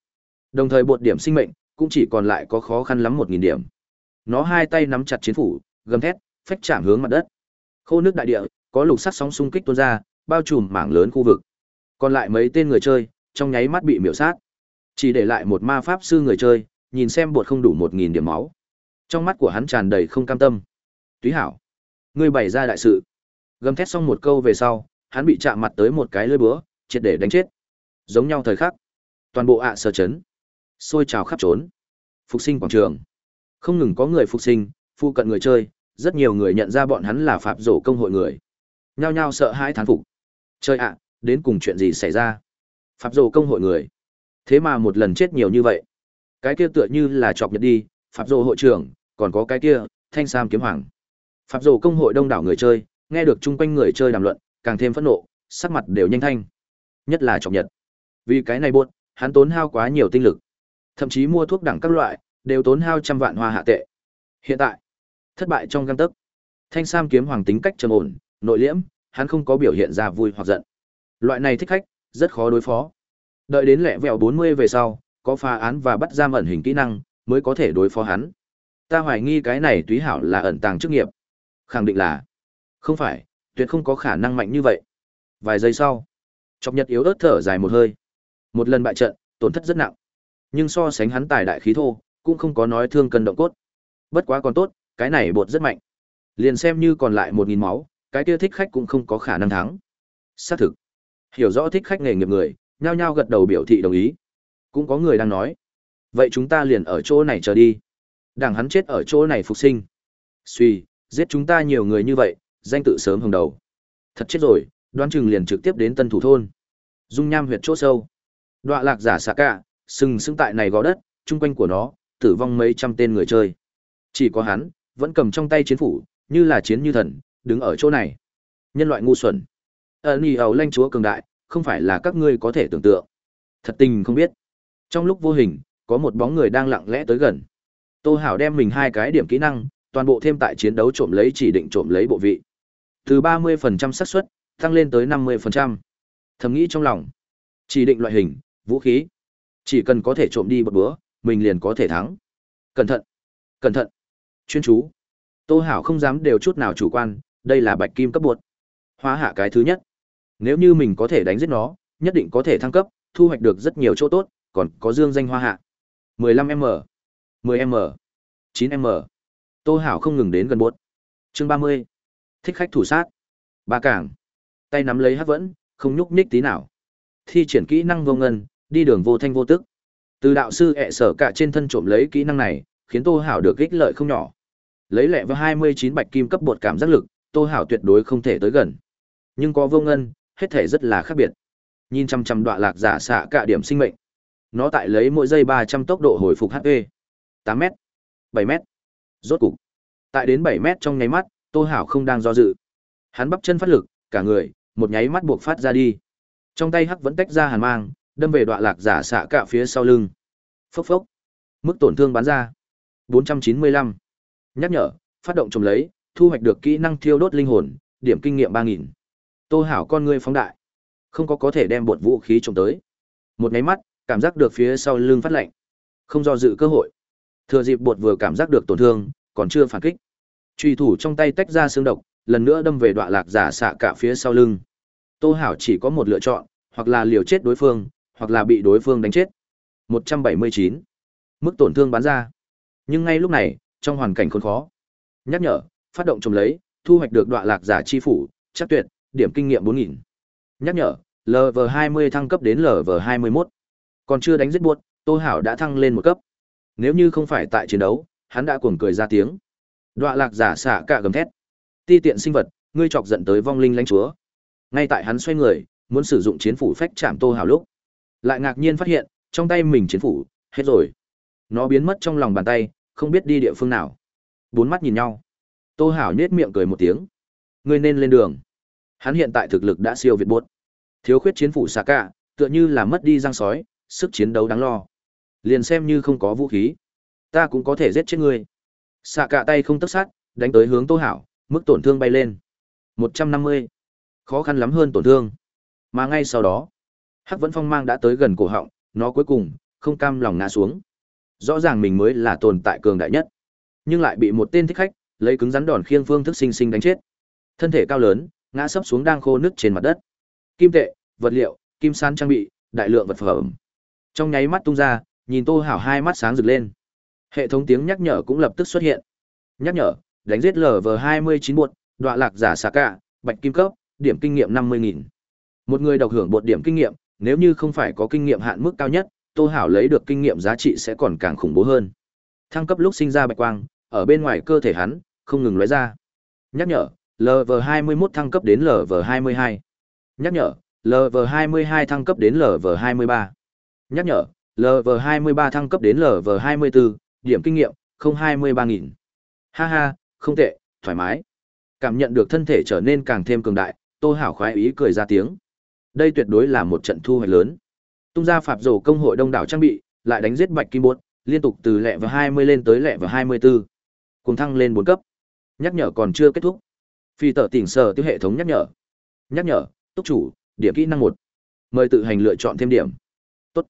Đồng thời bột điểm sinh mệnh, cũng chỉ còn lại có khó khăn lắm 1.000 điểm. Nó hai tay nắm chặt chiến phủ, gầm thét, phách chạm hướng mặt đất. Khô nước đại địa, có lục sắc sóng xung kích tuôn ra, bao trùm mảng lớn khu vực. Còn lại mấy tên người chơi, trong nháy mắt bị miểu sát. Chỉ để lại một ma pháp sư người chơi, nhìn xem bột không đủ 1000 điểm máu. Trong mắt của hắn tràn đầy không cam tâm. Túy hảo, ngươi bày ra đại sự. Gầm thét xong một câu về sau, hắn bị chạm mặt tới một cái lưỡi búa, triệt để đánh chết. Giống nhau thời khắc, toàn bộ ạ à sơ chấn, sôi trào khắp trốn. Phục sinh quảng trường, không ngừng có người phục sinh, phụ cận người chơi, rất nhiều người nhận ra bọn hắn là phạm rổ công hội người. Nhao nhao sợ hãi thán phục. Chơi ạ, đến cùng chuyện gì xảy ra? Pháp dồ công hội người. Thế mà một lần chết nhiều như vậy. Cái kia tựa như là chọc nhật đi, Pháp dồ hội trưởng, còn có cái kia, thanh sam kiếm hoàng. Pháp dồ công hội đông đảo người chơi, nghe được chung quanh người chơi đàm luận, càng thêm phẫn nộ, sắc mặt đều nhanh thanh. Nhất là chọc nhật. Vì cái này buồn, hắn tốn hao quá nhiều tinh lực. Thậm chí mua thuốc đẳng các loại, đều tốn hao trăm vạn hoa hạ tệ. Hiện tại, thất bại trong găng tấc. Thanh Sam kiếm hoàng tính cách trầm ổn, nội liễm, hắn không có biểu hiện ra vui hoặc giận. Loại này thích khách, rất khó đối phó. Đợi đến lẹ vẹo 40 về sau, có phá án và bắt giam ẩn hình kỹ năng, mới có thể đối phó hắn. Ta hoài nghi cái này túy hảo là ẩn tàng chức nghiệp. Khẳng định là. Không phải, tuyệt không có khả năng mạnh như vậy. Vài giây sau, Chọc Nhật yếu ớt thở dài một hơi. Một lần bại trận, tổn thất rất nặng. Nhưng so sánh hắn tài đại khí thô, cũng không có nói thương cân động cốt. Bất quá còn tốt, cái này bột rất mạnh. Liền xem như còn lại một nghìn máu, cái kia thích khách cũng không có khả năng thắng. Xác thực. Hiểu rõ thích khách nghề nghiệp người, nhao nhao gật đầu biểu thị đồng ý. Cũng có người đang nói. Vậy chúng ta liền ở chỗ này chờ đi. Đảng hắn chết ở chỗ này phục sinh. Suy, giết chúng ta nhiều người như vậy, danh tự sớm hồng đầu. Thật chết rồi, đoán chừng liền trực tiếp đến tân thủ thôn. Dung nham huyệt chỗ sâu. Đoạ lạc giả xạ cả, sừng sững tại này gò đất, chung quanh của nó, tử vong mấy trăm tên người chơi. Chỉ có hắn, vẫn cầm trong tay chiến phủ, như là chiến như thần, đứng ở chỗ này. Nhân loại ngu xuẩn ẩn nhì ẩu lanh chúa cường đại, không phải là các ngươi có thể tưởng tượng. Thật tình không biết. Trong lúc vô hình, có một bóng người đang lặng lẽ tới gần. Tô Hảo đem mình hai cái điểm kỹ năng, toàn bộ thêm tại chiến đấu trộm lấy chỉ định trộm lấy bộ vị. Từ 30% xác suất tăng lên tới 50%. Thầm nghĩ trong lòng, chỉ định loại hình, vũ khí, chỉ cần có thể trộm đi một bữa, mình liền có thể thắng. Cẩn thận, cẩn thận, chuyên chú. Tô Hảo không dám đều chút nào chủ quan, đây là bạch kim cấp bột. Hóa hạ cái thứ nhất. Nếu như mình có thể đánh giết nó, nhất định có thể thăng cấp, thu hoạch được rất nhiều chỗ tốt, còn có dương danh hoa hạ. 15M, 10M, 9M. Tô Hảo không ngừng đến gần bột. Chương 30. Thích khách thủ sát. Ba cảng. Tay nắm lấy hát vẫn, không nhúc nhích tí nào. Thi triển kỹ năng vô ngân, đi đường vô thanh vô tức. Từ đạo sư ẹ sở cả trên thân trộm lấy kỹ năng này, khiến Tô Hảo được ích lợi không nhỏ. Lấy lẹ với 29 bạch kim cấp bột cảm giác lực, Tô Hảo tuyệt đối không thể tới gần. Nhưng có vô ngân, hết thể rất là khác biệt. Nhìn chăm chăm đoạn lạc giả xạ cả điểm sinh mệnh. Nó tại lấy mỗi giây 300 tốc độ hồi phục HP. tám m bảy m Rốt cục. Tại đến bảy m trong nháy mắt, Tô Hảo không đang do dự. Hắn bắp chân phát lực, cả người, một nháy mắt buộc phát ra đi. Trong tay hắc vẫn tách ra hàn mang, đâm về đoạn lạc giả xạ cả phía sau lưng. Phốc phốc. Mức tổn thương bán ra. 495. Nhắc nhở, phát động trồng lấy, thu hoạch được kỹ năng thiêu đốt linh hồn, điểm kinh nghiệm 3000. Tô Hảo con ngươi phóng đại, không có có thể đem bột vũ khí trộm tới. Một cái mắt, cảm giác được phía sau lưng phát lạnh, không do dự cơ hội. Thừa dịp bột vừa cảm giác được tổn thương, còn chưa phản kích. Truy thủ trong tay tách ra xương độc, lần nữa đâm về đoạn lạc giả xạ cả phía sau lưng. Tô Hảo chỉ có một lựa chọn, hoặc là liều chết đối phương, hoặc là bị đối phương đánh chết. 179. Mức tổn thương bán ra. Nhưng ngay lúc này, trong hoàn cảnh khốn khó, nhắc nhở, phát động trồng lấy, thu hoạch được đoạn lạc giả chi phủ, chắc tuyệt, điểm kinh nghiệm 4000. Nhắc nhở, LV20 thăng cấp đến LV21. Còn chưa đánh giết buốt, Tô Hảo đã thăng lên một cấp. Nếu như không phải tại chiến đấu, hắn đã cuồng cười ra tiếng. Đoạ lạc giả xạ cả gầm thét. Ti tiện sinh vật, ngươi chọc giận tới vong linh lãnh chúa. Ngay tại hắn xoay người, muốn sử dụng chiến phủ phách chạm Tô Hảo lúc, lại ngạc nhiên phát hiện, trong tay mình chiến phủ hết rồi. Nó biến mất trong lòng bàn tay, không biết đi địa phương nào. Bốn mắt nhìn nhau. Tô Hảo nhếch miệng cười một tiếng. Ngươi nên lên đường. Hắn hiện tại thực lực đã siêu việt bốt. Thiếu khuyết chiến phủ xạ cả, tựa như là mất đi răng sói, sức chiến đấu đáng lo. Liền xem như không có vũ khí, ta cũng có thể giết chết ngươi. Xạ cả tay không tấc sát, đánh tới hướng Tô Hảo, mức tổn thương bay lên. 150. Khó khăn lắm hơn tổn thương. Mà ngay sau đó, Hắc Vẫn Phong mang đã tới gần cổ họng, nó cuối cùng không cam lòng ngã xuống. Rõ ràng mình mới là tồn tại cường đại nhất, nhưng lại bị một tên thích khách lấy cứng rắn đòn khiêng phương thức sinh sinh đánh chết. Thân thể cao lớn, ngã sấp xuống đang khô nứt trên mặt đất. Kim tệ, vật liệu, kim san trang bị, đại lượng vật phẩm. Trong nháy mắt tung ra, nhìn Tô Hảo hai mắt sáng rực lên. Hệ thống tiếng nhắc nhở cũng lập tức xuất hiện. Nhắc nhở, đánh giết LV29 buột, đoạ lạc giả xà cả, bạch kim cấp, điểm kinh nghiệm 50.000. Một người độc hưởng bột điểm kinh nghiệm, nếu như không phải có kinh nghiệm hạn mức cao nhất, Tô Hảo lấy được kinh nghiệm giá trị sẽ còn càng khủng bố hơn. Thăng cấp lúc sinh ra bạch quang, ở bên ngoài cơ thể hắn, không ngừng lóe ra. Nhắc nhở, LV21 thăng cấp đến LV22. Nhắc nhở, LV22 thăng cấp đến LV23. Nhắc nhở, LV23 thăng cấp đến LV24, điểm kinh nghiệm, 023.000. Ha ha, không tệ, thoải mái. Cảm nhận được thân thể trở nên càng thêm cường đại, Tô Hảo khoái ý cười ra tiếng. Đây tuyệt đối là một trận thu hoạch lớn. Tung ra phạp rổ công hội đông đảo trang bị, lại đánh giết bạch kim bột, liên tục từ lẹ vào 20 lên tới lẹ vào 24. Cùng thăng lên 4 cấp. Nhắc nhở còn chưa kết thúc. Phi tờ tỉnh sở tiêu hệ thống nhắc nhở. Nhắc nhở, túc chủ, điểm kỹ năng một, Mời tự hành lựa chọn thêm điểm. Tốt.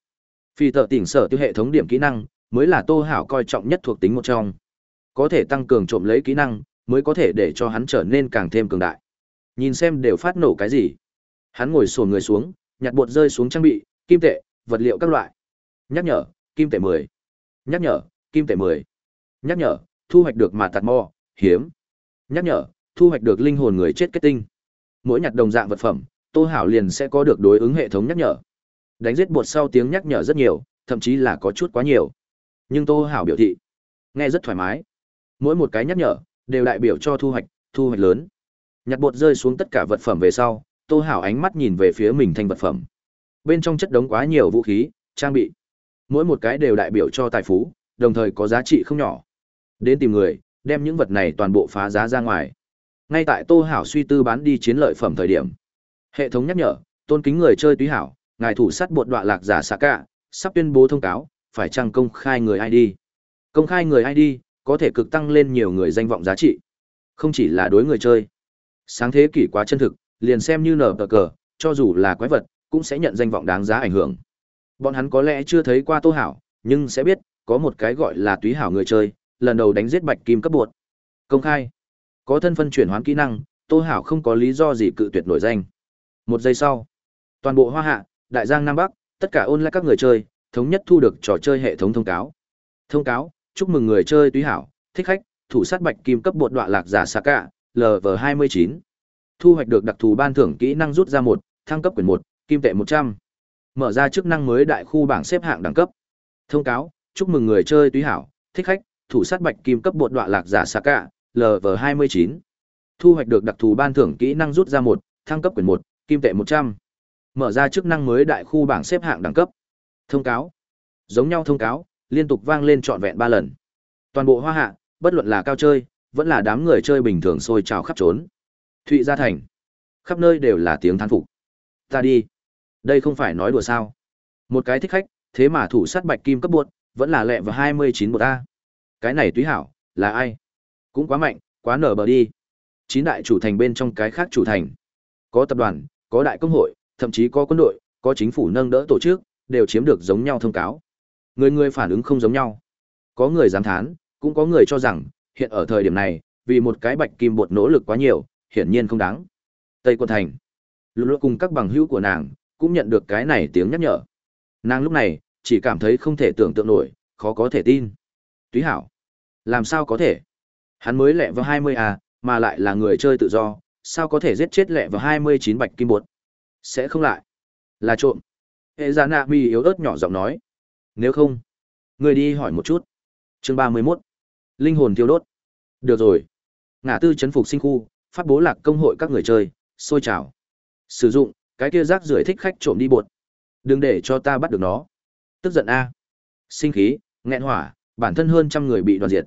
Phi tờ tỉnh sở tiêu hệ thống điểm kỹ năng, mới là Tô Hảo coi trọng nhất thuộc tính một trong. Có thể tăng cường trộm lấy kỹ năng, mới có thể để cho hắn trở nên càng thêm cường đại. Nhìn xem đều phát nổ cái gì. Hắn ngồi sồn người xuống, nhặt bột rơi xuống trang bị, kim tệ, vật liệu các loại. Nhắc nhở, kim tệ 10. Nhắc nhở, kim tệ 10. Nhắc nhở, thu hoạch được mà tạt mò, hiếm. Nhắc nhở, thu hoạch được linh hồn người chết kết tinh. Mỗi nhặt đồng dạng vật phẩm, Tô Hảo liền sẽ có được đối ứng hệ thống nhắc nhở. Đánh giết bột sau tiếng nhắc nhở rất nhiều, thậm chí là có chút quá nhiều. Nhưng Tô Hảo biểu thị, nghe rất thoải mái. Mỗi một cái nhắc nhở đều đại biểu cho thu hoạch, thu hoạch lớn. Nhặt bột rơi xuống tất cả vật phẩm về sau, Tô Hảo ánh mắt nhìn về phía mình thành vật phẩm. Bên trong chất đống quá nhiều vũ khí, trang bị. Mỗi một cái đều đại biểu cho tài phú, đồng thời có giá trị không nhỏ. Đến tìm người, đem những vật này toàn bộ phá giá ra ngoài. Ngay tại Tô Hảo suy tư bán đi chiến lợi phẩm thời điểm, hệ thống nhắc nhở, tôn kính người chơi túy hảo, ngài thủ sát bột đoạn lạc giả xạ cả, sắp tuyên bố thông cáo, phải chăng công khai người ID. Công khai người ID, có thể cực tăng lên nhiều người danh vọng giá trị. Không chỉ là đối người chơi. Sáng thế kỷ quá chân thực, liền xem như nở tờ cờ, cho dù là quái vật, cũng sẽ nhận danh vọng đáng giá ảnh hưởng. Bọn hắn có lẽ chưa thấy qua Tô Hảo, nhưng sẽ biết, có một cái gọi là túy hảo người chơi, lần đầu đánh giết bạch kim cấp bột. Công khai. Có thân phân chuyển hoán kỹ năng, Tô Hảo không có lý do gì cự tuyệt nổi danh. Một giây sau, toàn bộ Hoa Hạ, Đại Giang Nam Bắc, tất cả ôn lại các người chơi, thống nhất thu được trò chơi hệ thống thông cáo. Thông cáo, chúc mừng người chơi túy hảo, thích khách, thủ sát bạch kim cấp bột đoạn lạc giả xà cả, LV29. Thu hoạch được đặc thù ban thưởng kỹ năng rút ra một, thăng cấp quyển một, kim tệ 100. Mở ra chức năng mới đại khu bảng xếp hạng đẳng cấp. Thông cáo, chúc mừng người chơi túy hảo, thích khách, thủ sát bạch kim cấp bột đoạn lạc giả xà cả, LV29. Thu hoạch được đặc thù ban thưởng kỹ năng rút ra một, thăng cấp quyền một, kim tệ 100. Mở ra chức năng mới đại khu bảng xếp hạng đẳng cấp. Thông cáo. Giống nhau thông cáo, liên tục vang lên trọn vẹn 3 lần. Toàn bộ hoa hạ, bất luận là cao chơi, vẫn là đám người chơi bình thường sôi trào khắp trốn. Thụy Gia Thành. Khắp nơi đều là tiếng thán phục. Ta đi. Đây không phải nói đùa sao. Một cái thích khách, thế mà thủ sát bạch kim cấp buộc, vẫn là lẹ và 29 một A. Cái này túy hảo, là ai? Cũng quá mạnh, quá nở bờ đi. Chín đại chủ thành bên trong cái khác chủ thành. Có tập đoàn, có đại công hội, thậm chí có quân đội, có chính phủ nâng đỡ tổ chức, đều chiếm được giống nhau thông cáo. Người người phản ứng không giống nhau. Có người dám thán, cũng có người cho rằng, hiện ở thời điểm này, vì một cái bạch kim bột nỗ lực quá nhiều, hiển nhiên không đáng. Tây Quân Thành. lục lục cùng các bằng hữu của nàng, cũng nhận được cái này tiếng nhắc nhở. Nàng lúc này, chỉ cảm thấy không thể tưởng tượng nổi, khó có thể tin. Túy hảo. Làm sao có thể? Hắn mới lẹ vào 20 à, mà lại là người chơi tự do, sao có thể giết chết lẹ vào 29 bạch kim bột? Sẽ không lại. Là trộm. Hệ giả nạ mi yếu ớt nhỏ giọng nói. Nếu không, người đi hỏi một chút. Chương 31. Linh hồn thiêu đốt. Được rồi. Ngã tư chấn phục sinh khu, phát bố lạc công hội các người chơi, xôi trào. Sử dụng, cái kia rác rưởi thích khách trộm đi bột. Đừng để cho ta bắt được nó. Tức giận A. Sinh khí, nghẹn hỏa, bản thân hơn trăm người bị đoàn diệt.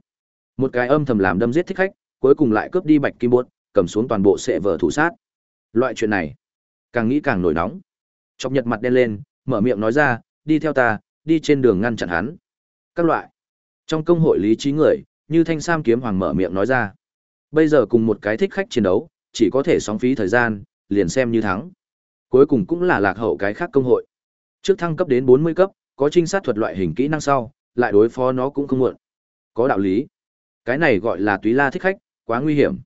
Một cái âm thầm làm đâm giết thích khách, cuối cùng lại cướp đi bạch kim bốt cầm xuống toàn bộ sệ vở thủ sát. Loại chuyện này, càng nghĩ càng nổi nóng. Chọc nhật mặt đen lên, mở miệng nói ra, đi theo ta, đi trên đường ngăn chặn hắn. Các loại. Trong công hội lý trí người, như thanh sam kiếm hoàng mở miệng nói ra. Bây giờ cùng một cái thích khách chiến đấu, chỉ có thể sóng phí thời gian, liền xem như thắng. Cuối cùng cũng là lạc hậu cái khác công hội. Trước thăng cấp đến 40 cấp, có trinh sát thuật loại hình kỹ năng sau, lại đối phó nó cũng không muộn. Có đạo lý. Cái này gọi là túy la thích khách, quá nguy hiểm.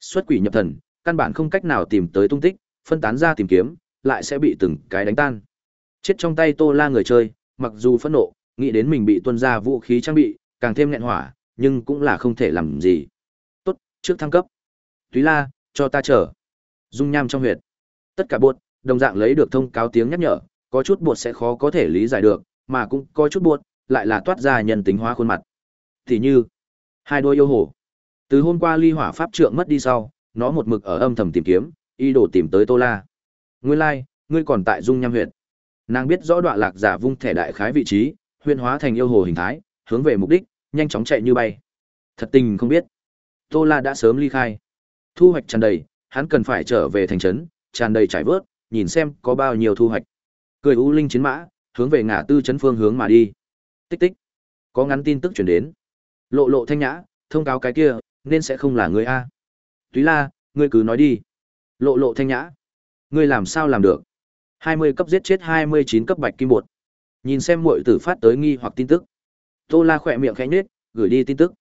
Xuất quỷ nhập thần, căn bản không cách nào tìm tới tung tích, phân tán ra tìm kiếm, lại sẽ bị từng cái đánh tan. Chết trong tay Tô La người chơi, mặc dù phẫn nộ, nghĩ đến mình bị tuân ra vũ khí trang bị, càng thêm nghẹn hỏa, nhưng cũng là không thể làm gì. Tốt, trước thăng cấp. Túy La, cho ta chờ. Dung nham trong huyệt. Tất cả bột, đồng dạng lấy được thông cáo tiếng nhắc nhở, có chút bột sẽ khó có thể lý giải được, mà cũng có chút bột, lại là toát ra nhân tính hóa khuôn mặt. Thì như, hai đôi yêu hồ. Từ hôm qua ly hỏa pháp trượng mất đi sau, nó một mực ở âm thầm tìm kiếm, y đồ tìm tới Tô La. Nguyên lai, like, ngươi còn tại Dung Nham huyện Nàng biết rõ đoạn lạc giả vung thẻ đại khái vị trí, huyên hóa thành yêu hồ hình thái, hướng về mục đích, nhanh chóng chạy như bay. Thật tình không biết, Tô La đã sớm ly khai. Thu hoạch tràn đầy, hắn cần phải trở về thành trấn, tràn đầy trải vớt, nhìn xem có bao nhiêu thu hoạch. Cười u linh chiến mã, hướng về ngã tư trấn phương hướng mà đi. Tích tích. Có ngắn tin tức truyền đến. Lộ lộ thanh nhã, thông cáo cái kia, nên sẽ không là người a. Túy La, ngươi cứ nói đi. Lộ lộ thanh nhã. Ngươi làm sao làm được? 20 cấp giết chết 29 cấp bạch kim bột. Nhìn xem muội tử phát tới nghi hoặc tin tức. Tô La khỏe miệng khẽ nhết gửi đi tin tức.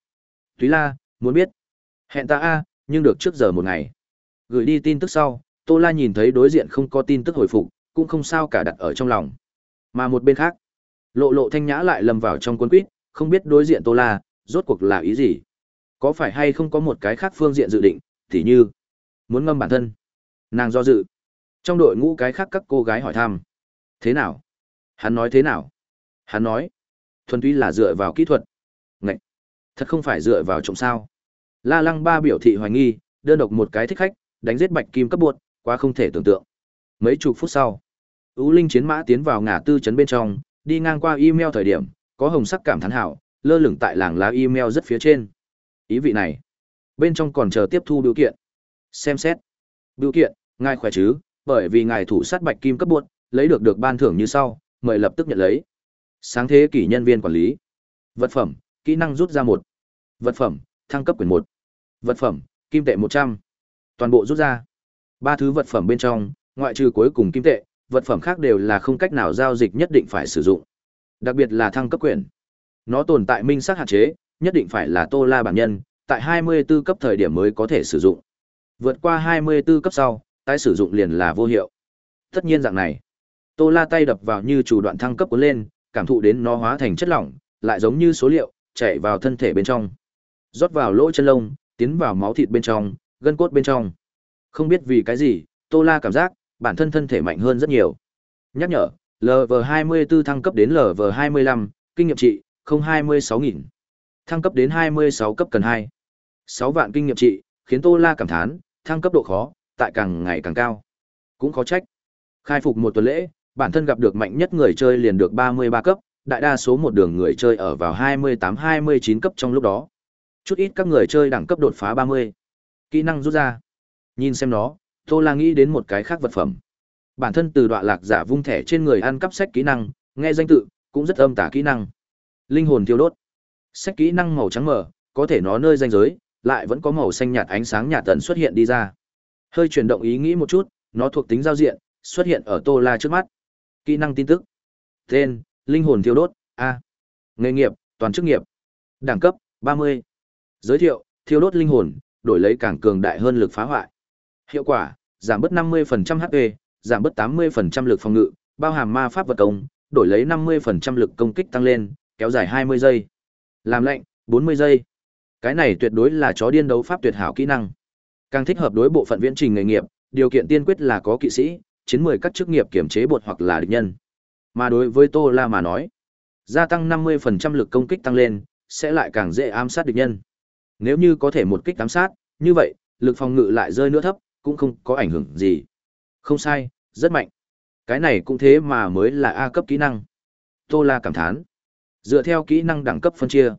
Túy La, muốn biết. Hẹn ta a, nhưng được trước giờ một ngày. Gửi đi tin tức sau, Tô La nhìn thấy đối diện không có tin tức hồi phục, cũng không sao cả đặt ở trong lòng. Mà một bên khác, Lộ Lộ Thanh Nhã lại lầm vào trong quân quýt, không biết đối diện Tô La, rốt cuộc là ý gì. Có phải hay không có một cái khác phương diện dự định, tỉ như muốn ngâm bản thân. Nàng do dự. Trong đội ngũ cái khác các cô gái hỏi thăm. Thế nào? Hắn nói thế nào? Hắn nói, thuần túy là dựa vào kỹ thuật. Ngậy! Thật không phải dựa vào trọng sao. La Lăng Ba biểu thị hoài nghi, đơn độc một cái thích khách, đánh giết bạch kim cấp buộc, quá không thể tưởng tượng. Mấy chục phút sau, Ú Linh chiến mã tiến vào ngã tư trấn bên trong, đi ngang qua email thời điểm, có hồng sắc cảm thán hảo, lơ lửng tại làng lá email rất phía trên. Ý vị này, bên trong còn chờ tiếp thu biểu kiện. Xem xét. Biểu kiện, ngài khỏe chứ, bởi vì ngài thủ sát bạch kim cấp buộc, lấy được được ban thưởng như sau, mời lập tức nhận lấy. Sáng thế kỷ nhân viên quản lý. Vật phẩm, kỹ năng rút ra một. Vật phẩm, thăng cấp quyền một. Vật phẩm, kim tệ một trăm. Toàn bộ rút ra. Ba thứ vật phẩm bên trong, ngoại trừ cuối cùng kim tệ, vật phẩm khác đều là không cách nào giao dịch nhất định phải sử dụng. Đặc biệt là thăng cấp quyền. Nó tồn tại minh xác hạn chế, nhất định phải là Tô La bản nhân, tại 24 cấp thời điểm mới có thể sử dụng. Vượt qua 24 cấp sau, tái sử dụng liền là vô hiệu. Tất nhiên dạng này, Tô La tay đập vào như chủ đoạn thăng cấp cuốn lên, cảm thụ đến nó hóa thành chất lỏng, lại giống như số liệu, chảy vào thân thể bên trong. Rót vào lỗ chân lông, tiến vào máu thịt bên trong, gân cốt bên trong. Không biết vì cái gì, Tô La cảm giác, bản thân thân thể mạnh hơn rất nhiều. Nhắc nhở, LV24 thăng cấp đến LV25, kinh nghiệm trị, 026.000. Thăng cấp đến 26 cấp cần 2. 6 vạn kinh nghiệm trị, khiến Tô La cảm thán, thăng cấp độ khó, tại càng ngày càng cao. Cũng khó trách. Khai phục một tuần lễ, bản thân gặp được mạnh nhất người chơi liền được 33 cấp, đại đa số một đường người chơi ở vào 28-29 cấp trong lúc đó. Chút ít các người chơi đẳng cấp đột phá 30. Kỹ năng rút ra. Nhìn xem nó, Tô La nghĩ đến một cái khác vật phẩm. Bản thân từ đoạn lạc giả vung thẻ trên người ăn cắp sách kỹ năng, nghe danh tự, cũng rất âm tả kỹ năng. Linh hồn thiêu đốt. Sách kỹ năng màu trắng mờ, có thể nó nơi danh giới, lại vẫn có màu xanh nhạt ánh sáng nhạt tần xuất hiện đi ra. Hơi chuyển động ý nghĩ một chút, nó thuộc tính giao diện, xuất hiện ở Tô La trước mắt. Kỹ năng tin tức. Tên, linh hồn thiêu đốt, A. Nghề nghiệp, toàn chức nghiệp. Đẳng cấp, 30. Giới thiệu, thiêu đốt linh hồn, đổi lấy càng cường đại hơn lực phá hoại. Hiệu quả, giảm bớt 50% HP, giảm bớt 80% lực phòng ngự, bao hàm ma pháp vật công, đổi lấy 50% lực công kích tăng lên, kéo dài 20 giây. Làm lệnh, 40 giây. Cái này tuyệt đối là chó điên đấu pháp tuyệt hảo kỹ năng. Càng thích hợp đối bộ phận viễn trình nghề nghiệp, điều kiện tiên quyết là có kỵ sĩ, chiến mười các chức nghiệp kiểm chế bột hoặc là địch nhân. Mà đối với Tô La mà nói, gia tăng 50% lực công kích tăng lên, sẽ lại càng dễ ám sát địch nhân. Nếu như có thể một kích ám sát, như vậy, lực phòng ngự lại rơi nữa thấp, cũng không có ảnh hưởng gì. Không sai, rất mạnh. Cái này cũng thế mà mới là A cấp kỹ năng. Tô La cảm thán. Dựa theo kỹ năng đẳng cấp phân chia.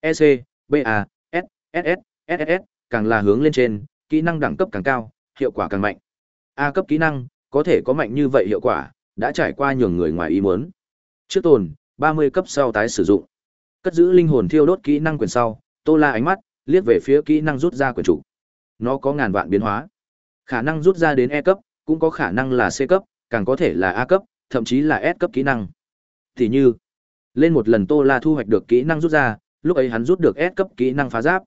EC, BA, S, SS, SSS, càng là hướng lên trên, kỹ năng đẳng cấp càng cao, hiệu quả càng mạnh. A cấp kỹ năng, có thể có mạnh như vậy hiệu quả, đã trải qua nhường người ngoài ý muốn. Trước tồn, 30 cấp sau tái sử dụng. Cất giữ linh hồn thiêu đốt kỹ năng quyền sau, Tô La ánh mắt liếc về phía kỹ năng rút ra quyền chủ. Nó có ngàn vạn biến hóa. Khả năng rút ra đến E cấp, cũng có khả năng là C cấp, càng có thể là A cấp, thậm chí là S cấp kỹ năng. Thì như, lên một lần Tô La thu hoạch được kỹ năng rút ra, lúc ấy hắn rút được S cấp kỹ năng phá giáp.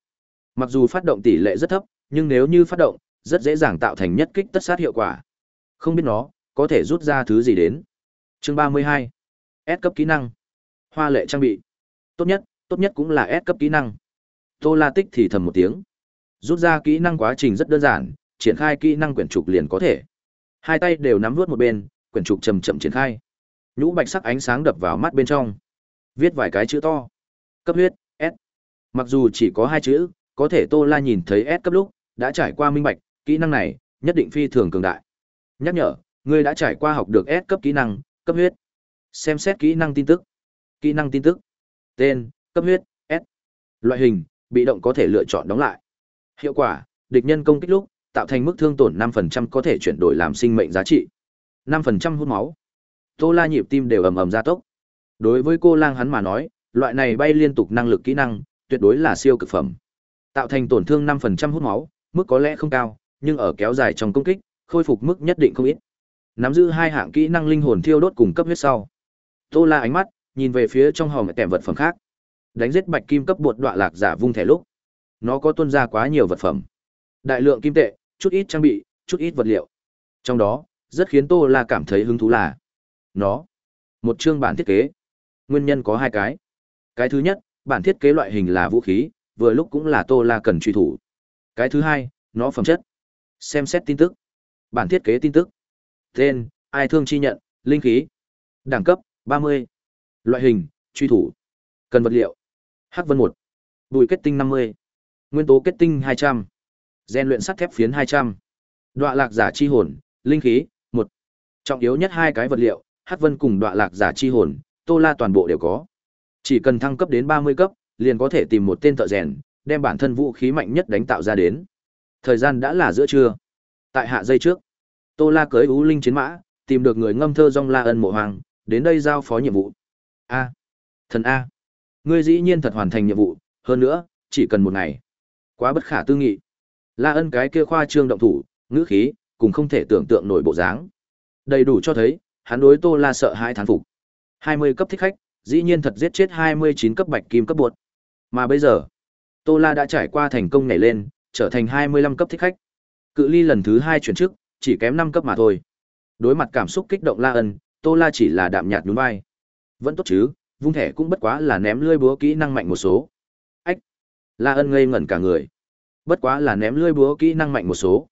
Mặc dù phát động tỷ lệ rất thấp, nhưng nếu như phát động, rất dễ dàng tạo thành nhất kích tất sát hiệu quả. Không biết nó, có thể rút ra thứ gì đến. Chương 32. S cấp kỹ năng. Hoa lệ trang bị. Tốt nhất, tốt nhất cũng là S cấp kỹ năng. Tô La Tích thì thầm một tiếng. Rút ra kỹ năng quá trình rất đơn giản, triển khai kỹ năng quyển trục liền có thể. Hai tay đều nắm vuốt một bên, quyển trục chậm chậm triển khai. Nhũ bạch sắc ánh sáng đập vào mắt bên trong. Viết vài cái chữ to. Cấp huyết, S. Mặc dù chỉ có hai chữ, có thể Tô La nhìn thấy S cấp lúc, đã trải qua minh bạch, kỹ năng này nhất định phi thường cường đại. Nhắc nhở, ngươi đã trải qua học được S cấp kỹ năng, cấp huyết. Xem xét kỹ năng tin tức. Kỹ năng tin tức. Tên, cấp huyết, S. Loại hình, bị động có thể lựa chọn đóng lại. Hiệu quả, địch nhân công kích lúc, tạo thành mức thương tổn 5% có thể chuyển đổi làm sinh mệnh giá trị. 5% hút máu. Tô La nhịp tim đều ầm ầm gia tốc. Đối với cô lang hắn mà nói, loại này bay liên tục năng lực kỹ năng, tuyệt đối là siêu cực phẩm. Tạo thành tổn thương 5% hút máu, mức có lẽ không cao, nhưng ở kéo dài trong công kích, khôi phục mức nhất định không ít. Nắm giữ hai hạng kỹ năng linh hồn thiêu đốt cùng cấp huyết sau. Tô La ánh mắt nhìn về phía trong hòm kèm vật phẩm khác. Đánh giết bạch kim cấp bột đọa lạc giả vung thẻ lúc, nó có tuân ra quá nhiều vật phẩm. Đại lượng kim tệ, chút ít trang bị, chút ít vật liệu. Trong đó, rất khiến Tô La cảm thấy hứng thú là nó. Một chương bản thiết kế. Nguyên nhân có hai cái. Cái thứ nhất, bản thiết kế loại hình là vũ khí, vừa lúc cũng là Tô La cần truy thủ. Cái thứ hai, nó phẩm chất. Xem xét tin tức. Bản thiết kế tin tức. Tên, ai thương chi nhận, linh khí. Đẳng cấp, 30. Loại hình, truy thủ. Cần vật liệu. Hắc vân 1. Bùi kết tinh 50. Nguyên tố kết tinh 200. Gen luyện sắt thép phiến 200. Đoạ lạc giả chi hồn, linh khí, 1. Trọng yếu nhất hai cái vật liệu, Hắc vân cùng đoạ lạc giả chi hồn, Tô La toàn bộ đều có. Chỉ cần thăng cấp đến 30 cấp, liền có thể tìm một tên thợ rèn, đem bản thân vũ khí mạnh nhất đánh tạo ra đến. Thời gian đã là giữa trưa. Tại hạ dây trước, Tô La cưỡi Ú Linh chiến mã, tìm được người ngâm thơ Dung La Ân Mộ Hoàng, đến đây giao phó nhiệm vụ. A, thần a, ngươi dĩ nhiên thật hoàn thành nhiệm vụ, hơn nữa, chỉ cần một ngày. Quá bất khả tư nghị. La Ân cái kia khoa trương động thủ, ngữ khí, cùng không thể tưởng tượng nổi bộ dáng. Đầy đủ cho thấy, hắn đối Tô La sợ hãi thán phục. 20 cấp thích khách, dĩ nhiên thật giết chết 29 cấp bạch kim cấp buộc. Mà bây giờ, Tô La đã trải qua thành công nhảy lên, trở thành 25 cấp thích khách. Cự ly lần thứ 2 chuyển trước, chỉ kém 5 cấp mà thôi. Đối mặt cảm xúc kích động La Ân, Tô La chỉ là đạm nhạt nhún vai. Vẫn tốt chứ, vung thẻ cũng bất quá là ném lưỡi búa kỹ năng mạnh một số. Ách. La Ân ngây ngẩn cả người. Bất quá là ném lưỡi búa kỹ năng mạnh một số.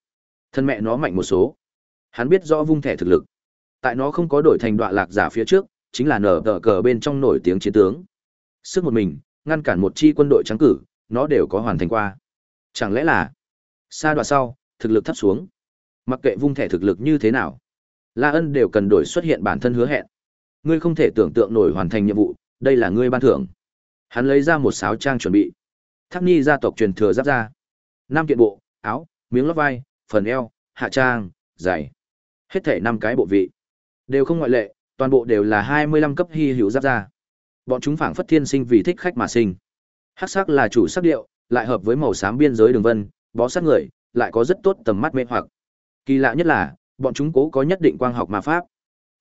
Thân mẹ nó mạnh một số. Hắn biết rõ vung thẻ thực lực. Tại nó không có đổi thành đoạn lạc giả phía trước, chính là nở tờ cờ bên trong nổi tiếng chiến tướng. Sức một mình, ngăn cản một chi quân đội trắng cử, nó đều có hoàn thành qua. Chẳng lẽ là xa đoạn sau, thực lực thấp xuống. Mặc kệ vung thẻ thực lực như thế nào, La Ân đều cần đổi xuất hiện bản thân hứa hẹn. Ngươi không thể tưởng tượng nổi hoàn thành nhiệm vụ, đây là ngươi ban thưởng. Hắn lấy ra một sáo trang chuẩn bị. tháp Ni gia tộc truyền thừa giáp ra. Năm kiện bộ, áo, miếng lót vai, phần eo, hạ trang, giày. Hết thể năm cái bộ vị. Đều không ngoại lệ, toàn bộ đều là 25 cấp hy hữu giáp ra. Bọn chúng phảng phất thiên sinh vì thích khách mà sinh. Hắc sắc là chủ sắc điệu, lại hợp với màu xám biên giới đường vân, bó sát người, lại có rất tốt tầm mắt mê hoặc. Kỳ lạ nhất là, bọn chúng cố có nhất định quang học ma pháp.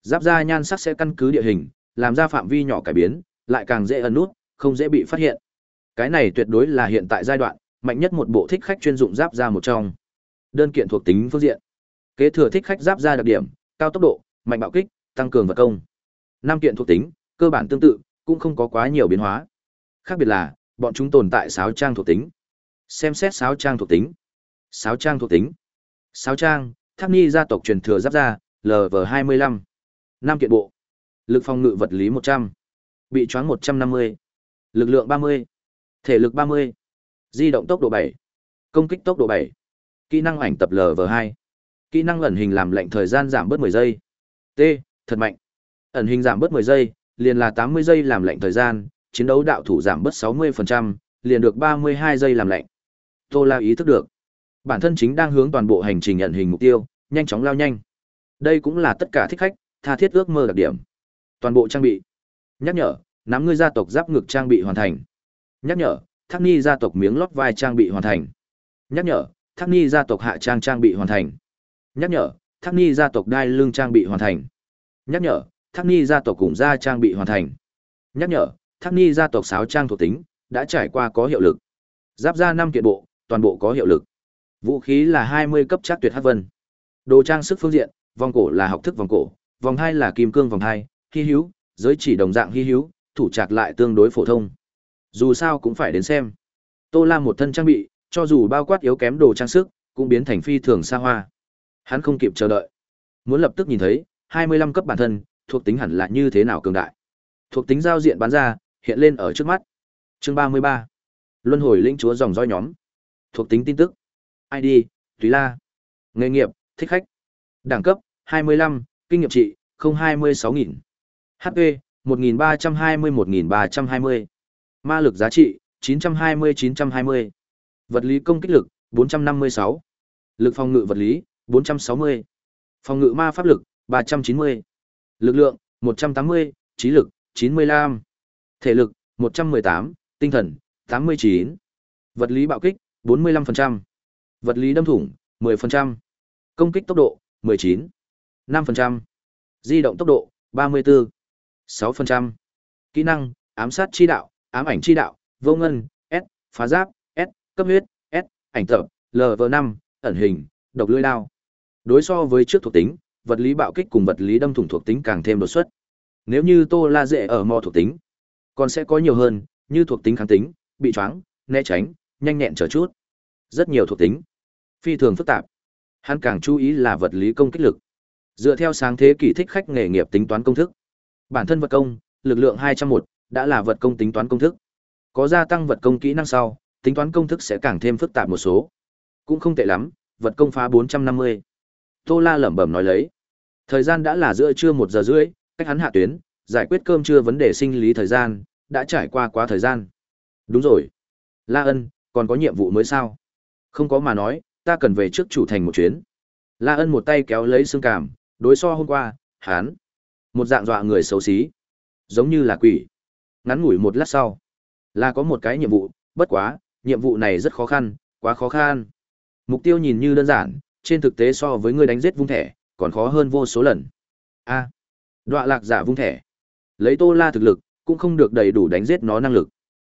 Giáp da nhan sắc sẽ căn cứ địa hình, làm ra phạm vi nhỏ cải biến, lại càng dễ ẩn nút, không dễ bị phát hiện. Cái này tuyệt đối là hiện tại giai đoạn, mạnh nhất một bộ thích khách chuyên dụng giáp da một trong. Đơn kiện thuộc tính phương diện. Kế thừa thích khách giáp da đặc điểm, cao tốc độ, mạnh bạo kích, tăng cường vật công. Năm kiện thuộc tính, cơ bản tương tự, cũng không có quá nhiều biến hóa. Khác biệt là, bọn chúng tồn tại sáo trang thuộc tính. Xem xét sáo trang thuộc tính. Sáo trang thuộc tính. Sáo trang, Tháp Ni gia tộc truyền thừa giáp ra, LV25. năm kiện bộ. Lực phòng ngự vật lý 100. Bị choáng 150. Lực lượng 30. Thể lực 30. Di động tốc độ 7. Công kích tốc độ 7. Kỹ năng ảnh tập LV2. Kỹ năng ẩn hình làm lệnh thời gian giảm bớt 10 giây. T, thật mạnh. Ẩn hình giảm bớt 10 giây, liền là 80 giây làm lệnh thời gian, chiến đấu đạo thủ giảm bớt 60%, liền được 32 giây làm lệnh. Tô La ý thức được. Bản thân chính đang hướng toàn bộ hành trình nhận hình mục tiêu, nhanh chóng lao nhanh. Đây cũng là tất cả thích khách, tha thiết ước mơ đặc điểm. Toàn bộ trang bị. Nhắc nhở, nắm ngươi gia tộc giáp ngực trang bị hoàn thành. Nhắc nhở, Thác Ni gia tộc miếng lót vai trang bị hoàn thành. Nhắc nhở, Thác Ni gia tộc hạ trang trang bị hoàn thành. Nhắc nhở, Thác Ni gia tộc đai lưng trang bị hoàn thành. Nhắc nhở, Thác Ni gia tộc cùng gia trang bị hoàn thành. Nhắc nhở, Thác Ni gia tộc sáo trang thuộc tính đã trải qua có hiệu lực. Giáp ra năm kiện bộ, toàn bộ có hiệu lực. Vũ khí là 20 cấp chắc tuyệt hắc vân. Đồ trang sức phương diện, vòng cổ là học thức vòng cổ, vòng hai là kim cương vòng hai, hy hữu, giới chỉ đồng dạng hy hữu, thủ trạc lại tương đối phổ thông. Dù sao cũng phải đến xem. Tô Lam một thân trang bị, cho dù bao quát yếu kém đồ trang sức, cũng biến thành phi thường xa hoa. Hắn không kịp chờ đợi, muốn lập tức nhìn thấy 25 cấp bản thân, thuộc tính hẳn là như thế nào cường đại. Thuộc tính giao diện bán ra, hiện lên ở trước mắt. Chương 33. Luân hồi linh chúa dòng dõi nhóm. Thuộc tính tin tức. ID, Tùy La. Nghề nghiệp, thích khách. Đẳng cấp, 25, kinh nghiệm trị, 026000. HP, 1320-1320. Ma lực giá trị, 920-920. Vật lý công kích lực, 456. Lực phòng ngự vật lý, 460. Phòng ngự ma pháp lực, 390. Lực lượng, 180, trí lực, 95. Thể lực, 118, tinh thần, 89. Vật lý bạo kích, 45%. Vật lý đâm thủng, 10%. Công kích tốc độ, 19. 5%. Di động tốc độ, 34. 6%. Kỹ năng, ám sát chi đạo, ám ảnh chi đạo, vô ngân, S, phá giáp, S, cấp huyết, S, ảnh tập, LV5, ẩn hình, độc lưỡi đao. Đối so với trước thuộc tính, vật lý bạo kích cùng vật lý đâm thủng thuộc tính càng thêm đột xuất. Nếu như Tô La dễ ở mò thuộc tính, còn sẽ có nhiều hơn, như thuộc tính kháng tính, bị choáng, né tránh, nhanh nhẹn trở chút. Rất nhiều thuộc tính, phi thường phức tạp. Hắn càng chú ý là vật lý công kích lực. Dựa theo sáng thế kỷ thích khách nghề nghiệp tính toán công thức. Bản thân vật công, lực lượng 201, đã là vật công tính toán công thức. Có gia tăng vật công kỹ năng sau, tính toán công thức sẽ càng thêm phức tạp một số. Cũng không tệ lắm, vật công phá 450. Tô La lẩm bẩm nói lấy. Thời gian đã là giữa trưa một giờ rưỡi, cách hắn hạ tuyến, giải quyết cơm trưa vấn đề sinh lý thời gian, đã trải qua quá thời gian. Đúng rồi. La Ân, còn có nhiệm vụ mới sao? Không có mà nói, ta cần về trước chủ thành một chuyến. La Ân một tay kéo lấy xương cảm, đối so hôm qua, hắn. Một dạng dọa người xấu xí. Giống như là quỷ. Ngắn ngủi một lát sau. Là có một cái nhiệm vụ, bất quá, nhiệm vụ này rất khó khăn, quá khó khăn. Mục tiêu nhìn như đơn giản, trên thực tế so với ngươi đánh giết vung thẻ, còn khó hơn vô số lần. A. À, đọa lạc giả vung thẻ. Lấy Tô La thực lực, cũng không được đầy đủ đánh giết nó năng lực.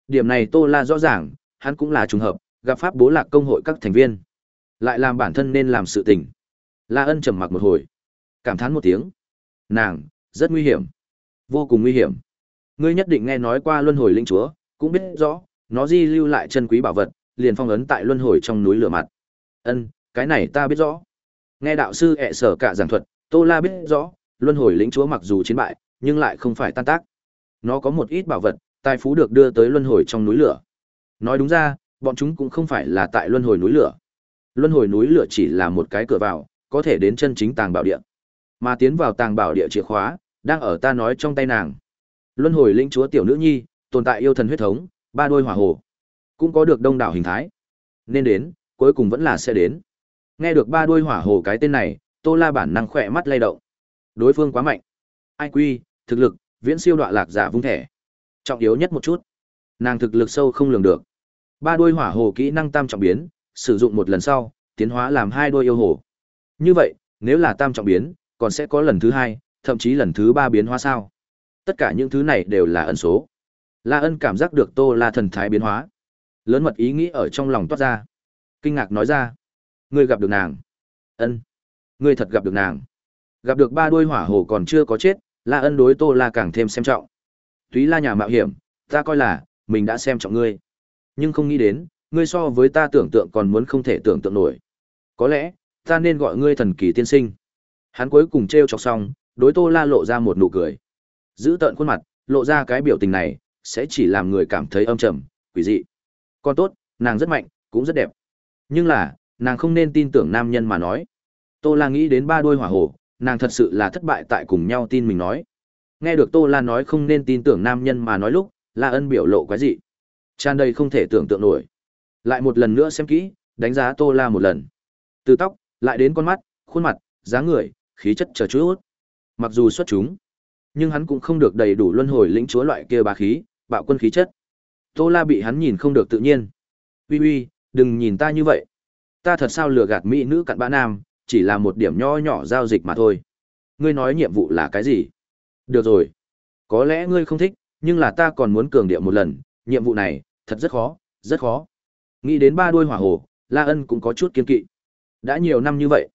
Điểm này Tô La rõ ràng, hắn cũng là trùng hợp, gặp pháp bố lạc công hội các thành viên. Lại làm bản thân nên làm sự tình. La Ân trầm mặc một hồi, cảm thán một tiếng. Nàng, rất nguy hiểm. Vô cùng nguy hiểm. Ngươi nhất định nghe nói qua luân hồi linh chúa, cũng biết rõ, nó di lưu lại chân quý bảo vật, liền phong ấn tại luân hồi trong núi lửa mặt. Ân, cái này ta biết rõ. Nghe đạo sư ẹ sở cả giảng thuật, Tô La biết rõ, luân hồi lĩnh chúa mặc dù chiến bại, nhưng lại không phải tan tác. Nó có một ít bảo vật, tài phú được đưa tới luân hồi trong núi lửa. Nói đúng ra, bọn chúng cũng không phải là tại luân hồi núi lửa. Luân hồi núi lửa chỉ là một cái cửa vào, có thể đến chân chính tàng bảo địa. Mà tiến vào tàng bảo địa chìa khóa, đang ở ta nói trong tay nàng. Luân hồi lĩnh chúa tiểu nữ nhi, tồn tại yêu thần huyết thống, ba đôi hỏa hồ, cũng có được đông đảo hình thái. Nên đến, cuối cùng vẫn là sẽ đến. Nghe được ba đuôi hỏa hồ cái tên này, Tô La bản năng khỏe mắt lay động. Đối phương quá mạnh. Ai quy, thực lực, viễn siêu đoạn lạc giả vung thẻ. Trọng yếu nhất một chút, nàng thực lực sâu không lường được. Ba đuôi hỏa hồ kỹ năng tam trọng biến, sử dụng một lần sau, tiến hóa làm hai đuôi yêu hồ. Như vậy, nếu là tam trọng biến, còn sẽ có lần thứ hai, thậm chí lần thứ ba biến hóa sao? Tất cả những thứ này đều là ẩn số. La Ân cảm giác được Tô La thần thái biến hóa. Lớn mật ý nghĩ ở trong lòng toát ra. Kinh ngạc nói ra. Ngươi gặp được nàng. Ân. Ngươi thật gặp được nàng. Gặp được ba đuôi hỏa hồ còn chưa có chết, La Ân đối Tô La càng thêm xem trọng. Túy La nhà mạo hiểm, ta coi là mình đã xem trọng ngươi. Nhưng không nghĩ đến, ngươi so với ta tưởng tượng còn muốn không thể tưởng tượng nổi. Có lẽ, ta nên gọi ngươi thần kỳ tiên sinh. Hắn cuối cùng trêu chọc xong, đối Tô La lộ ra một nụ cười. Giữ tợn khuôn mặt, lộ ra cái biểu tình này, sẽ chỉ làm người cảm thấy âm trầm, quỷ dị. Con tốt, nàng rất mạnh, cũng rất đẹp. Nhưng là, nàng không nên tin tưởng nam nhân mà nói. Tô La nghĩ đến ba đôi hỏa hổ, nàng thật sự là thất bại tại cùng nhau tin mình nói. Nghe được Tô La nói không nên tin tưởng nam nhân mà nói lúc, La Ân biểu lộ quái dị. Tràn đầy không thể tưởng tượng nổi. Lại một lần nữa xem kỹ, đánh giá Tô La một lần. Từ tóc, lại đến con mắt, khuôn mặt, dáng người, khí chất chờ chút. Mặc dù xuất chúng, nhưng hắn cũng không được đầy đủ luân hồi lĩnh chúa loại kia bá khí, bạo quân khí chất. Tô La bị hắn nhìn không được tự nhiên. Uy uy, đừng nhìn ta như vậy. Ta thật sao lừa gạt mỹ nữ cặn bã nam, chỉ là một điểm nho nhỏ giao dịch mà thôi. Ngươi nói nhiệm vụ là cái gì? Được rồi. Có lẽ ngươi không thích, nhưng là ta còn muốn cường điệu một lần, nhiệm vụ này, thật rất khó, rất khó. Nghĩ đến ba đuôi hỏa hồ, La Ân cũng có chút kiên kỵ. Đã nhiều năm như vậy,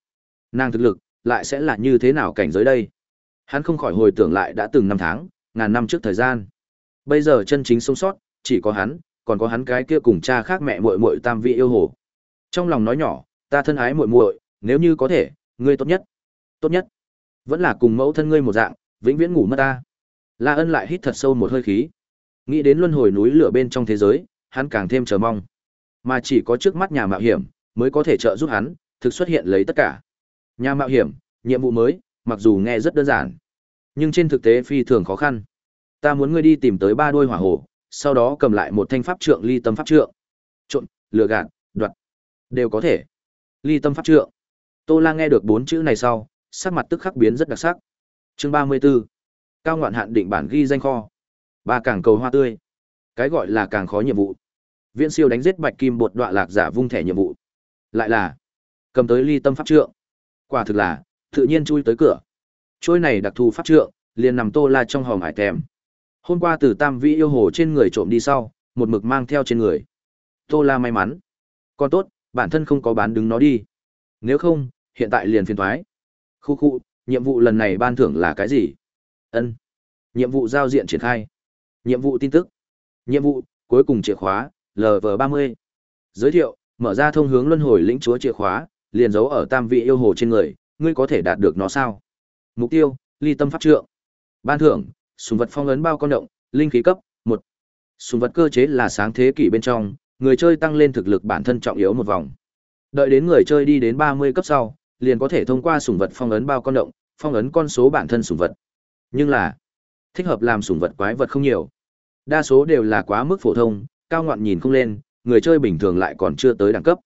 nàng thực lực, lại sẽ là như thế nào cảnh giới đây? Hắn không khỏi hồi tưởng lại đã từng năm tháng, ngàn năm trước thời gian. Bây giờ chân chính sống sót, chỉ có hắn, còn có hắn cái kia cùng cha khác mẹ muội muội tam vị yêu hồ. Trong lòng nói nhỏ, ta thân ái muội muội, nếu như có thể, ngươi tốt nhất. Tốt nhất. Vẫn là cùng mẫu thân ngươi một dạng, vĩnh viễn ngủ mất ta. La Ân lại hít thật sâu một hơi khí. Nghĩ đến luân hồi núi lửa bên trong thế giới, hắn càng thêm chờ mong. Mà chỉ có trước mắt nhà mạo hiểm mới có thể trợ giúp hắn thực xuất hiện lấy tất cả. Nhà mạo hiểm, nhiệm vụ mới, mặc dù nghe rất đơn giản, nhưng trên thực tế phi thường khó khăn. Ta muốn ngươi đi tìm tới ba đôi hỏa hổ, sau đó cầm lại một thanh pháp trượng ly tâm pháp trượng. Trộn, lừa gạt, đoạt, đều có thể. Ly tâm pháp trượng. Tô La nghe được bốn chữ này sau, sắc mặt tức khắc biến rất đặc sắc. Chương 34. Cao ngoạn hạn định bản ghi danh kho. Ba càng cầu hoa tươi. Cái gọi là càng khó nhiệm vụ. Viễn siêu đánh giết bạch kim bột đọa lạc giả vung thẻ nhiệm vụ. Lại là cầm tới ly tâm pháp trượng. Quả thực là tự nhiên chui tới cửa. Trôi này đặc thù pháp trượng, liền nằm Tô La trong hòm hải thèm. Hôm qua từ Tam Vĩ yêu hồ trên người trộm đi sau, một mực mang theo trên người. Tô La may mắn. Còn tốt, bản thân không có bán đứng nó đi. Nếu không, hiện tại liền phiền thoái. Khu khu, nhiệm vụ lần này ban thưởng là cái gì? Ân. Nhiệm vụ giao diện triển khai. Nhiệm vụ tin tức. Nhiệm vụ, cuối cùng chìa khóa, LV30. Giới thiệu, mở ra thông hướng luân hồi lĩnh chúa chìa khóa, liền giấu ở tam vị yêu hồ trên người, ngươi có thể đạt được nó sao? Mục tiêu, ly tâm pháp trượng. Ban thưởng, súng vật phong ấn bao con động, linh khí cấp, một Súng vật cơ chế là sáng thế kỷ bên trong, người chơi tăng lên thực lực bản thân trọng yếu một vòng. Đợi đến người chơi đi đến 30 cấp sau, liền có thể thông qua sủng vật phong ấn bao con động, phong ấn con số bản thân sủng vật. Nhưng là, thích hợp làm sủng vật quái vật không nhiều. Đa số đều là quá mức phổ thông, cao ngọn nhìn không lên, người chơi bình thường lại còn chưa tới đẳng cấp.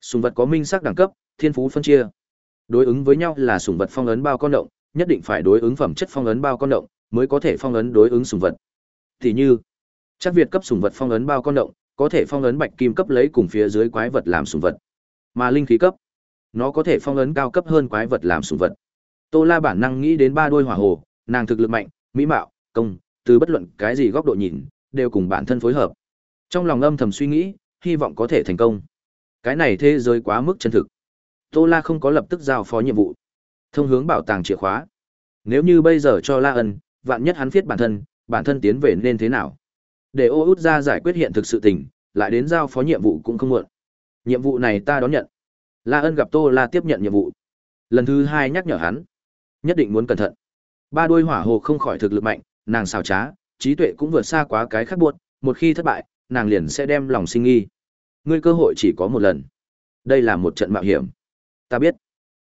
Sủng vật có minh sắc đẳng cấp, thiên phú phân chia. Đối ứng với nhau là sủng vật phong ấn bao con động, nhất định phải đối ứng phẩm chất phong ấn bao con động, mới có thể phong ấn đối ứng sủng vật. Thì như, chắc Việt cấp sủng vật phong ấn bao con động, có thể phong ấn bạch kim cấp lấy cùng phía dưới quái vật làm sùng vật. Mà linh khí cấp, nó có thể phong ấn cao cấp hơn quái vật làm sùng vật. Tô La bản năng nghĩ đến ba đôi hỏa hồ, nàng thực lực mạnh, mỹ mạo, công, từ bất luận cái gì góc độ nhìn, đều cùng bản thân phối hợp. Trong lòng âm thầm suy nghĩ, hy vọng có thể thành công. Cái này thế giới quá mức chân thực. Tô La không có lập tức giao phó nhiệm vụ. Thông hướng bảo tàng chìa khóa. Nếu như bây giờ cho La Ân, vạn nhất hắn viết bản thân, bản thân tiến về nên thế nào? Để ô út ra giải quyết hiện thực sự tình, lại đến giao phó nhiệm vụ cũng không muộn. Nhiệm vụ này ta đón nhận. La Ân gặp Tô La tiếp nhận nhiệm vụ. Lần thứ hai nhắc nhở hắn, nhất định muốn cẩn thận. Ba đôi hỏa hồ không khỏi thực lực mạnh, nàng xào trá, trí tuệ cũng vượt xa quá cái khác buộc, một khi thất bại, nàng liền sẽ đem lòng sinh nghi. Ngươi cơ hội chỉ có một lần. Đây là một trận mạo hiểm. Ta biết.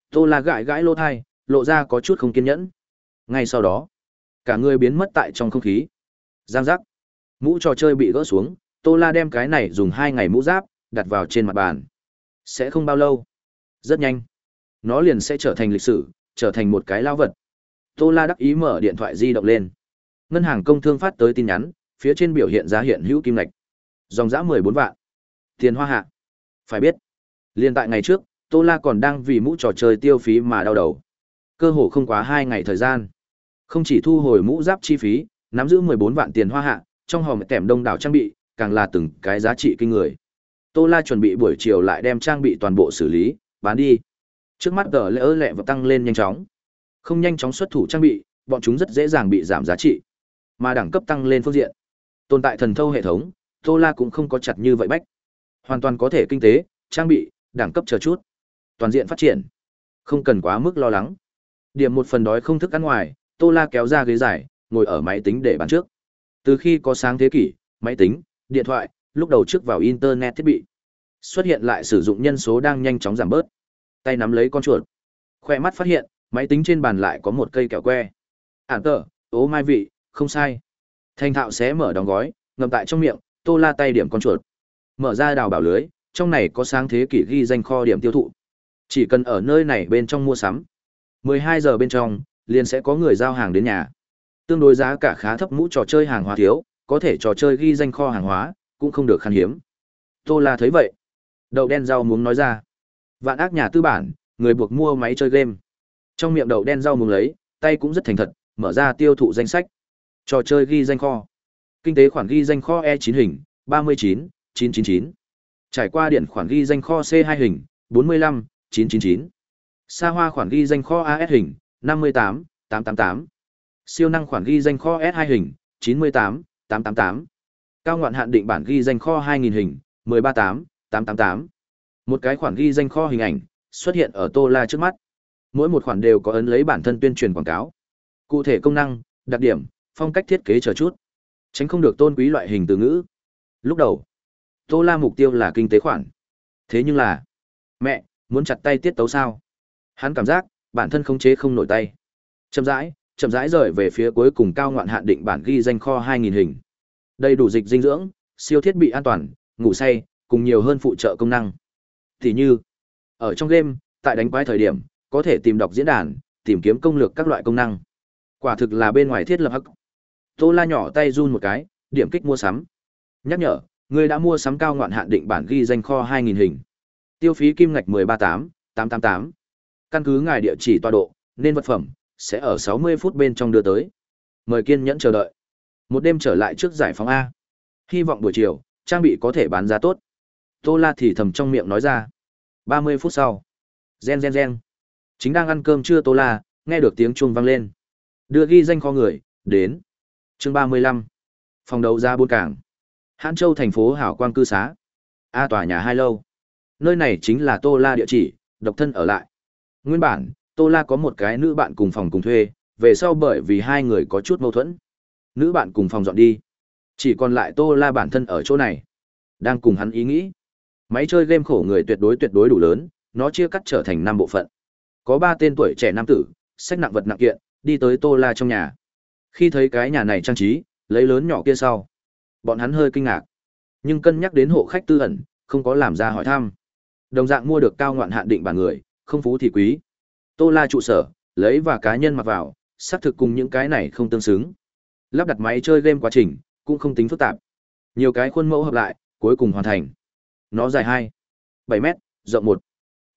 Tô La gãi gãi lỗ thai, lộ ra có chút không kiên nhẫn. Ngay sau đó, cả người biến mất tại trong không khí. Giang giác. Mũ trò chơi bị gỡ xuống, Tô La đem cái này dùng hai ngày mũ giáp, đặt vào trên mặt bàn. Sẽ không bao lâu. Rất nhanh. Nó liền sẽ trở thành lịch sử, trở thành một cái lao vật. Tô La đắc ý mở điện thoại di động lên. Ngân hàng công thương phát tới tin nhắn, phía trên biểu hiện giá hiện hữu kim ngạch. Dòng mười 14 vạn. Tiền hoa hạ. Phải biết, liền tại ngày trước, Tô La còn đang vì mũ trò chơi tiêu phí mà đau đầu. Cơ hồ không quá hai ngày thời gian. Không chỉ thu hồi mũ giáp chi phí, nắm giữ 14 vạn tiền hoa hạ, trong hòm kèm đông đảo trang bị, càng là từng cái giá trị kinh người. Tô La chuẩn bị buổi chiều lại đem trang bị toàn bộ xử lý, bán đi. Trước mắt tờ lỡ lẹ và tăng lên nhanh chóng. Không nhanh chóng xuất thủ trang bị, bọn chúng rất dễ dàng bị giảm giá trị. Mà đẳng cấp tăng lên phương diện. Tồn tại thần thâu hệ thống, Tô La cũng không có chặt như vậy bách. Hoàn toàn có thể kinh tế, trang bị, đẳng cấp chờ chút. Toàn diện phát triển. Không cần quá mức lo lắng. Điểm một phần đói không thức ăn ngoài, Tô La kéo ra ghế dài, ngồi ở máy tính để bán trước. Từ khi có sáng thế kỷ, máy tính, điện thoại, lúc đầu trước vào internet thiết bị. Xuất hiện lại sử dụng nhân số đang nhanh chóng giảm bớt. Tay nắm lấy con chuột. Khoe mắt phát hiện, máy tính trên bàn lại có một cây kẹo que. Ản tờ, ố mai vị, không sai. Thanh thạo xé mở đóng gói, ngậm tại trong miệng, tô la tay điểm con chuột. Mở ra đào bảo lưới, trong này có sáng thế kỷ ghi danh kho điểm tiêu thụ. Chỉ cần ở nơi này bên trong mua sắm. 12 giờ bên trong, liền sẽ có người giao hàng đến nhà. Tương đối giá cả khá thấp mũ trò chơi hàng hóa thiếu, có thể trò chơi ghi danh kho hàng hóa, cũng không được khan hiếm. Tô La thấy vậy. Đậu đen rau muốn nói ra. Vạn ác nhà tư bản, người buộc mua máy chơi game. Trong miệng đậu đen rau muốn lấy, tay cũng rất thành thật, mở ra tiêu thụ danh sách. Trò chơi ghi danh kho. Kinh tế khoản ghi danh kho E9 hình, 39, 999. Trải qua điện khoản ghi danh kho C2 hình, 45, 999. Sa hoa khoản ghi danh kho AS hình, 58, 888. Siêu năng khoản ghi danh kho S2 hình, 98, 888. Cao ngoạn hạn định bản ghi danh kho 2000 hình, 138, 888. Một cái khoản ghi danh kho hình ảnh xuất hiện ở Tô La trước mắt. Mỗi một khoản đều có ấn lấy bản thân tuyên truyền quảng cáo. Cụ thể công năng, đặc điểm, phong cách thiết kế chờ chút. Tránh không được tôn quý loại hình từ ngữ. Lúc đầu, Tô La mục tiêu là kinh tế khoản. Thế nhưng là, mẹ, muốn chặt tay tiết tấu sao? Hắn cảm giác, bản thân không chế không nổi tay. Chậm rãi, chậm rãi rời về phía cuối cùng cao ngoạn hạn định bản ghi danh kho 2000 hình. Đầy đủ dịch dinh dưỡng, siêu thiết bị an toàn, ngủ say, cùng nhiều hơn phụ trợ công năng. Thì như, ở trong game, tại đánh quái thời điểm, có thể tìm đọc diễn đàn, tìm kiếm công lược các loại công năng. Quả thực là bên ngoài thiết lập hắc. Tô La nhỏ tay run một cái, điểm kích mua sắm. Nhắc nhở, người đã mua sắm cao ngoạn hạn định bản ghi danh kho 2000 hình. Tiêu phí kim ngạch 138, 888. Căn cứ ngài địa chỉ tọa độ, nên vật phẩm sẽ ở 60 phút bên trong đưa tới. Mời kiên nhẫn chờ đợi. Một đêm trở lại trước giải phóng A. Hy vọng buổi chiều, trang bị có thể bán giá tốt. Tô La thì thầm trong miệng nói ra. 30 phút sau. Gen gen gen. Chính đang ăn cơm trưa Tô La, nghe được tiếng chuông vang lên. Đưa ghi danh kho người, đến. Chương 35. Phòng đấu giá buôn cảng. Hãn Châu thành phố Hảo Quang cư xá. A tòa nhà hai lâu. Nơi này chính là Tô La địa chỉ, độc thân ở lại. Nguyên bản, Tô La có một cái nữ bạn cùng phòng cùng thuê, về sau bởi vì hai người có chút mâu thuẫn. Nữ bạn cùng phòng dọn đi. Chỉ còn lại Tô La bản thân ở chỗ này. Đang cùng hắn ý nghĩ. Máy chơi game khổ người tuyệt đối tuyệt đối đủ lớn, nó chia cắt trở thành năm bộ phận. Có ba tên tuổi trẻ nam tử, sách nặng vật nặng kiện, đi tới Tô La trong nhà. Khi thấy cái nhà này trang trí, lấy lớn nhỏ kia sau, bọn hắn hơi kinh ngạc. Nhưng cân nhắc đến hộ khách tư ẩn, không có làm ra hỏi thăm. Đồng dạng mua được cao ngoạn hạn định bản người, không phú thì quý. Tô La trụ sở, lấy và cá nhân mặc vào, xác thực cùng những cái này không tương xứng. Lắp đặt máy chơi game quá trình, cũng không tính phức tạp. Nhiều cái khuôn mẫu hợp lại, cuối cùng hoàn thành. Nó dài 2, 7 mét, rộng 1,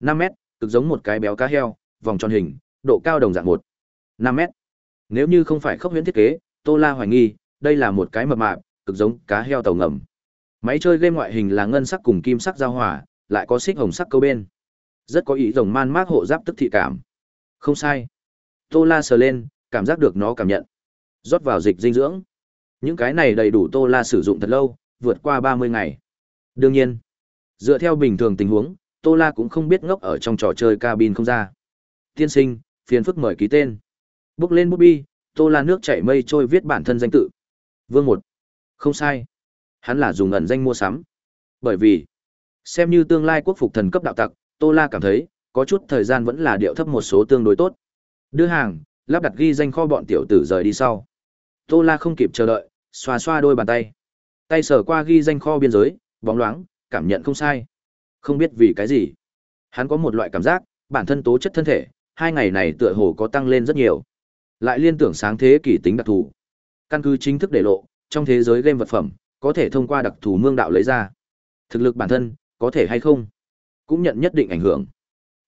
5 mét, cực giống một cái béo cá heo, vòng tròn hình, độ cao đồng dạng 1, 5 mét. Nếu như không phải khốc huyễn thiết kế, Tô La hoài nghi, đây là một cái mập mạp, cực giống cá heo tàu ngầm. Máy chơi game ngoại hình là ngân sắc cùng kim sắc giao hòa, lại có xích hồng sắc câu bên. Rất có ý rồng man mác hộ giáp tức thị cảm. Không sai. Tô La sờ lên, cảm giác được nó cảm nhận. Rót vào dịch dinh dưỡng. Những cái này đầy đủ Tô La sử dụng thật lâu, vượt qua 30 ngày. Đương nhiên, dựa theo bình thường tình huống, Tô La cũng không biết ngốc ở trong trò chơi cabin không ra. Tiên sinh, phiền phức mời ký tên. Bước lên bút bi, Tô La nước chảy mây trôi viết bản thân danh tự. Vương một. Không sai. Hắn là dùng ẩn danh mua sắm. Bởi vì, xem như tương lai quốc phục thần cấp đạo tặc, Tô La cảm thấy, có chút thời gian vẫn là điệu thấp một số tương đối tốt. Đưa hàng, lắp đặt ghi danh kho bọn tiểu tử rời đi sau. Tô La không kịp chờ đợi, xoa xoa đôi bàn tay. Tay sờ qua ghi danh kho biên giới, bóng loáng, cảm nhận không sai. Không biết vì cái gì. Hắn có một loại cảm giác, bản thân tố chất thân thể, hai ngày này tựa hồ có tăng lên rất nhiều. Lại liên tưởng sáng thế kỷ tính đặc thù. Căn cứ chính thức để lộ, trong thế giới game vật phẩm, có thể thông qua đặc thù mương đạo lấy ra. Thực lực bản thân, có thể hay không, cũng nhận nhất định ảnh hưởng.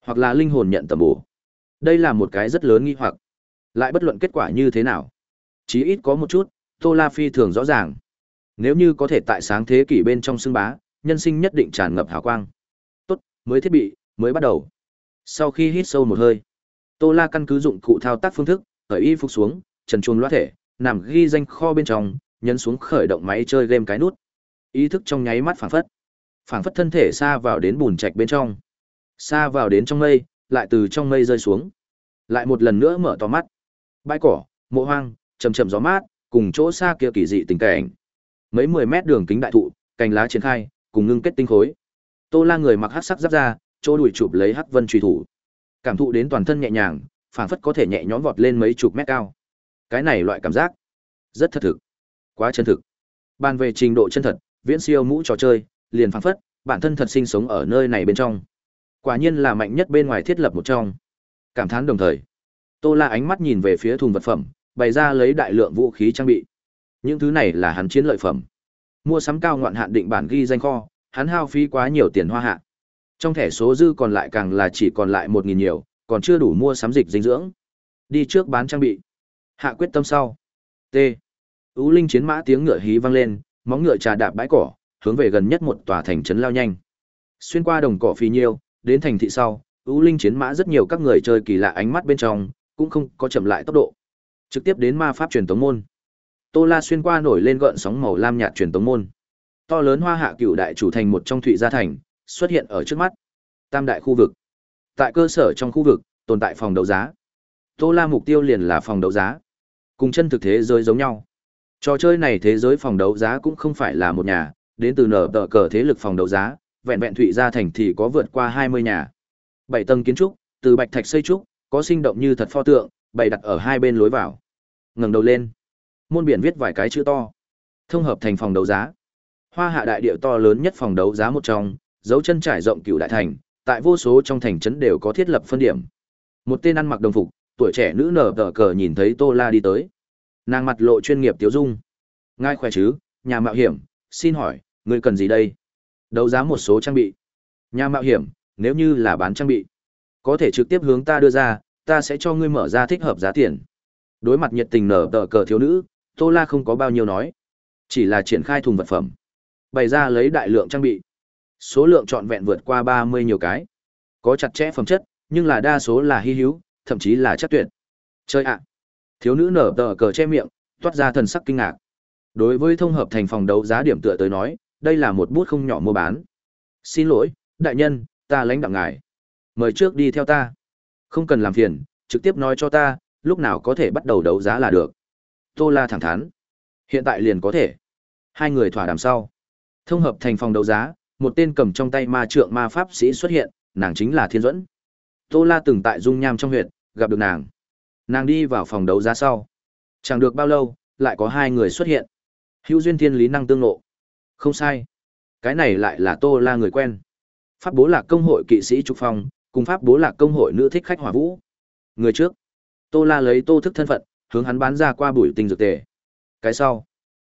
Hoặc là linh hồn nhận tầm bổ. Đây là một cái rất lớn nghi hoặc. Lại bất luận kết quả như thế nào. Chí ít có một chút, Tô La Phi thường rõ ràng. Nếu như có thể tại sáng thế kỷ bên trong xương bá, nhân sinh nhất định tràn ngập hào quang. Tốt, mới thiết bị, mới bắt đầu. Sau khi hít sâu một hơi, Tô La căn cứ dụng cụ thao tác phương thức, khởi y phục xuống, trần chuồng loát thể, nằm ghi danh kho bên trong, nhấn xuống khởi động máy chơi game cái nút. Ý thức trong nháy mắt phảng phất. Phảng phất thân thể xa vào đến bùn trạch bên trong. Xa vào đến trong mây, lại từ trong mây rơi xuống. Lại một lần nữa mở to mắt. Bãi cỏ, mộ hoang, chầm chầm gió mát, cùng chỗ xa kia kỳ dị tình cảnh. Mấy mười mét đường kính đại thụ, cành lá triển khai, cùng ngưng kết tinh khối. Tô La người mặc hắc sắc giáp ra, chỗ đùi chụp lấy hắc vân truy thủ. Cảm thụ đến toàn thân nhẹ nhàng, phảng phất có thể nhẹ nhõm vọt lên mấy chục mét cao. Cái này loại cảm giác rất thật thực, quá chân thực. Bàn về trình độ chân thật, viễn siêu mũ trò chơi, liền phảng phất, bản thân thật sinh sống ở nơi này bên trong. Quả nhiên là mạnh nhất bên ngoài thiết lập một trong. Cảm thán đồng thời, Tô La ánh mắt nhìn về phía thùng vật phẩm, bày ra lấy đại lượng vũ khí trang bị. Những thứ này là hắn chiến lợi phẩm. Mua sắm cao ngoạn hạn định bản ghi danh kho, hắn hao phí quá nhiều tiền hoa hạ. Trong thẻ số dư còn lại càng là chỉ còn lại một nghìn nhiều, còn chưa đủ mua sắm dịch dinh dưỡng. Đi trước bán trang bị. Hạ quyết tâm sau. T. Ú linh chiến mã tiếng ngựa hí vang lên, móng ngựa trà đạp bãi cỏ, hướng về gần nhất một tòa thành trấn lao nhanh. Xuyên qua đồng cỏ phi nhiêu, đến thành thị sau, U linh chiến mã rất nhiều các người chơi kỳ lạ ánh mắt bên trong, cũng không có chậm lại tốc độ. Trực tiếp đến ma pháp truyền tống môn. Tô La xuyên qua nổi lên gợn sóng màu lam nhạt truyền tống môn. To lớn hoa hạ cựu đại chủ thành một trong Thụy Gia thành, xuất hiện ở trước mắt. Tam đại khu vực. Tại cơ sở trong khu vực, tồn tại phòng đấu giá. Tô La mục tiêu liền là phòng đấu giá. Cùng chân thực thế giới giống nhau. Trò chơi này thế giới phòng đấu giá cũng không phải là một nhà, đến từ nở tờ cờ thế lực phòng đấu giá, vẹn vẹn Thụy Gia thành thì có vượt qua 20 nhà. Bảy tầng kiến trúc, từ bạch thạch xây trúc, có sinh động như thật pho tượng, bày đặt ở hai bên lối vào. Ngẩng đầu lên, môn biển viết vài cái chữ to. Thông hợp thành phòng đấu giá. Hoa hạ đại địa to lớn nhất phòng đấu giá một trong, dấu chân trải rộng cựu đại thành, tại vô số trong thành trấn đều có thiết lập phân điểm. Một tên ăn mặc đồng phục, tuổi trẻ nữ nở tờ cờ nhìn thấy Tô La đi tới. Nàng mặt lộ chuyên nghiệp tiếu dung. Ngài khỏe chứ, nhà mạo hiểm, xin hỏi, người cần gì đây? Đấu giá một số trang bị. Nhà mạo hiểm, nếu như là bán trang bị, có thể trực tiếp hướng ta đưa ra, ta sẽ cho ngươi mở ra thích hợp giá tiền. Đối mặt nhiệt tình nở tờ cờ thiếu nữ, Tô La không có bao nhiêu nói, chỉ là triển khai thùng vật phẩm, bày ra lấy đại lượng trang bị. Số lượng trọn vẹn vượt qua 30 nhiều cái. Có chặt chẽ phẩm chất, nhưng là đa số là hy hữu, thậm chí là chất tuyệt. Chơi ạ. Thiếu nữ nở tờ cờ che miệng, toát ra thần sắc kinh ngạc. Đối với thông hợp thành phòng đấu giá điểm tựa tới nói, đây là một bút không nhỏ mua bán. Xin lỗi, đại nhân, ta lãnh đạo ngài. Mời trước đi theo ta. Không cần làm phiền, trực tiếp nói cho ta, lúc nào có thể bắt đầu đấu giá là được. Tô La thẳng thắn. Hiện tại liền có thể. Hai người thỏa đàm sau. Thông hợp thành phòng đấu giá, một tên cầm trong tay ma trượng ma pháp sĩ xuất hiện, nàng chính là Thiên Duẫn. Tô La từng tại Dung Nham trong huyện, gặp được nàng. Nàng đi vào phòng đấu giá sau. Chẳng được bao lâu, lại có hai người xuất hiện. Hữu duyên thiên lý năng tương ngộ. Không sai. Cái này lại là Tô La người quen. Pháp bố lạc công hội kỵ sĩ Trục Phong, cùng pháp bố lạc công hội nữ thích khách hỏa vũ. Người trước. Tô La lấy Tô thức thân phận, hướng hắn bán ra qua bụi tinh dược tề. Cái sau.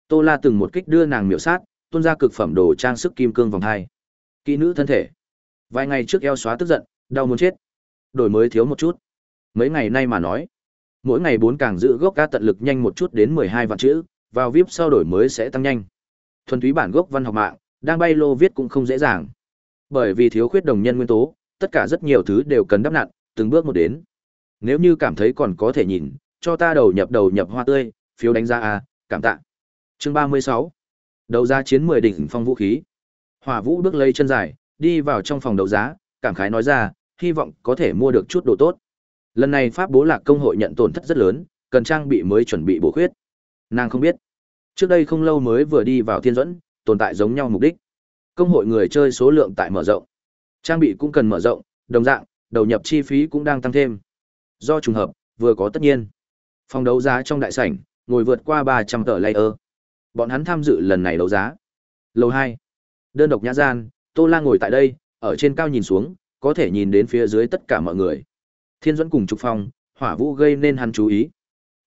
Tô La từng một kích đưa nàng miểu sát, tuôn ra cực phẩm đồ trang sức kim cương vòng hai. Kỹ nữ thân thể. Vài ngày trước eo xóa tức giận, đau muốn chết. Đổi mới thiếu một chút. Mấy ngày nay mà nói, mỗi ngày bốn càng giữ gốc ca tận lực nhanh một chút đến 12 vạn chữ, vào VIP sau đổi mới sẽ tăng nhanh. Thuần túy bản gốc văn học mạng, đang bay lô viết cũng không dễ dàng. Bởi vì thiếu khuyết đồng nhân nguyên tố, tất cả rất nhiều thứ đều cần đắp nặn, từng bước một đến. Nếu như cảm thấy còn có thể nhìn, cho ta đầu nhập đầu nhập hoa tươi, phiếu đánh giá a, cảm tạ. Chương 36. Đấu giá chiến 10 đỉnh phong vũ khí. Hỏa Vũ bước lấy chân dài, đi vào trong phòng đấu giá, cảm khái nói ra, hy vọng có thể mua được chút đồ tốt. Lần này Pháp Bố Lạc công hội nhận tổn thất rất lớn, cần trang bị mới chuẩn bị bổ khuyết. Nàng không biết, trước đây không lâu mới vừa đi vào Thiên Dẫn, tồn tại giống nhau mục đích. Công hội người chơi số lượng tại mở rộng, trang bị cũng cần mở rộng, đồng dạng, đầu nhập chi phí cũng đang tăng thêm. Do trùng hợp, vừa có tất nhiên. Phòng đấu giá trong đại sảnh, ngồi vượt qua 300 tờ layer. Bọn hắn tham dự lần này đấu giá. Lầu hai, Đơn độc nhã gian, Tô La ngồi tại đây, ở trên cao nhìn xuống, có thể nhìn đến phía dưới tất cả mọi người. Thiên Duẫn cùng Trục Phong, Hỏa Vũ gây nên hắn chú ý.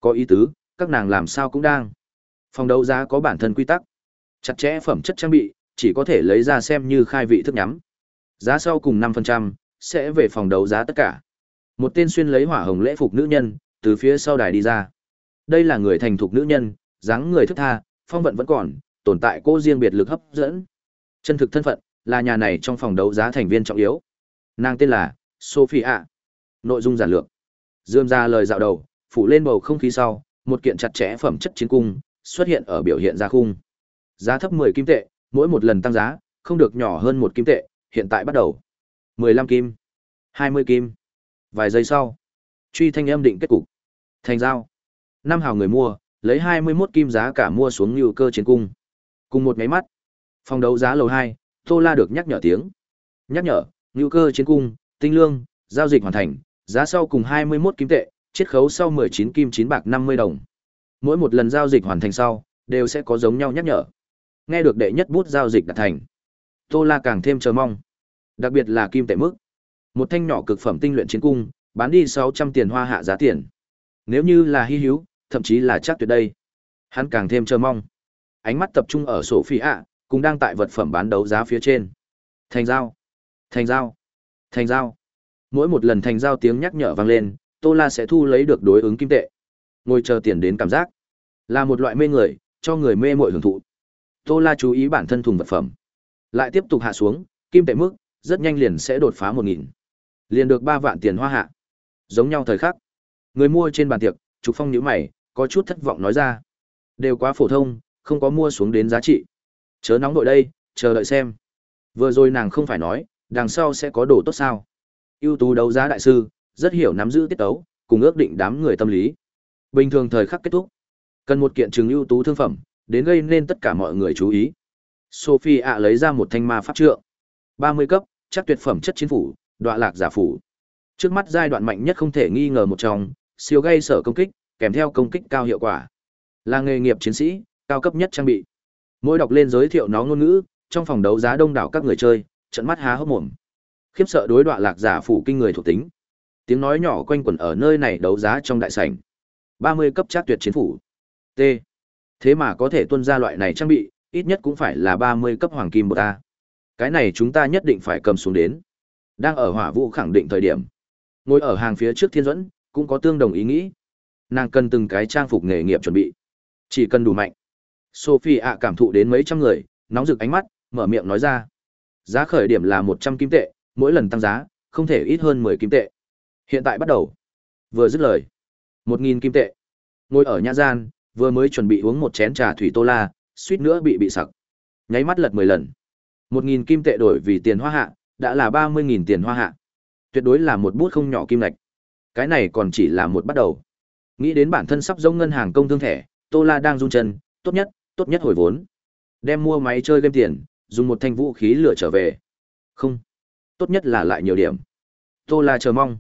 Có ý tứ, các nàng làm sao cũng đang. Phòng đấu giá có bản thân quy tắc. Chặt chẽ phẩm chất trang bị, chỉ có thể lấy ra xem như khai vị thức nhắm. Giá sau cùng 5%, sẽ về phòng đấu giá tất cả. Một tên xuyên lấy hỏa hồng lễ phục nữ nhân, từ phía sau đài đi ra. Đây là người thành thục nữ nhân, dáng người thức tha, phong vận vẫn còn, tồn tại cô riêng biệt lực hấp dẫn. Chân thực thân phận, là nhà này trong phòng đấu giá thành viên trọng yếu. Nàng tên là Sophia. Nội dung giản lược. Dương ra lời dạo đầu, phủ lên bầu không khí sau, một kiện chặt chẽ phẩm chất chiến cung xuất hiện ở biểu hiện ra khung. Giá thấp 10 kim tệ, mỗi một lần tăng giá, không được nhỏ hơn một kim tệ, hiện tại bắt đầu. 15 kim, 20 kim. Vài giây sau, truy thanh âm định kết cục. Thành giao. Năm hào người mua, lấy 21 kim giá cả mua xuống như cơ chiến cung. Cùng một máy mắt, phòng đấu giá lầu 2, Tô La được nhắc nhở tiếng. Nhắc nhở, như cơ chiến cung, tinh lương, giao dịch hoàn thành, giá sau cùng 21 kim tệ, chiết khấu sau 19 kim 9 bạc 50 đồng. Mỗi một lần giao dịch hoàn thành sau, đều sẽ có giống nhau nhắc nhở. Nghe được đệ nhất bút giao dịch đạt thành. Tô La càng thêm chờ mong. Đặc biệt là kim tệ mức. Một thanh nhỏ cực phẩm tinh luyện chiến cung, bán đi 600 tiền hoa hạ giá tiền. Nếu như là hy hữu, thậm chí là chắc tuyệt đây. Hắn càng thêm chờ mong. Ánh mắt tập trung ở sổ phi ạ, cũng đang tại vật phẩm bán đấu giá phía trên. Thành giao, thành giao, thành giao. Mỗi một lần thành giao tiếng nhắc nhở vang lên, Tô La sẽ thu lấy được đối ứng kim tệ. Ngồi chờ tiền đến cảm giác, là một loại mê người, cho người mê muội hưởng thụ. Tô La chú ý bản thân thùng vật phẩm, lại tiếp tục hạ xuống, kim tệ mức rất nhanh liền sẽ đột phá một nghìn, liền được ba vạn tiền hoa hạ. Giống nhau thời khắc, người mua trên bàn tiệc, Trục Phong nhữ mày, có chút thất vọng nói ra. Đều quá phổ thông, không có mua xuống đến giá trị. Chớ nóng đội đây, chờ đợi xem. Vừa rồi nàng không phải nói, đằng sau sẽ có đồ tốt sao. ưu tú đấu giá đại sư, rất hiểu nắm giữ tiết tấu, cùng ước định đám người tâm lý. Bình thường thời khắc kết thúc. Cần một kiện chứng ưu tú thương phẩm, đến gây nên tất cả mọi người chú ý. Sophie ạ lấy ra một thanh ma pháp trượng. 30 cấp, chắc tuyệt phẩm chất chiến phủ, đọa lạc giả phủ. Trước mắt giai đoạn mạnh nhất không thể nghi ngờ một trong, siêu gây sở công kích, kèm theo công kích cao hiệu quả. Là nghề nghiệp chiến sĩ, cao cấp nhất trang bị. Mỗi đọc lên giới thiệu nó ngôn ngữ, trong phòng đấu giá đông đảo các người chơi, trận mắt há hốc mồm. Khiếp sợ đối đoạn lạc giả phủ kinh người thuộc tính. Tiếng nói nhỏ quanh quẩn ở nơi này đấu giá trong đại sảnh. 30 cấp chắc tuyệt chiến phủ. T. Thế mà có thể tuân ra loại này trang bị, ít nhất cũng phải là 30 cấp hoàng kim một ta. Cái này chúng ta nhất định phải cầm xuống đến. Đang ở hỏa vũ khẳng định thời điểm. Ngồi ở hàng phía trước thiên dẫn, cũng có tương đồng ý nghĩ nàng cần từng cái trang phục nghề nghiệp chuẩn bị Chỉ cần đủ mạnh. Sophie ạ cảm thụ đến mấy trăm người, nóng rực ánh mắt, mở miệng nói ra. Giá khởi điểm là 100 kim tệ, mỗi lần tăng giá, không thể ít hơn 10 kim tệ. Hiện tại bắt đầu. Vừa dứt lời. 1.000 kim tệ. Ngồi ở nhã gian, vừa mới chuẩn bị uống một chén trà thủy tô la, suýt nữa bị bị sặc. Nháy mắt lật 10 lần. 1.000 kim tệ đổi vì tiền hoa hạ, đã là 30.000 tiền hoa hạ. Tuyệt đối là một bút không nhỏ kim lệch Cái này còn chỉ là một bắt đầu. Nghĩ đến bản thân sắp giống ngân hàng công thương thẻ, Tô La đang run chân, tốt nhất, tốt nhất hồi vốn. Đem mua máy chơi game tiền, dùng một thanh vũ khí lửa trở về. Không, tốt nhất là lại nhiều điểm. Tô La chờ mong.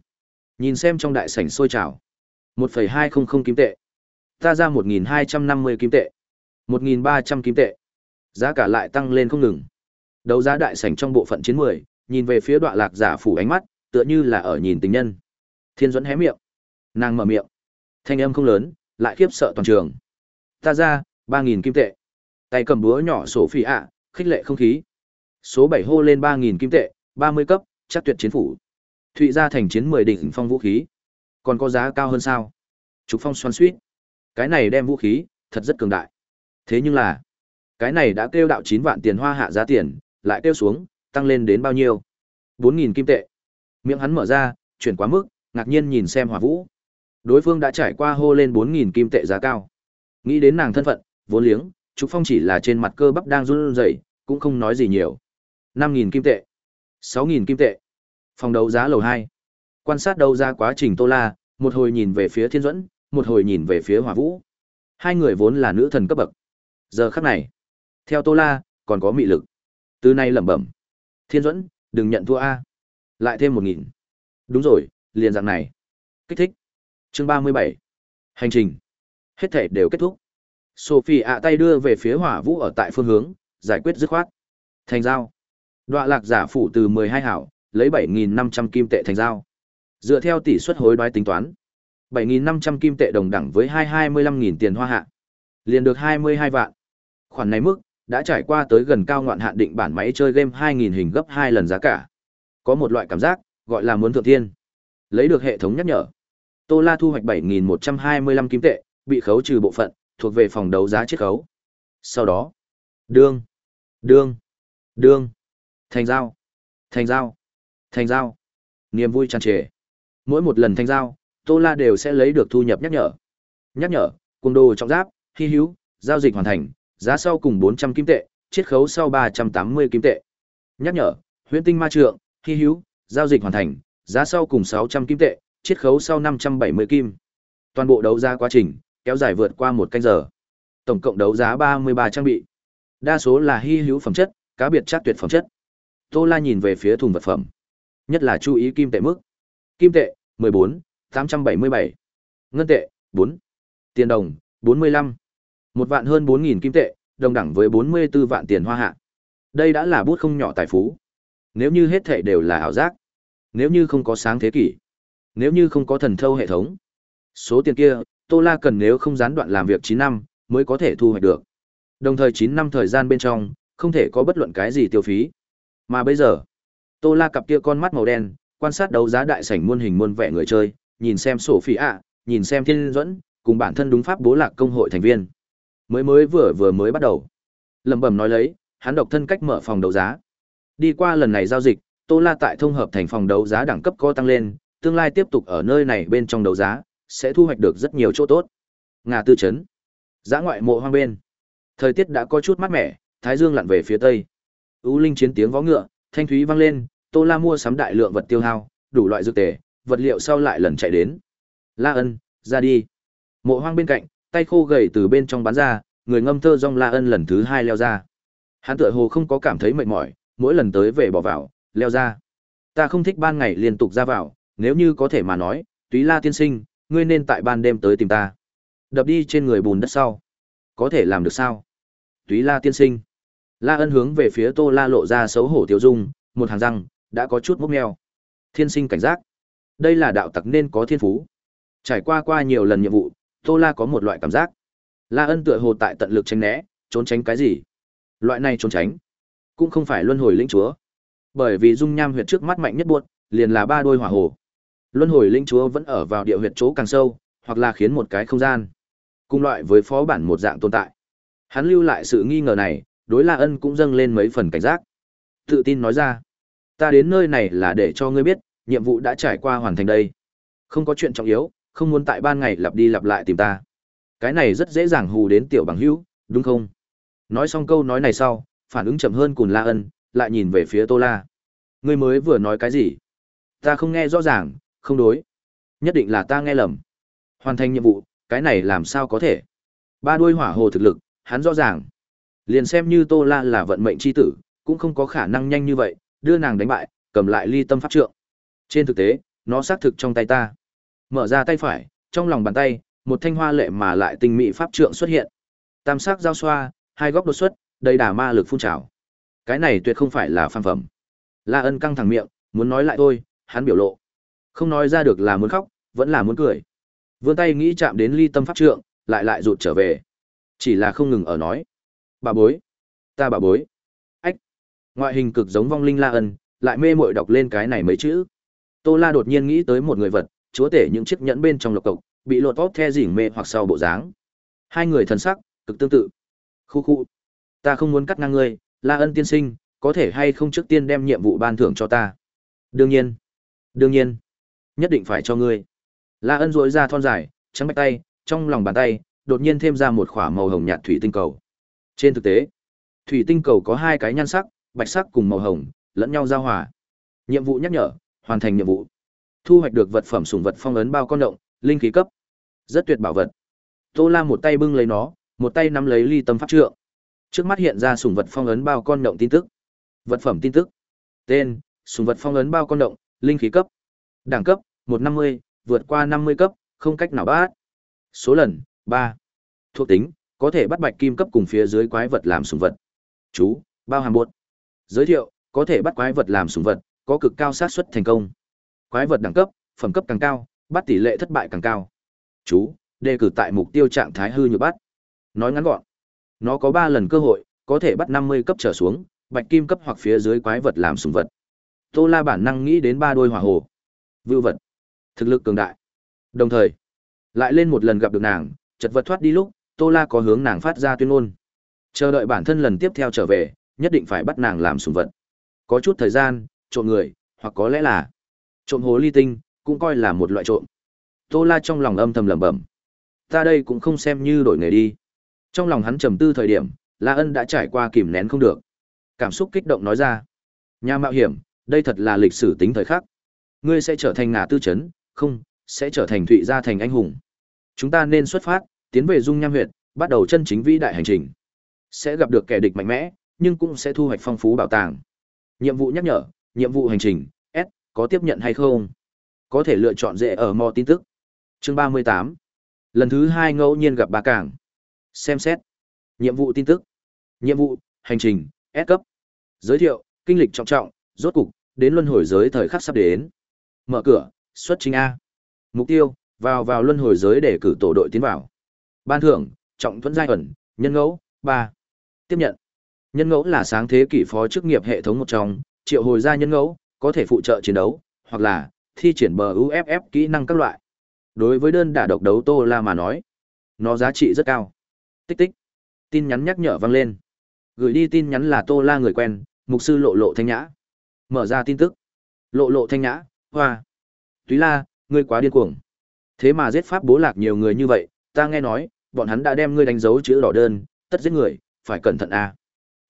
Nhìn xem trong đại sảnh sôi trào. 1.200 kim tệ. Ta ra 1.250 kim tệ. 1.300 kim tệ. Giá cả lại tăng lên không ngừng. Đấu giá đại sảnh trong bộ phận chiến 10, nhìn về phía đoạn lạc giả phủ ánh mắt, tựa như là ở nhìn tình nhân. Thiên Duẫn hé miệng. Nàng mở miệng. Thanh âm không lớn, lại khiếp sợ toàn trường. Ta ra, 3.000 kim tệ. Tay cầm búa nhỏ sổ phi ạ, khích lệ không khí. Số 7 hô lên 3.000 kim tệ, 30 cấp, chắc tuyệt chiến phủ. Thụy gia thành chiến 10 đỉnh phong vũ khí. Còn có giá cao hơn sao? Trục phong xoan suýt. Cái này đem vũ khí, thật rất cường đại. Thế nhưng là, cái này đã kêu đạo chín vạn tiền hoa hạ giá tiền, lại kêu xuống, tăng lên đến bao nhiêu? 4.000 kim tệ. Miệng hắn mở ra, chuyển quá mức, ngạc nhiên nhìn xem hỏa vũ. Đối phương đã trải qua hô lên 4.000 kim tệ giá cao. Nghĩ đến nàng thân phận, vốn liếng, Trục Phong chỉ là trên mặt cơ bắp đang run rẩy, cũng không nói gì nhiều. 5.000 kim tệ, 6.000 kim tệ. Phòng đấu giá lầu hai. Quan sát đâu ra quá trình Tô La, một hồi nhìn về phía Thiên Duẫn, một hồi nhìn về phía Hỏa Vũ. Hai người vốn là nữ thần cấp bậc. Giờ khắc này, theo Tô La, còn có mị lực. Từ nay lẩm bẩm. Thiên Duẫn, đừng nhận thua a. Lại thêm 1000. Đúng rồi, liền dạng này. Kích thích. Chương 37. Hành trình. Hết thể đều kết thúc. Sophie ạ tay đưa về phía hỏa vũ ở tại phương hướng, giải quyết dứt khoát. Thành giao. Đoạ lạc giả phụ từ 12 hảo, lấy 7.500 kim tệ thành giao. Dựa theo tỷ suất hối đoái tính toán. 7.500 kim tệ đồng đẳng với 225.000 tiền hoa hạ. Liền được 22 vạn. Khoản này mức, đã trải qua tới gần cao ngoạn hạn định bản máy chơi game 2.000 hình gấp 2 lần giá cả. Có một loại cảm giác, gọi là muốn thượng thiên. Lấy được hệ thống nhắc nhở. Tô La thu hoạch 7.125 kim tệ, bị khấu trừ bộ phận, thuộc về phòng đấu giá chiết khấu. Sau đó, đương, đương, đương, thành giao, thành giao, thành giao. Niềm vui tràn trề. Mỗi một lần thanh giao, Tô La đều sẽ lấy được thu nhập nhắc nhở. Nhắc nhở, cung đồ trọng giáp, hy hữu, giao dịch hoàn thành, giá sau cùng 400 kim tệ, chiết khấu sau 380 kim tệ. Nhắc nhở, huyễn tinh ma trượng, hy hữu, giao dịch hoàn thành, giá sau cùng 600 kim tệ, chiết khấu sau 570 kim. Toàn bộ đấu giá quá trình kéo dài vượt qua một canh giờ. Tổng cộng đấu giá 33 trang bị. Đa số là hy hữu phẩm chất, cá biệt chắc tuyệt phẩm chất. Tô La nhìn về phía thùng vật phẩm, nhất là chú ý kim tệ mức. Kim tệ 14, 877. Ngân tệ 4. Tiền đồng 45. Một vạn hơn 4000 kim tệ, đồng đẳng với 44 vạn tiền hoa hạ. Đây đã là bút không nhỏ tài phú. Nếu như hết thảy đều là ảo giác, nếu như không có sáng thế kỷ, nếu như không có thần thâu hệ thống, số tiền kia, Tô La cần nếu không gián đoạn làm việc 9 năm, mới có thể thu hoạch được. Đồng thời 9 năm thời gian bên trong, không thể có bất luận cái gì tiêu phí. Mà bây giờ, Tô La cặp kia con mắt màu đen, quan sát đấu giá đại sảnh muôn hình muôn vẻ người chơi, nhìn xem sổ phỉ ạ, nhìn xem thiên duẫn, cùng bản thân đúng pháp bố lạc công hội thành viên. Mới mới vừa vừa mới bắt đầu. Lầm bầm nói lấy, hắn độc thân cách mở phòng đấu giá. Đi qua lần này giao dịch, Tô La tại thông hợp thành phòng đấu giá đẳng cấp có tăng lên, tương lai tiếp tục ở nơi này bên trong đấu giá, sẽ thu hoạch được rất nhiều chỗ tốt. Ngà tư chấn. Giã ngoại mộ hoang bên. Thời tiết đã có chút mát mẻ, thái dương lặn về phía tây. U linh chiến tiếng vó ngựa, thanh thúy vang lên, Tô La mua sắm đại lượng vật tiêu hao, đủ loại dược tề, vật liệu sau lại lần chạy đến. La Ân, ra đi. Mộ hoang bên cạnh, tay khô gầy từ bên trong bán ra, người ngâm thơ rong La Ân lần thứ hai leo ra. Hắn tựa hồ không có cảm thấy mệt mỏi, mỗi lần tới về bỏ vào, leo ra. Ta không thích ban ngày liên tục ra vào, nếu như có thể mà nói, Túy La tiên sinh, ngươi nên tại ban đêm tới tìm ta. Đập đi trên người bùn đất sau. Có thể làm được sao? Túy La tiên sinh. La ân hướng về phía Tô La lộ ra xấu hổ tiêu dung, một hàng răng, đã có chút mốc meo. Thiên sinh cảnh giác. Đây là đạo tặc nên có thiên phú. Trải qua qua nhiều lần nhiệm vụ, Tô La có một loại cảm giác. La ân tựa hồ tại tận lực tránh né, trốn tránh cái gì? Loại này trốn tránh, cũng không phải luân hồi linh chúa. Bởi vì dung nham huyệt trước mắt mạnh nhất buộc, liền là ba đôi hỏa hồ. Luân hồi linh chúa vẫn ở vào địa huyệt chỗ càng sâu, hoặc là khiến một cái không gian. Cùng loại với phó bản một dạng tồn tại. Hắn lưu lại sự nghi ngờ này, đối La Ân cũng dâng lên mấy phần cảnh giác. Tự tin nói ra, ta đến nơi này là để cho ngươi biết, nhiệm vụ đã trải qua hoàn thành đây. Không có chuyện trọng yếu, không muốn tại ban ngày lặp đi lặp lại tìm ta. Cái này rất dễ dàng hù đến tiểu bằng hữu, đúng không? Nói xong câu nói này sau, phản ứng chậm hơn Cùn La Ân, lại nhìn về phía Tô La. Ngươi mới vừa nói cái gì? Ta không nghe rõ ràng, không đối. Nhất định là ta nghe lầm. Hoàn thành nhiệm vụ, cái này làm sao có thể? Ba đuôi hỏa hồ thực lực, hắn rõ ràng. Liền xem như Tô La là vận mệnh chi tử, cũng không có khả năng nhanh như vậy, đưa nàng đánh bại, cầm lại ly tâm pháp trượng. Trên thực tế, nó xác thực trong tay ta. Mở ra tay phải, trong lòng bàn tay, một thanh hoa lệ mà lại tinh mỹ pháp trượng xuất hiện. Tam sắc giao xoa, hai góc đột xuất, đầy đà ma lực phun trào. Cái này tuyệt không phải là phàm phẩm. La Ân căng thẳng miệng, muốn nói lại thôi, hắn biểu lộ. Không nói ra được là muốn khóc, vẫn là muốn cười. Vươn tay nghĩ chạm đến ly tâm pháp trượng, lại lại rụt trở về. Chỉ là không ngừng ở nói. Bà bối. Ta bà bối. Ngoại hình cực giống vong linh La Ân, lại mê mội đọc lên cái này mấy chữ. Tô La đột nhiên nghĩ tới một người vật, chúa tể những chiếc nhẫn bên trong lộc cộc, bị lột tóp the dỉ mê hoặc sau bộ dáng. Hai người thần sắc, cực tương tự. Khu khu. Ta không muốn cắt ngang ngươi, La Ân tiên sinh, có thể hay không trước tiên đem nhiệm vụ ban thưởng cho ta? Đương nhiên. Đương nhiên. Nhất định phải cho ngươi. La Ân dội ra thon dài, trắng bạch tay, trong lòng bàn tay, đột nhiên thêm ra một khỏa màu hồng nhạt thủy tinh cầu. Trên thực tế, thủy tinh cầu có hai cái nhan sắc, bạch sắc cùng màu hồng, lẫn nhau giao hòa. Nhiệm vụ nhắc nhở, hoàn thành nhiệm vụ. Thu hoạch được vật phẩm sủng vật phong ấn bao con động, linh khí cấp. Rất tuyệt bảo vật. Tô La một tay bưng lấy nó, một tay nắm lấy ly tâm pháp trượng. Trước mắt hiện ra sủng vật phong ấn bao con động tin tức. Vật phẩm tin tức. Tên: Sủng vật phong ấn bao con động, linh khí cấp. Đẳng cấp: 150, vượt qua 50 cấp, không cách nào bắt. Số lần: 3. Thuộc tính: Có thể bắt bạch kim cấp cùng phía dưới quái vật làm sủng vật. Chú: Bao hàm buột. Giới thiệu: Có thể bắt quái vật làm sủng vật, có cực cao xác suất thành công. Quái vật đẳng cấp, phẩm cấp càng cao, bắt tỷ lệ thất bại càng cao. Chú: Đề cử tại mục tiêu trạng thái hư như bắt. Nói ngắn gọn, nó có 3 lần cơ hội, có thể bắt 50 cấp trở xuống, bạch kim cấp hoặc phía dưới quái vật làm sủng vật. Tô La bản năng nghĩ đến ba đôi hỏa hồ. Vưu vật, thực lực cường đại. Đồng thời, lại lên một lần gặp được nàng, chật vật thoát đi lúc, Tô La có hướng nàng phát ra tuyên ngôn. Chờ đợi bản thân lần tiếp theo trở về, nhất định phải bắt nàng làm sủng vật. Có chút thời gian, trộm người, hoặc có lẽ là trộm hồ ly tinh, cũng coi là một loại trộm. Tô La trong lòng âm thầm lẩm bẩm. Ta đây cũng không xem như đổi nghề đi. Trong lòng hắn trầm tư thời điểm, La Ân đã trải qua kìm nén không được. Cảm xúc kích động nói ra. Nhà mạo hiểm, đây thật là lịch sử tính thời khắc. Ngươi sẽ trở thành ngả tư chấn, không, sẽ trở thành thụy gia thành anh hùng. Chúng ta nên xuất phát, tiến về Dung Nham huyện, bắt đầu chân chính vĩ đại hành trình. Sẽ gặp được kẻ địch mạnh mẽ, nhưng cũng sẽ thu hoạch phong phú bảo tàng. Nhiệm vụ nhắc nhở, nhiệm vụ hành trình, S, có tiếp nhận hay không? Có thể lựa chọn dễ ở mò tin tức. Chương 38. Lần thứ hai ngẫu nhiên gặp bà cảng. Xem xét. Nhiệm vụ tin tức. Nhiệm vụ, hành trình, S cấp. Giới thiệu, kinh lịch trọng trọng, rốt cục, đến luân hồi giới thời khắc sắp đến. Mở cửa, xuất trình A. Mục tiêu, vào vào luân hồi giới để cử tổ đội tiến vào. Ban thưởng, trọng thuẫn giai ẩn, nhân ngẫu, ba Tiếp nhận. Nhân ngẫu là sáng thế kỷ phó chức nghiệp hệ thống một trong, triệu hồi ra nhân ngẫu, có thể phụ trợ chiến đấu, hoặc là thi triển bờ UFF kỹ năng các loại. Đối với đơn đả độc đấu Tô La mà nói, nó giá trị rất cao. Tích tích. Tin nhắn nhắc nhở vang lên. Gửi đi tin nhắn là Tô La người quen, mục sư Lộ Lộ Thanh Nhã. Mở ra tin tức. Lộ Lộ Thanh Nhã, hoa. Túy La, ngươi quá điên cuồng. Thế mà giết pháp bố lạc nhiều người như vậy, ta nghe nói, bọn hắn đã đem ngươi đánh dấu chữ đỏ đơn, tất giết người, phải cẩn thận a. À.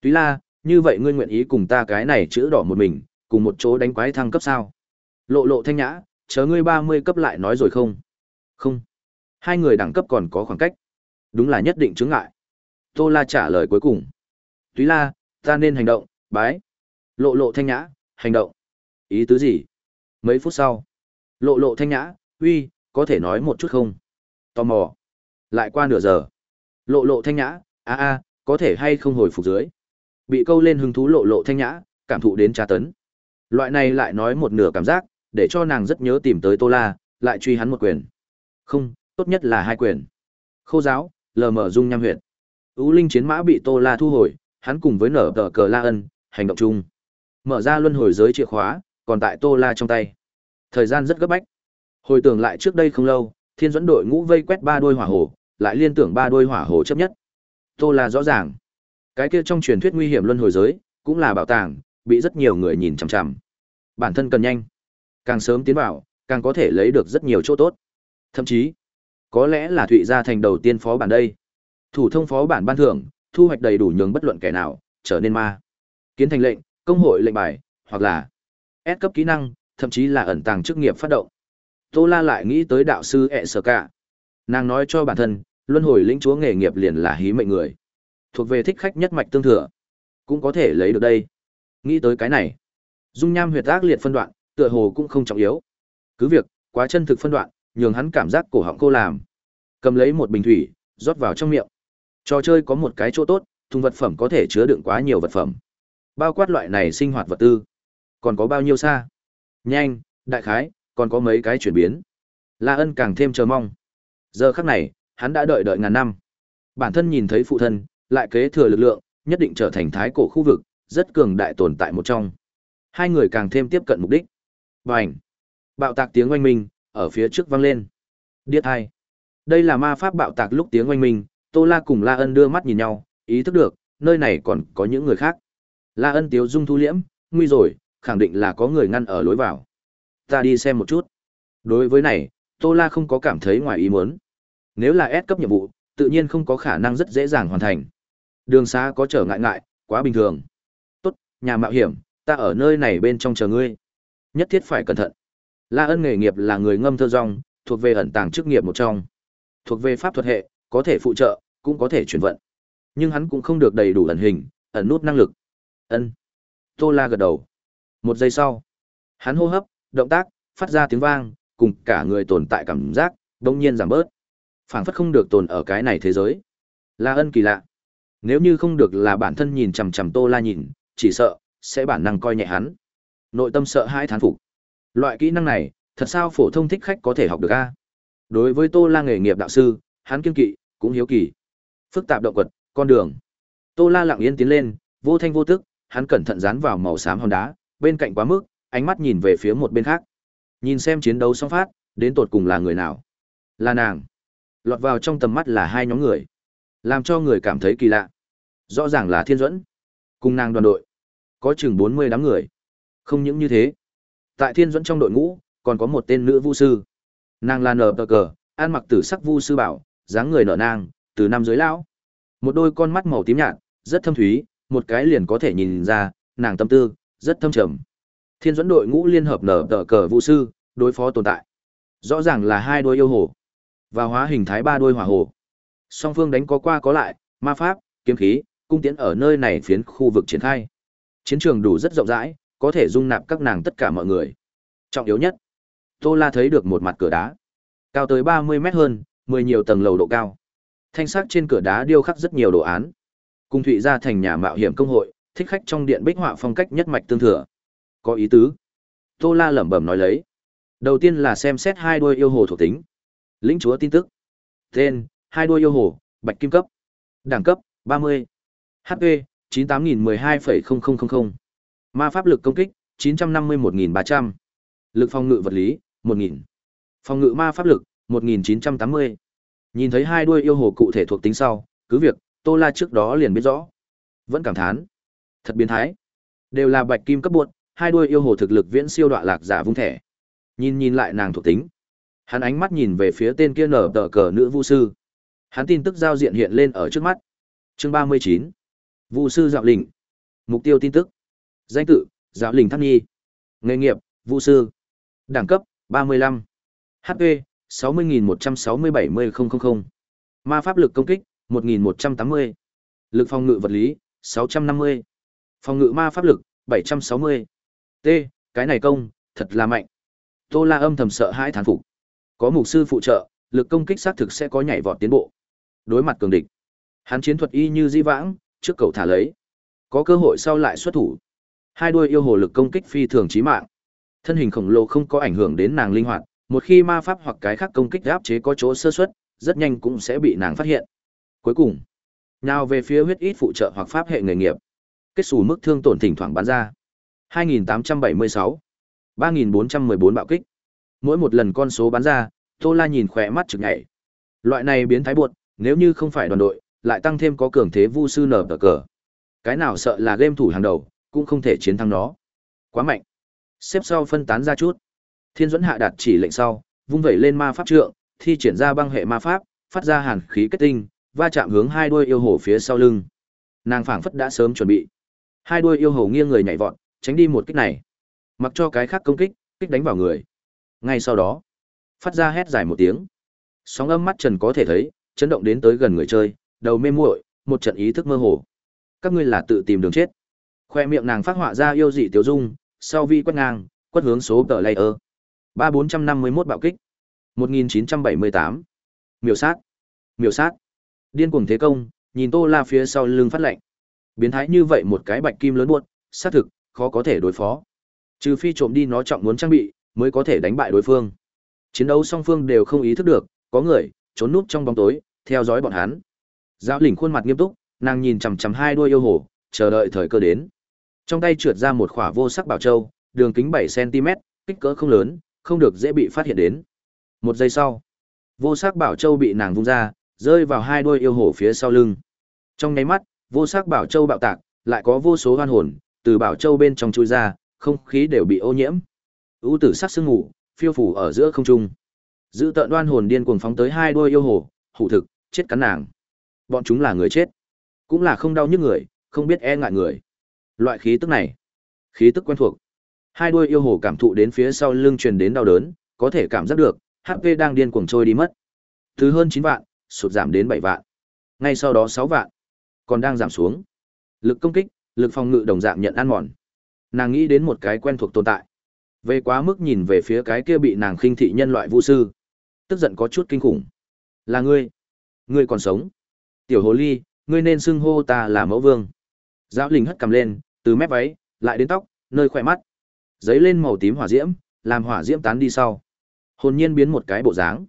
Túy La, như vậy ngươi nguyện ý cùng ta cái này chữ đỏ một mình, cùng một chỗ đánh quái thăng cấp sao? Lộ Lộ Thanh Nhã, chờ ngươi 30 cấp lại nói rồi không? Không. Hai người đẳng cấp còn có khoảng cách. Đúng là nhất định chứng ngại. Tô La trả lời cuối cùng. Túy La, ta nên hành động, bái. Lộ lộ thanh nhã, hành động. Ý tứ gì? Mấy phút sau. Lộ lộ thanh nhã, uy, có thể nói một chút không? Tò mò. Lại qua nửa giờ. Lộ lộ thanh nhã, a a, có thể hay không hồi phục dưới. Bị câu lên hứng thú lộ lộ thanh nhã, cảm thụ đến tra tấn. Loại này lại nói một nửa cảm giác, để cho nàng rất nhớ tìm tới Tô La, lại truy hắn một quyền. Không, tốt nhất là hai quyền. Khô giáo, lờ mờ dung nham huyệt ú linh chiến mã bị tô la thu hồi hắn cùng với nở tờ cờ la ân hành động chung mở ra luân hồi giới chìa khóa còn tại tô la trong tay thời gian rất gấp bách hồi tưởng lại trước đây không lâu thiên dẫn đội ngũ vây quét ba đôi hỏa hồ lại liên tưởng ba đôi hỏa hồ chấp nhất. Tô La rõ ràng, cái kia trong truyền thuyết nguy hiểm luân hồi giới, cũng là bảo tàng, bị rất nhiều người nhìn chằm chằm. Bản thân cần nhanh, càng sớm tiến vào, càng có thể lấy được rất nhiều chỗ tốt. Thậm chí, có lẽ là Thụy gia thành đầu tiên phó bản đây. Thủ thông phó bản ban thưởng, thu hoạch đầy đủ nhường bất luận kẻ nào trở nên ma. Kiến thành lệnh, công hội lệnh bài, hoặc là S cấp kỹ năng, thậm chí là ẩn tàng chức nghiệp phát động. Tô La lại nghĩ tới đạo sư ẹ sở cả. Nàng nói cho bản thân, luân hồi lĩnh chúa nghề nghiệp liền là hí mệnh người. Thuộc về thích khách nhất mạch tương thừa. Cũng có thể lấy được đây. Nghĩ tới cái này. Dung nham huyệt ác liệt phân đoạn, tựa hồ cũng không trọng yếu. Cứ việc, quá chân thực phân đoạn, nhường hắn cảm giác cổ họng cô làm. Cầm lấy một bình thủy, rót vào trong miệng. Trò chơi có một cái chỗ tốt, thùng vật phẩm có thể chứa đựng quá nhiều vật phẩm. Bao quát loại này sinh hoạt vật tư. Còn có bao nhiêu xa? Nhanh, đại khái, còn có mấy cái chuyển biến. La Ân càng thêm chờ mong. Giờ khắc này, hắn đã đợi đợi ngàn năm. Bản thân nhìn thấy phụ thân, lại kế thừa lực lượng, nhất định trở thành thái cổ khu vực, rất cường đại tồn tại một trong. Hai người càng thêm tiếp cận mục đích. Bành! Bạo tạc tiếng oanh minh, ở phía trước vang lên. Điết hai. Đây là ma pháp bạo tạc lúc tiếng oanh minh, Tô La cùng La Ân đưa mắt nhìn nhau, ý thức được, nơi này còn có những người khác. La Ân tiếu dung thu liễm, nguy rồi, khẳng định là có người ngăn ở lối vào. Ta đi xem một chút. Đối với này, Tô La không có cảm thấy ngoài ý muốn. Nếu là S cấp nhiệm vụ, tự nhiên không có khả năng rất dễ dàng hoàn thành. Đường xa có trở ngại ngại, quá bình thường. Tốt, nhà mạo hiểm, ta ở nơi này bên trong chờ ngươi. Nhất thiết phải cẩn thận. La Ân nghề nghiệp là người ngâm thơ rong, thuộc về ẩn tàng chức nghiệp một trong. Thuộc về pháp thuật hệ, có thể phụ trợ, cũng có thể chuyển vận. Nhưng hắn cũng không được đầy đủ ẩn hình, ẩn nút năng lực. Ân. Tô La gật đầu. Một giây sau, hắn hô hấp, động tác, phát ra tiếng vang, cùng cả người tồn tại cảm giác, đông nhiên giảm bớt. phảng phất không được tồn ở cái này thế giới. La ân kỳ lạ. Nếu như không được là bản thân nhìn chằm chằm Tô La nhìn, chỉ sợ, sẽ bản năng coi nhẹ hắn. Nội tâm sợ hãi thán phục. Loại kỹ năng này, thật sao phổ thông thích khách có thể học được a? Đối với Tô La nghề nghiệp đạo sư, hắn kiên kỵ, cũng hiếu kỳ. Phức tạp động quật, con đường. Tô La lặng yên tiến lên, vô thanh vô tức, hắn cẩn thận dán vào màu xám hòn đá, bên cạnh quá mức, ánh mắt nhìn về phía một bên khác. Nhìn xem chiến đấu song phát, đến tột cùng là người nào? Là nàng. Lọt vào trong tầm mắt là hai nhóm người. Làm cho người cảm thấy kỳ lạ. Rõ ràng là Thiên Duẫn. Cùng nàng đoàn đội. Có chừng bốn mươi đám người. Không những như thế. Tại Thiên Duẫn trong đội ngũ, còn có một tên nữ vu sư. Nàng là nở tờ cờ, ăn mặc tử sắc vu sư bảo, dáng người nở nang, từ năm dưới lão. Một đôi con mắt màu tím nhạt, rất thâm thúy, một cái liền có thể nhìn ra, nàng tâm tư, rất thâm trầm. Thiên dẫn đội ngũ liên hợp nở tờ cờ vũ sư, đối phó tồn tại. Rõ ràng là hai đôi yêu hồ, và hóa hình thái ba đôi hỏa hồ. Song phương đánh có qua có lại, ma pháp, kiếm khí, cung tiễn ở nơi này phiến khu vực triển khai. Chiến trường đủ rất rộng rãi, có thể dung nạp các nàng tất cả mọi người. Trọng yếu nhất, Tô La thấy được một mặt cửa đá, cao tới 30 mét hơn, 10 nhiều tầng lầu độ cao. Thanh sắc trên cửa đá điêu khắc rất nhiều đồ án. Cung Thụy ra thành nhà mạo hiểm công hội, thích khách trong điện bích họa phong cách nhất mạch tương thừa. Có ý tứ. Tô La lẩm bẩm nói lấy. Đầu tiên là xem xét hai đôi yêu hồ thuộc tính. Lĩnh chúa tin tức. Tên, hai đuôi yêu hồ, bạch kim cấp. Đẳng cấp, 30. HP, 98012,0000. Ma pháp lực công kích, 951.300. Lực phòng ngự vật lý, 1.000. Phòng ngự ma pháp lực, 1.980. Nhìn thấy hai đuôi yêu hồ cụ thể thuộc tính sau, cứ việc, Tô La trước đó liền biết rõ. Vẫn cảm thán. Thật biến thái. Đều là bạch kim cấp buộc, hai đuôi yêu hồ thực lực viễn siêu đoạn lạc giả vung thẻ. Nhìn nhìn lại nàng thuộc tính. Hắn ánh mắt nhìn về phía tên kia nở tờ cờ nữ vu sư. Hắn tin tức giao diện hiện lên ở trước mắt. Chương ba mươi chín vụ sư Dạo Lĩnh. Mục tiêu tin tức. Danh tự: Dạo Lĩnh Thăng Nhi. Nghề nghiệp: vụ sư. Đẳng cấp: ba mươi lăm HP: sáu mươi nghìn một trăm sáu mươi bảy mươi Ma pháp lực công kích: một nghìn một trăm tám mươi Lực phòng ngự vật lý: sáu trăm năm mươi Phòng ngự ma pháp lực: bảy trăm sáu mươi T, cái này công, thật là mạnh. Tô La âm thầm sợ hãi thán phục. Có mục sư phụ trợ, lực công kích xác thực sẽ có nhảy vọt tiến bộ. Đối mặt cường địch, hắn chiến thuật y như di vãng, trước cầu thả lấy. Có cơ hội sau lại xuất thủ. Hai đuôi yêu hồ lực công kích phi thường chí mạng. Thân hình khổng lồ không có ảnh hưởng đến nàng linh hoạt, một khi ma pháp hoặc cái khác công kích áp chế có chỗ sơ suất, rất nhanh cũng sẽ bị nàng phát hiện. Cuối cùng, nào về phía huyết ít phụ trợ hoặc pháp hệ nghề nghiệp. Kết xù mức thương tổn thỉnh thoảng bán ra. 2876, 3414 bạo kích. Mỗi một lần con số bán ra, Tô La nhìn khỏe mắt chực nhảy. Loại này biến thái buột, nếu như không phải đoàn đội, lại tăng thêm có cường thế vu sư nở tờ cờ. Cái nào sợ là game thủ hàng đầu, cũng không thể chiến thắng nó. Quá mạnh. Xếp sau phân tán ra chút. Thiên Duẫn hạ đạt chỉ lệnh sau, vung vẩy lên ma pháp trượng, thi triển ra băng hệ ma pháp, phát ra hàn khí kết tinh, va chạm hướng hai đuôi yêu hổ phía sau lưng. Nàng phảng phất đã sớm chuẩn bị. Hai đuôi yêu hổ nghiêng người nhảy vọt, tránh đi một kích này. Mặc cho cái khác công kích, kích đánh vào người. Ngay sau đó, phát ra hét dài một tiếng. Sóng âm mắt trần có thể thấy, chấn động đến tới gần người chơi, đầu mê muội, một trận ý thức mơ hồ. Các ngươi là tự tìm đường chết. Khoe miệng nàng phát họa ra yêu dị tiểu dung, sau vi quét ngang, quét hướng số tờ layer. ba bốn trăm năm mươi 3451 bạo kích. một nghìn chín trăm bảy mươi tám Miểu sát. Miểu sát. Điên cuồng thế công, nhìn Tô La phía sau lưng phát lạnh. Biến thái như vậy một cái bạch kim lớn buốt, xác thực, khó có thể đối phó. Trừ phi trộm đi nó trọng muốn trang bị, mới có thể đánh bại đối phương. Chiến đấu song phương đều không ý thức được, có người trốn núp trong bóng tối, theo dõi bọn hắn. Giáo lĩnh khuôn mặt nghiêm túc, nàng nhìn chằm chằm hai đuôi yêu hổ, chờ đợi thời cơ đến. Trong tay trượt ra một khỏa vô sắc bảo châu, đường kính 7 cm, kích cỡ không lớn, không được dễ bị phát hiện đến. Một giây sau, vô sắc bảo châu bị nàng vung ra, rơi vào hai đuôi yêu hổ phía sau lưng. Trong nháy mắt, vô sắc bảo châu bạo tạc, lại có vô số hoan hồn từ bảo châu bên trong chui ra, không khí đều bị ô nhiễm. U tử sắc sương ngủ, phiêu phủ ở giữa không trung. Giữ tợn đoan hồn điên cuồng phóng tới hai đuôi yêu hổ, hủ thực, chết cắn nàng. Bọn chúng là người chết, cũng là không đau nhức người, không biết e ngại người. Loại khí tức này, khí tức quen thuộc. Hai đuôi yêu hồ cảm thụ đến phía sau lưng truyền đến đau đớn, có thể cảm giác được, HP đang điên cuồng trôi đi mất. Từ hơn 9 vạn, sụt giảm đến 7 vạn. Ngay sau đó 6 vạn, còn đang giảm xuống. Lực công kích, lực phòng ngự đồng dạng nhận ăn mòn. Nàng nghĩ đến một cái quen thuộc tồn tại. Về quá mức nhìn về phía cái kia bị nàng khinh thị nhân loại vu sư, tức giận có chút kinh khủng. Là ngươi, ngươi còn sống. Tiểu hồ ly, ngươi nên xưng hô ta là mẫu vương. Giáo linh hất cầm lên, từ mép váy, lại đến tóc, nơi khỏe mắt. Giấy lên màu tím hỏa diễm, làm hỏa diễm tán đi sau. Hồn nhiên biến một cái bộ dáng.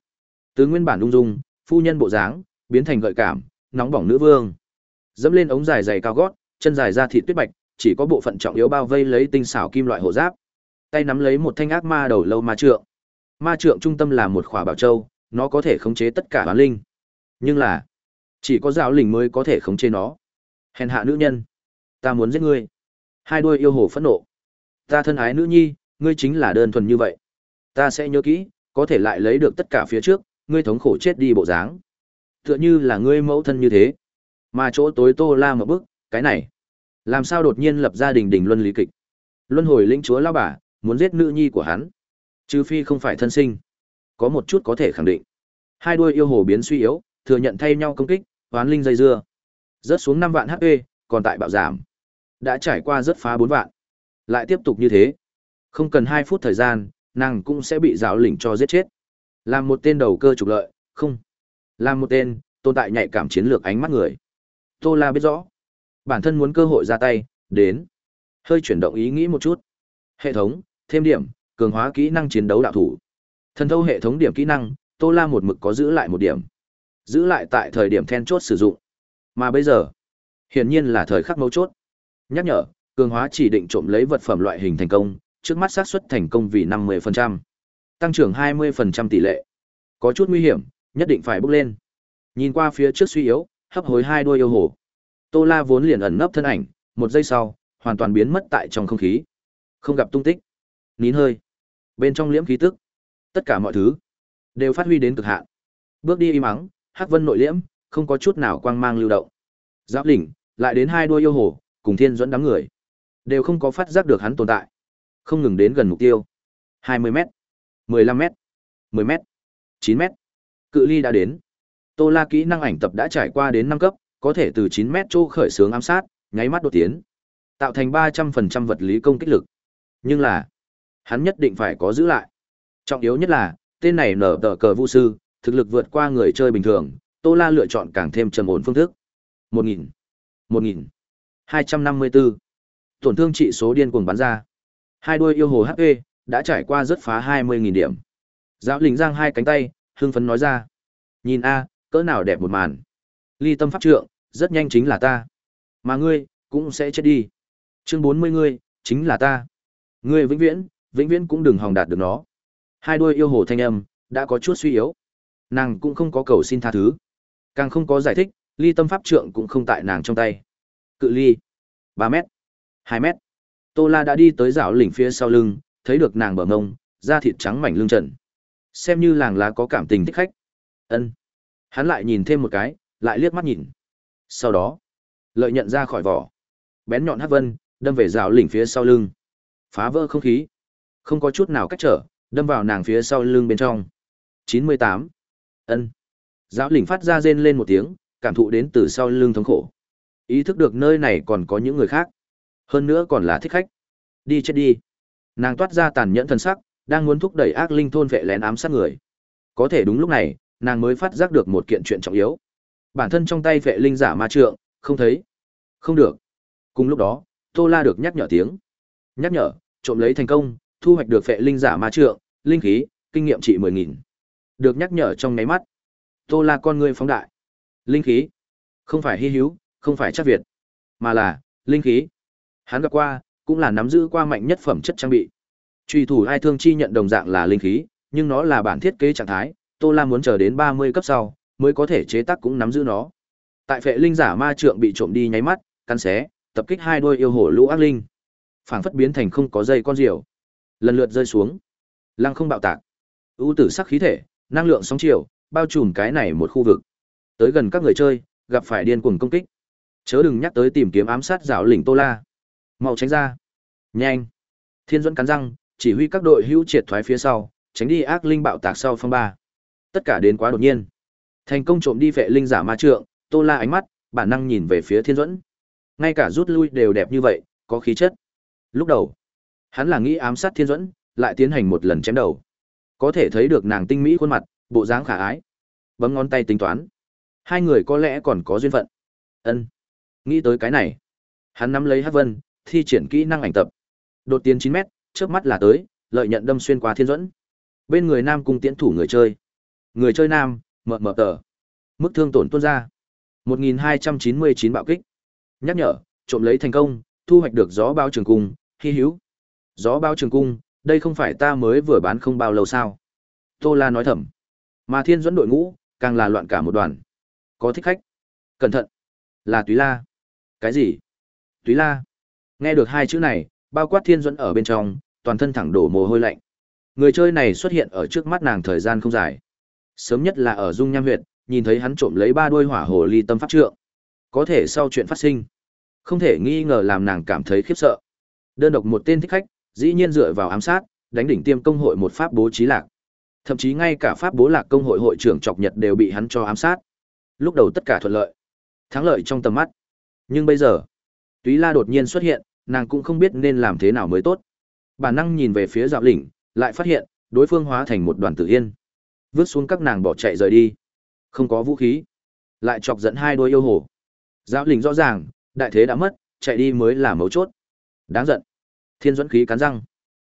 Từ nguyên bản ung dung, phu nhân bộ dáng, biến thành gợi cảm, nóng bỏng nữ vương. Dẫm lên ống dài dày cao gót, chân dài ra thịt tuyết bạch, chỉ có bộ phận trọng yếu bao vây lấy tinh xảo kim loại hộ giáp. Tay nắm lấy một thanh ác ma đầu lâu ma trượng. Ma trượng trung tâm là một khỏa bảo châu, nó có thể khống chế tất cả bán linh. Nhưng là, chỉ có giáo linh mới có thể khống chế nó. Hèn hạ nữ nhân, ta muốn giết ngươi. Hai đôi yêu hồ phẫn nộ. Ta thân ái nữ nhi, ngươi chính là đơn thuần như vậy. Ta sẽ nhớ kỹ, có thể lại lấy được tất cả phía trước, ngươi thống khổ chết đi bộ dáng. Tựa như là ngươi mẫu thân như thế. Mà chỗ tối Tô La một bức, cái này, làm sao đột nhiên lập gia đình đình luân lý kịch. Luân hồi lĩnh chúa lao bà, muốn giết nữ nhi của hắn. Trừ phi không phải thân sinh. Có một chút có thể khẳng định. Hai đuôi yêu hồ biến suy yếu, thừa nhận thay nhau công kích, hoán linh dây dưa. Rớt xuống năm vạn HP, còn tại bạo giảm. Đã trải qua rớt phá bốn vạn. Lại tiếp tục như thế. Không cần hai phút thời gian, nàng cũng sẽ bị giáo lĩnh cho giết chết. Làm một tên đầu cơ trục lợi, không. Làm một tên, tồn tại nhạy cảm chiến lược ánh mắt người. Tô La biết rõ. Bản thân muốn cơ hội ra tay, đến. Hơi chuyển động ý nghĩ một chút. Hệ thống, thêm điểm, cường hóa kỹ năng chiến đấu đạo thủ. Thần thâu hệ thống điểm kỹ năng, Tô La một mực có giữ lại một điểm. Giữ lại tại thời điểm then chốt sử dụng. Mà bây giờ, hiển nhiên là thời khắc mấu chốt. Nhắc nhở, cường hóa chỉ định trộm lấy vật phẩm loại hình thành công, trước mắt xác suất thành công vì 50%. Tăng trưởng 20% tỷ lệ. Có chút nguy hiểm, nhất định phải bước lên. Nhìn qua phía trước suy yếu, hấp hối hai đôi yêu hồ, Tô La vốn liền ẩn nấp thân ảnh, một giây sau, hoàn toàn biến mất tại trong không khí. Không gặp tung tích. Nín hơi. Bên trong liễm khí tức, tất cả mọi thứ đều phát huy đến cực hạn. Bước đi im ắng, Hắc Vân nội liễm, không có chút nào quang mang lưu động. Giáp đỉnh, lại đến hai đôi yêu hồ, cùng Thiên dẫn đám người, đều không có phát giác được hắn tồn tại. Không ngừng đến gần mục tiêu. 20m, 15m, 10m, chín m Cự ly đã đến. Tô La kỹ năng ảnh tập đã trải qua đến năm cấp, có thể từ chín mét chỗ khởi xướng ám sát, nháy mắt đột tiến, tạo thành 300% vật lý công kích lực. Nhưng là, hắn nhất định phải có giữ lại. Trọng yếu nhất là, tên này nở tờ cờ vũ sư, thực lực vượt qua người chơi bình thường, Tô La lựa chọn càng thêm trầm ổn phương thức. 1000, 1000, 254. Tổn thương trị số điên cuồng bắn ra. Hai đuôi yêu hồ HP đã trải qua rất phá 20000 điểm. Giáo lĩnh giang hai cánh tay, hưng phấn nói ra. Nhìn a, cỡ nào đẹp một màn. Ly tâm pháp trượng, rất nhanh chính là ta. Mà ngươi, cũng sẽ chết đi. Chương 40 ngươi, chính là ta. Ngươi vĩnh viễn, vĩnh viễn cũng đừng hòng đạt được nó. Hai đuôi yêu hồ thanh âm, đã có chút suy yếu. Nàng cũng không có cầu xin tha thứ. Càng không có giải thích, ly tâm pháp trượng cũng không tại nàng trong tay. Cự ly. ba mét. hai mét. Tô La đã đi tới rào lỉnh phía sau lưng, thấy được nàng bờ ngông, da thịt trắng mảnh lưng trần. Xem như làng lá có cảm tình thích khách. ân Hắn lại nhìn thêm một cái, lại liếc mắt nhìn. Sau đó, lợi nhận ra khỏi vỏ. Bén nhọn hắc vân, đâm về rào lỉnh phía sau lưng. Phá vỡ không khí. Không có chút nào cách trở, đâm vào nàng phía sau lưng bên trong. chín mươi tám ân Giáo lĩnh phát ra rên lên một tiếng, cảm thụ đến từ sau lưng thống khổ. Ý thức được nơi này còn có những người khác. Hơn nữa còn là thích khách. Đi chết đi. Nàng toát ra tàn nhẫn thần sắc, đang muốn thúc đẩy ác linh thôn vệ lén ám sát người. Có thể đúng lúc này, nàng mới phát giác được một kiện chuyện trọng yếu. Bản thân trong tay vệ linh giả ma trượng, không thấy. Không được. Cùng lúc đó, Tô La được nhắc nhở tiếng. Nhắc nhở, trộm lấy thành công, thu hoạch được vệ linh giả ma trượng, linh khí, kinh nghiệm trị 10000. Được nhắc nhở trong nháy mắt. Tô La con ngươi phóng đại. Linh khí, không phải hi hữu, không phải chắc việt, mà là linh khí. Hắn gặp qua, cũng là nắm giữ qua mạnh nhất phẩm chất trang bị. Truy thủ ai thương chi nhận đồng dạng là linh khí, nhưng nó là bản thiết kế trạng thái, Tô La muốn chờ đến 30 cấp sau mới có thể chế tác cũng nắm giữ nó. Tại phệ linh giả ma trượng bị trộm đi nháy mắt, cắn xé, tập kích hai đôi yêu hổ lũ ác linh. Phảng phất biến thành không có dây con diều, lần lượt rơi xuống. Lăng không bạo tạc. ưu tử sắc khí thể, năng lượng sóng chiều, bao trùm cái này một khu vực. Tới gần các người chơi, gặp phải điên cuồng công kích. Chớ đừng nhắc tới tìm kiếm ám sát rảo lỉnh Tô La. Mau tránh ra. Nhanh. Thiên Duẫn cắn răng, chỉ huy các đội hữu triệt thoái phía sau, tránh đi ác linh bạo tạc sau phong ba. Tất cả đến quá đột nhiên. Thành công trộm đi vệ linh giả ma trượng, Tô La ánh mắt, bản năng nhìn về phía Thiên Duẫn. Ngay cả rút lui đều đẹp như vậy, có khí chất. Lúc đầu, hắn là nghĩ ám sát Thiên Duẫn, lại tiến hành một lần chém đầu. Có thể thấy được nàng tinh mỹ khuôn mặt, bộ dáng khả ái. Bấm ngón tay tính toán. Hai người có lẽ còn có duyên phận. Ân. Nghĩ tới cái này, hắn nắm lấy Hắc Vân, thi triển kỹ năng ảnh tập. Đột tiến chín mét, trước mắt là tới, lợi nhận đâm xuyên qua Thiên Duẫn. Bên người nam cung tiễn thủ người chơi. Người chơi nam, mờ mờ tờ. Mức thương tổn tuôn ra. 1299 bạo kích. Nhắc nhở, trộm lấy thành công, thu hoạch được gió bao trường cung, hy hữu. Gió bao trường cung, đây không phải ta mới vừa bán không bao lâu sao? Tô La nói thầm. Mà Thiên Duẫn đội ngũ, càng là loạn cả một đoàn. Có thích khách. Cẩn thận. Là Túy La. Cái gì? Túy La. Nghe được hai chữ này, bao quát Thiên Duẫn ở bên trong, toàn thân thẳng đổ mồ hôi lạnh. Người chơi này xuất hiện ở trước mắt nàng thời gian không dài. Sớm nhất là ở Dung Nham huyện, nhìn thấy hắn trộm lấy ba đuôi hỏa hồ ly tâm pháp trượng. Có thể sau chuyện phát sinh, không thể nghi ngờ làm nàng cảm thấy khiếp sợ. Đơn độc một tên thích khách, dĩ nhiên dựa vào ám sát, đánh đỉnh tiêm công hội một pháp bố trí lạc. Thậm chí ngay cả pháp bố lạc công hội hội trưởng chọc nhật đều bị hắn cho ám sát. Lúc đầu tất cả thuận lợi, thắng lợi trong tầm mắt. Nhưng bây giờ, Túy La đột nhiên xuất hiện, nàng cũng không biết nên làm thế nào mới tốt. Bản năng nhìn về phía Dạo Lĩnh, lại phát hiện, đối phương hóa thành một đoàn tử yên. Vứt xuống các nàng bỏ chạy rời đi. Không có vũ khí, lại chọc dẫn hai đôi yêu hồ. Dạo Lĩnh rõ ràng, đại thế đã mất, chạy đi mới là mấu chốt. Đáng giận. Thiên dẫn khí cắn răng.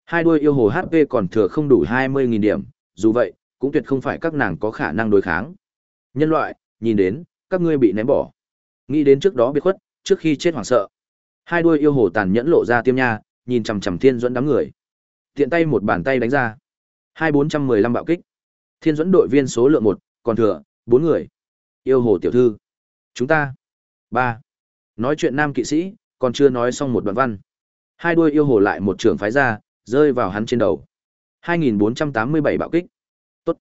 Hai đuôi yêu hồ HP còn thừa không đủ 20.000 điểm, dù vậy, cũng tuyệt không phải các nàng có khả năng đối kháng. Nhân loại, nhìn đến, các ngươi bị ném bỏ. Nghĩ đến trước đó biệt khuất, trước khi chết hoảng sợ. Hai đuôi yêu hồ tàn nhẫn lộ ra tiêm nha, nhìn chằm chằm Thiên Duẫn đám người. Tiện tay một bàn tay đánh ra. Hai bốn trăm mười lăm bạo kích. Thiên Duẫn đội viên số lượng một, còn thừa bốn người. Yêu hồ tiểu thư. Chúng ta. ba. Nói chuyện nam kỵ sĩ, còn chưa nói xong một đoạn văn. Hai đuôi yêu hồ lại một trường phái ra, rơi vào hắn trên đầu. 2487 bạo kích. Tốt.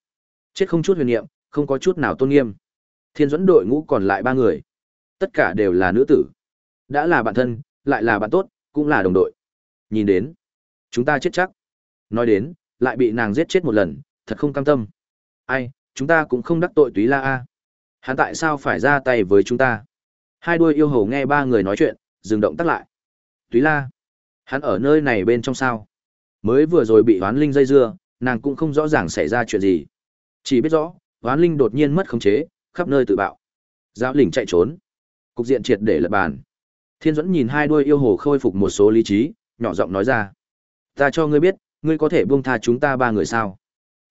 Chết không chút huyền niệm, không có chút nào tôn nghiêm. Thiên dẫn đội ngũ còn lại ba người. Tất cả đều là nữ tử. Đã là bạn thân, lại là bạn tốt, cũng là đồng đội. Nhìn đến. Chúng ta chết chắc. Nói đến, lại bị nàng giết chết một lần, thật không cam tâm. Ai, chúng ta cũng không đắc tội túy la a. Hắn tại sao phải ra tay với chúng ta? Hai đuôi yêu hầu nghe ba người nói chuyện, dừng động tắt lại. Túy la. Hắn ở nơi này bên trong sao? Mới vừa rồi bị hoán linh dây dưa, nàng cũng không rõ ràng xảy ra chuyện gì. Chỉ biết rõ, hoán linh đột nhiên mất khống chế, khắp nơi tự bạo. Giáo lĩnh chạy trốn. Cục diện triệt để lật bàn. Thiên dẫn nhìn hai đuôi yêu hồ khôi phục một số lý trí, nhỏ giọng nói ra. Ta cho ngươi biết, ngươi có thể buông tha chúng ta ba người sao?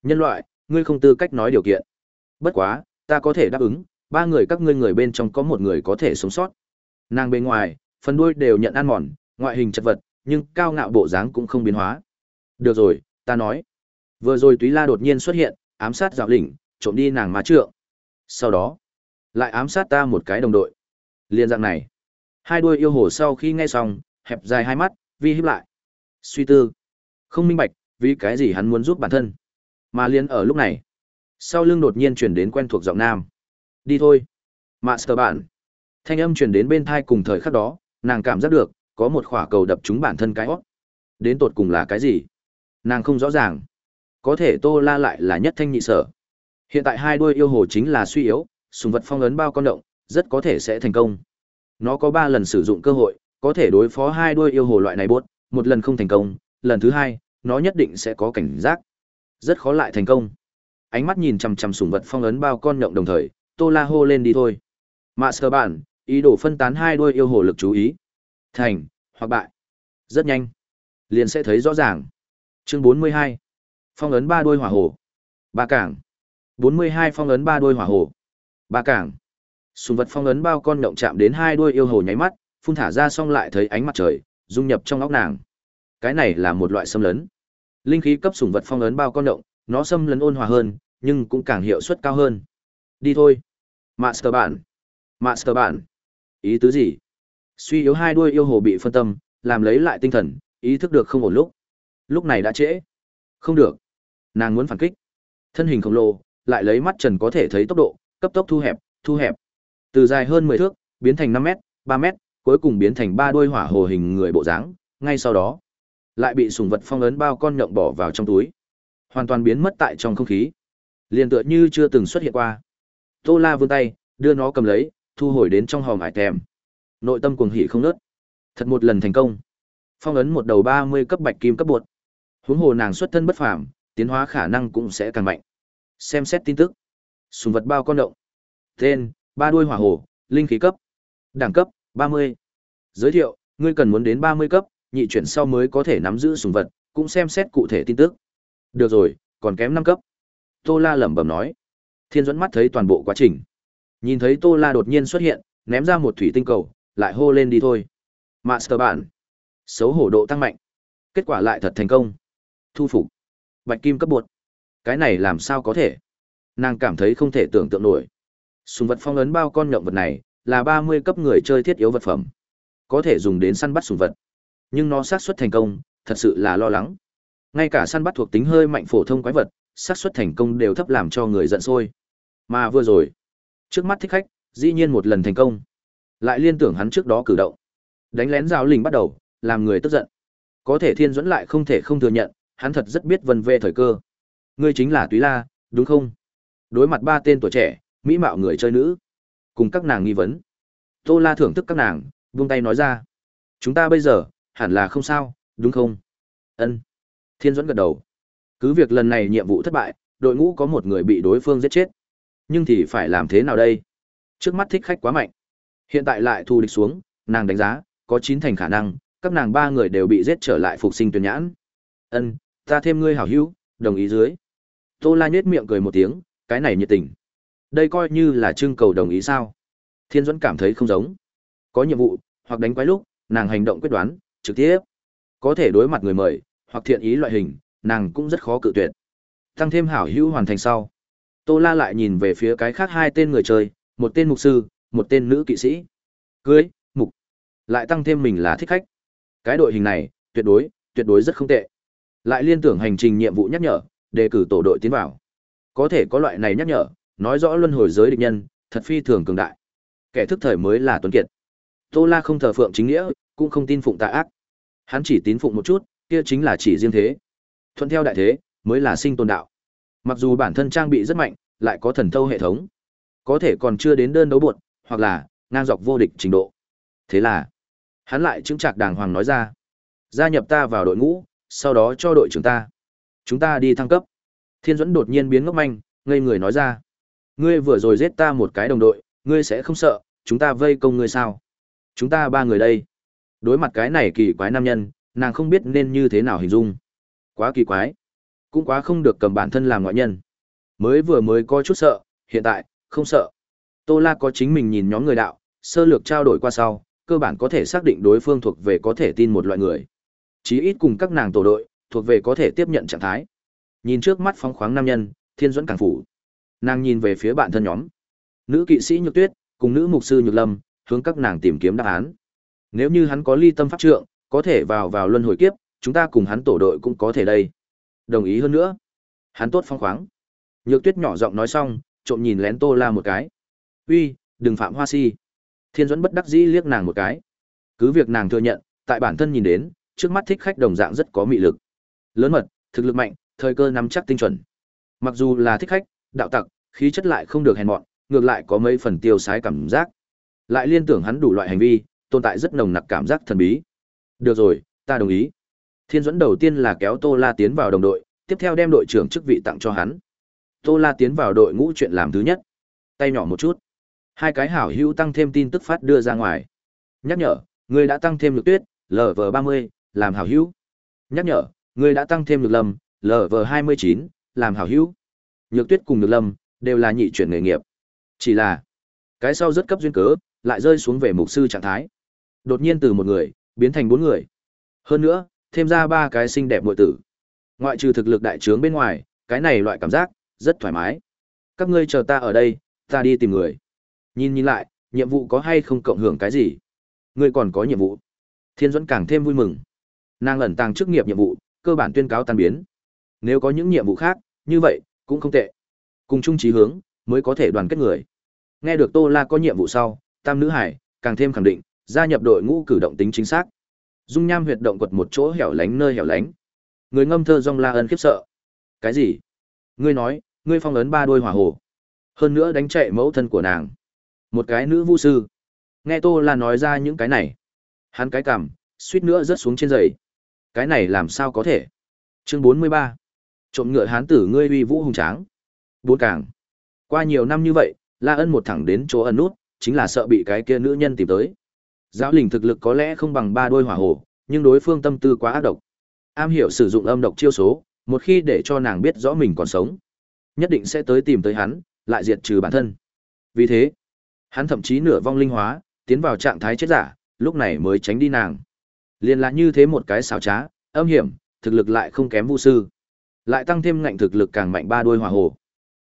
Nhân loại, ngươi không tư cách nói điều kiện. Bất quá, ta có thể đáp ứng, ba người các ngươi người bên trong có một người có thể sống sót. Nàng bên ngoài, phần đuôi đều nhận ăn mòn, ngoại hình chật vật, nhưng cao ngạo bộ dáng cũng không biến hóa. Được rồi, ta nói. Vừa rồi Túy La đột nhiên xuất hiện, ám sát dạo lĩnh, trộm đi nàng má trượng. Sau đó, Lại ám sát ta một cái đồng đội. Liên dạng này. Hai đuôi yêu hồ sau khi nghe xong, hẹp dài hai mắt, vi hiếp lại. Suy tư. Không minh bạch, vì cái gì hắn muốn giúp bản thân. Mà liên ở lúc này, sau lưng đột nhiên chuyển đến quen thuộc giọng nam. Đi thôi. Master bạn. Thanh âm truyền đến bên thai cùng thời khắc đó, nàng cảm giác được, có một khỏa cầu đập trúng bản thân cái hót. Đến tột cùng là cái gì? Nàng không rõ ràng. Có thể Tô La lại là nhất thanh nhị sở. Hiện tại hai đuôi yêu hồ chính là suy yếu, sùng vật phong ấn bao con động, rất có thể sẽ thành công. Nó có ba lần sử dụng cơ hội, có thể đối phó hai đuôi yêu hồ loại này bốt, một lần không thành công, lần thứ hai, nó nhất định sẽ có cảnh giác. Rất khó lại thành công. Ánh mắt nhìn chằm chằm sùng vật phong ấn bao con nhộng đồng thời, Tô La hô lên đi thôi. mạ sờ bản, ý đồ phân tán hai đuôi yêu hồ lực chú ý. Thành, hoặc bại. Rất nhanh. Liền sẽ thấy rõ ràng. Chương 42. Phong ấn ba đôi hỏa hồ. Ba cảng. 42 phong ấn ba đôi hỏa hồ. Ba cảng. Sùng vật phong ấn bao con động chạm đến hai đôi yêu hồ nháy mắt, phun thả ra xong lại thấy ánh mặt trời, dung nhập trong óc nàng. Cái này là một loại xâm lấn. Linh khí cấp sùng vật phong ấn bao con động nó xâm lấn ôn hòa hơn, nhưng cũng càng hiệu suất cao hơn. Đi thôi. Master bản. Master bản. Ý tứ gì? Suy yếu hai đuôi yêu hồ bị phân tâm, làm lấy lại tinh thần, ý thức được không ổn lúc. Lúc này đã trễ. Không được. Nàng muốn phản kích. Thân hình khổng lồ, lại lấy mắt trần có thể thấy tốc độ, cấp tốc thu hẹp, thu hẹp. Từ dài hơn 10 thước, biến thành năm mét, ba mét, cuối cùng biến thành ba đuôi hỏa hồ hình người bộ dáng, ngay sau đó, lại bị sùng vật phong ấn bao con nhộng bỏ vào trong túi. Hoàn toàn biến mất tại trong không khí. Liền tựa như chưa từng xuất hiện qua. Tô La vươn tay, đưa nó cầm lấy, thu hồi đến trong hòm hải tèm. Nội tâm cuồng hỉ không nớt. Thật một lần thành công. Phong ấn một đầu 30 cấp bạch kim cấp bột. Huống hồ nàng xuất thân bất phàm, tiến hóa khả năng cũng sẽ càng mạnh. Xem xét tin tức. Sùng vật bao con động. Tên, ba đuôi hỏa hổ, linh khí cấp. Đẳng cấp, 30. Giới thiệu, ngươi cần muốn đến 30 cấp, nhị chuyển sau mới có thể nắm giữ sùng vật, cũng xem xét cụ thể tin tức. Được rồi, còn kém 5 cấp. Tô La lẩm bẩm nói. Thiên dẫn mắt thấy toàn bộ quá trình. Nhìn thấy Tô La đột nhiên xuất hiện, ném ra một thủy tinh cầu, lại hô lên đi thôi. Master bản. Xấu hổ độ tăng mạnh. Kết quả lại thật thành công. Thu phục. Bạch kim cấp bột. Cái này làm sao có thể? Nàng cảm thấy không thể tưởng tượng nổi. Sùng vật phong ấn bao con nhộng vật này, là 30 cấp người chơi thiết yếu vật phẩm. Có thể dùng đến săn bắt sùng vật. Nhưng nó xác suất thành công, thật sự là lo lắng. Ngay cả săn bắt thuộc tính hơi mạnh phổ thông quái vật, xác suất thành công đều thấp làm cho người giận sôi. Mà vừa rồi, trước mắt thích khách, dĩ nhiên một lần thành công. Lại liên tưởng hắn trước đó cử động. Đánh lén giao linh bắt đầu, làm người tức giận. Có thể thiên dẫn lại không thể không thừa nhận, hắn thật rất biết vần vê thời cơ. Ngươi chính là Túy La, đúng không? Đối mặt ba tên tuổi trẻ, mỹ mạo người chơi nữ, cùng các nàng nghi vấn. Tô La thưởng thức các nàng, vung tay nói ra. Chúng ta bây giờ, hẳn là không sao, đúng không? Ân. Thiên dẫn gật đầu. Cứ việc lần này nhiệm vụ thất bại, đội ngũ có một người bị đối phương giết chết. Nhưng thì phải làm thế nào đây? Trước mắt thích khách quá mạnh. Hiện tại lại thu địch xuống, nàng đánh giá, có chín thành khả năng, các nàng ba người đều bị giết trở lại phục sinh tuyển nhãn. Ân, ta thêm ngươi hảo hữu, đồng ý dưới. Tô La nhếch miệng cười một tiếng, cái này nhiệt tình. Đây coi như là trưng cầu đồng ý sao? Thiên Duẫn cảm thấy không giống. Có nhiệm vụ, hoặc đánh quái lúc, nàng hành động quyết đoán, trực tiếp. Có thể đối mặt người mời, hoặc thiện ý loại hình, nàng cũng rất khó cự tuyệt. Tăng thêm hảo hữu hoàn thành sau. Tô La lại nhìn về phía cái khác hai tên người chơi, một tên mục sư, một tên nữ kỵ sĩ. Cưới, mục. Lại tăng thêm mình là thích khách. Cái đội hình này, tuyệt đối, tuyệt đối rất không tệ. Lại liên tưởng hành trình nhiệm vụ nhắc nhở, đề cử tổ đội tiến vào. Có thể có loại này nhắc nhở, nói rõ luân hồi giới địch nhân, thật phi thường cường đại. Kẻ thức thời mới là tuấn kiệt. Tô La không thờ phượng chính nghĩa, cũng không tin phụng tà ác. Hắn chỉ tín phụng một chút, kia chính là chỉ riêng thế. Thuận theo đại thế, mới là sinh tồn đạo. Mặc dù bản thân trang bị rất mạnh, lại có thần thâu hệ thống, có thể còn chưa đến đơn đấu buộc, hoặc là ngang dọc vô địch trình độ. Thế là, hắn lại chứng trạc đàng hoàng nói ra, gia nhập ta vào đội ngũ, sau đó cho đội trưởng ta. Chúng ta đi thăng cấp. Thiên Duẫn đột nhiên biến ngốc manh, ngây người nói ra. Ngươi vừa rồi giết ta một cái đồng đội, ngươi sẽ không sợ, chúng ta vây công ngươi sao? Chúng ta ba người đây. Đối mặt cái này kỳ quái nam nhân, nàng không biết nên như thế nào hình dung. Quá kỳ quái. Cũng quá không được cầm bản thân làm ngoại nhân. Mới vừa mới có chút sợ, hiện tại, không sợ. Tô La có chính mình nhìn nhóm người đạo, sơ lược trao đổi qua sau, cơ bản có thể xác định đối phương thuộc về có thể tin một loại người. Chí ít cùng các nàng tổ đội, thuộc về có thể tiếp nhận trạng thái. Nhìn trước mắt phóng khoáng nam nhân, Thiên Duẫn càng phủ. Nàng nhìn về phía bạn thân nhóm. nữ kỵ sĩ Nhược Tuyết cùng nữ mục sư Nhược Lâm, hướng các nàng tìm kiếm đáp án. Nếu như hắn có ly tâm pháp trượng, có thể vào vào luân hồi kiếp, chúng ta cùng hắn tổ đội cũng có thể đây. Đồng ý hơn nữa. Hắn tốt phong khoáng. Nhược Tuyết nhỏ giọng nói xong, trộm nhìn lén Tô La một cái. "Uy, đừng phạm hoa si." Thiên Duẫn bất đắc dĩ liếc nàng một cái. Cứ việc nàng thừa nhận, tại bản thân nhìn đến, trước mắt thích khách đồng dạng rất có mị lực. Lớn mật, thực lực mạnh, thời cơ nắm chắc tinh chuẩn. Mặc dù là thích khách, đạo tặc, khí chất lại không được hèn mọn, ngược lại có mấy phần tiêu sái cảm giác. Lại liên tưởng hắn đủ loại hành vi, tồn tại rất nồng nặc cảm giác thần bí. Được rồi, ta đồng ý. Thiên Duẫn đầu tiên là kéo Tô La tiến vào đồng đội, tiếp theo đem đội trưởng chức vị tặng cho hắn. Tô La tiến vào đội ngũ chuyện làm thứ nhất. Tay nhỏ một chút. Hai cái hảo hữu tăng thêm tin tức phát đưa ra ngoài. Nhắc nhở, người đã tăng thêm lực tuyết, LV30, làm hảo hữu. Nhắc nhở, người đã tăng thêm lực lâm, LV29, làm hảo hữu. Nhược tuyết cùng nhược lâm, đều là nhị chuyển nghề nghiệp. Chỉ là, cái sau rất cấp duyên cớ, lại rơi xuống về mục sư trạng thái. Đột nhiên từ một người, biến thành bốn người. Hơn nữa, thêm ra ba cái xinh đẹp muội tử. Ngoại trừ thực lực đại trướng bên ngoài, cái này loại cảm giác, rất thoải mái. Các ngươi chờ ta ở đây, ta đi tìm người. Nhìn nhìn lại, nhiệm vụ có hay không cộng hưởng cái gì? Ngươi còn có nhiệm vụ. Thiên Duẫn càng thêm vui mừng. Nàng ẩn tàng chức nghiệp nhiệm vụ, cơ bản tuyên cáo tan biến. Nếu có những nhiệm vụ khác, như vậy, cũng không tệ. Cùng chung chí hướng, mới có thể đoàn kết người. Nghe được Tô La có nhiệm vụ sau, Tam nữ hải càng thêm khẳng định, gia nhập đội ngũ cử động tính chính xác. Dung nham huyệt động quật một chỗ hẻo lánh nơi hẻo lánh. Người ngâm thơ rong la ân khiếp sợ. Cái gì? Ngươi nói, ngươi phong ấn ba đôi hỏa hồ. Hơn nữa đánh chạy mẫu thân của nàng. Một cái nữ vu sư. Nghe Tô La nói ra những cái này. Hắn cái cằm, suýt nữa rớt xuống trên giày. Cái này làm sao có thể? Chương bốn mươi ba Trộm ngựa hán tử ngươi uy vũ hùng tráng. Bốn càng. Qua nhiều năm như vậy, La Ân một thẳng đến chỗ ẩn nút, chính là sợ bị cái kia nữ nhân tìm tới. Giáo lình thực lực có lẽ không bằng ba đôi hỏa hồ, nhưng đối phương tâm tư quá ác độc. Am hiểu sử dụng âm độc chiêu số, một khi để cho nàng biết rõ mình còn sống, nhất định sẽ tới tìm tới hắn, lại diệt trừ bản thân. Vì thế, hắn thậm chí nửa vong linh hóa, tiến vào trạng thái chết giả, lúc này mới tránh đi nàng. Liên là như thế một cái xảo trá, âm hiểm, thực lực lại không kém vu sư. Lại tăng thêm ngạnh thực lực càng mạnh ba đôi hỏa hồ.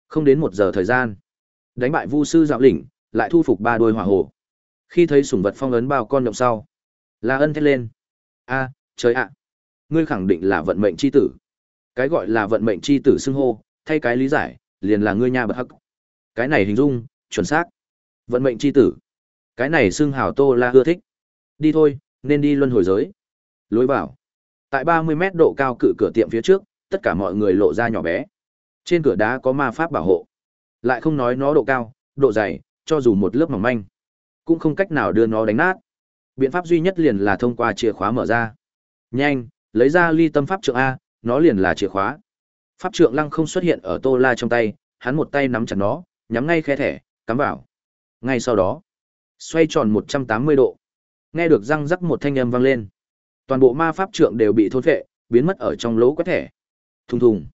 Không đến một giờ thời gian, đánh bại vu sư dạo lĩnh, lại thu phục ba đôi hỏa hồ. Khi thấy sủng vật phong ấn bao con động sau, La Ân thét lên. A, trời ạ! Ngươi khẳng định là vận mệnh chi tử. Cái gọi là vận mệnh chi tử xưng hô, thay cái lý giải, liền là ngươi nha bậc hắc. Cái này hình dung, chuẩn xác. Vận mệnh chi tử. Cái này xưng hào Tô La ưa thích. Đi thôi, nên đi luân hồi giới. Lối vào. Tại ba mươi mét độ cao cự cửa tiệm phía trước, tất cả mọi người lộ ra nhỏ bé. Trên cửa đá có ma pháp bảo hộ. Lại không nói nó độ cao, độ dày, cho dù một lớp mỏng manh, cũng không cách nào đưa nó đánh nát. Biện pháp duy nhất liền là thông qua chìa khóa mở ra. Nhanh, lấy ra ly tâm pháp trượng A, nó liền là chìa khóa. Pháp trượng lăng không xuất hiện ở Tô La trong tay, hắn một tay nắm chặt nó, nhắm ngay khe thẻ, cắm vào. Ngay sau đó, xoay tròn 180 độ. Nghe được răng rắc một thanh âm vang lên. Toàn bộ ma pháp trượng đều bị thôn phệ, biến mất ở trong lỗ quét thẻ. Thùng thùng.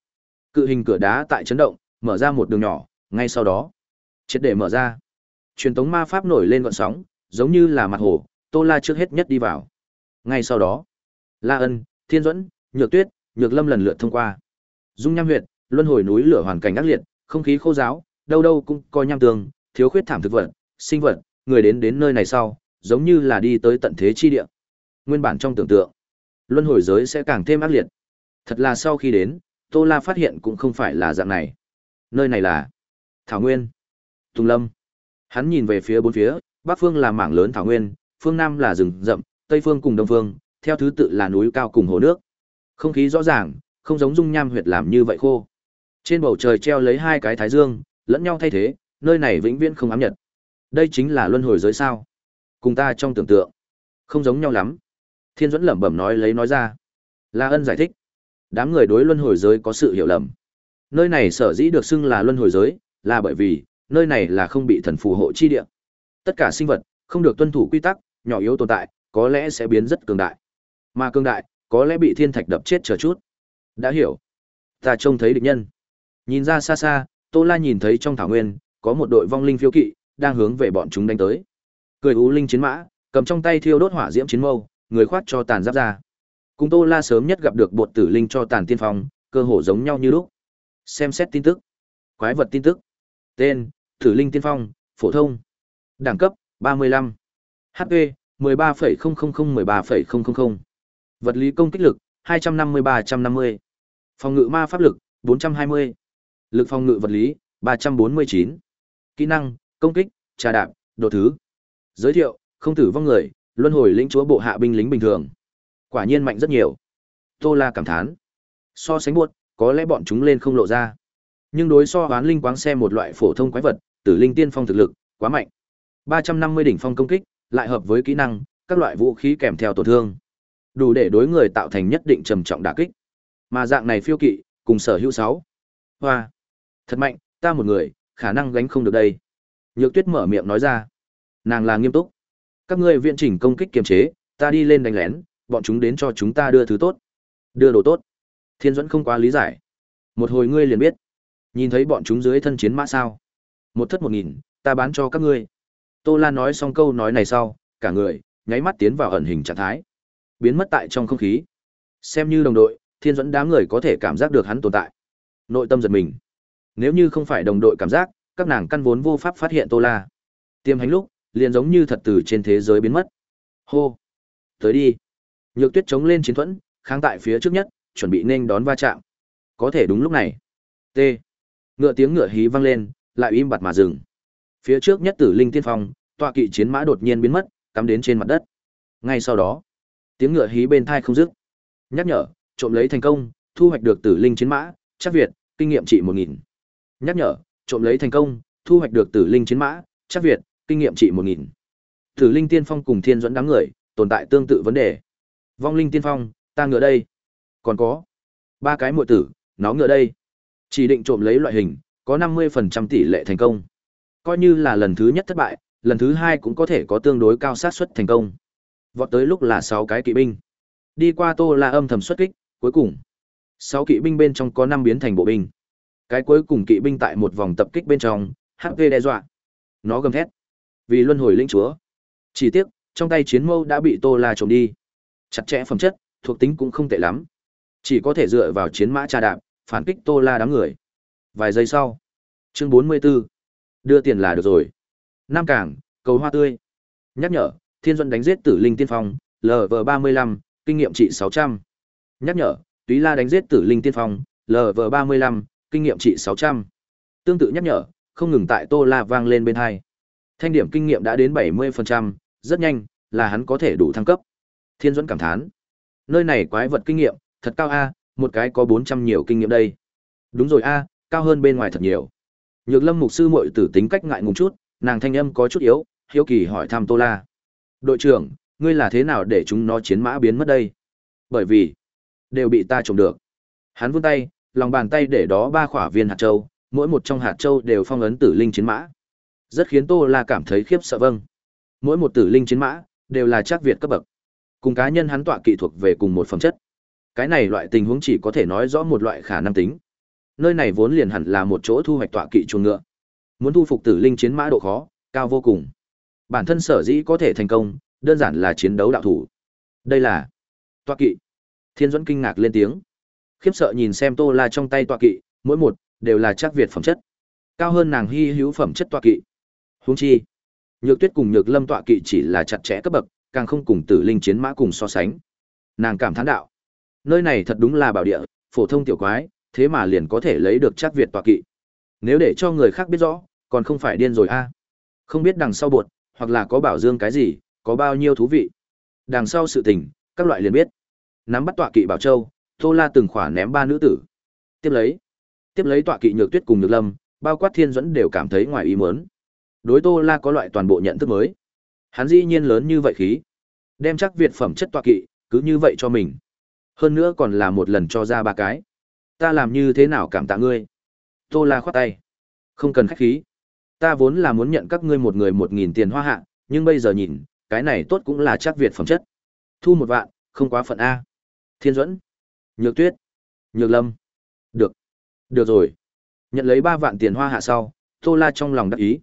Cự hình cửa đá tại chấn động, mở ra một đường nhỏ, ngay sau đó, triệt để mở ra. Truyền tống ma pháp nổi lên gọn sóng, giống như là mặt hồ, Tô La trước hết nhất đi vào. Ngay sau đó, La Ân, Thiên Duẫn, Nhược Tuyết, Nhược Lâm lần lượt thông qua. Dung Nham huyệt, luân hồi núi lửa hoàn cảnh ác liệt, không khí khô giáo, đâu đâu cũng coi nham tường, thiếu khuyết thảm thực vật, sinh vật, người đến đến nơi này sau, giống như là đi tới tận thế chi địa. Nguyên bản trong tưởng tượng, luân hồi giới sẽ càng thêm ác liệt. Thật là sau khi đến, Tô La phát hiện cũng không phải là dạng này. Nơi này là Thảo Nguyên, Tùng Lâm. Hắn nhìn về phía bốn phía, bắc phương là mảng lớn thảo nguyên, phương nam là rừng rậm, tây phương cùng đông phương, theo thứ tự là núi cao cùng hồ nước. Không khí rõ ràng, không giống dung nham huyệt làm như vậy khô. Trên bầu trời treo lấy hai cái thái dương, lẫn nhau thay thế, nơi này vĩnh viễn không ám nhật. Đây chính là luân hồi giới sao? Cùng ta trong tưởng tượng, không giống nhau lắm. Thiên Duẫn lẩm bẩm nói lấy nói ra. La Ân giải thích, đám người đối luân hồi giới có sự hiểu lầm. Nơi này sở dĩ được xưng là luân hồi giới, là bởi vì nơi này là không bị thần phù hộ chi địa. Tất cả sinh vật không được tuân thủ quy tắc, nhỏ yếu tồn tại, có lẽ sẽ biến rất cường đại. Mà cường đại, có lẽ bị thiên thạch đập chết chờ chút. Đã hiểu. Ta trông thấy địch nhân. Nhìn ra xa xa, Tô La nhìn thấy trong thảo nguyên có một đội vong linh phiêu kỵ đang hướng về bọn chúng đánh tới. Cười u linh chiến mã, cầm trong tay thiêu đốt hỏa diễm chiến mâu, người khoát cho tàn giáp ra. Cùng Tô La sớm nhất gặp được bột tử linh cho tàn tiên phong, cơ hồ giống nhau như lúc. Xem xét tin tức. Quái vật tin tức. Tên: Tử linh tiên phong, phổ thông. Đẳng cấp, 35. HP, 13,000-13,000. Vật lý công kích lực, 250-350. Phòng ngự ma pháp lực, 420. Lực phòng ngự vật lý, 349. Kỹ năng, công kích, trà đạp, độ thứ. Giới thiệu, không tử vong người, luân hồi lĩnh chúa bộ hạ binh lính bình thường. Quả nhiên mạnh rất nhiều. Tô La cảm thán. So sánh buốt, có lẽ bọn chúng lên không lộ ra. Nhưng đối so oán linh quáng xe một loại phổ thông quái vật, tử linh tiên phong thực lực, quá mạnh. 350 đỉnh phong công kích, lại hợp với kỹ năng, các loại vũ khí kèm theo tổn thương. Đủ để đối người tạo thành nhất định trầm trọng đả kích. Mà dạng này phiêu kỵ, cùng sở hữu sáu. Hoa. Thật mạnh, ta một người, khả năng gánh không được đây. Nhược tuyết mở miệng nói ra. Nàng là nghiêm túc. Các ngươi viện chỉnh công kích kiềm chế, ta đi lên đánh lén, bọn chúng đến cho chúng ta đưa thứ tốt. Đưa đồ tốt. Thiên Duẫn không quá lý giải. Một hồi ngươi liền biết. Nhìn thấy bọn chúng dưới thân chiến mã sao? Một thất một nghìn, ta bán cho các ngươi. Tô La nói xong câu nói này sau, cả người, nháy mắt tiến vào ẩn hình trạng thái. Biến mất tại trong không khí. Xem như đồng đội, Thiên Duẫn đám người có thể cảm giác được hắn tồn tại. Nội tâm giật mình. Nếu như không phải đồng đội cảm giác, các nàng căn vốn vô pháp phát hiện Tô La. Tiêm hành lúc, liền giống như thật từ trên thế giới biến mất. Hô! Tới đi! Nhược tuyết chống lên chiến thuẫn, kháng tại phía trước nhất, chuẩn bị nên đón va chạm. Có thể đúng lúc này. T. Ngựa tiếng ngựa hí vang lên, lại im bặt mà dừng. Phía trước nhất tử linh tiên phong, tọa kỵ chiến mã đột nhiên biến mất, cắm đến trên mặt đất. Ngay sau đó, tiếng ngựa hí bên thai không dứt. Nhắc nhở, trộm lấy thành công, thu hoạch được tử linh chiến mã, chắc Việt, kinh nghiệm trị 1000. Nhắc nhở, trộm lấy thành công, thu hoạch được tử linh chiến mã, chắc Việt, kinh nghiệm trị 1000. Tử linh tiên phong cùng thiên dẫn đám người, tồn tại tương tự vấn đề. Vong linh tiên phong, ta ngựa đây. Còn có ba cái muội tử, nó ngựa đây. Chỉ định trộm lấy loại hình, có 50% tỷ lệ thành công. Coi như là lần thứ nhất thất bại, lần thứ hai cũng có thể có tương đối cao xác suất thành công. Vọt tới lúc là sáu cái kỵ binh. Đi qua Tô La âm thầm xuất kích, cuối cùng sáu kỵ binh bên trong có năm biến thành bộ binh. Cái cuối cùng kỵ binh tại một vòng tập kích bên trong, HP đe dọa. Nó gầm thét. Vì luân hồi linh chúa. Chỉ tiếc, trong tay chiến mâu đã bị Tô La trộm đi. Chặt chẽ phẩm chất, thuộc tính cũng không tệ lắm. Chỉ có thể dựa vào chiến mã trà đạp, phản kích Tô La đám người. Vài giây sau, chương 44. Đưa tiền là được rồi. Nam Cảng, cầu hoa tươi. Nhắc nhở, Thiên Duân đánh giết Tử Linh Tiên Phong, LV35, kinh nghiệm trị 600. Nhắc nhở, Túy La đánh giết Tử Linh Tiên Phong, LV35, kinh nghiệm trị 600. Tương tự nhắc nhở, không ngừng tại Tô La vang lên bên hai. Thanh điểm kinh nghiệm đã đến 70%, rất nhanh, là hắn có thể đủ thăng cấp. Thiên Duẫn cảm thán. Nơi này quái vật kinh nghiệm, thật cao a, một cái có 400 nhiều kinh nghiệm đây. Đúng rồi a, cao hơn bên ngoài thật nhiều. Nhược Lâm mục sư muội tử tính cách ngại ngùng chút, nàng thanh âm có chút yếu, hiếu kỳ hỏi thăm Tô La. "Đội trưởng, ngươi là thế nào để chúng nó chiến mã biến mất đây?" "Bởi vì đều bị ta trộm được." Hắn vươn tay, lòng bàn tay để đó ba khỏa viên hạt châu, mỗi một trong hạt châu đều phong ấn tử linh chiến mã. Rất khiến Tô La cảm thấy khiếp sợ vâng. Mỗi một tử linh chiến mã đều là chắc việt cấp bậc. Cùng cá nhân hắn tọa kỹ thuộc về cùng một phẩm chất. Cái này loại tình huống chỉ có thể nói rõ một loại khả năng tính. Nơi này vốn liền hẳn là một chỗ thu hoạch tọa kỵ chuồng ngựa. Muốn thu phục tử linh chiến mã độ khó cao vô cùng. Bản thân sở dĩ có thể thành công, đơn giản là chiến đấu đạo thủ. Đây là tọa kỵ. Thiên Duẫn kinh ngạc lên tiếng. Khiếp sợ nhìn xem Tô La trong tay tọa kỵ, mỗi một đều là chắc việt phẩm chất. Cao hơn nàng hy hữu phẩm chất tọa kỵ. Huống chi, Nhược Tuyết cùng Nhược Lâm tọa kỵ chỉ là chặt chẽ cấp bậc, càng không cùng Tử Linh chiến mã cùng so sánh. Nàng cảm thán đạo, nơi này thật đúng là bảo địa, phổ thông tiểu quái, thế mà liền có thể lấy được chắc việt tọa kỵ. Nếu để cho người khác biết rõ, còn không phải điên rồi a. Không biết đằng sau bột, hoặc là có bảo dương cái gì, có bao nhiêu thú vị. Đằng sau sự tình, các loại liền biết. Nắm bắt tọa kỵ Bảo Châu, Tô La từng khỏa ném ba nữ tử. Tiếp lấy, tiếp lấy tọa kỵ Nhược Tuyết cùng Nhược Lâm, bao quát Thiên dẫn đều cảm thấy ngoài ý muốn. Đối Tô La có loại toàn bộ nhận thức mới. Hắn dĩ nhiên lớn như vậy khí, đem chắc Việt phẩm chất tọa kỵ, cứ như vậy cho mình. Hơn nữa còn là một lần cho ra ba cái. Ta làm như thế nào cảm tạ ngươi? Tô La khoát tay. Không cần khách khí. Ta vốn là muốn nhận các ngươi một người một nghìn tiền hoa hạ, nhưng bây giờ nhìn, cái này tốt cũng là chắc Việt phẩm chất. Thu một vạn, không quá phận A. Thiên Duẫn. Nhược Tuyết. Nhược Lâm. Được. Được rồi. Nhận lấy ba vạn tiền hoa hạ sau, Tô La trong lòng đắc ý.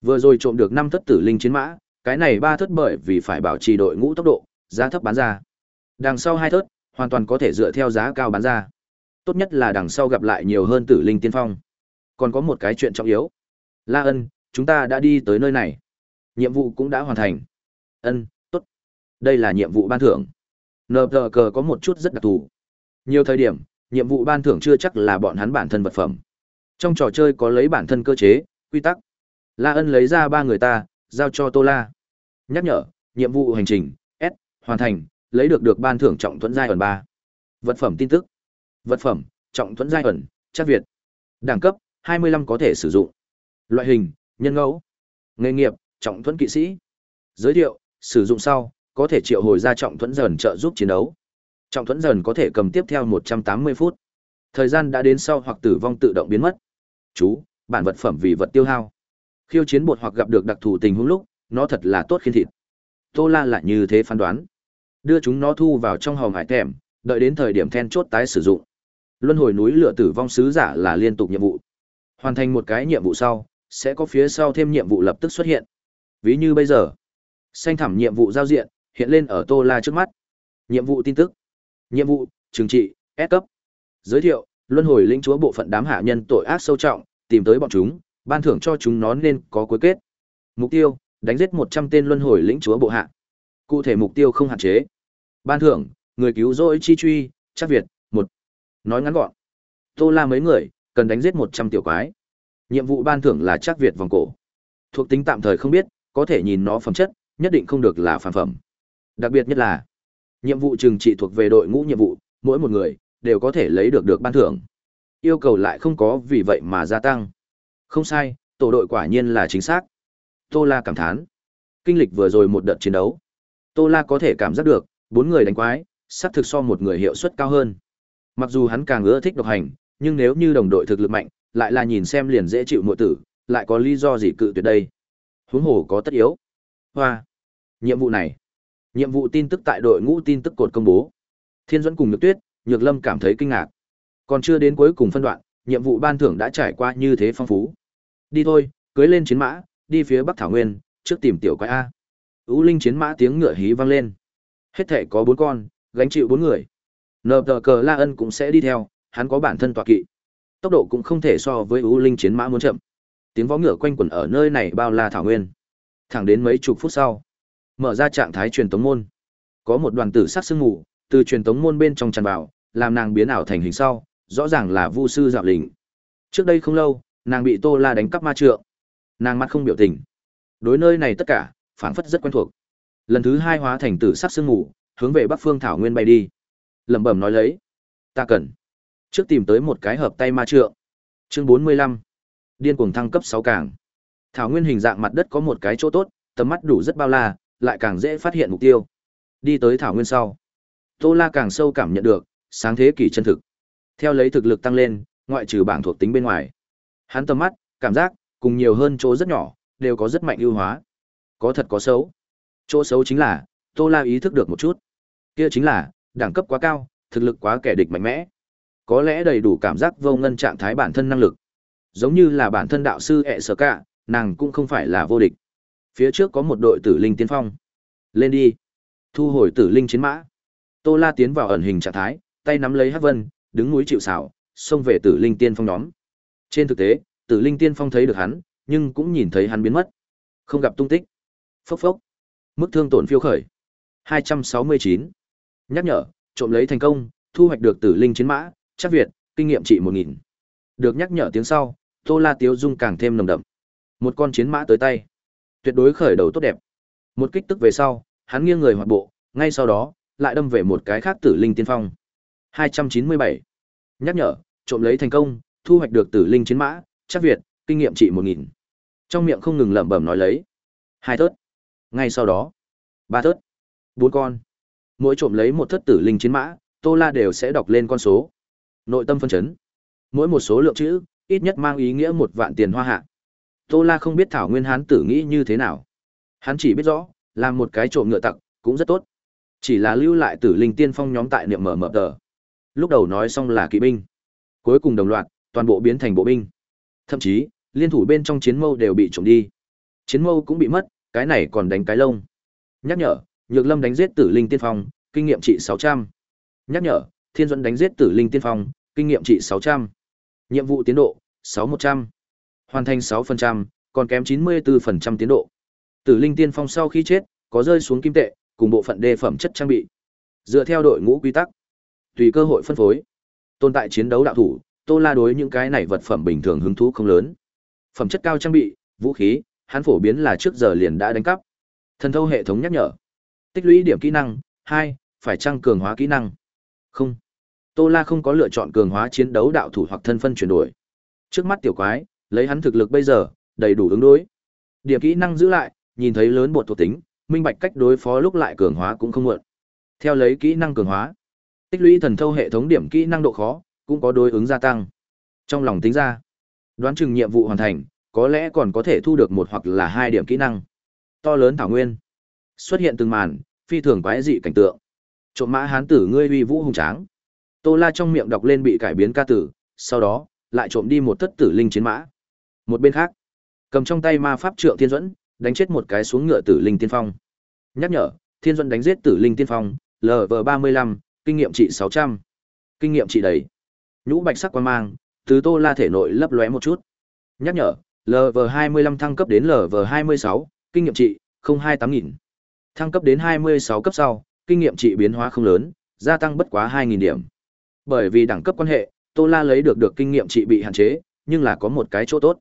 Vừa rồi trộm được năm thất tử linh chiến mã, cái này ba thất bởi vì phải bảo trì đội ngũ tốc độ, giá thấp bán ra. Đằng sau hai thất, hoàn toàn có thể dựa theo giá cao bán ra. Tốt nhất là đằng sau gặp lại nhiều hơn tử linh tiên phong. Còn có một cái chuyện trọng yếu. La Ân, chúng ta đã đi tới nơi này. Nhiệm vụ cũng đã hoàn thành. Ân, tốt. Đây là nhiệm vụ ban thưởng. Nờ cờ có một chút rất đặc thù. Nhiều thời điểm, nhiệm vụ ban thưởng chưa chắc là bọn hắn bản thân vật phẩm. Trong trò chơi có lấy bản thân cơ chế, quy tắc. La Ân lấy ra ba người ta, giao cho Tô La. Nhắc nhở, nhiệm vụ hành trình, S, hoàn thành, lấy được được ban thưởng trọng thuẫn giai ẩn ba Vật phẩm tin tức. Vật phẩm, trọng thuẫn giai ẩn, chắc Việt. Đẳng cấp, 25 có thể sử dụng. Loại hình, nhân ngẫu. Nghề nghiệp, trọng thuẫn kỵ sĩ. Giới thiệu, sử dụng sau, có thể triệu hồi ra trọng thuẫn dần trợ giúp chiến đấu. Trọng thuẫn dần có thể cầm tiếp theo 180 phút. Thời gian đã đến sau hoặc tử vong tự động biến mất. Chú, bản vật phẩm vì vật tiêu hao. Khiêu chiến bột hoặc gặp được đặc thù tình huống lúc, nó thật là tốt khiên thịt. Tô La lại như thế phán đoán. Đưa chúng nó thu vào trong hòm hải thèm, đợi đến thời điểm then chốt tái sử dụng. Luân hồi núi lửa tử vong sứ giả là liên tục nhiệm vụ. Hoàn thành một cái nhiệm vụ sau, sẽ có phía sau thêm nhiệm vụ lập tức xuất hiện. Ví như bây giờ, xanh thẳm nhiệm vụ giao diện hiện lên ở Tô La trước mắt. Nhiệm vụ tin tức. Nhiệm vụ, trừng trị, S cấp. Giới thiệu, luân hồi lĩnh chúa bộ phận đám hạ nhân tội ác sâu trọng, tìm tới bọn chúng, ban thưởng cho chúng nó nên có cuối kết. Mục tiêu, đánh giết 100 tên luân hồi lĩnh chúa bộ hạ. Cụ thể mục tiêu không hạn chế. Ban thưởng, người cứu rỗi chi truy, chắc Việt, một Nói ngắn gọn. Tô La mấy người, cần đánh giết 100 tiểu quái. Nhiệm vụ ban thưởng là chắc Việt vòng cổ. Thuộc tính tạm thời không biết, có thể nhìn nó phẩm chất, nhất định không được là phản phẩm. Đặc biệt nhất là, nhiệm vụ trừng trị thuộc về đội ngũ nhiệm vụ, mỗi một người đều có thể lấy được được ban thưởng. Yêu cầu lại không có vì vậy mà gia tăng. Không sai, tổ đội quả nhiên là chính xác. Tô La cảm thán. Kinh lịch vừa rồi một đợt chiến đấu. Tô La có thể cảm giác được, bốn người đánh quái, xác thực so một người hiệu suất cao hơn. Mặc dù hắn càng ưa thích độc hành, nhưng nếu như đồng đội thực lực mạnh, lại là nhìn xem liền dễ chịu nội tử, lại có lý do gì cự tuyệt đây? Huống hồ có tất yếu. Hoa. Nhiệm vụ này. Nhiệm vụ tin tức tại đội ngũ tin tức cột công bố. Thiên Duẫn cùng Nhược Tuyết, Nhược Lâm cảm thấy kinh ngạc. Còn chưa đến cuối cùng phân đoạn, nhiệm vụ ban thưởng đã trải qua như thế phong phú. Đi thôi, cưới lên chiến mã, đi phía Bắc Thảo Nguyên, trước tìm tiểu quái a. Ú Linh chiến mã tiếng ngựa hí vang lên. Hết thể có bốn con, gánh chịu bốn người. Nờ tờ cờ La Ân cũng sẽ đi theo, hắn có bản thân tọa kỵ. Tốc độ cũng không thể so với Ú Linh chiến mã muốn chậm. Tiếng vó ngựa quanh quẩn ở nơi này bao la thảo nguyên. Thẳng đến mấy chục phút sau, mở ra trạng thái truyền tống môn. Có một đoàn tử sắc sương mù từ truyền tống môn bên trong tràn vào, làm nàng biến ảo thành hình sau, rõ ràng là Vu sư Dạo Lĩnh. Trước đây không lâu, nàng bị Tô La đánh cắp ma trượng. Nàng mắt không biểu tình. Đối nơi này tất cả, phảng phất rất quen thuộc. Lần thứ hai hóa thành tử sắc sương mù, hướng về Bắc Phương Thảo Nguyên bay đi. Lẩm bẩm nói lấy, ta cần trước tìm tới một cái hợp tay ma trượng. Chương 45. Điên cuồng thăng cấp 6 càng. Thảo Nguyên hình dạng mặt đất có một cái chỗ tốt, tầm mắt đủ rất bao la, lại càng dễ phát hiện mục tiêu. Đi tới Thảo Nguyên sau, Tô La càng sâu cảm nhận được sáng thế kỷ chân thực. Theo lấy thực lực tăng lên, ngoại trừ bảng thuộc tính bên ngoài, hắn tầm mắt, cảm giác cùng nhiều hơn chỗ rất nhỏ, đều có rất mạnh ưu hóa. Có thật có xấu. Chỗ xấu chính là, Tô La ý thức được một chút. Kia chính là, đẳng cấp quá cao, thực lực quá kẻ địch mạnh mẽ. Có lẽ đầy đủ cảm giác vô ngân trạng thái bản thân năng lực. Giống như là bản thân đạo sư ẹ sở cả, nàng cũng không phải là vô địch. Phía trước có một đội tử linh tiên phong. Lên đi. Thu hồi tử linh chiến mã. Tô La tiến vào ẩn hình trạng thái, tay nắm lấy Hắc Vân, đứng núi chịu sào, xông về tử linh tiên phong nhóm. Trên thực tế, tử linh tiên phong thấy được hắn, nhưng cũng nhìn thấy hắn biến mất. Không gặp tung tích. Phốc phốc. Mức thương tổn phiêu khởi. 269. Nhắc nhở, trộm lấy thành công, thu hoạch được tử linh chiến mã, chắc Việt, kinh nghiệm trị 1000. Được nhắc nhở tiếng sau, Tô La Tiếu Dung càng thêm nồng đậm. Một con chiến mã tới tay. Tuyệt đối khởi đầu tốt đẹp. Một kích tức về sau, hắn nghiêng người hoạt bộ, ngay sau đó, lại đâm về một cái khác tử linh tiên phong. 297. Nhắc nhở, trộm lấy thành công, thu hoạch được tử linh chiến mã, chắc Việt, kinh nghiệm trị 1000. Trong miệng không ngừng lẩm bẩm nói lấy. Hai thớt. Ngay sau đó, ba thớt. Bốn con. Mỗi trộm lấy một thất tử linh chiến mã, Tô La đều sẽ đọc lên con số. Nội tâm phân chấn. Mỗi một số lượng chữ, ít nhất mang ý nghĩa một vạn tiền hoa hạ. Tô La không biết Thảo Nguyên Hán tử nghĩ như thế nào. Hắn chỉ biết rõ, làm một cái trộm ngựa tặc, cũng rất tốt. Chỉ là lưu lại tử linh tiên phong nhóm tại niệm mở mở tờ. Lúc đầu nói xong là kỵ binh. Cuối cùng đồng loạt, toàn bộ biến thành bộ binh. Thậm chí, liên thủ bên trong chiến mâu đều bị trộm đi. Chiến mâu cũng bị mất, cái này còn đánh cái lông. Nhắc nhở, Nhược Lâm đánh giết Tử Linh Tiên Phong, kinh nghiệm trị 600. Nhắc nhở, Thiên Duẫn đánh giết Tử Linh Tiên Phong, kinh nghiệm trị 600. Nhiệm vụ tiến độ 6100. Hoàn thành 6%, còn kém 94% tiến độ. Tử linh tiên phong sau khi chết, có rơi xuống kim tệ, cùng bộ phận đề phẩm chất trang bị. Dựa theo đội ngũ quy tắc, tùy cơ hội phân phối. Tồn tại chiến đấu đạo thủ, Tô La đối những cái này vật phẩm bình thường hứng thú không lớn. Phẩm chất cao trang bị, vũ khí, hắn phổ biến là trước giờ liền đã đánh cắp. Thần thâu hệ thống nhắc nhở. Tích lũy điểm kỹ năng, 2, phải tăng cường hóa kỹ năng. Không. Tô La không có lựa chọn cường hóa chiến đấu đạo thủ hoặc thân phân chuyển đổi. Trước mắt tiểu quái, lấy hắn thực lực bây giờ, đầy đủ ứng đối. Điểm kỹ năng giữ lại, nhìn thấy lớn bột thuộc tính, minh bạch cách đối phó lúc lại cường hóa cũng không muộn. Theo lấy kỹ năng cường hóa, tích lũy thần thâu hệ thống điểm kỹ năng độ khó cũng có đối ứng gia tăng. Trong lòng tính ra, đoán chừng nhiệm vụ hoàn thành, có lẽ còn có thể thu được một hoặc là hai điểm kỹ năng. To lớn thảo nguyên, xuất hiện từng màn, phi thường quái dị cảnh tượng. Trộm mã hán tử ngươi uy vũ hùng tráng. Tô La trong miệng đọc lên bị cải biến ca tử, sau đó, lại trộm đi một thất tử linh chiến mã. Một bên khác, cầm trong tay ma pháp trượng thiên Duẫn đánh chết một cái xuống ngựa tử linh tiên phong. Nhắc nhở, thiên Duẫn đánh giết tử linh tiên phong, LV35, kinh nghiệm trị 600. Kinh nghiệm trị đầy. Nhũ bạch sắc quan mang, từ Tô La thể nội lấp lóe một chút. Nhắc nhở, LV25 thăng cấp đến LV26, kinh nghiệm trị 028000. Thăng cấp đến 26 cấp sau, kinh nghiệm trị biến hóa không lớn, gia tăng bất quá 2000 điểm. Bởi vì đẳng cấp quan hệ, Tô La lấy được được kinh nghiệm trị bị hạn chế, nhưng là có một cái chỗ tốt.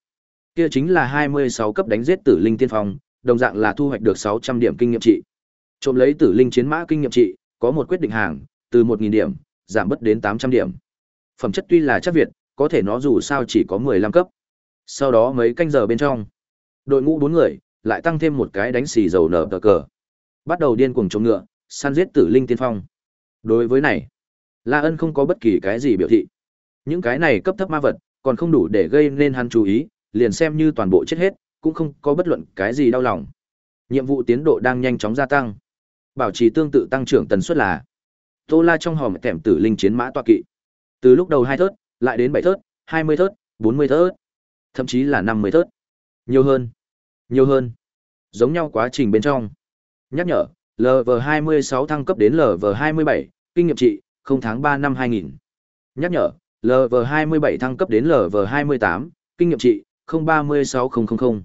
Kia chính là 26 cấp đánh giết tử linh tiên phong, đồng dạng là thu hoạch được 600 điểm kinh nghiệm trị. Trộm lấy tử linh chiến mã kinh nghiệm trị, có một quyết định hàng, từ 1000 điểm, giảm bất đến 800 điểm. Phẩm chất tuy là chất việt, có thể nó dù sao chỉ có 15 cấp. Sau đó mấy canh giờ bên trong, đội ngũ bốn người lại tăng thêm một cái đánh xì dầu nở tờ cờ. Bắt đầu điên cuồng trộm ngựa, săn giết tử linh tiên phong. Đối với này, La Ân không có bất kỳ cái gì biểu thị. Những cái này cấp thấp ma vật, còn không đủ để gây nên hắn chú ý, liền xem như toàn bộ chết hết, cũng không có bất luận cái gì đau lòng. Nhiệm vụ tiến độ đang nhanh chóng gia tăng. Bảo trì tương tự tăng trưởng tần suất là Tô La trong hòm kèm tử linh chiến mã tọa kỵ. Từ lúc đầu hai thớt, lại đến bảy thớt, hai mươi thớt, bốn mươi thớt, thậm chí là năm mươi thớt. Nhiều hơn, nhiều hơn. Giống nhau quá trình bên trong. Nhắc nhở, LV26 thăng cấp đến LV27, kinh nghiệm trị, không tháng 3 năm 2000. Nhắc nhở, LV27 thăng cấp đến LV28, kinh nghiệm trị, 036000.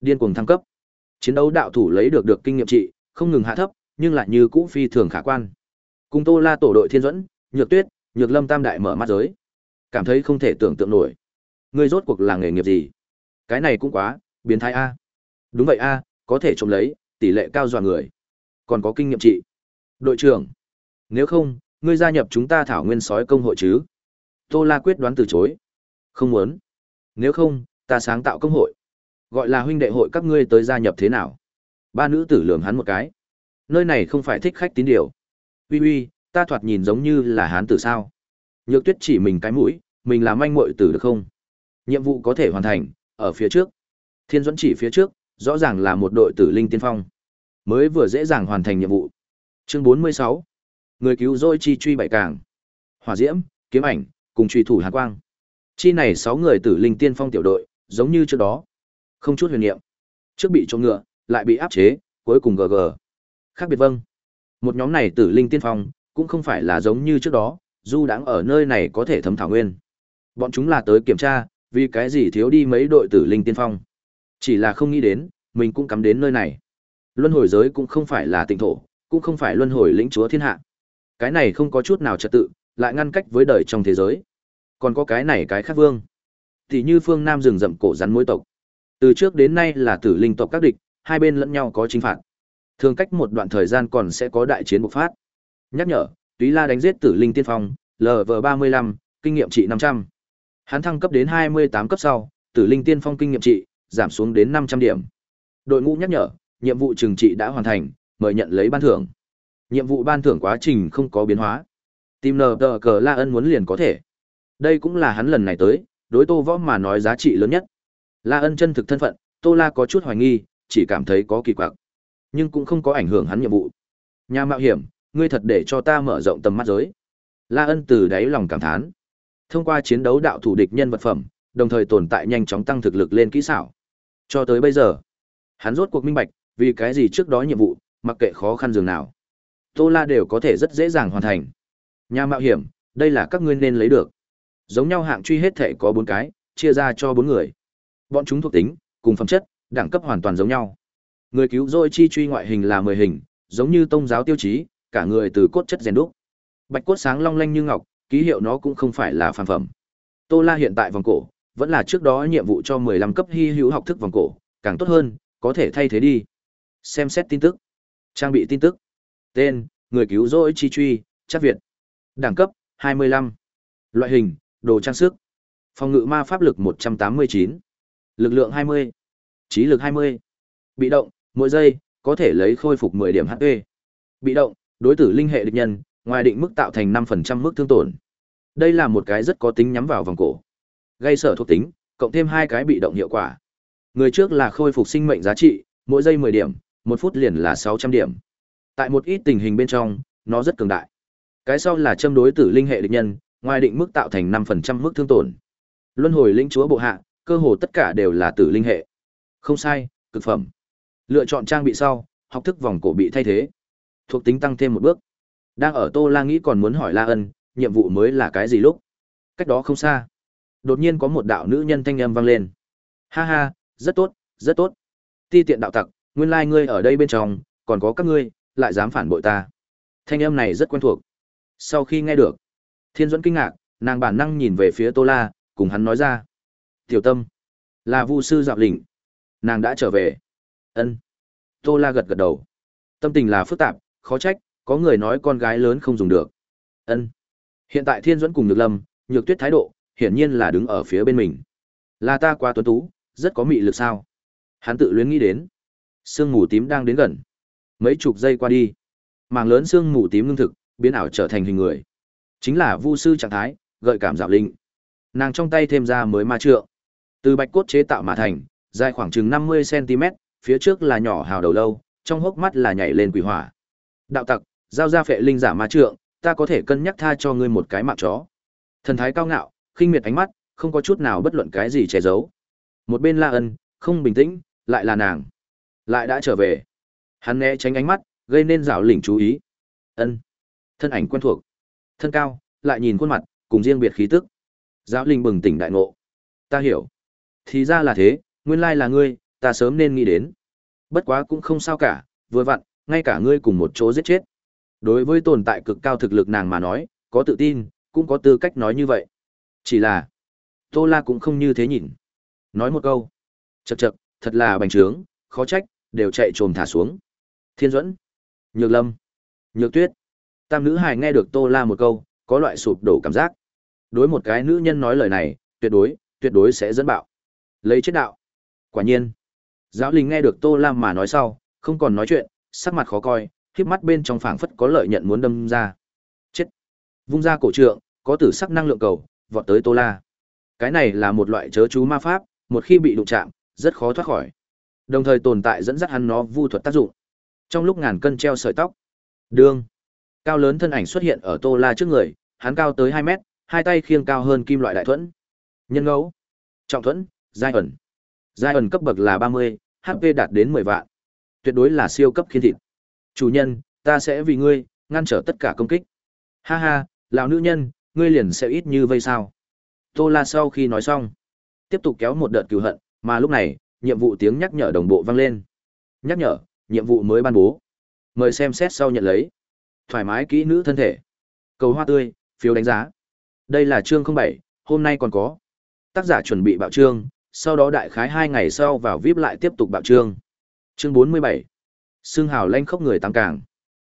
Điên cuồng thăng cấp. Chiến đấu đạo thủ lấy được được kinh nghiệm trị, không ngừng hạ thấp, nhưng lại như cũ phi thường khả quan. Cùng Tô La tổ đội Thiên Duẫn, Nhược Tuyết, Nhược Lâm tam đại mở mắt giới. Cảm thấy không thể tưởng tượng nổi. Ngươi rốt cuộc là nghề nghiệp gì? Cái này cũng quá, biến thái a. Đúng vậy a, có thể trộm lấy, tỷ lệ cao dọa người. Còn có kinh nghiệm trị. Đội trưởng, nếu không, ngươi gia nhập chúng ta thảo nguyên sói công hội chứ? Tô La quyết đoán từ chối. Không muốn. Nếu không, ta sáng tạo công hội. Gọi là huynh đệ hội các ngươi tới gia nhập thế nào? Ba nữ tử lườm hắn một cái. Nơi này không phải thích khách tín điều. Uy uy, ta thoạt nhìn giống như là hán tử sao? Nhược Tuyết chỉ mình cái mũi, mình làm anh muội tử được không? Nhiệm vụ có thể hoàn thành, ở phía trước. Thiên Duẫn chỉ phía trước, rõ ràng là một đội tử linh tiên phong. Mới vừa dễ dàng hoàn thành nhiệm vụ. Chương 46. Người cứu dôi chi truy bảy càng. Hỏa diễm, kiếm ảnh, cùng truy thủ hàn quang. Chi này sáu người tử linh tiên phong tiểu đội, giống như trước đó. Không chút huyền niệm. Trước bị trộm ngựa, lại bị áp chế, cuối cùng GG. Khác biệt vâng. Một nhóm này tử linh tiên phong, cũng không phải là giống như trước đó, du đãng ở nơi này có thể thấm thảo nguyên. Bọn chúng là tới kiểm tra, vì cái gì thiếu đi mấy đội tử linh tiên phong. Chỉ là không nghĩ đến, mình cũng cắm đến nơi này. Luân hồi giới cũng không phải là tịnh thổ, cũng không phải luân hồi lĩnh chúa thiên hạ. Cái này không có chút nào trật tự, lại ngăn cách với đời trong thế giới. Còn có cái này cái khác vương. Thì như phương Nam rừng rậm cổ rắn mối tộc. Từ trước đến nay là tử linh tộc các địch, hai bên lẫn nhau có chính phạt. Thường cách một đoạn thời gian còn sẽ có đại chiến bộc phát. Nhắc nhở, Túy La đánh giết tử linh tiên phong, LV35, kinh nghiệm trị 500. Hắn thăng cấp đến 28 cấp sau, tử linh tiên phong kinh nghiệm trị giảm xuống đến 500 điểm. Đội ngũ nhắc nhở, nhiệm vụ trừng trị đã hoàn thành, mời nhận lấy ban thưởng. Nhiệm vụ ban thưởng quá trình không có biến hóa. Tìm nờ tờ cờ La Ân muốn liền có thể. Đây cũng là hắn lần này tới, đối Tô Võ mà nói giá trị lớn nhất. La Ân chân thực thân phận, Tô La có chút hoài nghi, chỉ cảm thấy có kỳ quặc. Nhưng cũng không có ảnh hưởng hắn nhiệm vụ. Nhà mạo hiểm, ngươi thật để cho ta mở rộng tầm mắt giới. La Ân từ đáy lòng cảm thán. Thông qua chiến đấu đạo thủ địch nhân vật phẩm, đồng thời tồn tại nhanh chóng tăng thực lực lên kỹ xảo. Cho tới bây giờ, hắn rốt cuộc minh bạch, vì cái gì trước đó nhiệm vụ, mặc kệ khó khăn dường nào, Tô La đều có thể rất dễ dàng hoàn thành. Nhà mạo hiểm, đây là các ngươi nên lấy được. Giống nhau hạng truy hết thể có bốn cái, chia ra cho bốn người. Bọn chúng thuộc tính cùng phẩm chất, đẳng cấp hoàn toàn giống nhau. Người cứu rỗi chi truy ngoại hình là mười hình, giống như tông giáo tiêu chí, cả người từ cốt chất rèn đúc. Bạch cốt sáng long lanh như ngọc, ký hiệu nó cũng không phải là phàm phẩm. Tô La hiện tại vòng cổ, vẫn là trước đó nhiệm vụ cho 15 cấp hy hữu học thức vòng cổ, càng tốt hơn, có thể thay thế đi. Xem xét tin tức. Trang bị tin tức. Tên, người cứu rỗi chi truy, chắc Việt. Đẳng cấp, 25. Loại hình, đồ trang sức. Phòng ngự ma pháp lực 189. Lực lượng 20. Trí lực 20. Bị động, mỗi giây, có thể lấy khôi phục 10 điểm HP. Bị động, đối tử linh hệ địch nhân, ngoài định mức tạo thành 5% mức thương tổn. Đây là một cái rất có tính nhắm vào vòng cổ. Gây sở thuộc tính, cộng thêm hai cái bị động hiệu quả. Người trước là khôi phục sinh mệnh giá trị, mỗi giây 10 điểm, một phút liền là 600 điểm. Tại một ít tình hình bên trong, nó rất cường đại. Cái sau là châm đối tử linh hệ địch nhân, ngoài định mức tạo thành 5% mức thương tổn. Luân hồi linh chúa bộ hạ, cơ hồ tất cả đều là tử linh hệ. Không sai, cực phẩm. Lựa chọn trang bị sau, học thức vòng cổ bị thay thế. Thuộc tính tăng thêm một bước. Đang ở Tô La nghĩ còn muốn hỏi La Ân, nhiệm vụ mới là cái gì lúc? Cách đó không xa. Đột nhiên có một đạo nữ nhân thanh âm vang lên. Ha ha, rất tốt, rất tốt. Ti tiện đạo tặc, nguyên lai like ngươi ở đây bên trong, còn có các ngươi, lại dám phản bội ta. Thanh âm này rất quen thuộc. Sau khi nghe được, Thiên Duẫn kinh ngạc, nàng bản năng nhìn về phía Tô La, cùng hắn nói ra. Tiểu tâm, là vu sư dạo lĩnh. Nàng đã trở về. ân Tô La gật gật đầu. Tâm tình là phức tạp, khó trách, có người nói con gái lớn không dùng được. ân Hiện tại Thiên Duẫn cùng Nhược Lâm, Nhược Tuyết thái độ, hiển nhiên là đứng ở phía bên mình. Là ta quá tuấn tú, rất có mị lực sao? Hắn tự luyến nghĩ đến. Sương mù tím đang đến gần. Mấy chục giây qua đi, màng lớn sương mù tím ngưng thực, biến ảo trở thành hình người. Chính là vu sư trạng thái, gợi cảm dạo linh. Nàng trong tay thêm ra mới ma trượng. Từ bạch cốt chế tạo mà thành, dài khoảng chừng 50 cm, phía trước là nhỏ hào đầu lâu, trong hốc mắt là nhảy lên quỷ hỏa. Đạo tặc, giao ra phệ linh giả ma trượng, ta có thể cân nhắc tha cho ngươi một cái mạng chó. Thần thái cao ngạo, khinh miệt ánh mắt, không có chút nào bất luận cái gì che giấu. Một bên La Ân, không bình tĩnh, lại là nàng. Lại đã trở về. Hắn né tránh ánh mắt, gây nên rảo lỉnh chú ý. Ân. Thân ảnh quen thuộc. Thân cao, lại nhìn khuôn mặt, cùng riêng biệt khí tức. Giáo linh bừng tỉnh đại ngộ. Ta hiểu. Thì ra là thế, nguyên lai là ngươi, ta sớm nên nghĩ đến. Bất quá cũng không sao cả, vừa vặn, ngay cả ngươi cùng một chỗ giết chết. Đối với tồn tại cực cao thực lực nàng mà nói, có tự tin, cũng có tư cách nói như vậy. Chỉ là, Tô La cũng không như thế nhìn. Nói một câu. chật chật thật là bành trướng, khó trách, đều chạy trồm thả xuống. Thiên Duẫn, Nhược Lâm, Nhược Tuyết. Tam nữ hài nghe được Tô La một câu, có loại sụp đổ cảm giác. Đối một cái nữ nhân nói lời này, tuyệt đối, tuyệt đối sẽ dẫn bạo. Lấy chết đạo. Quả nhiên. Giáo linh nghe được Tô La mà nói sau, không còn nói chuyện, sắc mặt khó coi, khiếp mắt bên trong phảng phất có lợi nhận muốn đâm ra. Chết. Vung ra cổ trượng, có tử sắc năng lượng cầu, vọt tới Tô La. Cái này là một loại chớ chú ma pháp, một khi bị đụng chạm, rất khó thoát khỏi. Đồng thời tồn tại dẫn dắt hắn nó vu thuật tác dụng. Trong lúc ngàn cân treo sợi tóc, đương cao lớn thân ảnh xuất hiện ở Tô La trước người, hắn cao tới 2 mét, hai tay khiêng cao hơn kim loại đại thuẫn. Nhân ngẫu, trọng thuẫn, giai ẩn. Giai ẩn cấp bậc là 30, HP đạt đến 10 vạn. Tuyệt đối là siêu cấp khiên thịt. Chủ nhân, ta sẽ vì ngươi ngăn trở tất cả công kích. Ha ha, lão nữ nhân, ngươi liền sẽ ít như vây sao? Tô La sau khi nói xong, tiếp tục kéo một đợt cừu hận, mà lúc này, nhiệm vụ tiếng nhắc nhở đồng bộ vang lên. Nhắc nhở, nhiệm vụ mới ban bố. Mời xem xét sau nhận lấy. Thoải mái kỹ nữ thân thể. Cầu hoa tươi, phiếu đánh giá. Đây là chương 07, hôm nay còn có. Tác giả chuẩn bị bạo chương, sau đó đại khái hai ngày sau vào VIP lại tiếp tục bạo chương. Chương 47. Xương hào lanh khóc người tăng càng.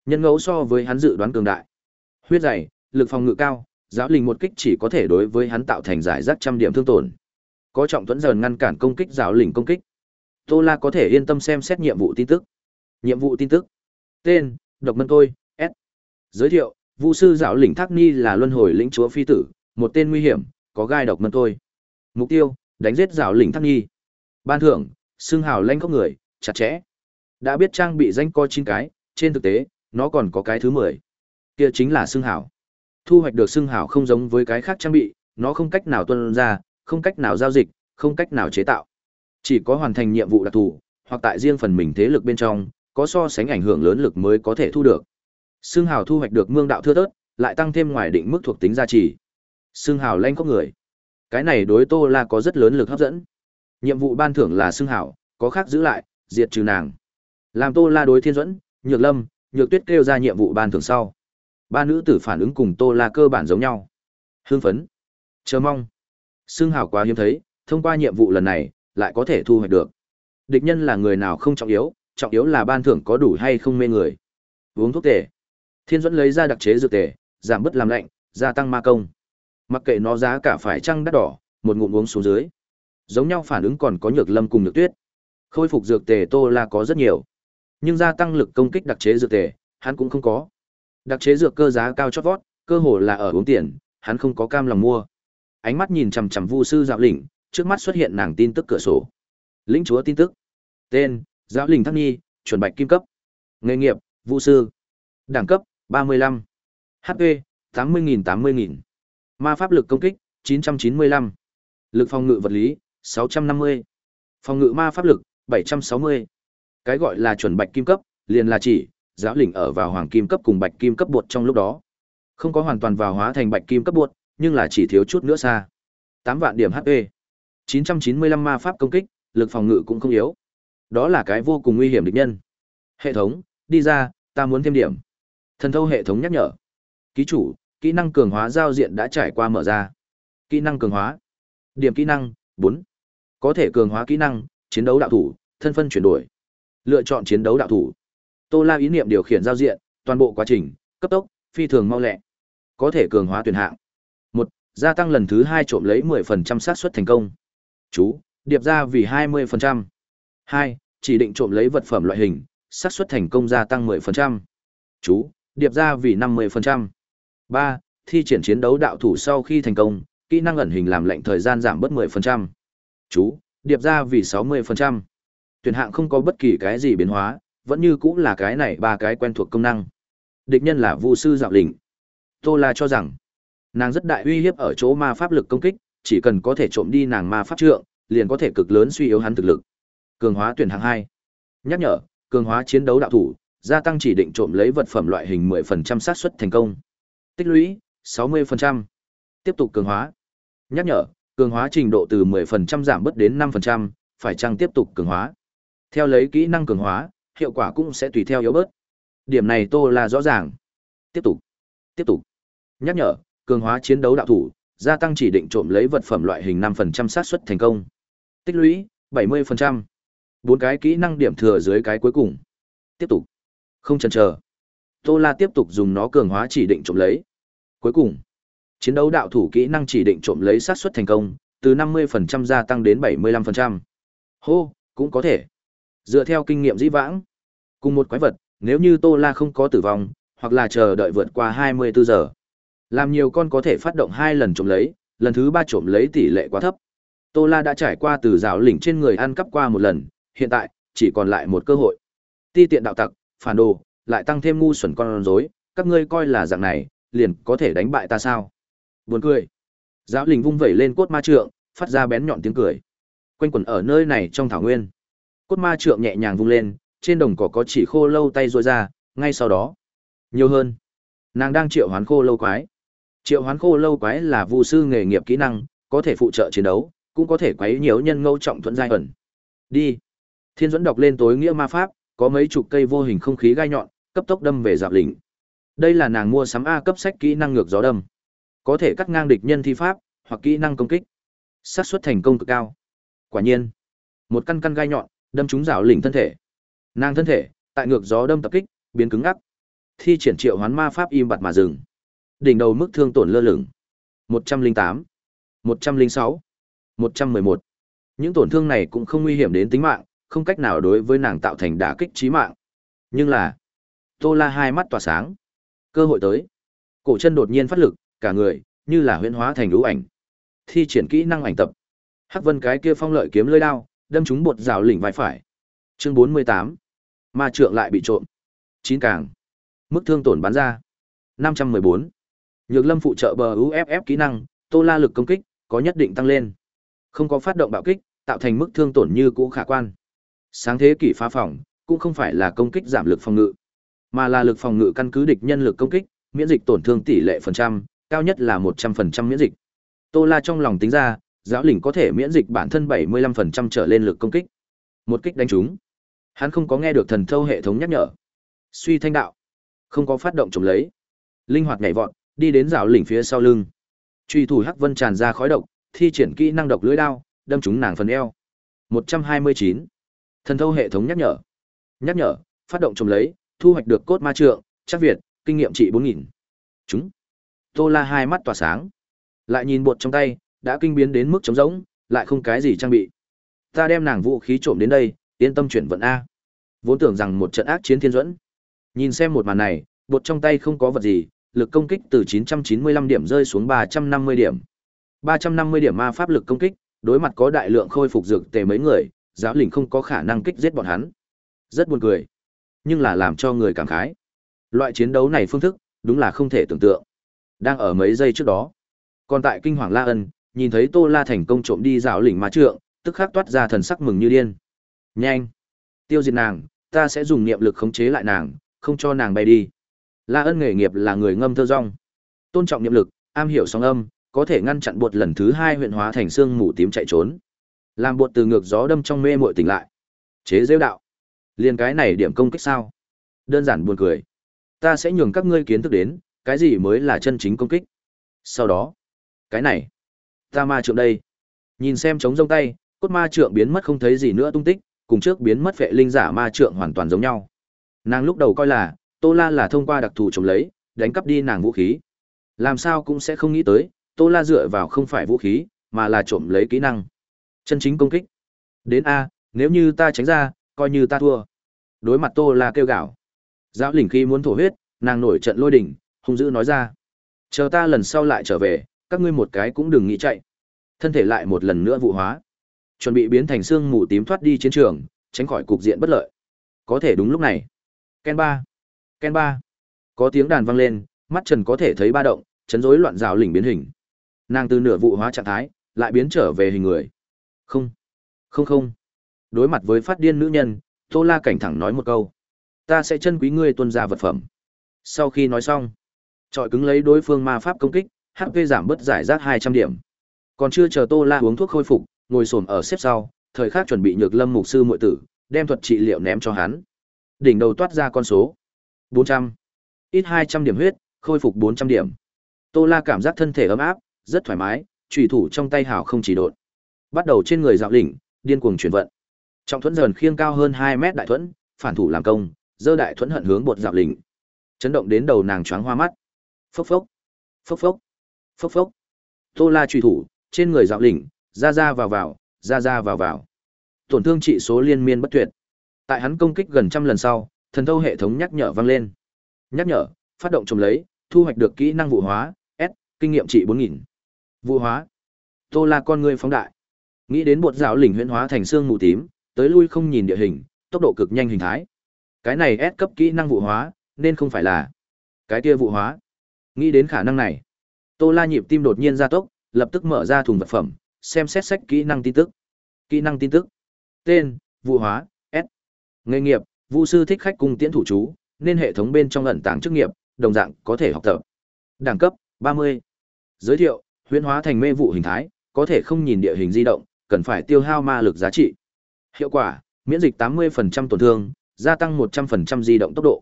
Nhân ngẫu so với hắn dự đoán cường đại. Huyết dày, lực phòng ngự cao, giáo linh một kích chỉ có thể đối với hắn tạo thành giải rác trăm điểm thương tổn có trọng thuẫn dần ngăn cản công kích giáo linh công kích tô la có thể yên tâm xem xét nhiệm vụ tin tức nhiệm vụ tin tức tên độc mân tôi giới thiệu Vu sư giáo lĩnh thác ni là luân hồi lĩnh chúa phi tử một tên nguy hiểm có gai độc mân tôi mục tiêu đánh giết giáo lĩnh thác ni. Ban thưởng xương hào lanh có người chặt chẽ. Đã biết trang bị danh co chín cái trên thực tế nó còn có cái thứ mười. Kia chính là xương hào. Thu hoạch được xương hào không giống với cái khác trang bị nó không cách nào tuân ra không cách nào giao dịch, không cách nào chế tạo. Chỉ có hoàn thành nhiệm vụ đặc thù, hoặc tại riêng phần mình thế lực bên trong, có so sánh ảnh hưởng lớn lực mới có thể thu được. Xương hào thu hoạch được mương đạo thưa thớt, lại tăng thêm ngoài định mức thuộc tính gia trì. Xương hào lanh có người. Cái này đối Tô La có rất lớn lực hấp dẫn. Nhiệm vụ ban thưởng là Sương hảo, có khác giữ lại, diệt trừ nàng. Làm Tô La đối Thiên Duẫn, Nhược Lâm, Nhược Tuyết kêu ra nhiệm vụ ban thưởng sau. Ba nữ tử phản ứng cùng Tô La cơ bản giống nhau. Hưng phấn, chờ mong. Sương hảo quá hiếm thấy, thông qua nhiệm vụ lần này, lại có thể thu hoạch được. Địch nhân là người nào không trọng yếu, trọng yếu là ban thưởng có đủ hay không mê người. Uống thuốc tề. Thiên Duẫn lấy ra đặc chế dược tề, giảm bớt làm lạnh, gia tăng ma công. Mặc kệ nó giá cả phải chăng đắt đỏ, một ngụm uống xuống dưới. Giống nhau phản ứng còn có Nhược Lâm cùng Nhược Tuyết. Khôi phục dược tề Tô La có rất nhiều, nhưng gia tăng lực công kích đặc chế dược tề, hắn cũng không có. Đặc chế dược cơ giá cao chót vót, cơ hồ là ở uống tiền, hắn không có cam lòng mua. Ánh mắt nhìn chằm chằm Vu sư Dạo Lĩnh, trước mắt xuất hiện nàng tin tức cửa sổ. Lĩnh chúa tin tức. Tên: Dạo Lĩnh Thác Nhi, chuẩn bạch kim cấp. Nghề nghiệp: Vu sư. Đẳng cấp: 35. HP: 80.000 80.000. Ma pháp lực công kích: 995. Lực phòng ngự vật lý: 650. Phòng ngự ma pháp lực: 760. Cái gọi là chuẩn bạch kim cấp, liền là chỉ giáo lĩnh ở vào hoàng kim cấp cùng bạch kim cấp bột trong lúc đó. Không có hoàn toàn vào hóa thành bạch kim cấp bột, nhưng là chỉ thiếu chút nữa xa. 8 vạn điểm HP. 995 ma pháp công kích, lực phòng ngự cũng không yếu. Đó là cái vô cùng nguy hiểm địch nhân. Hệ thống, đi ra, ta muốn thêm điểm. Thần thâu hệ thống nhắc nhở. Ký chủ, kỹ năng cường hóa giao diện đã trải qua mở ra. Kỹ năng cường hóa. Điểm kỹ năng, bốn, Có thể cường hóa kỹ năng, chiến đấu đạo thủ, thân phân chuyển đổi. Lựa chọn chiến đấu đạo thủ. Tô La ý niệm điều khiển giao diện, toàn bộ quá trình, cấp tốc, phi thường mau lẹ. Có thể cường hóa tuyển hạng. một Gia tăng lần thứ hai trộm lấy 10% xác suất thành công. Chú, điệp ra vì 20%. 2. Chỉ định trộm lấy vật phẩm loại hình, xác suất thành công gia tăng 10%. Chú, điệp ra vì 50%. 3. Thi triển chiến đấu đạo thủ sau khi thành công, kỹ năng ẩn hình làm lệnh thời gian giảm bớt 10%. Chú, điệp ra vì 60%. Tuyển hạng không có bất kỳ cái gì biến hóa, vẫn như cũng là cái này ba cái quen thuộc công năng. Địch nhân là Vu sư Dạo Lĩnh. Tô La cho rằng, nàng rất đại uy hiếp ở chỗ ma pháp lực công kích, chỉ cần có thể trộm đi nàng ma pháp trượng, liền có thể cực lớn suy yếu hắn thực lực. Cường hóa tuyển hạng 2. Nhắc nhở, cường hóa chiến đấu đạo thủ, gia tăng chỉ định trộm lấy vật phẩm loại hình 10% xác suất thành công. Tích lũy 60%. Tiếp tục cường hóa. Nhắc nhở, cường hóa trình độ từ 10% giảm bớt đến 5%, phải chăng tiếp tục cường hóa. Theo lấy kỹ năng cường hóa, hiệu quả cũng sẽ tùy theo yếu bớt. Điểm này Tô là rõ ràng. Tiếp tục. Tiếp tục. Nhắc nhở, cường hóa chiến đấu đạo thủ, gia tăng chỉ định trộm lấy vật phẩm loại hình 5% xác suất thành công. Tích lũy 70%. Bốn cái kỹ năng điểm thừa dưới cái cuối cùng. Tiếp tục. Không chần chờ. Tô La tiếp tục dùng nó cường hóa chỉ định trộm lấy. Cuối cùng, chiến đấu đạo thủ kỹ năng chỉ định trộm lấy sát suất thành công, từ 50% gia tăng đến 75%. Hô, cũng có thể. Dựa theo kinh nghiệm dĩ vãng, cùng một quái vật, nếu như Tô La không có tử vong, hoặc là chờ đợi vượt qua 24 giờ, làm nhiều con có thể phát động hai lần trộm lấy, lần thứ ba trộm lấy tỷ lệ quá thấp. Tô La đã trải qua từ rào lỉnh trên người ăn cắp qua một lần, hiện tại chỉ còn lại một cơ hội. Ti tiện đạo tặc, phản đồ, lại tăng thêm ngu xuẩn con rối, các ngươi coi là dạng này, liền có thể đánh bại ta sao? Buồn cười. Giáo lình vung vẩy lên cốt ma trượng, phát ra bén nhọn tiếng cười. Quanh quẩn ở nơi này trong thảo nguyên. Cốt ma trượng nhẹ nhàng vung lên, trên đồng cỏ có chỉ khô lâu tay rôi ra, ngay sau đó. Nhiều hơn. Nàng đang triệu hoán khô lâu quái. Triệu hoán khô lâu quái là vu sư nghề nghiệp kỹ năng, có thể phụ trợ chiến đấu, cũng có thể quấy nhiều nhân ngẫu trọng thuận giai ẩn. Đi. Thiên dẫn đọc lên tối nghĩa ma pháp, có mấy chục cây vô hình không khí gai nhọn, cấp tốc đâm về dạp lĩnh. Đây là nàng mua sắm A cấp sách kỹ năng ngược gió đâm. Có thể cắt ngang địch nhân thi pháp, hoặc kỹ năng công kích. xác suất thành công cực cao. Quả nhiên, một căn căn gai nhọn, đâm trúng dạo lĩnh thân thể. Nàng thân thể, tại ngược gió đâm tập kích, biến cứng ngắc. Thi triển triệu hoán ma pháp im bặt mà dừng. Đỉnh đầu mức thương tổn lơ lửng. 108, 106, 111. Những tổn thương này cũng không nguy hiểm đến tính mạng, không cách nào đối với nàng tạo thành đả kích chí mạng. Nhưng là, Tô La hai mắt tỏa sáng. Cơ hội tới. Cổ chân đột nhiên phát lực, cả người như là huyễn hóa thành lũ ảnh. Thi triển kỹ năng ảnh tập. Hắc Vân cái kia phong lợi kiếm lưỡi đao, đâm trúng bột rào lỉnh vai phải. Chương 48. Ma trượng lại bị trộm. Chín càng. Mức thương tổn bán ra. 514. Nhược Lâm phụ trợ bờ UFF kỹ năng, Tô La lực công kích có nhất định tăng lên. Không có phát động bạo kích, tạo thành mức thương tổn như cũ khả quan. Sáng thế kỷ phá phòng, cũng không phải là công kích giảm lực phòng ngự, mà là lực phòng ngự căn cứ địch nhân lực công kích, miễn dịch tổn thương tỷ lệ phần trăm, cao nhất là 100% miễn dịch. Tô La trong lòng tính ra, Giáo lĩnh có thể miễn dịch bản thân 75% trở lên lực công kích. Một kích đánh trúng. Hắn không có nghe được thần thâu hệ thống nhắc nhở. Suy thanh đạo, không có phát động chống lấy. Linh hoạt nhảy vọt, đi đến giáo lĩnh phía sau lưng. Truy thủ Hắc Vân tràn ra khói độc, thi triển kỹ năng độc lưỡi đao, đâm trúng nàng phần eo. 129. Thần thâu hệ thống nhắc nhở. Nhắc nhở, phát động trồng lấy, thu hoạch được cốt ma trượng, chắc Việt, kinh nghiệm trị 4000. Chúng. Tô La hai mắt tỏa sáng. Lại nhìn bột trong tay, đã kinh biến đến mức trống rỗng, lại không cái gì trang bị. Ta đem nàng vũ khí trộm đến đây, yên tâm chuyển vận a. Vốn tưởng rằng một trận ác chiến thiên duẫn. Nhìn xem một màn này, bột trong tay không có vật gì, lực công kích từ 995 điểm rơi xuống 350 điểm. 350 điểm ma pháp lực công kích, đối mặt có đại lượng khôi phục dược tề mấy người, giáo lĩnh không có khả năng kích giết bọn hắn. Rất buồn cười, nhưng là làm cho người cảm khái. Loại chiến đấu này phương thức, đúng là không thể tưởng tượng. Đang ở mấy giây trước đó, còn tại kinh hoàng La Ân, nhìn thấy Tô La thành công trộm đi giáo lĩnh ma trượng, tức khắc toát ra thần sắc mừng như điên. Nhanh, tiêu diệt nàng, ta sẽ dùng niệm lực khống chế lại nàng, không cho nàng bay đi. La Ân nghề nghiệp là người ngâm thơ rong, tôn trọng niệm lực, am hiểu sóng âm, có thể ngăn chặn bột lần thứ hai huyện hóa thành xương mù tím chạy trốn làm bột từ ngược gió đâm trong mê muội tỉnh lại. Chế rêu đạo. Liền cái này điểm công kích sao? Đơn giản buồn cười. Ta sẽ nhường các ngươi kiến thức đến cái gì mới là chân chính công kích. Sau đó cái này ta ma trượng đây. Nhìn xem trống rông tay cốt ma trượng biến mất không thấy gì nữa tung tích cùng trước biến mất vệ linh giả ma trượng hoàn toàn giống nhau. Nàng lúc đầu coi là tô la là thông qua đặc thù chống lấy đánh cắp đi nàng vũ khí. Làm sao cũng sẽ không nghĩ tới Tô La dựa vào không phải vũ khí, mà là trộm lấy kỹ năng. Chân chính công kích. Đến A, nếu như ta tránh ra, coi như ta thua. Đối mặt Tô La kêu gào. Giáo lĩnh khi muốn thổ huyết, nàng nổi trận lôi đỉnh, hung dữ nói ra. Chờ ta lần sau lại trở về, các ngươi một cái cũng đừng nghĩ chạy. Thân thể lại một lần nữa vụ hóa. Chuẩn bị biến thành xương mù tím thoát đi chiến trường, tránh khỏi cục diện bất lợi. Có thể đúng lúc này. Ken ba, Ken ba, Có tiếng đàn vang lên, mắt Trần có thể thấy ba động, chấn rối loạn rào lỉnh biến hình nàng từ nửa vụ hóa trạng thái lại biến trở về hình người không không không. Đối mặt với phát điên nữ nhân tô la cảnh thẳng nói một câu. Ta sẽ chân quý ngươi tuân ra vật phẩm. Sau khi nói xong trọi cứng lấy đối phương ma pháp công kích hp giảm bớt giải rác hai trăm điểm. Còn chưa chờ tô la uống thuốc khôi phục ngồi xổm ở xếp sau thời khắc chuẩn bị nhược lâm mục sư muội tử đem thuật trị liệu ném cho hắn. Đỉnh đầu toát ra con số. Bốn trăm. Ít hai trăm điểm huyết khôi phục bốn trăm điểm. Tô la cảm giác thân thể ấm áp rất thoải mái, chủy thủ trong tay hảo không chỉ đột. Bắt đầu trên người dạo đỉnh, điên cuồng chuyển vận. Trọng thuẫn dần khiêng cao hơn 2 mét đại thuẫn, phản thủ làm công, dơ đại thuẫn hận hướng bột dạo đỉnh. Chấn động đến đầu nàng choáng hoa mắt. Phốc phốc, phốc phốc, phốc phốc. Tô La truy thủ, trên người dạo đỉnh, ra ra vào vào, ra ra vào vào. Tổn thương trị số liên miên bất tuyệt. Tại hắn công kích gần trăm lần sau, thần thâu hệ thống nhắc nhở vang lên. Nhắc nhở, phát động trồng lấy, thu hoạch được kỹ năng vụ hóa, S, kinh nghiệm trị 4000. Vụ hóa. Tô La con người phóng đại. Nghĩ đến bột rào lỉnh huyễn hóa thành xương mù tím, tới lui không nhìn địa hình, tốc độ cực nhanh hình thái. Cái này ép cấp kỹ năng vụ hóa, nên không phải là cái kia vụ hóa. Nghĩ đến khả năng này, Tô La nhịp tim đột nhiên gia tốc, lập tức mở ra thùng vật phẩm, xem xét sách kỹ năng tin tức. Kỹ năng tin tức. Tên: Vụ hóa, S. Nghề nghiệp: vụ sư thích khách cung tiễn thủ chú, nên hệ thống bên trong ẩn tàng chức nghiệp, đồng dạng có thể học tập. Đẳng cấp: 30. Giới thiệu: huyễn hóa thành mê vụ hình thái, có thể không nhìn địa hình di động, cần phải tiêu hao ma lực giá trị. Hiệu quả: miễn dịch 80% tổn thương, gia tăng 100% di động tốc độ.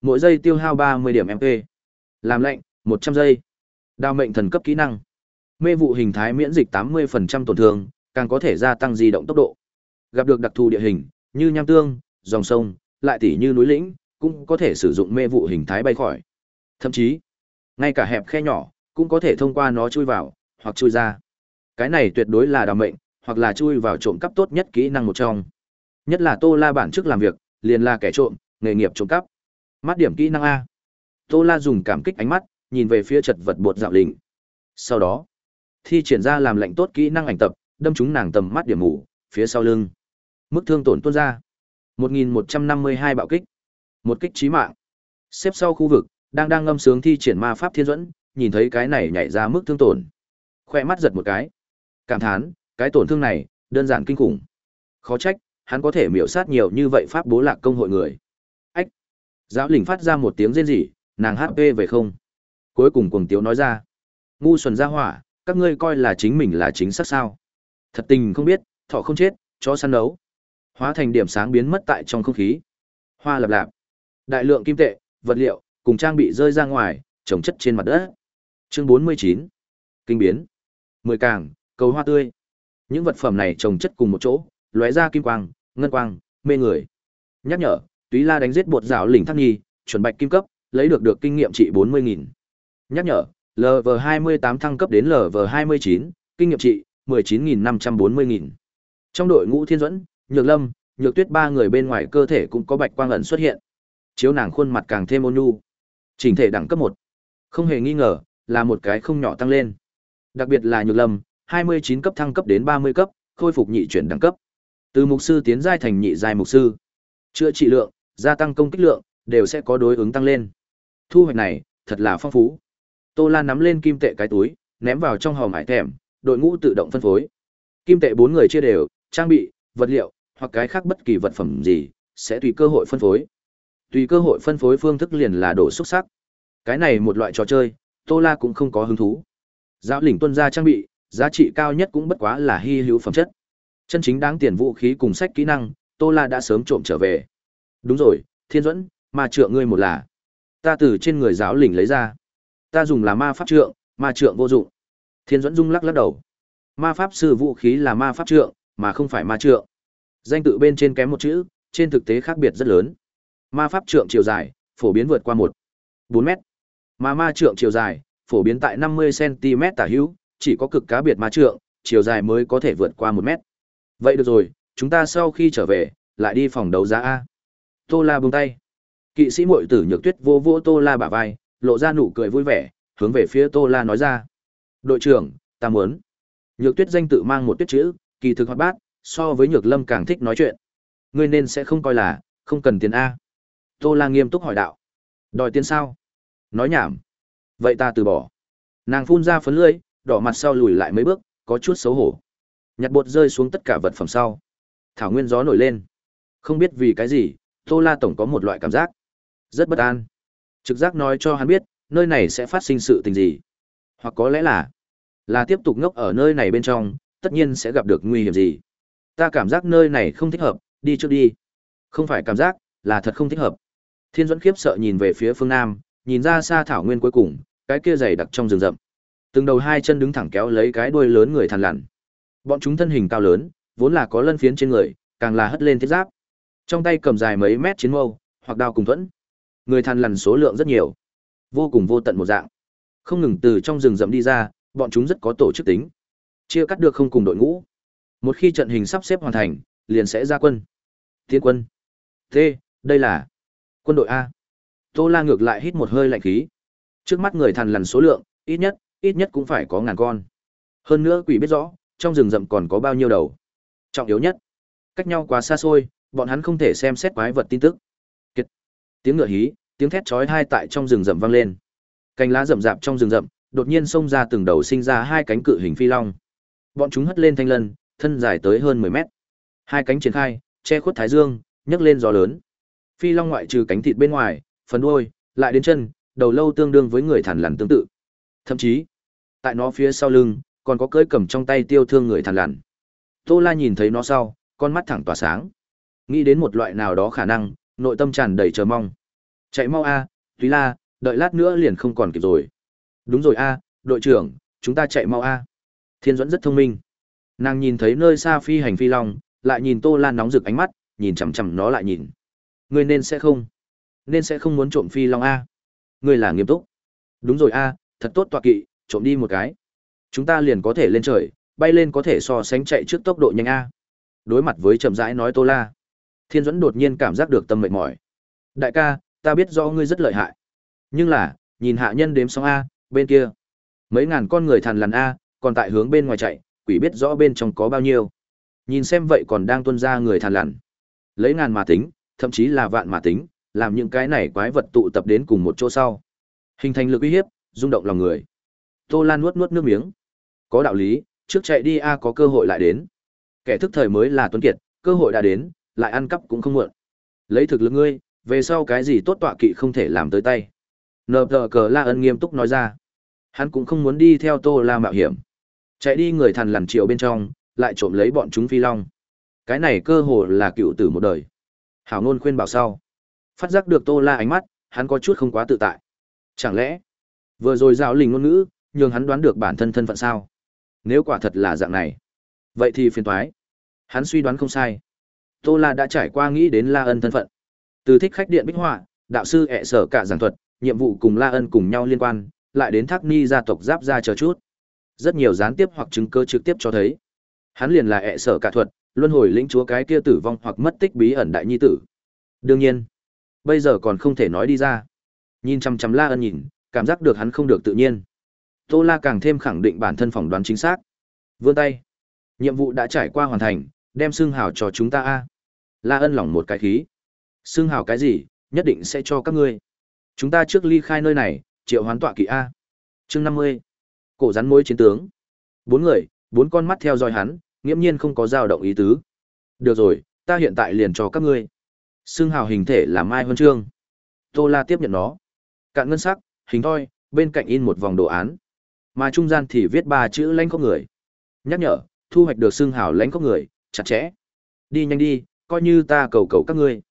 Mỗi giây tiêu hao 30 điểm MP. Làm lệnh, 100 giây. Đao mệnh thần cấp kỹ năng. Mê vụ hình thái miễn dịch 80% tổn thương, càng có thể gia tăng di động tốc độ. Gặp được đặc thù địa hình, như nham tương, dòng sông, lại tỉ như núi lĩnh, cũng có thể sử dụng mê vụ hình thái bay khỏi. Thậm chí, ngay cả hẹp khe nhỏ, cũng có thể thông qua nó chui vào, hoặc chui ra. Cái này tuyệt đối là đào mệnh, hoặc là chui vào trộm cắp tốt nhất kỹ năng một trong. Nhất là Tô La bản chức làm việc, liền là kẻ trộm, nghề nghiệp trộm cắp. Mắt điểm kỹ năng A. Tô La dùng cảm kích ánh mắt, nhìn về phía chật vật bột dạo lình. Sau đó, thi triển ra làm lệnh tốt kỹ năng ảnh tập, đâm chúng nàng tầm mắt điểm mù, phía sau lưng. Mức thương tổn tuôn ra. 1152 bạo kích. Một kích chí mạng. Xếp sau khu vực, đang đang ngâm sướng thi triển ma pháp thiên dẫn, nhìn thấy cái này nhảy ra mức thương tổn. Khoe mắt giật một cái. Cảm thán, cái tổn thương này, đơn giản kinh khủng. Khó trách, hắn có thể miểu sát nhiều như vậy pháp bố lạc công hội người. Ách! Giáo lình phát ra một tiếng rên rỉ, nàng HP về không. Cuối cùng cuồng tiếu nói ra. Ngu xuẩn ra hỏa, các ngươi coi là chính mình là chính xác sao. Thật tình không biết, thọ không chết, cho săn đấu. Hóa thành điểm sáng biến mất tại trong không khí. Hoa lập lạp. Đại lượng kim tệ, vật liệu, cùng trang bị rơi ra ngoài, trồng chất trên mặt đất. Chương 49. Kinh biến. Mười càng, cầu hoa tươi. Những vật phẩm này trồng chất cùng một chỗ, lóe ra kim quang, ngân quang, mê người. Nhắc nhở, Túy La đánh giết bột rào lỉnh thăng nhi, chuẩn bạch kim cấp, lấy được được kinh nghiệm trị 40.000. Nhắc nhở, LV28 thăng cấp đến LV29, kinh nghiệm trị 19.540.000. Trong đội ngũ Thiên Duẫn, Nhược Lâm, Nhược Tuyết ba người bên ngoài cơ thể cũng có bạch quang ẩn xuất hiện. Chiếu nàng khuôn mặt càng thêm ôn nhu. Chỉnh thể đẳng cấp 1. Không hề nghi ngờ, là một cái không nhỏ tăng lên. Đặc biệt là Nhược Lâm, 29 cấp thăng cấp đến 30 cấp, khôi phục nhị chuyển đẳng cấp. Từ mục sư tiến giai thành nhị giai mục sư. Chữa trị lượng, gia tăng công kích lượng, đều sẽ có đối ứng tăng lên. Thu hoạch này, thật là phong phú. Tô Lan nắm lên kim tệ cái túi, ném vào trong hòm hải thèm, đội ngũ tự động phân phối. Kim tệ bốn người chia đều, trang bị, vật liệu, hoặc cái khác bất kỳ vật phẩm gì, sẽ tùy cơ hội phân phối. Tùy cơ hội phân phối phương thức liền là đổ xúc sắc. Cái này một loại trò chơi, Tô La cũng không có hứng thú. Giáo lĩnh tuân ra trang bị, giá trị cao nhất cũng bất quá là hy hữu phẩm chất. Chân chính đáng tiền vũ khí cùng sách kỹ năng, Tô La đã sớm trộm trở về. Đúng rồi, Thiên Duẫn, ma trượng ngươi một là. Ta từ trên người giáo lĩnh lấy ra. Ta dùng là ma pháp trượng, ma trượng vô dụng. Thiên Duẫn rung lắc lắc đầu. Ma pháp sư vũ khí là ma pháp trượng, mà không phải ma trượng. Danh tự bên trên kém một chữ, trên thực tế khác biệt rất lớn. Ma pháp trượng chiều dài, phổ biến vượt qua một bốn mét. Mà ma trượng chiều dài, phổ biến tại 50 cm tả hữu, chỉ có cực cá biệt ma trượng, chiều dài mới có thể vượt qua một mét. Vậy được rồi, chúng ta sau khi trở về, lại đi phòng đấu giá A. Tô La buông tay. Kỵ sĩ muội tử nhược tuyết vô vô Tô La bả vai, lộ ra nụ cười vui vẻ, hướng về phía Tô La nói ra. Đội trưởng, ta muốn. Nhược tuyết danh tự mang một tuyết chữ, kỳ thực hoạt bát, so với nhược lâm càng thích nói chuyện. Ngươi nên sẽ không coi là, không cần tiền A. Tô La nghiêm túc hỏi đạo. Đòi tiền sao? Nói nhảm. Vậy ta từ bỏ. Nàng phun ra phấn lưỡi, đỏ mặt sau lùi lại mấy bước, có chút xấu hổ. Nhặt bột rơi xuống tất cả vật phẩm sau. Thảo nguyên gió nổi lên. Không biết vì cái gì, Tô La Tổng có một loại cảm giác. Rất bất an. Trực giác nói cho hắn biết, nơi này sẽ phát sinh sự tình gì. Hoặc có lẽ là, là tiếp tục ngốc ở nơi này bên trong, tất nhiên sẽ gặp được nguy hiểm gì. Ta cảm giác nơi này không thích hợp, đi trước đi. Không phải cảm giác, là thật không thích hợp. Thiên Duẫn khiếp sợ nhìn về phía phương Nam, nhìn ra xa thảo nguyên cuối cùng, cái kia dày đặc trong rừng rậm. Từng đầu hai chân đứng thẳng kéo lấy cái đuôi lớn người thằn lằn. Bọn chúng thân hình cao lớn, vốn là có lân phiến trên người, càng là hất lên thiết giáp. Trong tay cầm dài mấy mét chiến mâu, hoặc đao cùng thuẫn. Người thằn lằn số lượng rất nhiều, vô cùng vô tận một dạng. Không ngừng từ trong rừng rậm đi ra, bọn chúng rất có tổ chức tính. Chia cắt được không cùng đội ngũ. Một khi trận hình sắp xếp hoàn thành, liền sẽ ra quân. Tiến quân. T, đây là quân đội A. Tô La ngược lại hít một hơi lạnh khí. Trước mắt người thằn lằn số lượng, ít nhất, ít nhất cũng phải có ngàn con. Hơn nữa quỷ biết rõ, trong rừng rậm còn có bao nhiêu đầu. Trọng yếu nhất, cách nhau quá xa xôi, bọn hắn không thể xem xét quái vật tin tức. Kiệt. Tiếng ngựa hí, tiếng thét chói tai tại trong rừng rậm vang lên. Cành lá rậm rạp trong rừng rậm, đột nhiên xông ra từng đầu sinh ra hai cánh cự hình phi long. Bọn chúng hất lên thanh lân, thân dài tới hơn 10 mét. Hai cánh triển khai, che khuất thái dương, nhấc lên gió lớn. Phi long ngoại trừ cánh thịt bên ngoài, phần đuôi, lại đến chân, đầu lâu tương đương với người thằn lằn tương tự. Thậm chí, tại nó phía sau lưng, còn có cưỡi cầm trong tay tiêu thương người thằn lằn. Tô La nhìn thấy nó sau, con mắt thẳng tỏa sáng. Nghĩ đến một loại nào đó khả năng, nội tâm tràn đầy chờ mong. Chạy mau a, Túy La, đợi lát nữa liền không còn kịp rồi. Đúng rồi a, đội trưởng, chúng ta chạy mau a. Thiên Duẫn rất thông minh. Nàng nhìn thấy nơi xa phi hành phi long, lại nhìn Tô La nóng rực ánh mắt, nhìn chằm chằm nó lại nhìn. Ngươi nên sẽ không, nên sẽ không muốn trộm phi long a. Ngươi là nghiêm túc. Đúng rồi a, thật tốt tọa kỵ, trộm đi một cái. Chúng ta liền có thể lên trời, bay lên có thể so sánh chạy trước tốc độ nhanh a. Đối mặt với chậm rãi nói Tô La, Thiên Duẫn đột nhiên cảm giác được tâm mệt mỏi. Đại ca, ta biết rõ ngươi rất lợi hại. Nhưng là, nhìn hạ nhân đếm xong a, bên kia, mấy ngàn con người thằn lằn a, còn tại hướng bên ngoài chạy, quỷ biết rõ bên trong có bao nhiêu. Nhìn xem vậy còn đang tuân ra người thằn lằn. Lấy ngàn mà tính, thậm chí là vạn mà tính, làm những cái này quái vật tụ tập đến cùng một chỗ sau. Hình thành lực uy hiếp, rung động lòng người. Tô Lan nuốt nuốt nước miếng. Có đạo lý, trước chạy đi a có cơ hội lại đến. Kẻ thức thời mới là tuấn kiệt, cơ hội đã đến, lại ăn cắp cũng không muộn. Lấy thực lực ngươi, về sau cái gì tốt tọa kỵ không thể làm tới tay. Nờ tờ cờ La Ân nghiêm túc nói ra. Hắn cũng không muốn đi theo Tô La mạo hiểm. Chạy đi người thằn lằn triệu bên trong, lại trộm lấy bọn chúng phi long. Cái này cơ hồ là cựu tử một đời. Hảo ngôn khuyên bảo sau. Phát giác được Tô La ánh mắt, hắn có chút không quá tự tại. Chẳng lẽ, vừa rồi giáo lình ngôn ngữ, nhường hắn đoán được bản thân thân phận sao? Nếu quả thật là dạng này, vậy thì phiền toái. Hắn suy đoán không sai. Tô La đã trải qua nghĩ đến La Ân thân phận. Từ thích khách điện bích họa, đạo sư ẹ sở cả giảng thuật, nhiệm vụ cùng La Ân cùng nhau liên quan, lại đến Thác Ni gia tộc giáp ra chờ chút. Rất nhiều gián tiếp hoặc chứng cơ trực tiếp cho thấy. Hắn liền là ẹ sở cả thuật, luân hồi lĩnh chúa cái kia tử vong hoặc mất tích bí ẩn đại nhi tử. Đương nhiên, bây giờ còn không thể nói đi ra. Nhìn chăm chăm La Ân nhìn, cảm giác được hắn không được tự nhiên. Tô La càng thêm khẳng định bản thân phỏng đoán chính xác. Vươn tay. Nhiệm vụ đã trải qua hoàn thành, đem xương hào cho chúng ta a. La Ân lỏng một cái khí. Xương hào cái gì, nhất định sẽ cho các ngươi. Chúng ta trước ly khai nơi này, triệu hoán tọa kỵ a. Chương năm mươi Cổ rắn mối chiến tướng. Bốn người, bốn con mắt theo dõi hắn, nghiễm nhiên không có dao động ý tứ. Được rồi, ta hiện tại liền cho các ngươi. Xương hào hình thể là Mai Huân Trương. Tô La tiếp nhận nó. Cạn ngân sắc, hình thoi, bên cạnh in một vòng đồ án. Mà trung gian thì viết ba chữ lãnh có người. Nhắc nhở, thu hoạch được xương hào lãnh có người, chặt chẽ. Đi nhanh đi, coi như ta cầu cầu các ngươi.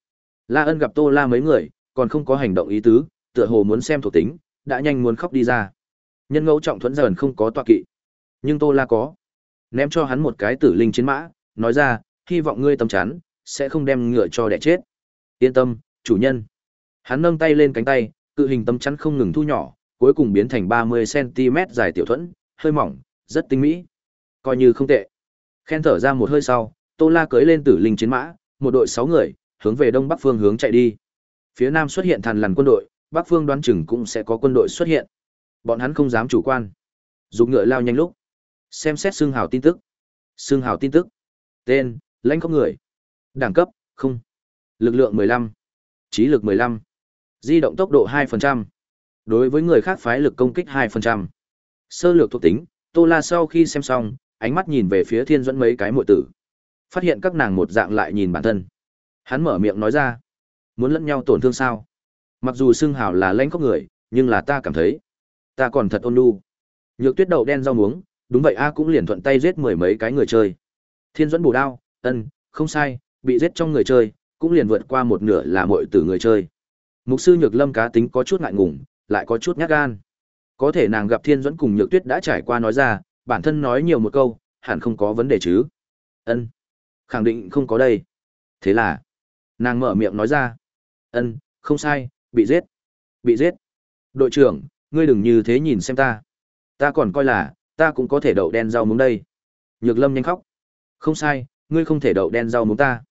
La Ân gặp Tô La mấy người, còn không có hành động ý tứ, tựa hồ muốn xem thuộc tính, đã nhanh muốn khóc đi ra. Nhân ngẫu trọng thuẫn dần không có tọa kỵ, nhưng Tô La có. Ném cho hắn một cái tử linh chiến mã, nói ra, hy vọng ngươi tâm chán, sẽ không đem ngựa cho đẻ chết. Yên tâm, chủ nhân. Hắn nâng tay lên cánh tay, cự hình tâm chắn không ngừng thu nhỏ, cuối cùng biến thành 30cm dài tiểu thuẫn, hơi mỏng, rất tinh mỹ. Coi như không tệ. Khen thở ra một hơi sau, Tô La cưỡi lên tử linh chiến mã, một đội 6 người, hướng về đông bắc phương hướng chạy đi. Phía nam xuất hiện thằn lằn quân đội, bắc phương đoán chừng cũng sẽ có quân đội xuất hiện. Bọn hắn không dám chủ quan. Dùng ngựa lao nhanh lúc. Xem xét xương hào tin tức. Xương hào tin tức. Tên, lãnh không người. Đẳng cấp, không. Lực lượng 15. Trí lực 15. Di động tốc độ 2%. Đối với người khác phái lực công kích 2%. Sơ lược thuộc tính, Tô La sau khi xem xong, ánh mắt nhìn về phía Thiên Duẫn mấy cái muội tử. Phát hiện các nàng một dạng lại nhìn bản thân. Hắn mở miệng nói ra, muốn lẫn nhau tổn thương sao? Mặc dù xưng hào là lãnh có người, nhưng là ta cảm thấy, ta còn thật ôn nhu. Nhược Tuyết đầu đen rau muống, đúng vậy a cũng liền thuận tay giết mười mấy cái người chơi. Thiên Duẫn bổ đao, ân, không sai, bị giết trong người chơi, cũng liền vượt qua một nửa là muội tử người chơi. Mục sư Nhược Lâm cá tính có chút ngại ngùng, lại có chút nhát gan. Có thể nàng gặp Thiên Duẫn cùng Nhược Tuyết đã trải qua nói ra, bản thân nói nhiều một câu, hẳn không có vấn đề chứ. Ân, khẳng định không có đây. Thế là, nàng mở miệng nói ra, ân, không sai, bị giết, bị giết. Đội trưởng, ngươi đừng như thế nhìn xem ta. Ta còn coi là, ta cũng có thể đậu đen rau muống đây. Nhược Lâm nhanh khóc. Không sai, ngươi không thể đậu đen rau muống ta.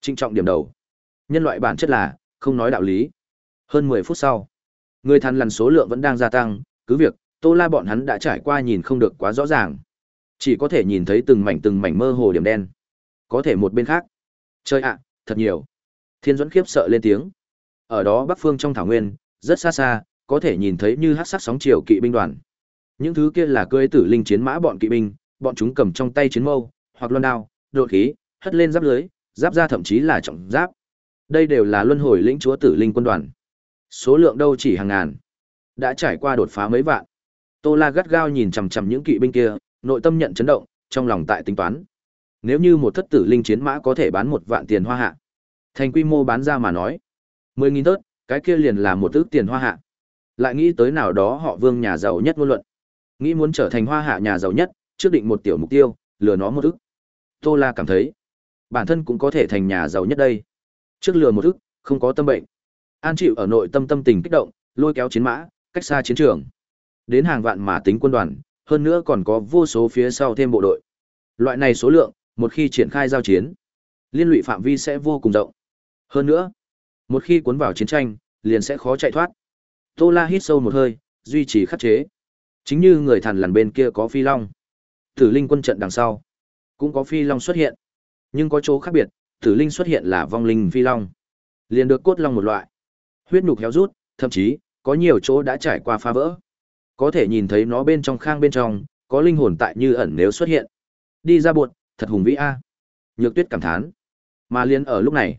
Trinh trọng điểm đầu. Nhân loại bản chất là, không nói đạo lý. Hơn 10 phút sau, người thằn lằn số lượng vẫn đang gia tăng, cứ việc, Tô La bọn hắn đã trải qua nhìn không được quá rõ ràng. Chỉ có thể nhìn thấy từng mảnh từng mảnh mơ hồ điểm đen. Có thể một bên khác. Chơi ạ, thật nhiều. Thiên Duẫn khiếp sợ lên tiếng. Ở đó bắc phương trong thảo nguyên, rất xa xa, có thể nhìn thấy như hắc sắc sóng chiều kỵ binh đoàn. Những thứ kia là cưỡi tử linh chiến mã bọn kỵ binh, bọn chúng cầm trong tay chiến mâu, hoặc loan đao, đột khí, hất lên giáp lưới, giáp ra thậm chí là trọng giáp. Đây đều là luân hồi lĩnh chúa tử linh quân đoàn. Số lượng đâu chỉ hàng ngàn. Đã trải qua đột phá mấy vạn. Tô La gắt gao nhìn chằm chằm những kỵ binh kia, nội tâm nhận chấn động, trong lòng tại tính toán. Nếu như một thất tử linh chiến mã có thể bán một vạn tiền hoa hạ, thành quy mô bán ra mà nói, mười nghìn tớt, cái kia liền là một ước tiền hoa hạ. Lại nghĩ tới nào đó họ vương nhà giàu nhất ngôn luận. Nghĩ muốn trở thành hoa hạ nhà giàu nhất, trước định một tiểu mục tiêu, lừa nó một ức. Tô La cảm thấy, bản thân cũng có thể thành nhà giàu nhất đây. Trước lừa một ức, không có tâm bệnh. An chịu ở nội tâm tâm tình kích động, lôi kéo chiến mã, cách xa chiến trường. Đến hàng vạn mà tính quân đoàn, hơn nữa còn có vô số phía sau thêm bộ đội. Loại này số lượng, một khi triển khai giao chiến, liên lụy phạm vi sẽ vô cùng rộng. Hơn nữa, một khi cuốn vào chiến tranh, liền sẽ khó chạy thoát. Tô La hít sâu một hơi, duy trì khắc chế. Chính như người thằn lằn bên kia có phi long. Tử linh quân trận đằng sau, cũng có phi long xuất hiện. Nhưng có chỗ khác biệt, tử linh xuất hiện là vong linh phi long. Liền được cốt long một loại. Huyết nhục héo rút, thậm chí, có nhiều chỗ đã trải qua phá vỡ. Có thể nhìn thấy nó bên trong khang bên trong, có linh hồn tại như ẩn nếu xuất hiện. Đi ra buột, thật hùng vĩ a. Nhược Tuyết cảm thán. Mà liên ở lúc này,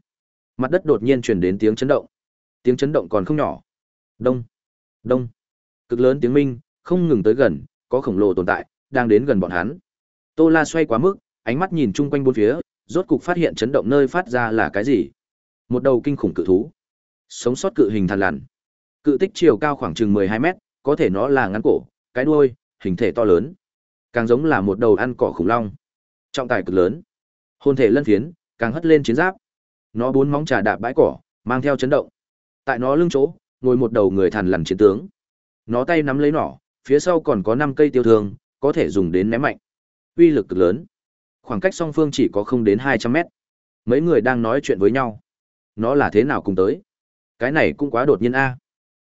mặt đất đột nhiên truyền đến tiếng chấn động. Tiếng chấn động còn không nhỏ. Đông, đông. Cực lớn tiếng minh, không ngừng tới gần, có khổng lồ tồn tại, đang đến gần bọn hắn. Tô La xoay quá mức, ánh mắt nhìn chung quanh bốn phía, rốt cục phát hiện chấn động nơi phát ra là cái gì? Một đầu kinh khủng cự thú. Sống sót cự hình thằn lằn. Cự tích chiều cao khoảng chừng 12 mét, có thể nó là ngắn cổ, cái đuôi, hình thể to lớn. Càng giống là một đầu ăn cỏ khủng long. Trọng tài cực lớn. Hồn thể lân phiến, càng hất lên chiến giáp. Nó bốn móng trà đạp bãi cỏ, mang theo chấn động. Tại nó lưng chỗ, ngồi một đầu người thằn lằn chiến tướng. Nó tay nắm lấy nỏ, phía sau còn có 5 cây tiêu thương, có thể dùng đến ném mạnh. Uy lực cực lớn. Khoảng cách song phương chỉ có không đến 200 mét. Mấy người đang nói chuyện với nhau. Nó là thế nào cùng tới? Cái này cũng quá đột nhiên a.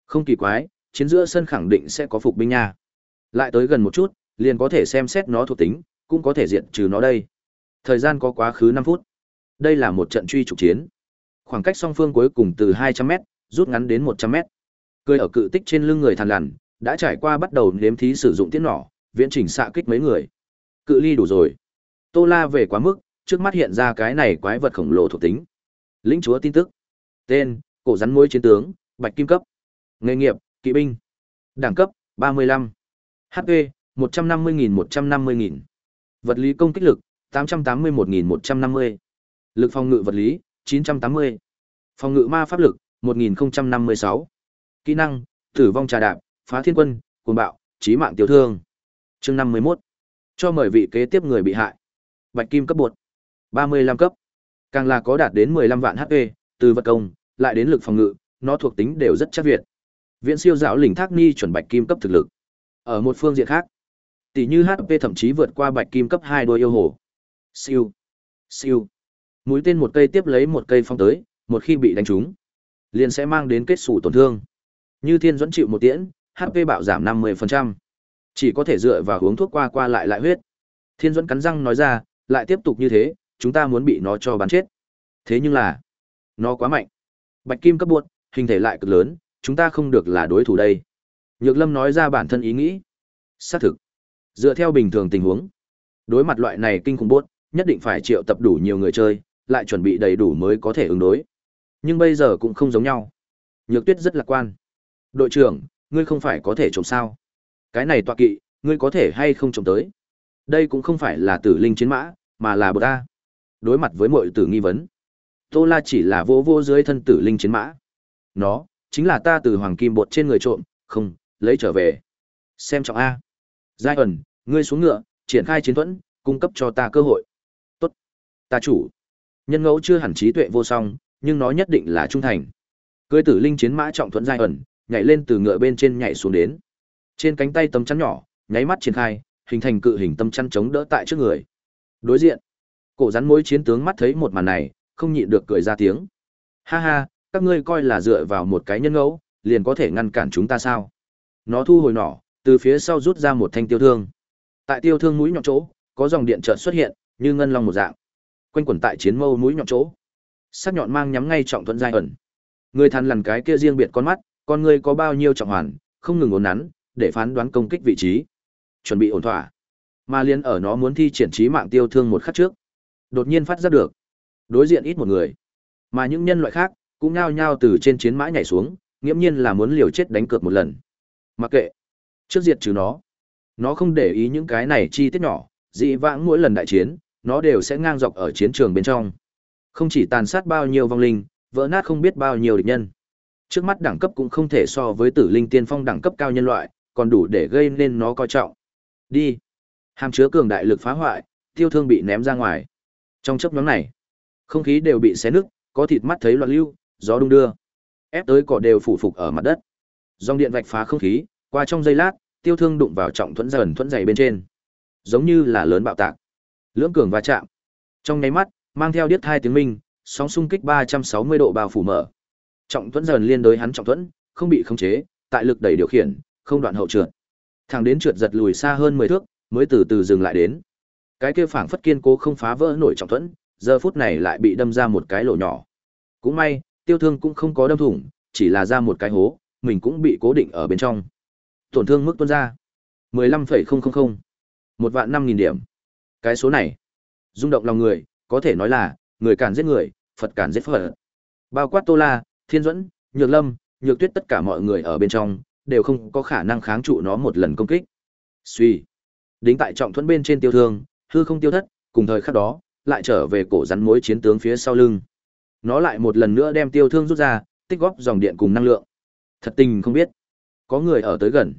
Không kỳ quái, chiến giữa sân khẳng định sẽ có phục binh nha. Lại tới gần một chút, liền có thể xem xét nó thuộc tính, cũng có thể diện trừ nó đây. Thời gian có quá khứ 5 phút. Đây là một trận truy trục chiến. Khoảng cách song phương cuối cùng từ 200m, rút ngắn đến 100m. Cười ở cự tích trên lưng người thằn lằn, đã trải qua bắt đầu nếm thí sử dụng tiết nỏ, viễn chỉnh xạ kích mấy người. Cự ly đủ rồi. Tô La về quá mức, trước mắt hiện ra cái này quái vật khổng lồ thuộc tính. Lĩnh chúa tin tức. Tên: Cổ rắn mối chiến tướng, Bạch Kim cấp. Nghề nghiệp: Kỵ binh. Đẳng cấp: 35. HP: 150.000-150.000. Vật lý công kích lực: 881.150. Lực phòng ngự vật lý: 980. Phòng ngự ma pháp lực: 1056. Kỹ năng: Tử vong trà đạp, phá thiên quân, cuồng bạo, trí mạng tiêu thương. Chương 51. Cho mời vị kế tiếp người bị hại. Bạch kim cấp bột. 35 cấp. Càng là có đạt đến 15 vạn HP, từ vật công, lại đến lực phòng ngự, nó thuộc tính đều rất chắc việt. Viễn siêu giáo lĩnh thác ni chuẩn bạch kim cấp thực lực. Ở một phương diện khác, tỷ như HP thậm chí vượt qua bạch kim cấp 2 đôi yêu hồ. Siêu. Siêu. Mũi tên một cây tiếp lấy một cây phong tới, một khi bị đánh trúng, liền sẽ mang đến kết sủ tổn thương. Như Thiên dẫn chịu một tiễn, HP bạo giảm 50%. Chỉ có thể dựa vào uống thuốc qua qua lại lại huyết. Thiên dẫn cắn răng nói ra, lại tiếp tục như thế, chúng ta muốn bị nó cho bắn chết. Thế nhưng là, nó quá mạnh. Bạch kim cấp buộc, hình thể lại cực lớn, chúng ta không được là đối thủ đây. Nhược Lâm nói ra bản thân ý nghĩ. Xác thực. Dựa theo bình thường tình huống, đối mặt loại này kinh khủng buộc, nhất định phải triệu tập đủ nhiều người chơi, lại chuẩn bị đầy đủ mới có thể ứng đối. Nhưng bây giờ cũng không giống nhau. Nhược Tuyết rất lạc quan. Đội trưởng, ngươi không phải có thể trộm sao? Cái này tọa kỵ, ngươi có thể hay không trộm tới? Đây cũng không phải là tử linh chiến mã, mà là bờ ta. Đối mặt với mọi tử nghi vấn. Tô La chỉ là vô vô dưới thân tử linh chiến mã. Nó, chính là ta từ hoàng kim bột trên người trộm, không, lấy trở về. Xem trọng A. Giai ẩn, ngươi xuống ngựa, triển khai chiến thuẫn, cung cấp cho ta cơ hội. Tốt. Ta chủ. Nhân ngẫu chưa hẳn trí tuệ vô song, nhưng nó nhất định là trung thành. Cưới tử linh chiến mã trọng thuẫn giai ẩn, nhảy lên từ ngựa bên trên nhảy xuống đến. Trên cánh tay tấm chắn nhỏ, nháy mắt triển khai, hình thành cự hình tâm chắn chống đỡ tại trước người. Đối diện, cổ rắn mối chiến tướng mắt thấy một màn này, không nhịn được cười ra tiếng. Ha ha, các ngươi coi là dựa vào một cái nhân ngẫu, liền có thể ngăn cản chúng ta sao? Nó thu hồi nỏ, từ phía sau rút ra một thanh tiêu thương. Tại tiêu thương mũi nhọn chỗ, có dòng điện chợt xuất hiện, như ngân long một dạng. Quanh quẩn tại chiến mâu mũi nhọn chỗ. Sắc nhọn mang nhắm ngay trọng thuận giai ẩn. Người thằn lằn cái kia riêng biệt con mắt, con ngươi có bao nhiêu trọng hoàn, không ngừng ổn nắn, để phán đoán công kích vị trí. Chuẩn bị ổn thỏa. Mà liên ở nó muốn thi triển trí mạng tiêu thương một khắc trước. Đột nhiên phát ra được. Đối diện ít một người. Mà những nhân loại khác, cũng nhao nhao từ trên chiến mã nhảy xuống, nghiễm nhiên là muốn liều chết đánh cược một lần. Mặc kệ. Trước diệt trừ nó. Nó không để ý những cái này chi tiết nhỏ, dị vãng mỗi lần đại chiến, nó đều sẽ ngang dọc ở chiến trường bên trong. Không chỉ tàn sát bao nhiêu vong linh, vỡ nát không biết bao nhiêu địch nhân. Trước mắt đẳng cấp cũng không thể so với tử linh tiên phong đẳng cấp cao nhân loại, còn đủ để gây nên nó coi trọng. Đi. Hàm chứa cường đại lực phá hoại, tiêu thương bị ném ra ngoài. Trong chấp nhóm này, không khí đều bị xé nứt, có thịt mắt thấy loạn lưu, gió đung đưa. Ép tới cỏ đều phủ phục ở mặt đất. Dòng điện vạch phá không khí, qua trong giây lát, tiêu thương đụng vào trọng thuẫn dần thuẫn dày bên trên. Giống như là lớn bạo tạc. Lưỡng cường va chạm. Trong nháy mắt, mang theo điếc thai tiếng minh, sóng xung kích 360 độ bao phủ mở. Trọng thuẫn dần liên đối hắn trọng thuẫn, không bị khống chế, tại lực đẩy điều khiển, không đoạn hậu trượt. Thằng đến trượt giật lùi xa hơn 10 thước, mới từ từ dừng lại đến. Cái kia phảng phất kiên cố không phá vỡ nổi trọng thuẫn, giờ phút này lại bị đâm ra một cái lỗ nhỏ. Cũng may, tiêu thương cũng không có đâm thủng, chỉ là ra một cái hố, mình cũng bị cố định ở bên trong. Tổn thương mức tuôn ra 15,000. Một vạn 5000 điểm. Cái số này, rung động lòng người, có thể nói là người cản giết người, Phật cản giết Phật. Bao quát Tô La, Thiên Duẫn, Nhược Lâm, Nhược Tuyết tất cả mọi người ở bên trong đều không có khả năng kháng trụ nó một lần công kích. Suy, Đính tại trọng thuẫn bên trên tiêu thương, hư không tiêu thất, cùng thời khắc đó, lại trở về cổ rắn mối chiến tướng phía sau lưng. Nó lại một lần nữa đem tiêu thương rút ra, tích góp dòng điện cùng năng lượng. Thật tình không biết, có người ở tới gần.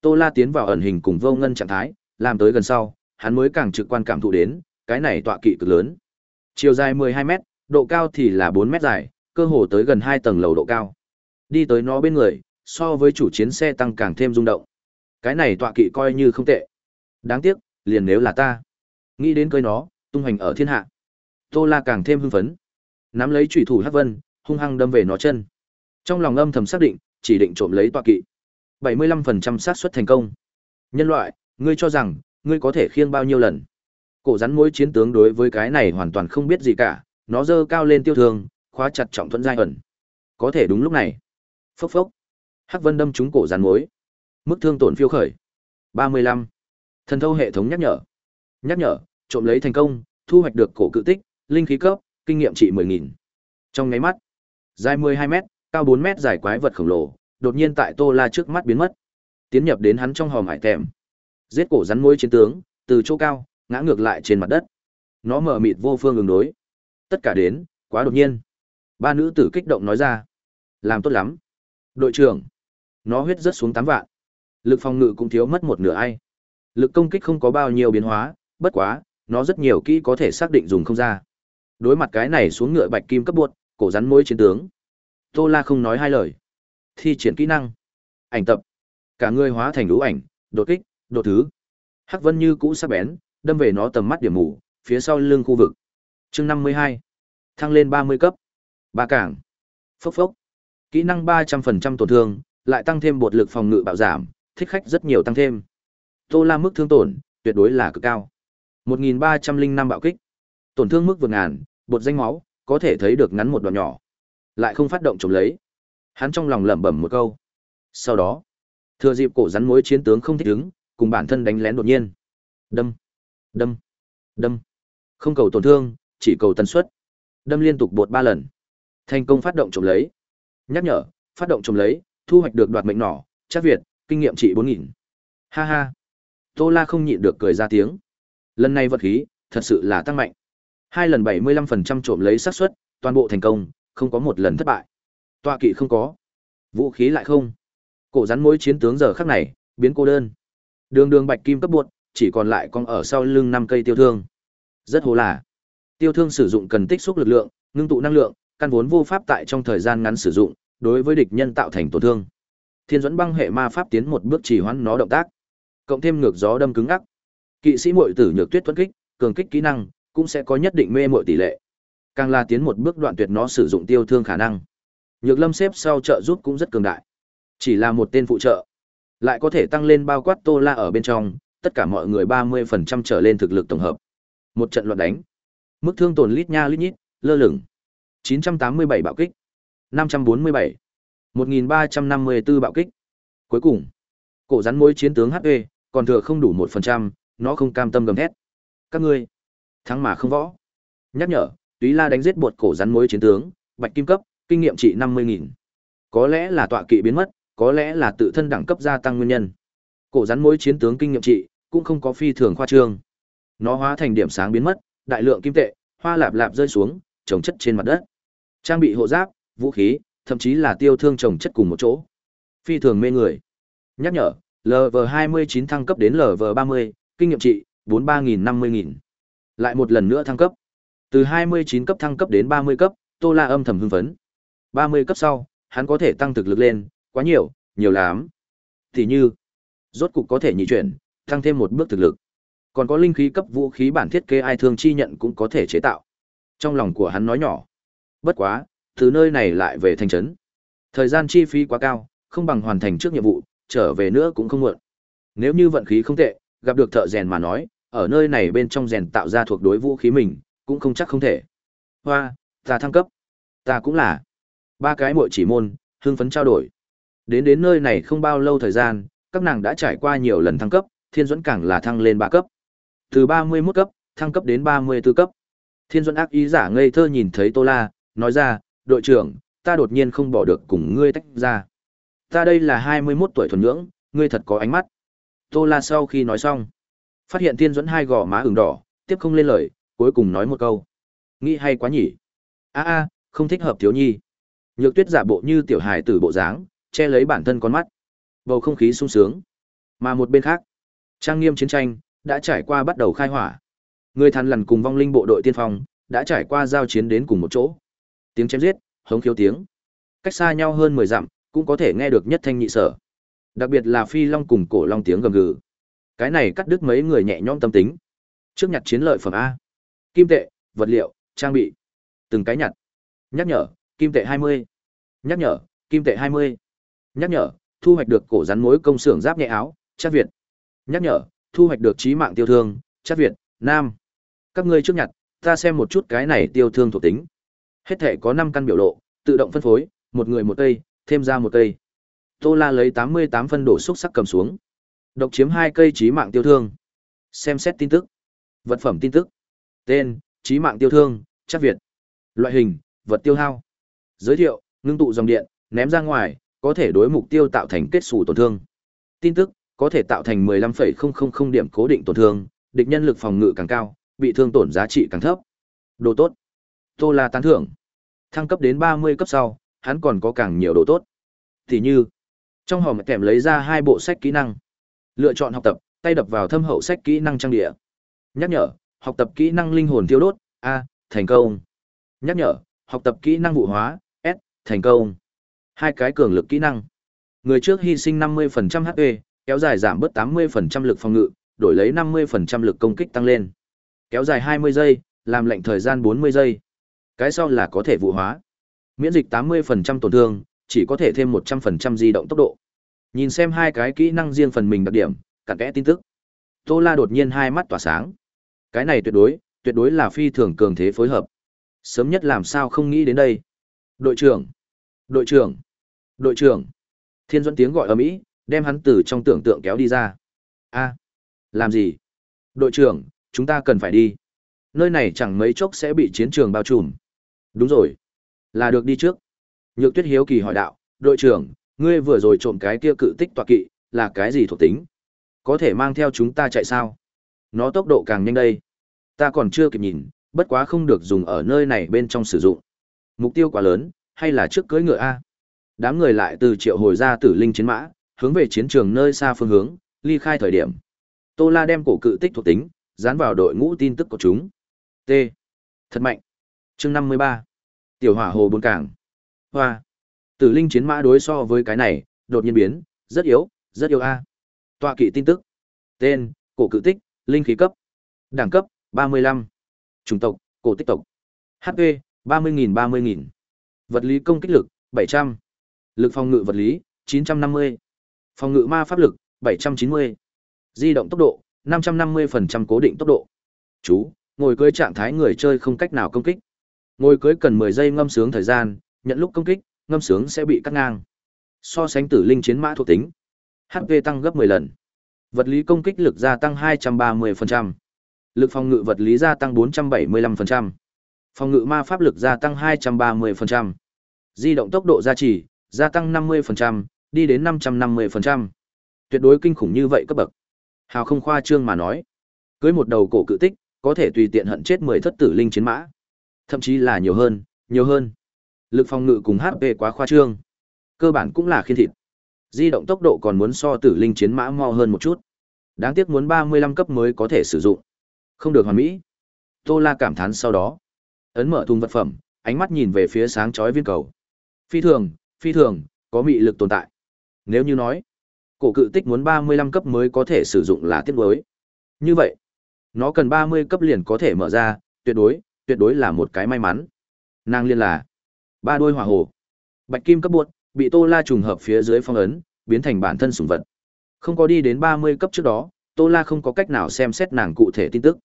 Tô La tiến vào ẩn hình cùng vô ngân trạng thái, làm tới gần sau, hắn mới càng trực quan cảm thụ đến, cái này tọa kỵ cực lớn. Chiều dài 12 mét, độ cao thì là 4 mét dài, cơ hồ tới gần 2 tầng lầu độ cao. Đi tới nó bên người, so với chủ chiến xe tăng càng thêm rung động. Cái này tọa kỵ coi như không tệ. Đáng tiếc, liền nếu là ta, nghĩ đến cơi nó, tung hành ở thiên hạ. Tô La càng thêm hưng phấn. Nắm lấy chủy thủ Hắc Vân, hung hăng đâm về nó chân. Trong lòng âm thầm xác định, chỉ định trộm lấy tọa kỵ. 75% xác suất thành công. Nhân loại, ngươi cho rằng, ngươi có thể khiêng bao nhiêu lần? Cổ rắn mối chiến tướng đối với cái này hoàn toàn không biết gì cả, nó dơ cao lên tiêu thương, khóa chặt trọng thuận giai ẩn. Có thể đúng lúc này. Phốc phốc. Hắc Vân đâm trúng cổ rắn mối. Mức thương tổn phiêu khởi. 35. Thần thâu hệ thống nhắc nhở. Nhắc nhở, trộm lấy thành công, thu hoạch được cổ cự tích, linh khí cấp, kinh nghiệm trị 10000. Trong nháy mắt, dài 12 mét, cao 4 mét dài quái vật khổng lồ, đột nhiên tại Tô La trước mắt biến mất. Tiến nhập đến hắn trong hòm hải tèm. Giết cổ rắn môi chiến tướng, từ chỗ cao, ngã ngược lại trên mặt đất. Nó mở mịt vô phương ứng đối. Tất cả đến, quá đột nhiên. Ba nữ tử kích động nói ra. Làm tốt lắm. Đội trưởng. Nó huyết rất xuống 8 vạn. Lực phòng ngự cũng thiếu mất một nửa ai. Lực công kích không có bao nhiêu biến hóa, bất quá, nó rất nhiều kỹ có thể xác định dùng không ra. Đối mặt cái này xuống ngựa bạch kim cấp buộc, cổ rắn mối chiến tướng. Tô La không nói hai lời. Thi triển kỹ năng. Ảnh tập. Cả người hóa thành lũ ảnh, đột kích, đột thứ. Hắc Vân như cũ sắc bén, đâm về nó tầm mắt điểm mù, phía sau lưng khu vực. Chương 52. Thăng lên 30 cấp. Ba cảng. Phốc phốc. Kỹ năng 300% tổn thương, lại tăng thêm bột lực phòng ngự bạo giảm, thích khách rất nhiều tăng thêm. Tô La mức thương tổn, tuyệt đối là cực cao. 1305 bạo kích. Tổn thương mức vượt ngàn, bột danh máu, có thể thấy được ngắn một đoạn nhỏ. Lại không phát động chống lấy. Hắn trong lòng lẩm bẩm một câu. Sau đó, thừa dịp cổ rắn mối chiến tướng không thích ứng, cùng bản thân đánh lén đột nhiên. Đâm, đâm, đâm. Không cầu tổn thương, chỉ cầu tần suất. Đâm liên tục bột ba lần. Thành công phát động trộm lấy. Nhắc nhở, phát động trộm lấy, thu hoạch được đoạt mệnh nỏ, chắc Việt, kinh nghiệm trị 4000. Ha ha. Tô La không nhịn được cười ra tiếng. Lần này vật khí, thật sự là tăng mạnh. Hai lần 75% trộm lấy xác suất, toàn bộ thành công, không có một lần thất bại. Tọa kỵ không có, vũ khí lại không. Cổ rắn mối chiến tướng giờ khắc này, biến cô đơn. Đường đường bạch kim cấp buột, chỉ còn lại con ở sau lưng năm cây tiêu thương. Rất hồ là. Tiêu thương sử dụng cần tích xúc lực lượng, ngưng tụ năng lượng, căn vốn vô pháp tại trong thời gian ngắn sử dụng, đối với địch nhân tạo thành tổn thương. Thiên dẫn băng hệ ma pháp tiến một bước chỉ hoãn nó động tác. Cộng thêm ngược gió đâm cứng ngắc. Kỵ sĩ muội tử nhược tuyết thuẫn kích, cường kích kỹ năng, cũng sẽ có nhất định mê muội tỷ lệ. Càng là tiến một bước đoạn tuyệt nó sử dụng tiêu thương khả năng. Nhược Lâm xếp sau trợ giúp cũng rất cường đại. Chỉ là một tên phụ trợ, lại có thể tăng lên bao quát Tô La ở bên trong, tất cả mọi người 30% trở lên thực lực tổng hợp. Một trận loạn đánh. Mức thương tổn lít nha lít nhít, lơ lửng. 987 bạo kích. 547. 1354 bạo kích. Cuối cùng, cổ rắn mối chiến tướng HP, còn thừa không đủ 1%, nó không cam tâm gầm thét. Các ngươi, thắng mà không võ. Nhắc nhở, Túy La đánh giết bột cổ rắn mối chiến tướng, bạch kim cấp, kinh nghiệm trị 50.000. Có lẽ là tọa kỵ biến mất, có lẽ là tự thân đẳng cấp gia tăng nguyên nhân. Cổ rắn mối chiến tướng kinh nghiệm trị cũng không có phi thường khoa trương. Nó hóa thành điểm sáng biến mất, đại lượng kim tệ, hoa lạp lạp rơi xuống, trồng chất trên mặt đất. Trang bị hộ giáp, vũ khí, thậm chí là tiêu thương trồng chất cùng một chỗ. Phi thường mê người. Nhắc nhở, LV29 thăng cấp đến LV30, kinh nghiệm trị 43.000-50.000. Lại một lần nữa thăng cấp. Từ 29 cấp thăng cấp đến 30 cấp, Tô La âm thầm hưng phấn. 30 cấp sau, hắn có thể tăng thực lực lên, quá nhiều, nhiều lắm. Thì như, rốt cục có thể nhị chuyển, tăng thêm một bước thực lực. Còn có linh khí cấp vũ khí bản thiết kế ai thương chi nhận cũng có thể chế tạo. Trong lòng của hắn nói nhỏ. Bất quá, từ nơi này lại về thành trấn. Thời gian chi phí quá cao, không bằng hoàn thành trước nhiệm vụ, trở về nữa cũng không muộn. Nếu như vận khí không tệ, gặp được thợ rèn mà nói, ở nơi này bên trong rèn tạo ra thuộc đối vũ khí mình, cũng không chắc không thể. Hoa, ta thăng cấp. Ta cũng là. Ba cái muội chỉ môn, hưng phấn trao đổi. Đến đến nơi này không bao lâu thời gian, các nàng đã trải qua nhiều lần thăng cấp, Thiên Duẫn càng là thăng lên ba cấp. Từ ba mươi 31 cấp, thăng cấp đến ba mươi 34 cấp. Thiên Duẫn ác ý giả ngây thơ nhìn thấy Tô La, nói ra, đội trưởng, ta đột nhiên không bỏ được cùng ngươi tách ra. Ta đây là hai mươi 21 tuổi thuần nhưỡng, ngươi thật có ánh mắt. Tô La sau khi nói xong, Phát hiện Thiên Duẫn hai gò má ửng đỏ, tiếp không lên lời, cuối cùng nói một câu. Nghĩ hay quá nhỉ. A a, không thích hợp thiếu nhi. Nhược Tuyết giả bộ như tiểu hài tử bộ dáng, che lấy bản thân con mắt. Bầu không khí sung sướng. Mà một bên khác, trang nghiêm chiến tranh đã trải qua bắt đầu khai hỏa. Người thằn lằn cùng vong linh bộ đội tiên phong đã trải qua giao chiến đến cùng một chỗ. Tiếng chém giết, hống khiếu tiếng. Cách xa nhau hơn mười dặm, cũng có thể nghe được nhất thanh nhị sở. Đặc biệt là phi long cùng cổ long tiếng gầm gừ. Cái này cắt đứt mấy người nhẹ nhõm tâm tính. Trước nhặt chiến lợi phẩm a. Kim tệ, vật liệu, trang bị. Từng cái nhặt. Nhắc nhở, kim tệ hai mươi Nhắc nhở, kim tệ hai mươi Nhắc nhở, thu hoạch được cổ rắn mối công xưởng giáp nhẹ áo, chắc Việt. Nhắc nhở, thu hoạch được trí mạng tiêu thương, chắc Việt, Nam. Các ngươi trước nhặt, ta xem một chút cái này tiêu thương thuộc tính. Hết thể có năm căn biểu lộ, tự động phân phối, một người một cây, thêm ra một cây. Tô La lấy tám mươi tám phân đổ xúc sắc cầm xuống. Độc chiếm hai cây trí mạng tiêu thương. Xem xét tin tức. Vật phẩm tin tức. Tên, trí mạng tiêu thương, chắc Việt. Loại hình, vật tiêu hao. Giới thiệu, ngưng tụ dòng điện, ném ra ngoài, có thể đối mục tiêu tạo thành kết xù tổn thương. Tin tức, có thể tạo thành 15,000 điểm cố định tổn thương, địch nhân lực phòng ngự càng cao, bị thương tổn giá trị càng thấp. Đồ tốt. Tô La tán thưởng. Thăng cấp đến 30 cấp sau, hắn còn có càng nhiều đồ tốt. Thì như, trong hòm kèm lấy ra hai bộ sách kỹ năng. Lựa chọn học tập, tay đập vào thâm hậu sách kỹ năng trang địa. Nhắc nhở, học tập kỹ năng linh hồn tiêu đốt, A, thành công. Nhắc nhở, học tập kỹ năng vụ hóa, S, thành công. Hai cái cường lực kỹ năng. Người trước hy sinh 50% HP, kéo dài giảm bớt 80% lực phòng ngự, đổi lấy 50% lực công kích tăng lên. Kéo dài 20 giây, làm lệnh thời gian 40 giây. Cái sau là có thể vụ hóa. Miễn dịch 80% tổn thương, chỉ có thể thêm 100% di động tốc độ. Nhìn xem hai cái kỹ năng riêng phần mình đặc điểm, cặn kẽ tin tức. Tô La đột nhiên hai mắt tỏa sáng. Cái này tuyệt đối, tuyệt đối là phi thường cường thế phối hợp. Sớm nhất làm sao không nghĩ đến đây. Đội trưởng, đội trưởng, đội trưởng. Thiên Duẫn tiếng gọi ở mỹ, đem hắn từ trong tưởng tượng kéo đi ra. A, làm gì? Đội trưởng, chúng ta cần phải đi. Nơi này chẳng mấy chốc sẽ bị chiến trường bao trùm. Đúng rồi, là được đi trước. Nhược Tuyết hiếu kỳ hỏi đạo, đội trưởng, ngươi vừa rồi trộm cái kia cự tích tọa kỵ, là cái gì thuộc tính? Có thể mang theo chúng ta chạy sao? Nó tốc độ càng nhanh đây. Ta còn chưa kịp nhìn, bất quá không được dùng ở nơi này bên trong sử dụng. Mục tiêu quá lớn, hay là trước cưỡi ngựa A? Đám người lại từ triệu hồi ra tử linh chiến mã, hướng về chiến trường nơi xa phương hướng, ly khai thời điểm. Tô La đem cổ cự tích thuộc tính, dán vào đội ngũ tin tức của chúng. T. Thật mạnh. Chương 53. Tiểu hỏa hồ bốn cảng. Hoa. Tử linh chiến mã đối so với cái này, đột nhiên biến, rất yếu, rất yếu a. Tọa kỵ tin tức. Tên, cổ cự tích, linh khí cấp. Đẳng cấp, 35. Chủng tộc, cổ tích tộc. HP, 30.000 30.000. Vật lý công kích lực, 700. Lực phòng ngự vật lý, 950. Phòng ngự ma pháp lực, 790. Di động tốc độ, 550% cố định tốc độ. Chú, ngồi cưới trạng thái người chơi không cách nào công kích. Ngồi cưới cần 10 giây ngâm sướng thời gian, nhận lúc công kích, ngâm sướng sẽ bị cắt ngang. So sánh tử linh chiến mã thuộc tính, HP tăng gấp 10 lần. Vật lý công kích lực gia tăng 230%. Lực phòng ngự vật lý gia tăng 475%. Phòng ngự ma pháp lực gia tăng 230%. Di động tốc độ gia trì, gia tăng 50%, đi đến 550%. Tuyệt đối kinh khủng như vậy cấp bậc. Hào không khoa trương mà nói. Cưới một đầu cổ cự tích, có thể tùy tiện hận chết 10 thất tử linh chiến mã. Thậm chí là nhiều hơn, nhiều hơn. Lực phòng ngự cùng HP quá khoa trương. Cơ bản cũng là khiên thịt. Di động tốc độ còn muốn so tử linh chiến mã mo hơn một chút. Đáng tiếc muốn 35 cấp mới có thể sử dụng. Không được hoàn mỹ. Tô La cảm thán sau đó. Ấn mở thùng vật phẩm, ánh mắt nhìn về phía sáng chói viên cầu. Phi thường, phi thường, có mị lực tồn tại. Nếu như nói, cổ cự tích muốn 35 cấp mới có thể sử dụng là tiết đối. Như vậy, nó cần 30 cấp liền có thể mở ra, tuyệt đối, tuyệt đối là một cái may mắn. Nàng liên là ba đôi hỏa hồ. Bạch kim cấp buộc, bị Tô La trùng hợp phía dưới phong ấn, biến thành bản thân sùng vật. Không có đi đến 30 cấp trước đó, Tô La không có cách nào xem xét nàng cụ thể tin tức.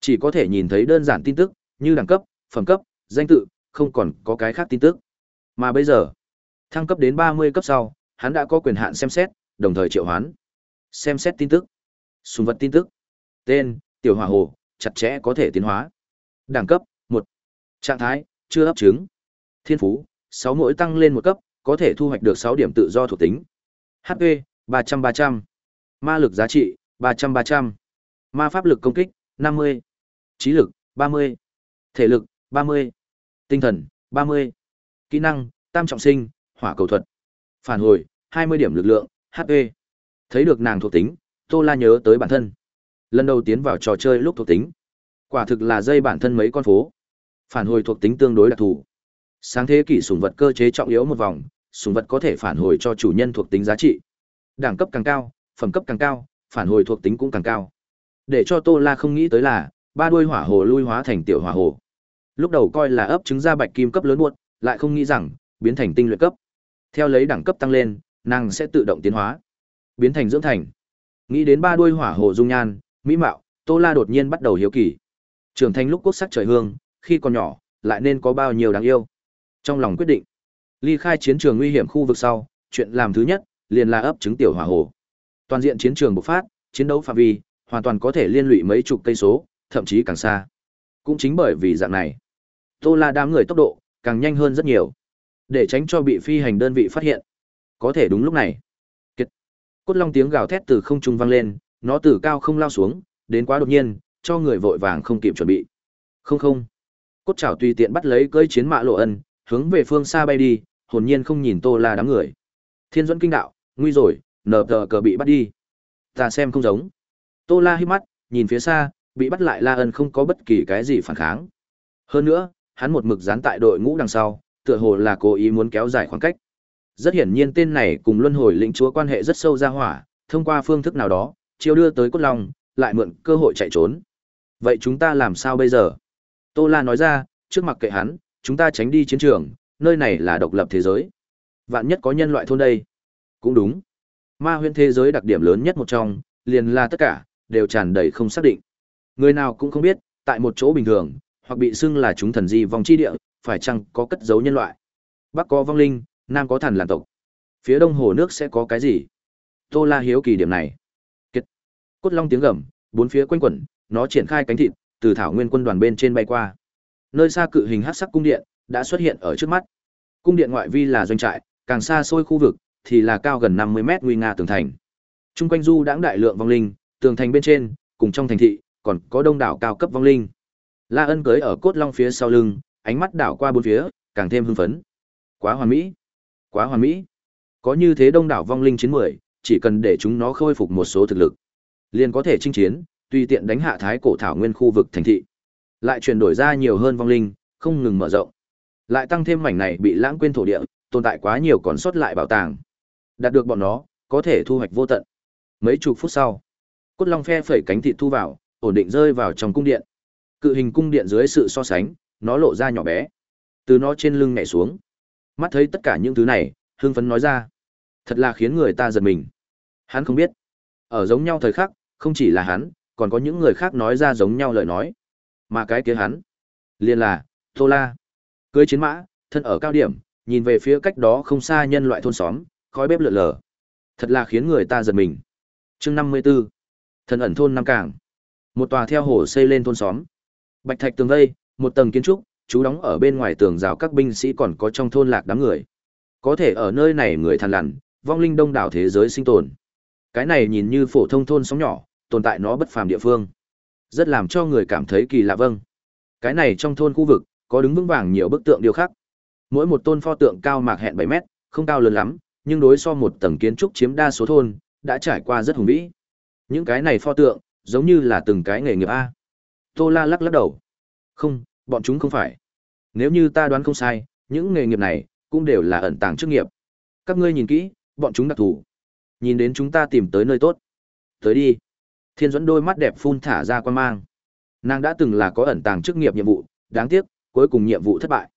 Chỉ có thể nhìn thấy đơn giản tin tức, như đẳng cấp, phẩm cấp, danh tự, không còn có cái khác tin tức. Mà bây giờ, thăng cấp đến 30 cấp sau, hắn đã có quyền hạn xem xét, đồng thời triệu hoán. Xem xét tin tức. Sùng vật tin tức. Tên, Tiểu Hỏa Hồ, chặt chẽ có thể tiến hóa. Đẳng cấp, một Trạng thái, chưa ấp trứng. Thiên phú, sáu mỗi tăng lên một cấp, có thể thu hoạch được sáu điểm tự do thuộc tính. HP, 300-300. Ma lực giá trị, 300-300. Ma pháp lực công kích, 50. Trí lực, 30. Thể lực, 30. Tinh thần, 30. Kỹ năng, tam trọng sinh, hỏa cầu thuật. Phản hồi, 20 điểm lực lượng, HP. Thấy được nàng thuộc tính, Tô La nhớ tới bản thân. Lần đầu tiến vào trò chơi lúc thuộc tính. Quả thực là dây bản thân mấy con phố. Phản hồi thuộc tính tương đối đặc thù. Sáng thế kỷ sùng vật cơ chế trọng yếu một vòng, sùng vật có thể phản hồi cho chủ nhân thuộc tính giá trị. Đẳng cấp càng cao, phẩm cấp càng cao, phản hồi thuộc tính cũng càng cao. Để cho Tô La không nghĩ tới là, ba đuôi hỏa hồ lui hóa thành tiểu hỏa hồ. Lúc đầu coi là ấp trứng ra bạch kim cấp lớn buốt, lại không nghĩ rằng biến thành tinh luyện cấp. Theo lấy đẳng cấp tăng lên, nàng sẽ tự động tiến hóa, biến thành dưỡng thành. Nghĩ đến ba đuôi hỏa hồ dung nhan, mỹ mạo, Tô La đột nhiên bắt đầu hiếu kỳ. Trưởng thành lúc quốc sắc trời hương, khi còn nhỏ, lại nên có bao nhiêu đáng yêu. Trong lòng quyết định, ly khai chiến trường nguy hiểm khu vực sau, chuyện làm thứ nhất, liền là ấp trứng tiểu hỏa hồ. Toàn diện chiến trường bộc phát, chiến đấu phạm vi, hoàn toàn có thể liên lụy mấy chục cây số, thậm chí càng xa. Cũng chính bởi vì dạng này, Tô La đám người tốc độ càng nhanh hơn rất nhiều, để tránh cho bị phi hành đơn vị phát hiện. Có thể đúng lúc này, Kết Cốt long tiếng gào thét từ không trung vang lên, nó từ cao không lao xuống, đến quá đột nhiên, cho người vội vàng không kịp chuẩn bị. Không không. Cốt chảo tùy tiện bắt lấy cơi chiến mã lộ ân, hướng về phương xa bay đi, hồn nhiên không nhìn Tô La đám người. Thiên Duẫn kinh đạo, nguy rồi, nờ tờ cờ bị bắt đi. Ta xem không giống. Tô La hít mắt, nhìn phía xa, bị bắt lại La Ân không có bất kỳ cái gì phản kháng. Hơn nữa, hắn một mực dán tại đội ngũ đằng sau, tựa hồ là cố ý muốn kéo dài khoảng cách. Rất hiển nhiên tên này cùng luân hồi lĩnh chúa quan hệ rất sâu ra hỏa, thông qua phương thức nào đó, chiêu đưa tới cốt long, lại mượn cơ hội chạy trốn. Vậy chúng ta làm sao bây giờ? Tô La nói ra, trước mặt kệ hắn, chúng ta tránh đi chiến trường, nơi này là độc lập thế giới. Vạn nhất có nhân loại thôn đây. Cũng đúng. Ma huyễn thế giới đặc điểm lớn nhất một trong, liền là tất cả, đều tràn đầy không xác định. Người nào cũng không biết, tại một chỗ bình thường, hoặc bị xưng là chúng thần di vong chi địa, phải chăng có cất giấu nhân loại. Bắc có vong linh, Nam có thần làn tộc. Phía đông hồ nước sẽ có cái gì? Tô La hiếu kỳ điểm này. Kiệt. Cốt long tiếng gầm, bốn phía quanh quẩn, nó triển khai cánh thịt, từ thảo nguyên quân đoàn bên trên bay qua. Nơi xa cự hình hắc sắc cung điện đã xuất hiện ở trước mắt. Cung điện ngoại vi là doanh trại, càng xa xôi khu vực thì là cao gần 50 mét nguy nga tường thành. Trung quanh du đãng đại lượng vong linh, tường thành bên trên, cùng trong thành thị, còn có đông đảo cao cấp vong linh. La Ân cưới ở cốt long phía sau lưng, ánh mắt đảo qua bốn phía, càng thêm hưng phấn. Quá hoàn mỹ, quá hoàn mỹ. Có như thế đông đảo vong linh chiến mười, chỉ cần để chúng nó khôi phục một số thực lực, liền có thể chinh chiến, tùy tiện đánh hạ thái cổ thảo nguyên khu vực thành thị. Lại chuyển đổi ra nhiều hơn vong linh, không ngừng mở rộng. Lại tăng thêm mảnh này bị lãng quên thổ địa, tồn tại quá nhiều còn sót lại bảo tàng. Đạt được bọn nó, có thể thu hoạch vô tận. Mấy chục phút sau, cốt long phe phẩy cánh thịt thu vào, ổn định rơi vào trong cung điện. Cự hình cung điện dưới sự so sánh, nó lộ ra nhỏ bé. Từ nó trên lưng nhảy xuống. Mắt thấy tất cả những thứ này, hưng phấn nói ra. Thật là khiến người ta giật mình. Hắn không biết. Ở giống nhau thời khắc, không chỉ là hắn, còn có những người khác nói ra giống nhau lời nói. Mà cái kia hắn, liền là, Tô La. Cưới chiến mã, thân ở cao điểm, nhìn về phía cách đó không xa nhân loại thôn xóm, khói bếp lượn lờ. Thật là khiến người ta giật mình. Chương 54. Thần ẩn thôn Nam Cảng. Một tòa theo hồ xây lên thôn xóm. Bạch thạch tường vây, một tầng kiến trúc, chú đóng ở bên ngoài tường rào các binh sĩ còn có trong thôn lạc đám người. Có thể ở nơi này người thằn lằn, vong linh đông đảo thế giới sinh tồn. Cái này nhìn như phổ thông thôn xóm nhỏ, tồn tại nó bất phàm địa phương. Rất làm cho người cảm thấy kỳ lạ vâng. Cái này trong thôn khu vực, có đứng vững vàng nhiều bức tượng điêu khắc. Mỗi một tôn pho tượng cao mạc hẹn 7 mét, không cao lớn lắm, nhưng đối so một tầng kiến trúc chiếm đa số thôn, đã trải qua rất hùng vĩ. Những cái này pho tượng, giống như là từng cái nghề nghiệp A. Tô La lắc lắc đầu. Không, bọn chúng không phải. Nếu như ta đoán không sai, những nghề nghiệp này, cũng đều là ẩn tàng chức nghiệp. Các ngươi nhìn kỹ, bọn chúng đặc thù. Nhìn đến chúng ta tìm tới nơi tốt. Tới đi. Thiên dẫn đôi mắt đẹp phun thả ra quan mang. Nàng đã từng là có ẩn tàng chức nghiệp nhiệm vụ, đáng tiếc, cuối cùng nhiệm vụ thất bại.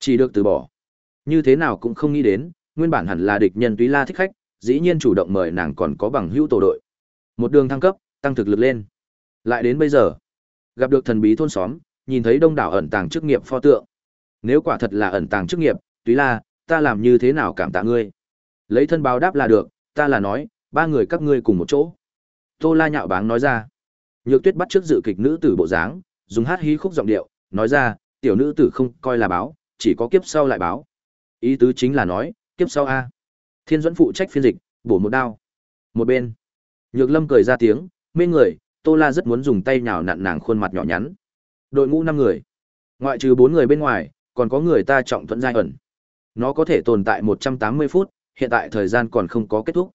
Chỉ được từ bỏ. Như thế nào cũng không nghĩ đến, nguyên bản hẳn là địch nhân Túy La thích khách, dĩ nhiên chủ động mời nàng còn có bằng hữu tổ đội. Một đường thăng cấp, tăng thực lực lên. Lại đến bây giờ, gặp được thần bí thôn xóm, nhìn thấy đông đảo ẩn tàng chức nghiệp pho tượng. Nếu quả thật là ẩn tàng chức nghiệp, Túy La, ta làm như thế nào cảm tạ ngươi? Lấy thân báo đáp là được, ta là nói, ba người các ngươi cùng một chỗ. Tô La nhạo báng nói ra. Nhược Tuyết bắt trước dự kịch nữ tử bộ dáng, dùng hát hí khúc giọng điệu, nói ra, tiểu nữ tử không coi là báo, chỉ có kiếp sau lại báo. Ý tứ chính là nói, kiếp sau a. Thiên Duẫn phụ trách phiên dịch, bổ một đao. Một bên, Nhược Lâm cười ra tiếng, mê người, Tô La rất muốn dùng tay nhào nặn nàng khuôn mặt nhỏ nhắn. Đội ngũ năm người, ngoại trừ bốn người bên ngoài, còn có người ta trọng thuận giai ẩn. Nó có thể tồn tại 180 phút, hiện tại thời gian còn không có kết thúc.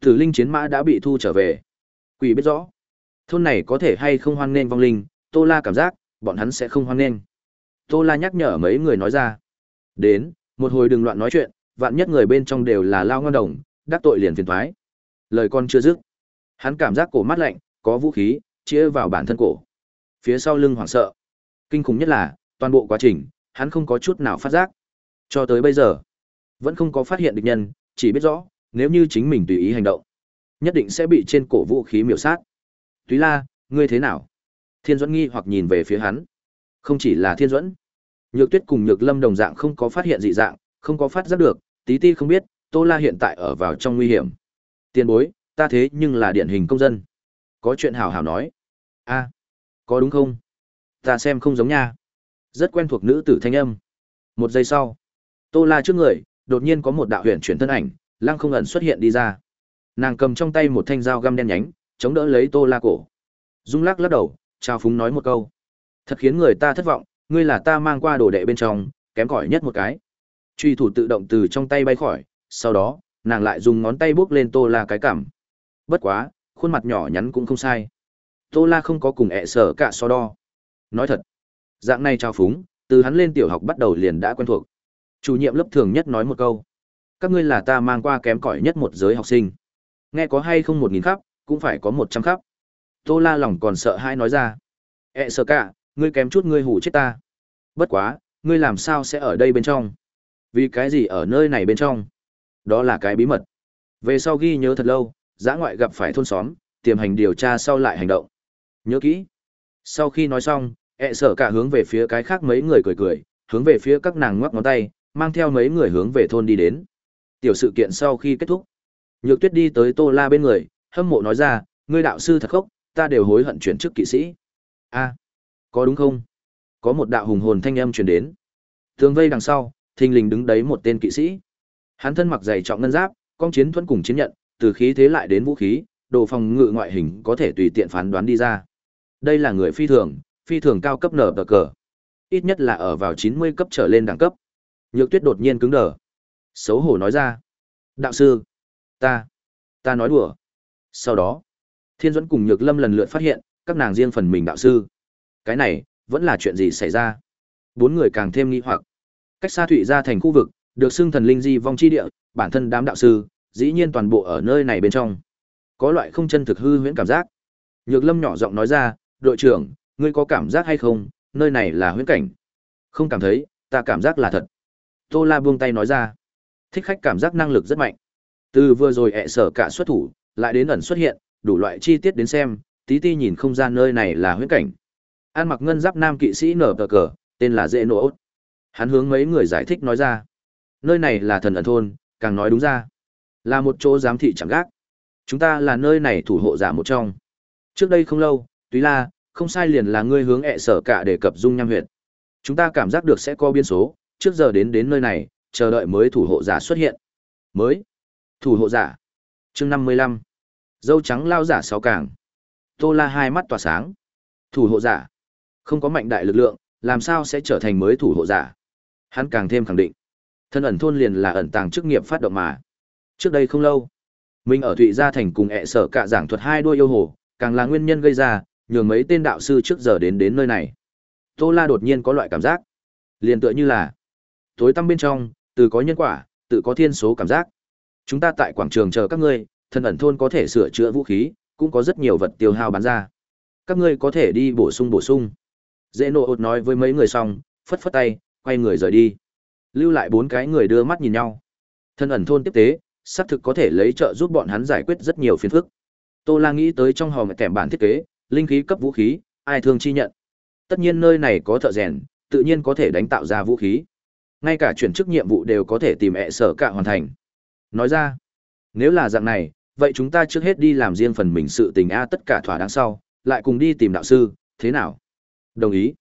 Tử linh chiến mã đã bị thu trở về. Quỷ biết rõ, thôn này có thể hay không hoan nghênh vong linh, Tô La cảm giác, bọn hắn sẽ không hoan nghênh. Tô La nhắc nhở mấy người nói ra. Đến, một hồi đừng loạn nói chuyện, vạn nhất người bên trong đều là lao ngon đồng, đắc tội liền phiền thoái. Lời con chưa dứt. Hắn cảm giác cổ mắt lạnh, có vũ khí, chĩa vào bản thân cổ. Phía sau lưng hoảng sợ. Kinh khủng nhất là, toàn bộ quá trình, hắn không có chút nào phát giác. Cho tới bây giờ, vẫn không có phát hiện địch nhân, chỉ biết rõ, nếu như chính mình tùy ý hành động, nhất định sẽ bị trên cổ vũ khí miểu sát. Túy La, ngươi thế nào? Thiên Duẫn nghi hoặc nhìn về phía hắn. Không chỉ là Thiên Duẫn, Nhược Tuyết cùng Nhược Lâm đồng dạng không có phát hiện dị dạng, không có phát giác được, tí ti không biết, Tô La hiện tại ở vào trong nguy hiểm. Tiên bối, ta thế nhưng là điển hình công dân. Có chuyện hào hào nói. a có đúng không? Ta xem không giống nha. Rất quen thuộc nữ tử thanh âm. Một giây sau, Tô La trước người, đột nhiên có một đạo huyền chuyển thân ảnh, lăng không ẩn xuất hiện đi ra. Nàng cầm trong tay một thanh dao găm đen nhánh, chống đỡ lấy Tô La cổ. Dung lắc lắc đầu, trao phúng nói một câu. Thật khiến người ta thất vọng, ngươi là ta mang qua đồ đệ bên trong, kém cỏi nhất một cái. Truy thủ tự động từ trong tay bay khỏi, sau đó, nàng lại dùng ngón tay buốc lên Tô La cái cảm. Bất quá, khuôn mặt nhỏ nhắn cũng không sai. Tô La không có cùng ẹ sở cả so đo. Nói thật, dạng này trao phúng, từ hắn lên tiểu học bắt đầu liền đã quen thuộc. Chủ nhiệm lớp thường nhất nói một câu. Các ngươi là ta mang qua kém cỏi nhất một giới học sinh. Nghe có hay không một nghìn khắp, cũng phải có một trăm khắp. Tô La lòng còn sợ hai nói ra. ẹ sợ cả, ngươi kém chút ngươi hủ chết ta. Bất quá, ngươi làm sao sẽ ở đây bên trong? Vì cái gì ở nơi này bên trong? Đó là cái bí mật. Về sau ghi nhớ thật lâu, giã ngoại gặp phải thôn xóm, tiềm hành điều tra sau lại hành động. Nhớ kỹ. Sau khi nói xong, ẹ sở cả hướng về phía cái khác mấy người cười cười, hướng về phía các nàng ngoắc ngón tay, mang theo mấy người hướng về thôn đi đến. Tiểu sự kiện sau khi kết thúc, Nhược Tuyết đi tới Tô La bên người, hâm mộ nói ra, ngươi đạo sư thật khốc, ta đều hối hận chuyển chức kỵ sĩ. A, có đúng không? Có một đạo hùng hồn thanh âm truyền đến. Tường vây đằng sau, thình lình đứng đấy một tên kỵ sĩ. Hắn thân mặc dày trọng ngân giáp, con chiến thuẫn cùng chiến nhận, từ khí thế lại đến vũ khí, đồ phòng ngự ngoại hình có thể tùy tiện phán đoán đi ra. Đây là người phi thường, phi thường cao cấp nở tờ cờ. Ít nhất là ở vào 90 cấp trở lên đẳng cấp. Nhược tuyết đột nhiên cứng đờ. Xấu hổ nói ra. Đạo sư. Ta. Ta nói đùa. Sau đó, Thiên Duẫn cùng Nhược Lâm lần lượt phát hiện, các nàng riêng phần mình đạo sư. Cái này, vẫn là chuyện gì xảy ra? Bốn người càng thêm nghi hoặc. Cách xa Thụy ra thành khu vực, được xưng thần linh di vong chi địa, bản thân đám đạo sư, dĩ nhiên toàn bộ ở nơi này bên trong. Có loại không chân thực hư huyễn cảm giác. Nhược Lâm nhỏ giọng nói ra, "Đội trưởng, ngươi có cảm giác hay không, nơi này là huyễn cảnh?" "Không cảm thấy, ta cảm giác là thật." Tô La buông tay nói ra. Thích khách cảm giác năng lực rất mạnh. Từ vừa rồi ẹ sở cả xuất thủ, lại đến ẩn xuất hiện, đủ loại chi tiết đến xem, tí ti nhìn không ra nơi này là huyễn cảnh. An mặc ngân giáp nam kỵ sĩ nở cờ cờ, tên là Dễ Nỗ Hắn hướng mấy người giải thích nói ra. Nơi này là thần ẩn thôn, càng nói đúng ra. Là một chỗ giám thị chẳng gác. Chúng ta là nơi này thủ hộ giả một trong. Trước đây không lâu, Túy La, không sai liền là ngươi hướng ẹ sở cả để cập dung nham huyện. Chúng ta cảm giác được sẽ có biên số, trước giờ đến đến nơi này, chờ đợi mới thủ hộ giả xuất hiện. Mới. Thủ hộ giả. chương năm mươi lăm Dâu trắng lao giả sáu càng. Tô La hai mắt tỏa sáng. Thủ hộ giả. Không có mạnh đại lực lượng, làm sao sẽ trở thành mới thủ hộ giả? Hắn càng thêm khẳng định. Thân ẩn thôn liền là ẩn tàng chức nghiệp phát động mà. Trước đây không lâu, mình ở Thụy Gia Thành cùng ẹ sở cả giảng thuật hai đuôi yêu hồ, càng là nguyên nhân gây ra, nhường mấy tên đạo sư trước giờ đến đến nơi này. Tô La đột nhiên có loại cảm giác, liền tựa như là tối tăm bên trong, từ có nhân quả, tự có thiên số cảm giác. Chúng ta tại quảng trường chờ các ngươi, thân ẩn thôn có thể sửa chữa vũ khí, cũng có rất nhiều vật tiêu hao bán ra. Các ngươi có thể đi bổ sung bổ sung. Dễ nộ ột nói với mấy người xong, phất phất tay, quay người rời đi. Lưu lại bốn cái người đưa mắt nhìn nhau. Thân ẩn thôn tiếp tế, xác thực có thể lấy trợ giúp bọn hắn giải quyết rất nhiều phiền phức. Tô La nghĩ tới trong hòm kèm bản thiết kế, linh khí cấp vũ khí, ai thương chi nhận. Tất nhiên nơi này có thợ rèn, tự nhiên có thể đánh tạo ra vũ khí. Ngay cả chuyển chức nhiệm vụ đều có thể tìm ẹ sở cả hoàn thành. Nói ra, nếu là dạng này, vậy chúng ta trước hết đi làm riêng phần mình sự tình a tất cả thỏa đáng sau, lại cùng đi tìm đạo sư, thế nào? Đồng ý.